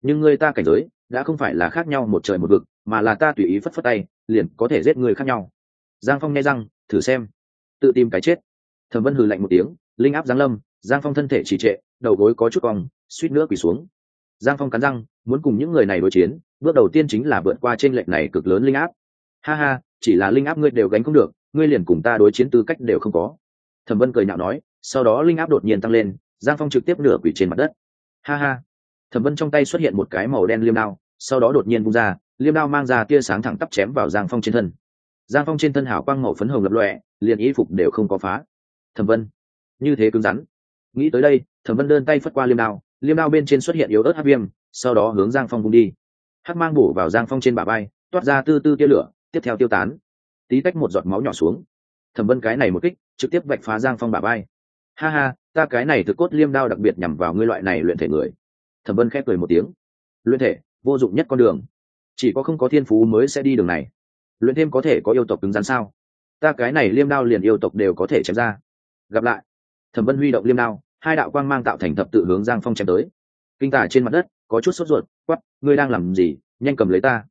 Nhưng ngươi ta cảnh giới, đã không phải là khác nhau một trời một vực, mà là ta tùy ý phất phất tay, liền có thể giết người khác nhau. Giang phong nghe răng, thử xem. Tự tìm cái chết. Thẩm vân hừ lạnh một tiếng, linh áp giáng lâm, giang phong thân thể trì trệ, đầu gối có chút cong, suýt nữa quỳ xuống. Giang phong cắn răng, muốn cùng những người này đối chiến, bước đầu tiên chính là vượt qua t r ê n lệch này cực lớn linh áp. Ha ha, chỉ là linh áp ngươi đều gánh không được ngươi liền cùng ta đối chiến tư cách đều không có. Thẩm vân cười nhạo nói, sau đó linh áp đột nhiên tăng lên, giang phong trực tiếp nửa quỷ trên mặt đất. Ha ha. Thẩm vân trong tay xuất hiện một cái màu đen liêm đao, sau đó đột nhiên bung ra, liêm đao mang ra tia sáng thẳng tắp chém vào giang phong trên thân. Giang phong trên thân hảo quang màu phấn hồng lập lọe liền y phục đều không có phá. Thẩm vân, như thế cứng rắn. Nghĩ tới đây, thẩm vân đơn tay phất qua liêm đao liêm đao bên trên xuất hiện yếu ớt hát viêm, sau đó hướng giang phong vung đi. Hát mang bổ vào giang phong trên bả bay toát ra tư tư tia lửa, tiếp theo tiêu tán tí tách một giọt máu nhỏ xuống. Thẩm vân cái này một kích, trực tiếp vạch phá giang phong bà bay ha ha, ta cái này thực cốt liêm đao đặc biệt nhằm vào ngươi loại này luyện thể người. Thẩm vân khép cười một tiếng. Luyện thể, vô dụng nhất con đường. Chỉ có không có thiên phú mới sẽ đi đường này. Luyện thêm có thể có yêu tộc cứng rắn sao? Ta cái này liêm đao liền yêu tộc đều có thể chém ra. Gặp lại. Thẩm vân huy động liêm đao, hai đạo quang mang tạo thành thập tự hướng giang phong chém tới. Kinh tả trên mặt đất, có chút sốt ruột quắp ngươi đang làm gì? Nhanh cầm lấy ta.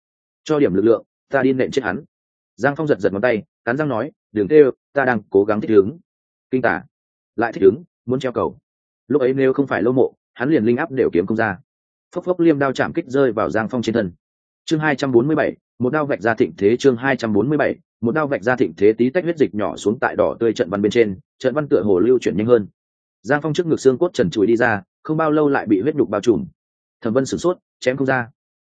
Cho điểm lực lượng, ta đi nện chết hắn giang phong giật giật ngón tay, cắn răng nói, Đường tê, ta đang cố gắng thích ứng. Kinh tả. Lại thích ứng, muốn treo cầu. Lúc ấy nếu không phải lô mộ, hắn liền linh áp đều kiếm không ra. Phốc phốc liêm đao chạm kích rơi vào giang phong trên thân. Chương hai trăm bốn mươi bảy, một đao vạch ra thịnh thế chương hai trăm bốn mươi bảy, một đao vạch ra thịnh thế tí tách huyết dịch nhỏ xuống tại đỏ tươi trận văn bên trên, trận văn tựa hồ lưu chuyển nhanh hơn. Giang phong trước ngực xương cốt trần trụi đi ra, không bao lâu lại bị huyết nhục bao trùm. Thẩm vân sửng sốt, chém không ra.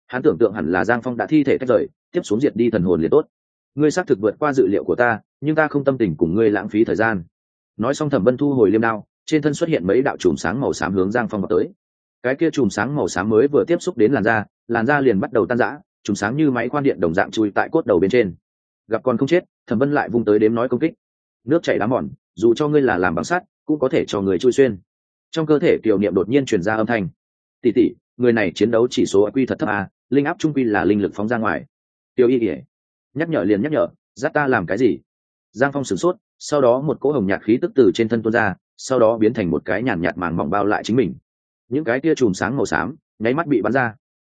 Hắn tưởng tượng hẳn là giang phong đã thi thể tách rời, tiếp xuống diệt đi thần hồn liền tốt ngươi xác thực vượt qua dự liệu của ta, nhưng ta không tâm tình cùng ngươi lãng phí thời gian. Nói xong thẩm vân thu hồi liêm đao, trên thân xuất hiện mấy đạo chùm sáng màu xám hướng giang phong vào tới. Cái kia chùm sáng màu xám mới vừa tiếp xúc đến làn da làn da liền bắt đầu tan rã, chùm sáng như máy khoan điện đồng dạng chui tại cốt đầu bên trên. Gặp còn không chết, thẩm vân lại vung tới đếm nói công kích. Nước chảy đá mòn, dù cho ngươi là làm bằng sắt, cũng có thể cho người chui xuyên. Trong cơ thể kiều niệm đột nhiên truyền ra âm thanh. Tỉ tỉ người này chiến đấu chỉ số quy thật thấp à linh áp trung quy là linh lực phóng ra ngoài. Tiêu y ỉa nhắc nhở liền nhắc nhở giáp ta làm cái gì? Giang phong sửng sốt, sau đó một cỗ hồng nhạt khí tức từ trên thân tuôn ra, sau đó biến thành một cái nhàn nhạt màng mỏng bao lại chính mình. Những cái tia chùm sáng màu xám, nháy mắt bị bắn ra.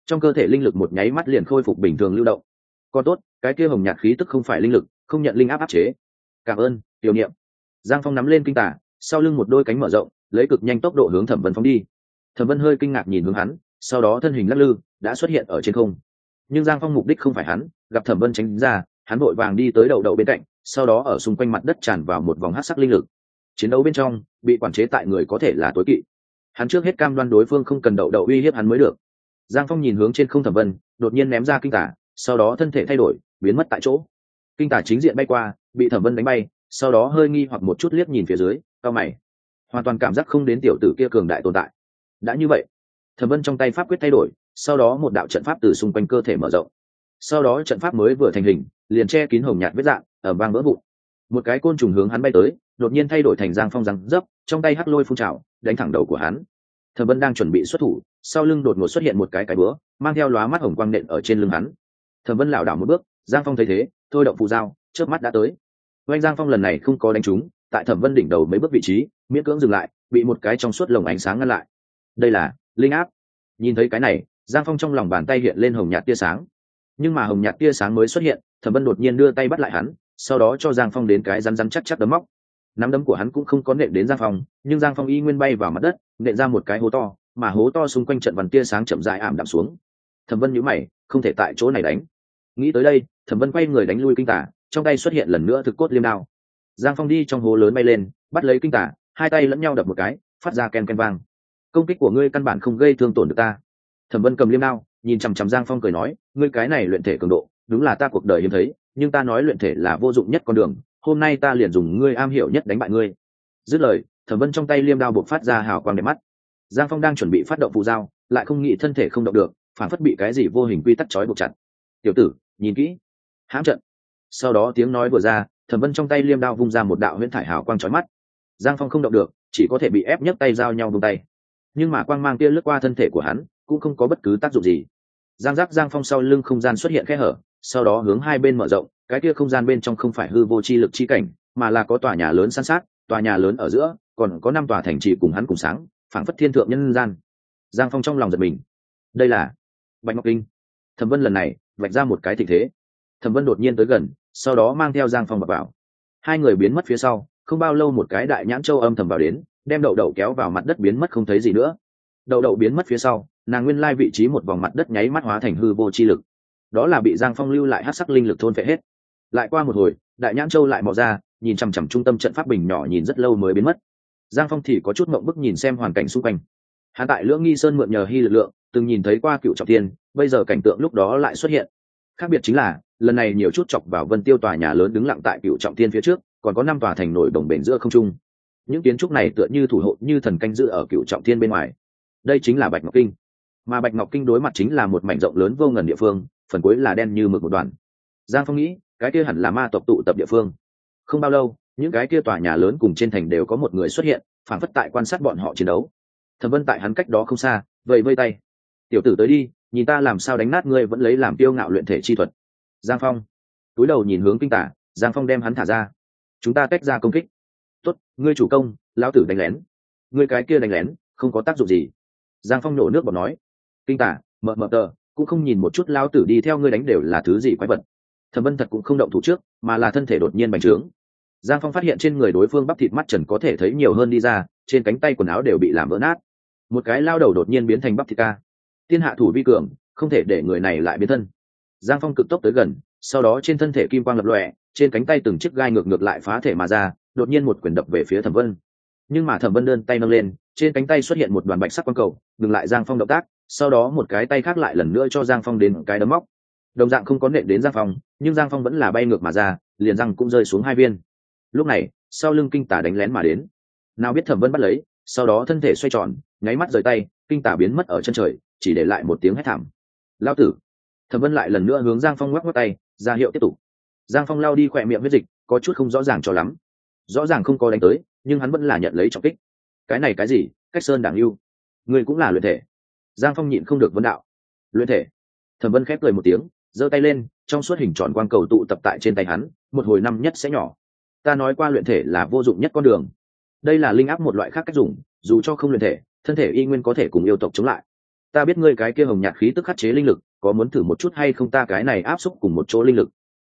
Trong cơ thể linh lực một nháy mắt liền khôi phục bình thường lưu động. Còn tốt, cái kia hồng nhạt khí tức không phải linh lực, không nhận linh áp áp chế. Cảm ơn, tiểu niệm. Giang phong nắm lên kinh tả sau lưng một đôi cánh mở rộng, lấy cực nhanh tốc độ hướng thẩm vân phóng đi. Thẩm vân hơi kinh ngạc nhìn hướng hắn, sau đó thân hình lắc lư, đã xuất hiện ở trên không. Nhưng giang phong mục đích không phải hắn gặp thẩm vân tránh ra, hắn vội vàng đi tới đầu đậu bên cạnh, sau đó ở xung quanh mặt đất tràn vào một vòng hát sắc linh lực. Chiến đấu bên trong, bị quản chế tại người có thể là tối kỵ. Hắn trước hết cam đoan đối phương không cần đậu đậu uy hiếp hắn mới được. Giang phong nhìn hướng trên không thẩm vân, đột nhiên ném ra kinh tả, sau đó thân thể thay đổi, biến mất tại chỗ. Kinh tả chính diện bay qua, bị thẩm vân đánh bay, sau đó hơi nghi hoặc một chút liếc nhìn phía dưới, cao mày. Hoàn toàn cảm giác không đến tiểu tử kia cường đại tồn tại. Đã như vậy, thẩm vân trong tay pháp quyết thay đổi, sau đó một đạo trận pháp từ xung quanh cơ thể mở rộng sau đó trận pháp mới vừa thành hình, liền che kín hồng nhạt vết dạng ở vang vỡ vụn. Một cái côn trùng hướng hắn bay tới, đột nhiên thay đổi thành giang phong răng dấp, trong tay hắc lôi phun trào, đánh thẳng đầu của hắn. Thẩm vân đang chuẩn bị xuất thủ, sau lưng đột ngột xuất hiện một cái cái búa, mang theo lóa mắt hồng quang nện ở trên lưng hắn. Thẩm vân lảo đảo một bước, giang phong thấy thế, thôi động phù dao trước mắt đã tới. Oanh giang phong lần này không có đánh trúng, tại thẩm vân đỉnh đầu mấy bước vị trí, miễn cưỡng dừng lại, bị một cái trong suốt lồng ánh sáng ngăn lại. Đây là linh áp. Nhìn thấy cái này, giang phong trong lòng bàn tay hiện lên hồng nhạt tia sáng nhưng mà hồng nhạt tia sáng mới xuất hiện, thẩm vân đột nhiên đưa tay bắt lại hắn, sau đó cho giang phong đến cái rắn rắn chắc chắc đấm móc. Nắm đấm của hắn cũng không có nện đến giang phong, nhưng giang phong y nguyên bay vào mặt đất, nện ra một cái hố to, mà hố to xung quanh trận vằn tia sáng chậm dại ảm đạm xuống. Thẩm vân nhữ mày, không thể tại chỗ này đánh. Nghĩ tới đây, thẩm vân quay người đánh lui kinh tả, trong tay xuất hiện lần nữa thực cốt liêm đao. Giang phong đi trong hố lớn bay lên, bắt lấy kinh tả, hai tay lẫn nhau đập một cái, phát ra ken ken vang. Công kích của ngươi căn bản không gây thương tổn được ta. Thẩm vân cầm liêm đao nhìn chằm chằm giang phong cười nói, ngươi cái này luyện thể cường độ, đúng là ta cuộc đời hiếm thấy, nhưng ta nói luyện thể là vô dụng nhất con đường, hôm nay ta liền dùng ngươi am hiểu nhất đánh bại ngươi. Dứt lời, thẩm vân trong tay liêm đao buộc phát ra hào quang đẹp mắt. Giang phong đang chuẩn bị phát động phù dao lại không nghĩ thân thể không động được, phản phất bị cái gì vô hình quy tắc trói buộc chặt. Tiểu tử, nhìn kỹ. Hãm trận. Sau đó tiếng nói vừa ra, thẩm vân trong tay liêm đao vung ra một đạo huyễn thải hào quang trói mắt. Giang phong không động được, chỉ có thể bị ép nhấc tay giao nhau vung tay. Nhưng mà quang mang kia lướt qua thân thể của hắn, cũng không có bất cứ tác dụng gì giang giác giang phong sau lưng không gian xuất hiện khe hở, sau đó hướng hai bên mở rộng, cái kia không gian bên trong không phải hư vô chi lực chi cảnh, mà là có tòa nhà lớn san sát, tòa nhà lớn ở giữa, còn có năm tòa thành trì cùng hắn cùng sáng, phảng phất thiên thượng nhân gian. Giang phong trong lòng giật mình. Đây là bạch ngọc kinh. Thẩm vân lần này vạch ra một cái tình thế. Thẩm vân đột nhiên tới gần, sau đó mang theo giang phong bập vào. Hai người biến mất phía sau, không bao lâu một cái đại nhãn châu âm thầm vào đến, đem đậu đậu kéo vào mặt đất biến mất không thấy gì nữa đậu đậu biến mất phía sau, nàng nguyên lai vị trí một vòng mặt đất nháy mắt hóa thành hư vô chi lực. Đó là bị giang phong lưu lại hát sắc linh lực thôn phệ hết. Lại qua một hồi, đại nhãn châu lại mò ra, nhìn chằm chằm trung tâm trận pháp bình nhỏ nhìn rất lâu mới biến mất. Giang phong thì có chút mộng bức nhìn xem hoàn cảnh xung quanh. Hạ tại lưỡng nghi sơn mượn nhờ hy lực lượng, từng nhìn thấy qua cựu trọng tiên bây giờ cảnh tượng lúc đó lại xuất hiện. Khác biệt chính là, lần này nhiều chút chọc vào vân tiêu tòa nhà lớn đứng lặng tại cựu trọng tiên phía trước, còn có năm tòa thành nổi đồng bền giữa không trung. Những kiến trúc này tựa như thủ hộ như thần canh dự ở cựu trọng thiên bên ngoài đây chính là bạch ngọc kinh. Mà bạch ngọc kinh đối mặt chính là một mảnh rộng lớn vô ngần địa phương, phần cuối là đen như mực một đoàn. Giang phong nghĩ, cái kia hẳn là ma tộc tụ tập địa phương. Không bao lâu, những cái kia tòa nhà lớn cùng trên thành đều có một người xuất hiện, phản phất tại quan sát bọn họ chiến đấu. Thẩm vân tại hắn cách đó không xa vậy vây tay. Tiểu tử tới đi, nhìn ta làm sao đánh nát ngươi vẫn lấy làm tiêu ngạo luyện thể chi thuật. Giang phong túi đầu nhìn hướng kinh tả, giang phong đem hắn thả ra. Chúng ta tách ra công kích. Tốt, ngươi chủ công, lão tử đánh lén. Ngươi cái kia đánh lén, không có tác dụng gì giang phong nổ nước bọt nói, kinh tả mờ mờ tờ, cũng không nhìn một chút Lao tử đi theo ngươi đánh đều là thứ gì quái vật. Thẩm vân thật cũng không động thủ trước, mà là thân thể đột nhiên bành trướng. Giang phong phát hiện trên người đối phương bắp thịt mắt trần có thể thấy nhiều hơn đi ra, trên cánh tay quần áo đều bị làm vỡ nát. Một cái lao đầu đột nhiên biến thành bắp thịt ca. Thiên hạ thủ vi cường, không thể để người này lại biến thân. Giang phong cực tốc tới gần, sau đó trên thân thể kim quang lập lọe trên cánh tay từng chiếc gai ngược ngược lại phá thể mà ra, đột nhiên một quyền đập về phía thẩm vân nhưng mà thẩm vân đơn tay nâng lên, trên cánh tay xuất hiện một đoàn bạch sắc quang cầu, ngừng lại giang phong động tác, sau đó một cái tay khác lại lần nữa cho giang phong đến cái đấm móc. Đồng dạng không có nệm đến giang phong, nhưng giang phong vẫn là bay ngược mà ra, liền răng cũng rơi xuống hai viên. Lúc này, sau lưng kinh tả đánh lén mà đến. Nào biết thẩm vân bắt lấy, sau đó thân thể xoay tròn, nháy mắt rời tay, kinh tả biến mất ở chân trời, chỉ để lại một tiếng hét thảm. Lao tử! Thẩm vân lại lần nữa hướng giang phong ngoắc ngoắc tay, ra hiệu tiếp tục. Giang phong lao đi khỏe miệng huyết dịch, có chút không rõ ràng cho lắm rõ ràng không có đánh tới, nhưng hắn vẫn là nhận lấy trọng kích. Cái này cái gì? Cách sơn đảng yêu? người cũng là luyện thể. Giang phong nhịn không được vấn đạo. Luyện thể? Thẩm vân khép cười một tiếng, giơ tay lên, trong suốt hình tròn quang cầu tụ tập tại trên tay hắn, một hồi năm nhất sẽ nhỏ. Ta nói qua luyện thể là vô dụng nhất con đường. Đây là linh áp một loại khác cách dùng, dù cho không luyện thể, thân thể y nguyên có thể cùng yêu tộc chống lại. Ta biết ngươi cái kia hồng nhạt khí tức khắc chế linh lực, có muốn thử một chút hay không ta cái này áp xúc cùng một chỗ linh lực?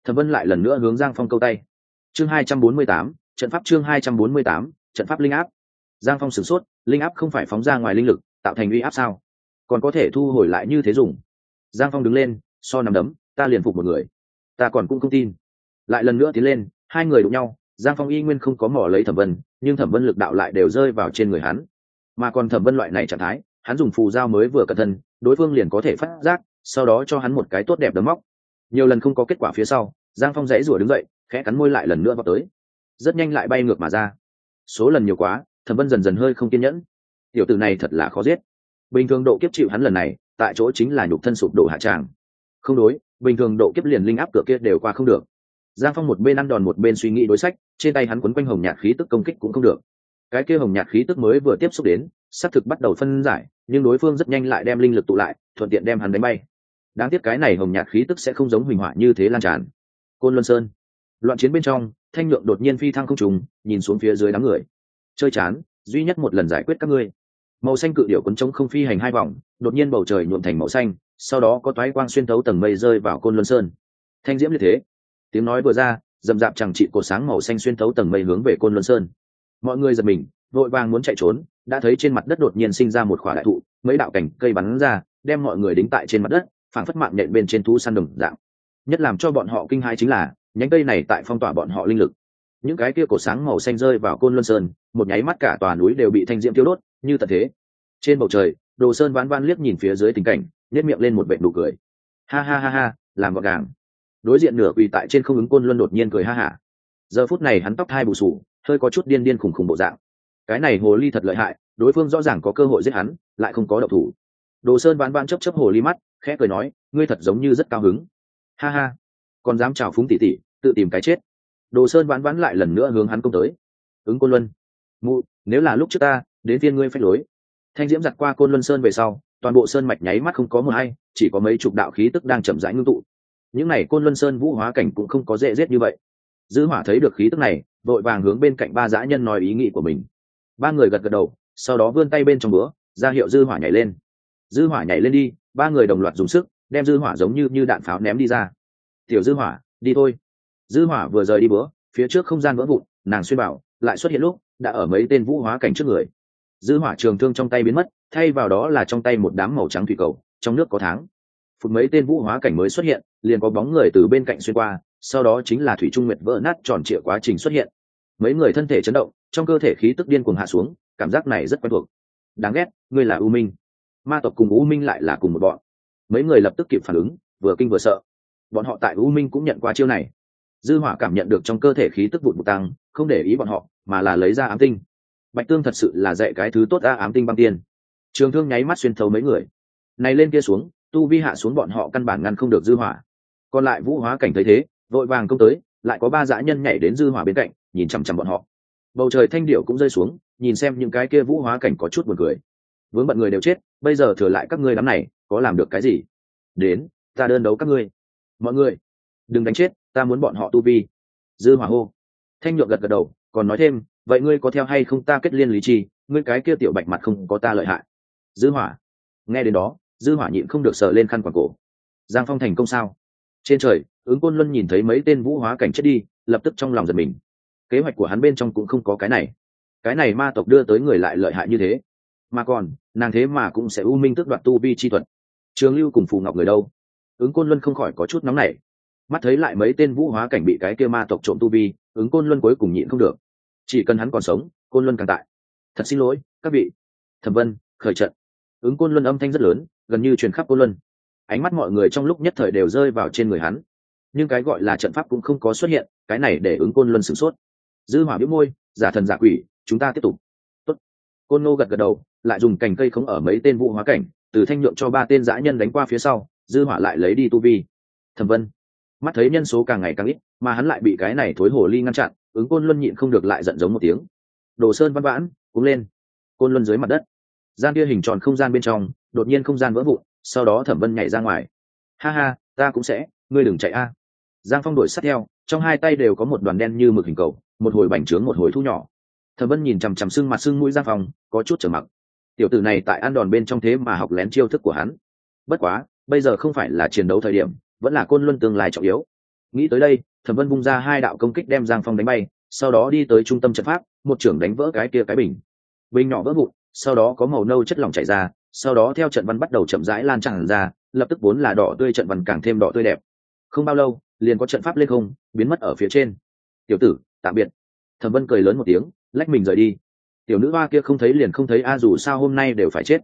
Thẩm vân lại lần nữa hướng giang phong câu tay. Chương hai trăm bốn mươi tám trận pháp chương hai trăm bốn mươi tám, trận pháp linh áp. Giang phong sửng sốt, linh áp không phải phóng ra ngoài linh lực, tạo thành uy áp sao? Còn có thể thu hồi lại như thế dùng. Giang phong đứng lên, so nằm đấm, ta liền phục một người. Ta còn cũng không tin. Lại lần nữa tiến lên, hai người đụng nhau, giang phong y nguyên không có mỏ lấy thẩm vân, nhưng thẩm vân lực đạo lại đều rơi vào trên người hắn. Mà còn thẩm vân loại này trạng thái, hắn dùng phù dao mới vừa cẩn thân đối phương liền có thể phát giác, sau đó cho hắn một cái tốt đẹp đấm móc. Nhiều lần không có kết quả phía sau, giang phong dãy rủa đứng dậy, khẽ cắn môi lại lần nữa vào tới rất nhanh lại bay ngược mà ra. Số lần nhiều quá, thẩm vân dần dần hơi không kiên nhẫn. Tiểu tử này thật là khó giết. Bình thường độ kiếp chịu hắn lần này, tại chỗ chính là nhục thân sụp đổ hạ tràng. Không đối, bình thường độ kiếp liền linh áp cửa kia đều qua không được. Giang phong một bên ăn đòn một bên suy nghĩ đối sách, trên tay hắn quấn quanh hồng nhạt khí tức công kích cũng không được. Cái kia hồng nhạt khí tức mới vừa tiếp xúc đến, xác thực bắt đầu phân giải, nhưng đối phương rất nhanh lại đem linh lực tụ lại, thuận tiện đem hắn đánh bay. Đáng tiếc cái này hồng nhạt khí tức sẽ không giống huỳnh họa như thế lan tràn. Côn luân sơn. Loạn chiến bên trong thanh nhượng đột nhiên phi thăng không trùng, nhìn xuống phía dưới đám người. Chơi chán, duy nhất một lần giải quyết các ngươi. Màu xanh cự điệu quấn trống không phi hành hai vòng, đột nhiên bầu trời nhuộm thành màu xanh, sau đó có toái quang xuyên thấu tầng mây rơi vào côn luân sơn. Thanh diễm như thế. Tiếng nói vừa ra, dầm dạp chẳng trị cột sáng màu xanh xuyên thấu tầng mây hướng về côn luân sơn. Mọi người giật mình, vội vàng muốn chạy trốn, đã thấy trên mặt đất đột nhiên sinh ra một khỏa đại thụ, mấy đạo cảnh cây bắn ra, đem mọi người đính tại trên mặt đất, phảng phất mạng nhện bên trên thú săn đồng dạng. Nhất làm cho bọn họ kinh hãi chính là nhánh cây này tại phong tỏa bọn họ linh lực. Những cái kia cổ sáng màu xanh rơi vào côn luân sơn, một nháy mắt cả tòa núi đều bị thanh diễm tiêu đốt, như tận thế. Trên bầu trời, đồ sơn ván van liếc nhìn phía dưới tình cảnh nhét miệng lên một vệ nụ cười. Ha ha ha ha, làm gọn gàng. Đối diện nửa quỳ tại trên không ứng côn luân đột nhiên cười ha hả. Giờ phút này hắn tóc hai bù sù, hơi có chút điên điên khùng khùng bộ dạng. Cái này hồ ly thật lợi hại, đối phương rõ ràng có cơ hội giết hắn, lại không có độc thủ. Đồ sơn ván van chấp chấp hồ ly mắt, khẽ cười nói, ngươi thật giống như rất cao hứng. Ha ha còn dám chào phúng tỉ tỉ, tự tìm cái chết. Đồ sơn ván ván lại lần nữa hướng hắn công tới. Ứng côn luân, mụ, nếu là lúc trước ta, đến viên ngươi phách lối. Thanh diễm giặt qua côn luân sơn về sau, toàn bộ sơn mạch nháy mắt không có mờ hay chỉ có mấy chục đạo khí tức đang chậm rãi ngưng tụ. Những n à y côn luân sơn vũ hóa cảnh cũng không có dễ dết như vậy. Dư hỏa thấy được khí tức này, vội vàng hướng bên cạnh ba dã nhân nói ý nghĩ của mình. Ba người gật gật đầu, sau đó vươn tay bên trong bữa ra hiệu dư hỏa nhảy lên. Dư hỏa nhảy lên đi, ba người đồng loạt dùng sức, đem dư hỏa giống như như đạn pháo ném đi ra tiểu dư hỏa, đi thôi. Dư hỏa vừa rời đi bữa, phía trước không gian vỡ vụn, nàng xuyên bảo, lại xuất hiện lúc, đã ở mấy tên vũ hóa cảnh trước người. Dư hỏa trường thương trong tay biến mất, thay vào đó là trong tay một đám màu trắng thủy cầu, trong nước có tháng. Phút mấy tên vũ hóa cảnh mới xuất hiện, liền có bóng người từ bên cạnh xuyên qua, sau đó chính là thủy trung nguyệt vỡ nát tròn trịa quá trình xuất hiện. Mấy người thân thể chấn động, trong cơ thể khí tức điên cuồng hạ xuống, cảm giác này rất quen thuộc. Đáng ghét, ngươi là u minh. Ma tộc cùng u minh lại là cùng một bọn. Mấy người lập tức kịp phản ứng, vừa kinh vừa sợ bọn họ tại u minh cũng nhận qua chiêu này. Dư hỏa cảm nhận được trong cơ thể khí tức vụn bụt tăng, không để ý bọn họ, mà là lấy ra ám tinh. Bạch tương thật sự là dạy cái thứ tốt ra ám tinh băng tiên. Trường thương nháy mắt xuyên thấu mấy người. Này lên kia xuống, tu vi hạ xuống bọn họ căn bản ngăn không được dư hỏa. Còn lại vũ hóa cảnh thấy thế, vội vàng công tới, lại có ba dã nhân nhảy đến dư hỏa bên cạnh, nhìn chằm chằm bọn họ. Bầu trời thanh điệu cũng rơi xuống, nhìn xem những cái kia vũ hóa cảnh có chút buồn cười. Vướng bận người đều chết, bây giờ thừa lại các ngươi đám này, có làm được cái gì? Đến, ta đơn đấu các ngươi mọi người đừng đánh chết ta muốn bọn họ tu vi. Dư hỏa hô. Thanh nhượng gật gật đầu còn nói thêm vậy ngươi có theo hay không ta kết liên lý trì, ngươi cái kia tiểu bạch mặt không có ta lợi hại. Dư hỏa. Nghe đến đó dư hỏa nhịn không được sờ lên khăn quàng cổ. Giang phong thành công sao? Trên trời ứng côn luân nhìn thấy mấy tên vũ hóa cảnh chết đi lập tức trong lòng giật mình. Kế hoạch của hắn bên trong cũng không có cái này. Cái này ma tộc đưa tới người lại lợi hại như thế. Mà còn nàng thế mà cũng sẽ u minh tước đoạt tu vi chi thuật. Trường lưu cùng phù ngọc người đâu? Ứng côn luân không khỏi có chút nóng nảy. Mắt thấy lại mấy tên vũ hóa cảnh bị cái kia ma tộc trộm tu vi, ứng côn luân cuối cùng nhịn không được. Chỉ cần hắn còn sống, côn luân càng tại. Thật xin lỗi, các vị. Thẩm vân, khởi trận. Ứng côn luân âm thanh rất lớn, gần như truyền khắp côn luân. Ánh mắt mọi người trong lúc nhất thời đều rơi vào trên người hắn. Nhưng cái gọi là trận pháp cũng không có xuất hiện, cái này để ứng côn luân sửng sốt. Dư hỏa biếu môi, giả thần giả quỷ, chúng ta tiếp tục. Tốt. côn nô gật gật đầu, lại dùng cành cây không ở mấy tên vũ hóa cảnh, từ thanh nhượng cho ba tên dã nhân đánh qua phía sau dư hỏa lại lấy đi tu vi. Thẩm vân, mắt thấy nhân số càng ngày càng ít, mà hắn lại bị cái này thối hồ ly ngăn chặn, ứng côn luân nhịn không được lại giận giống một tiếng. Đồ sơn văn vãn cũng lên. Côn luân dưới mặt đất. Gian kia hình tròn không gian bên trong, đột nhiên không gian vỡ vụn, sau đó thẩm vân nhảy ra ngoài. Ha ha, ta cũng sẽ, ngươi đừng chạy a. Giang phong đổi sát theo, trong hai tay đều có một đoàn đen như mực hình cầu, một hồi bành trướng một hồi thu nhỏ. Thẩm vân nhìn chằm chằm sưng mặt sưng mũi giang phong, có chút trở mặc. Tiểu tử này tại ăn đòn bên trong thế mà học lén chiêu thức của hắn. Bất quá bây giờ không phải là chiến đấu thời điểm, vẫn là côn luân tương lai trọng yếu. Nghĩ tới đây, thẩm vân bung ra hai đạo công kích đem giang phong đánh bay, sau đó đi tới trung tâm trận pháp, một trưởng đánh vỡ cái kia cái bình. Bình nhỏ vỡ vụn, sau đó có màu nâu chất lỏng chảy ra, sau đó theo trận văn bắt đầu chậm rãi lan tràn ra, lập tức vốn là đỏ tươi trận văn càng thêm đỏ tươi đẹp. Không bao lâu, liền có trận pháp lên không, biến mất ở phía trên. Tiểu tử, tạm biệt. Thẩm vân cười lớn một tiếng, lách mình rời đi. Tiểu nữ hoa kia không thấy liền không thấy, a dù sao hôm nay đều phải chết.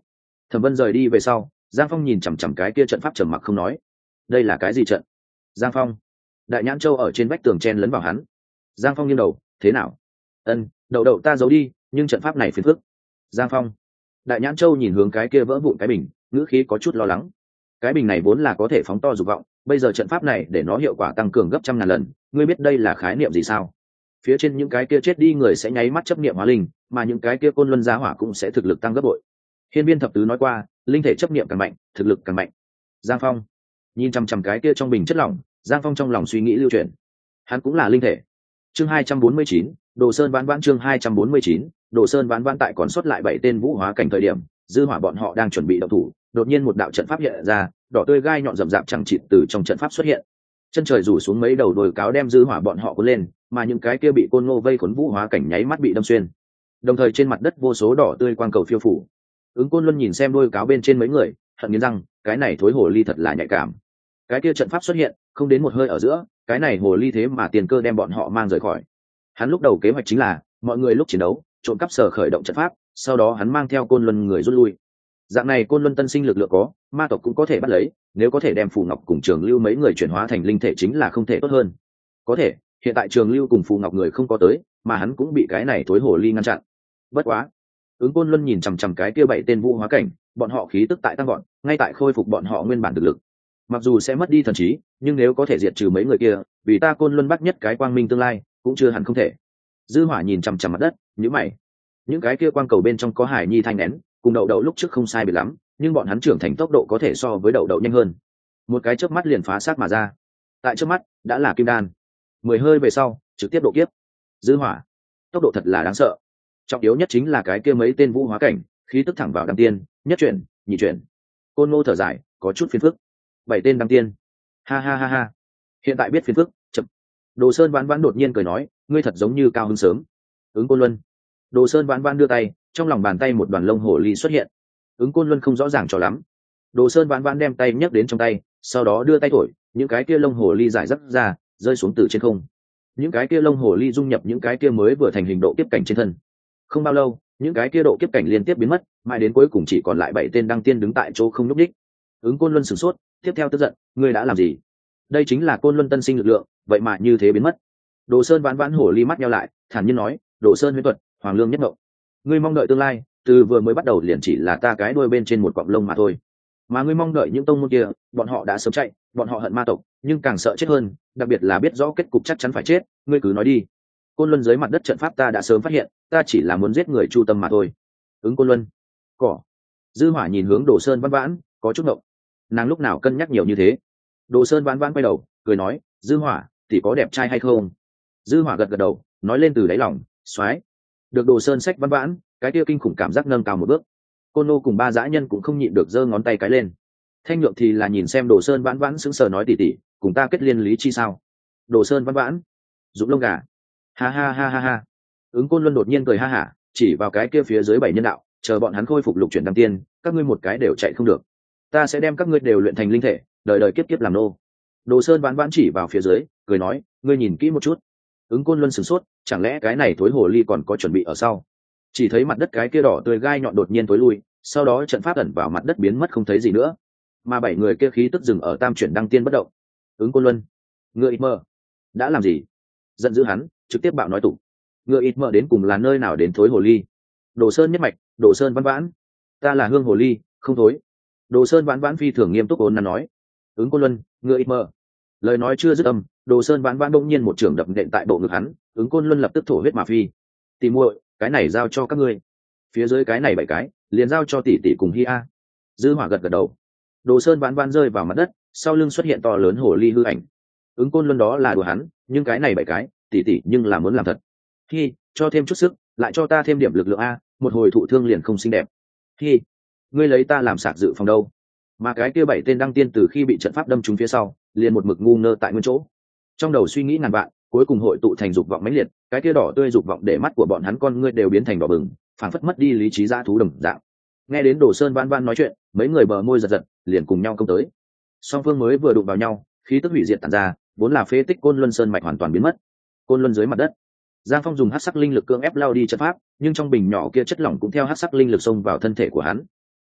Thẩm vân rời đi về sau giang phong nhìn chằm chằm cái kia trận pháp trầm mặc không nói. Đây là cái gì trận? Giang phong. Đại nhãn châu ở trên vách tường chen lấn vào hắn. Giang phong nghiêng đầu, thế nào? Ân, đậu đậu ta giấu đi, nhưng trận pháp này phiền phức. Giang phong. Đại nhãn châu nhìn hướng cái kia vỡ vụn cái bình, ngữ khí có chút lo lắng. Cái bình này vốn là có thể phóng to dục vọng, bây giờ trận pháp này để nó hiệu quả tăng cường gấp trăm ngàn lần, ngươi biết đây là khái niệm gì sao? Phía trên những cái kia chết đi người sẽ nháy mắt chấp niệm hóa linh, mà những cái kia côn luân giá hỏa cũng sẽ thực lực tăng gấp bội. Hiên viên thập tứ nói qua linh thể chấp niệm càng mạnh, thực lực càng mạnh. Giang phong, nhìn chằm chằm cái kia trong bình chất lỏng, giang phong trong lòng suy nghĩ lưu truyền hắn cũng là linh thể. Chương hai trăm bốn mươi chín, đồ sơn vãn vãn chương hai trăm bốn mươi chín, đồ sơn vãn vãn tại còn sót lại bảy tên vũ hóa cảnh thời điểm, dư hỏa bọn họ đang chuẩn bị động thủ, đột nhiên một đạo trận pháp hiện ra, đỏ tươi gai nhọn rậm rạp chẳng chịt từ trong trận pháp xuất hiện. Chân trời rủ xuống mấy đầu đồi cáo đem dư hỏa bọn họ cuốn lên, mà những cái kia bị côn ngô vây khốn vũ hóa cảnh nháy mắt bị đâm xuyên. Đồng thời trên mặt đất vô số đỏ tươi quang cầu phiêu phủ ứng côn luân nhìn xem đôi cáo bên trên mấy người hận nghiến rằng cái này thối hồ ly thật là nhạy cảm. Cái kia trận pháp xuất hiện, không đến một hơi ở giữa, cái này hồ ly thế mà tiền cơ đem bọn họ mang rời khỏi. Hắn lúc đầu kế hoạch chính là, mọi người lúc chiến đấu, trộm cắp sở khởi động trận pháp, sau đó hắn mang theo côn luân người rút lui. Dạng này côn luân tân sinh lực lượng có, ma tộc cũng có thể bắt lấy, nếu có thể đem phù ngọc cùng trường lưu mấy người chuyển hóa thành linh thể chính là không thể tốt hơn. Có thể, hiện tại trường lưu cùng phù ngọc người không có tới, mà hắn cũng bị cái này thối hồ ly ngăn chặn. Bất quá ứng côn luân nhìn chằm chằm cái kia bảy tên vũ hóa cảnh, bọn họ khí tức tại tăng gọn ngay tại khôi phục bọn họ nguyên bản thực lực. Mặc dù sẽ mất đi thần trí, nhưng nếu có thể diệt trừ mấy người kia, vì ta côn luân bắt nhất cái quang minh tương lai, cũng chưa hẳn không thể. Dư hỏa nhìn chằm chằm mặt đất, nhíu mày. Những cái kia quang cầu bên trong có hải nhi thanh nén, cùng đậu đậu lúc trước không sai biệt lắm, nhưng bọn hắn trưởng thành tốc độ có thể so với đậu đậu nhanh hơn. Một cái chớp mắt liền phá sát mà ra. Tại trước mắt, đã là kim đan. Mười hơi về sau, trực tiếp độ kiếp. Dư hỏa, tốc độ thật là đáng sợ trọng yếu nhất chính là cái kia mấy tên vũ hóa cảnh, khí tức thẳng vào đăng tiên, nhất chuyển, nhị chuyển. Côn ngô thở dài, có chút phiền phức. Bảy tên đăng tiên. Ha ha ha ha. Hiện tại biết phiền phức, chậm. Đồ sơn vãn vãn đột nhiên cười nói, ngươi thật giống như cao hơn sớm. Ứng côn luân. Đồ sơn vãn vãn đưa tay, trong lòng bàn tay một đoàn lông hổ ly xuất hiện. Ứng côn luân không rõ ràng cho lắm. Đồ sơn vãn vãn đem tay nhấc đến trong tay, sau đó đưa tay thổi, những cái kia lông hổ ly giải rắc ra, rơi xuống từ trên không. Những cái kia lông hổ ly dung nhập những cái kia mới vừa thành hình độ tiếp cảnh trên thân không bao lâu, những cái kia độ kiếp cảnh liên tiếp biến mất, mãi đến cuối cùng chỉ còn lại bảy tên đăng tiên đứng tại chỗ không nhúc đích ứng côn luân sửng sốt, tiếp theo tức giận, ngươi đã làm gì? Đây chính là côn luân tân sinh lực lượng, vậy mà như thế biến mất. Đồ sơn vãn vãn hổ ly mắt nhau lại, thản nhiên nói, đồ sơn huyễn thuật, hoàng lương nhất mộng. Ngươi mong đợi tương lai, từ vừa mới bắt đầu liền chỉ là ta cái đuôi bên trên một cọng lông mà thôi. Mà ngươi mong đợi những tông môn kia, bọn họ đã sớm chạy, bọn họ hận ma tộc, nhưng càng sợ chết hơn, đặc biệt là biết rõ kết cục chắc chắn phải chết, ngươi cứ nói đi. Côn luân dưới mặt đất trận pháp ta đã sớm phát hiện ta chỉ là muốn giết người chu tâm mà thôi. Ứng côn luân, cỏ. Dư hỏa nhìn hướng đồ sơn văn vãn, có chút ngộng. Nàng lúc nào cân nhắc nhiều như thế? Đồ sơn văn vãn quay đầu, cười nói, dư hỏa thì có đẹp trai hay không? Dư hỏa gật gật đầu, nói lên từ đáy lòng xoáy được đồ sơn sách văn vãn, cái kia kinh khủng cảm giác nâng cao một bước. Côn nô cùng ba dã nhân cũng không nhịn được giơ ngón tay cái lên. Thanh nhượng thì là nhìn xem đồ sơn vãn vãn sững sờ nói tỉ tỉ, cùng ta kết liên lý chi sao? Đồ sơn văn vãn, dũng lông gà. Ha ha ha ha ha ứng côn luân đột nhiên cười ha hả, chỉ vào cái kia phía dưới bảy nhân đạo, chờ bọn hắn khôi phục lục chuyển đăng tiên, các ngươi một cái đều chạy không được. Ta sẽ đem các ngươi đều luyện thành linh thể, đời đời kiếp kiếp làm nô. Đồ sơn vãn vãn chỉ vào phía dưới, cười nói, ngươi nhìn kỹ một chút. Ứng côn luân sửng sốt, chẳng lẽ cái này thối hồ ly còn có chuẩn bị ở sau? Chỉ thấy mặt đất cái kia đỏ tươi gai nhọn đột nhiên tối lui, sau đó trận pháp ẩn vào mặt đất biến mất không thấy gì nữa. Mà bảy người kia khí tức dừng ở tam chuyển đăng tiên bất động. Ứng côn luân ngựa ít mơ, đã làm gì? Giận dữ hắn, trực tiếp bạo nói tủ ngựa ít mơ đến cùng là nơi nào đến thối hồ ly. Đồ sơn nhất mạch, đồ sơn văn vãn. Ta là hương hồ ly, không thối. Đồ sơn vãn vãn phi thường nghiêm túc ôn nắn nói. Ứng côn luân, ngựa ít mơ lời nói chưa dứt âm, đồ sơn vãn vãn bỗng nhiên một trường đập nện tại bộ ngực hắn, ứng côn luân lập tức thổ huyết mà phi. Tìm muội, cái này giao cho các ngươi. Phía dưới cái này bảy cái, liền giao cho tỷ tỷ cùng hi a. Dư hỏa gật gật đầu. Đồ sơn vãn vãn rơi vào mặt đất, sau lưng xuất hiện to lớn hồ ly hư ảnh. Ứng côn luân đó là đùa hắn, nhưng cái này bảy cái, tỷ tỷ nhưng là muốn làm thật hi, cho thêm chút sức, lại cho ta thêm điểm lực lượng a, một hồi thụ thương liền không xinh đẹp. Hi, ngươi lấy ta làm sạc dự phòng đâu? Mà cái kia bảy tên đăng tiên từ khi bị trận pháp đâm trúng phía sau, liền một mực ngu ngơ tại nguyên chỗ. Trong đầu suy nghĩ ngàn vạn, cuối cùng hội tụ thành dục vọng mãnh liệt, cái kia đỏ tươi dục vọng để mắt của bọn hắn con ngươi đều biến thành đỏ bừng, phảng phất mất đi lý trí dã thú đồng dạng. Nghe đến đồ sơn van van nói chuyện, mấy người bờ môi giật giật, liền cùng nhau công tới. Song phương mới vừa đụng vào nhau, khí tức hủy diệt tàn ra, vốn là phế tích côn luân sơn mạch hoàn toàn biến mất. Côn luân dưới mặt đất giang phong dùng hát sắc linh lực cưỡng ép lao đi chất pháp, nhưng trong bình nhỏ kia chất lỏng cũng theo hát sắc linh lực xông vào thân thể của hắn.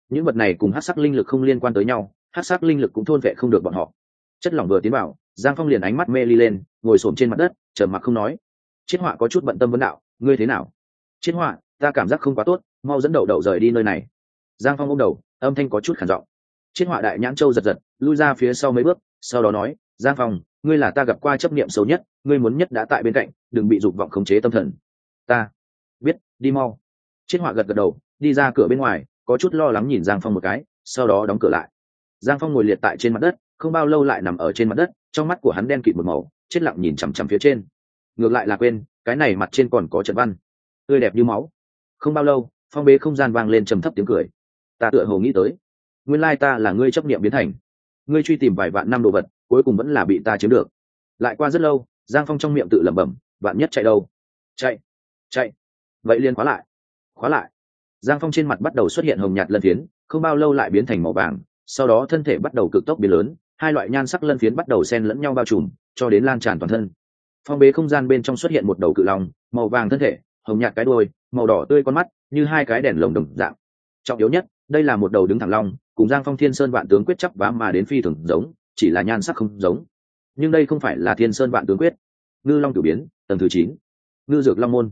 Những vật này cùng hát sắc linh lực không liên quan tới nhau hát sắc linh lực cũng thôn vệ không được bọn họ. Chất lỏng vừa tiến vào, giang phong liền ánh mắt mê ly lên, ngồi s trên mặt đất chờ mặc không nói. Chiết họa có chút bận tâm vấn đạo, ngươi thế nào? Chiết họa, ta cảm giác không quá tốt, mau dẫn đầu đầu rời đi nơi này. Giang phong ôm đầu, âm thanh có chút khản giọng. Chiết họa đại nhãn châu giật giật, lui ra phía sau mấy bước, sau đó nói, giang phong ngươi là ta gặp qua chấp niệm xấu nhất, ngươi muốn nhất đã tại bên cạnh, đừng bị dục vọng khống chế tâm thần. Ta biết, đi mau. Chiết họa gật gật đầu, đi ra cửa bên ngoài, có chút lo lắng nhìn giang phong một cái, sau đó đóng cửa lại. Giang phong ngồi liệt tại trên mặt đất, không bao lâu lại nằm ở trên mặt đất, trong mắt của hắn đen kịt một màu, chết lặng nhìn chằm chằm phía trên. Ngược lại là quên, cái này mặt trên còn có trận văn. Tươi đẹp như máu. Không bao lâu, phong bế không gian vang lên trầm thấp tiếng cười. Ta tựa hồ nghĩ tới, nguyên lai ta là ngươi chấp niệm biến thành. Ngươi truy tìm vài vạn năm đồ vật cuối cùng vẫn là bị ta chiếm được. Lại qua rất lâu, giang phong trong miệng tự lẩm bẩm, vạn nhất chạy đâu? Chạy chạy. Vậy liền khóa lại khóa lại. Giang phong trên mặt bắt đầu xuất hiện hồng nhạt lân phiến, không bao lâu lại biến thành màu vàng, sau đó thân thể bắt đầu cực tốc biến lớn, hai loại nhan sắc lân phiến bắt đầu xen lẫn nhau bao trùm, cho đến lan tràn toàn thân. Phong bế không gian bên trong xuất hiện một đầu cự lòng màu vàng thân thể, hồng nhạt cái đôi màu đỏ tươi con mắt, như hai cái đèn lồng đồng dạng. Trọng yếu nhất, đây là một đầu đứng thẳng long, cùng giang phong thiên sơn vạn tướng quyết chấp vá mà đến phi thường giống chỉ là nhan sắc không giống. Nhưng đây không phải là thiên sơn vạn tướng quyết. Ngư long cử biến, tầng thứ chín. Ngư dược long môn.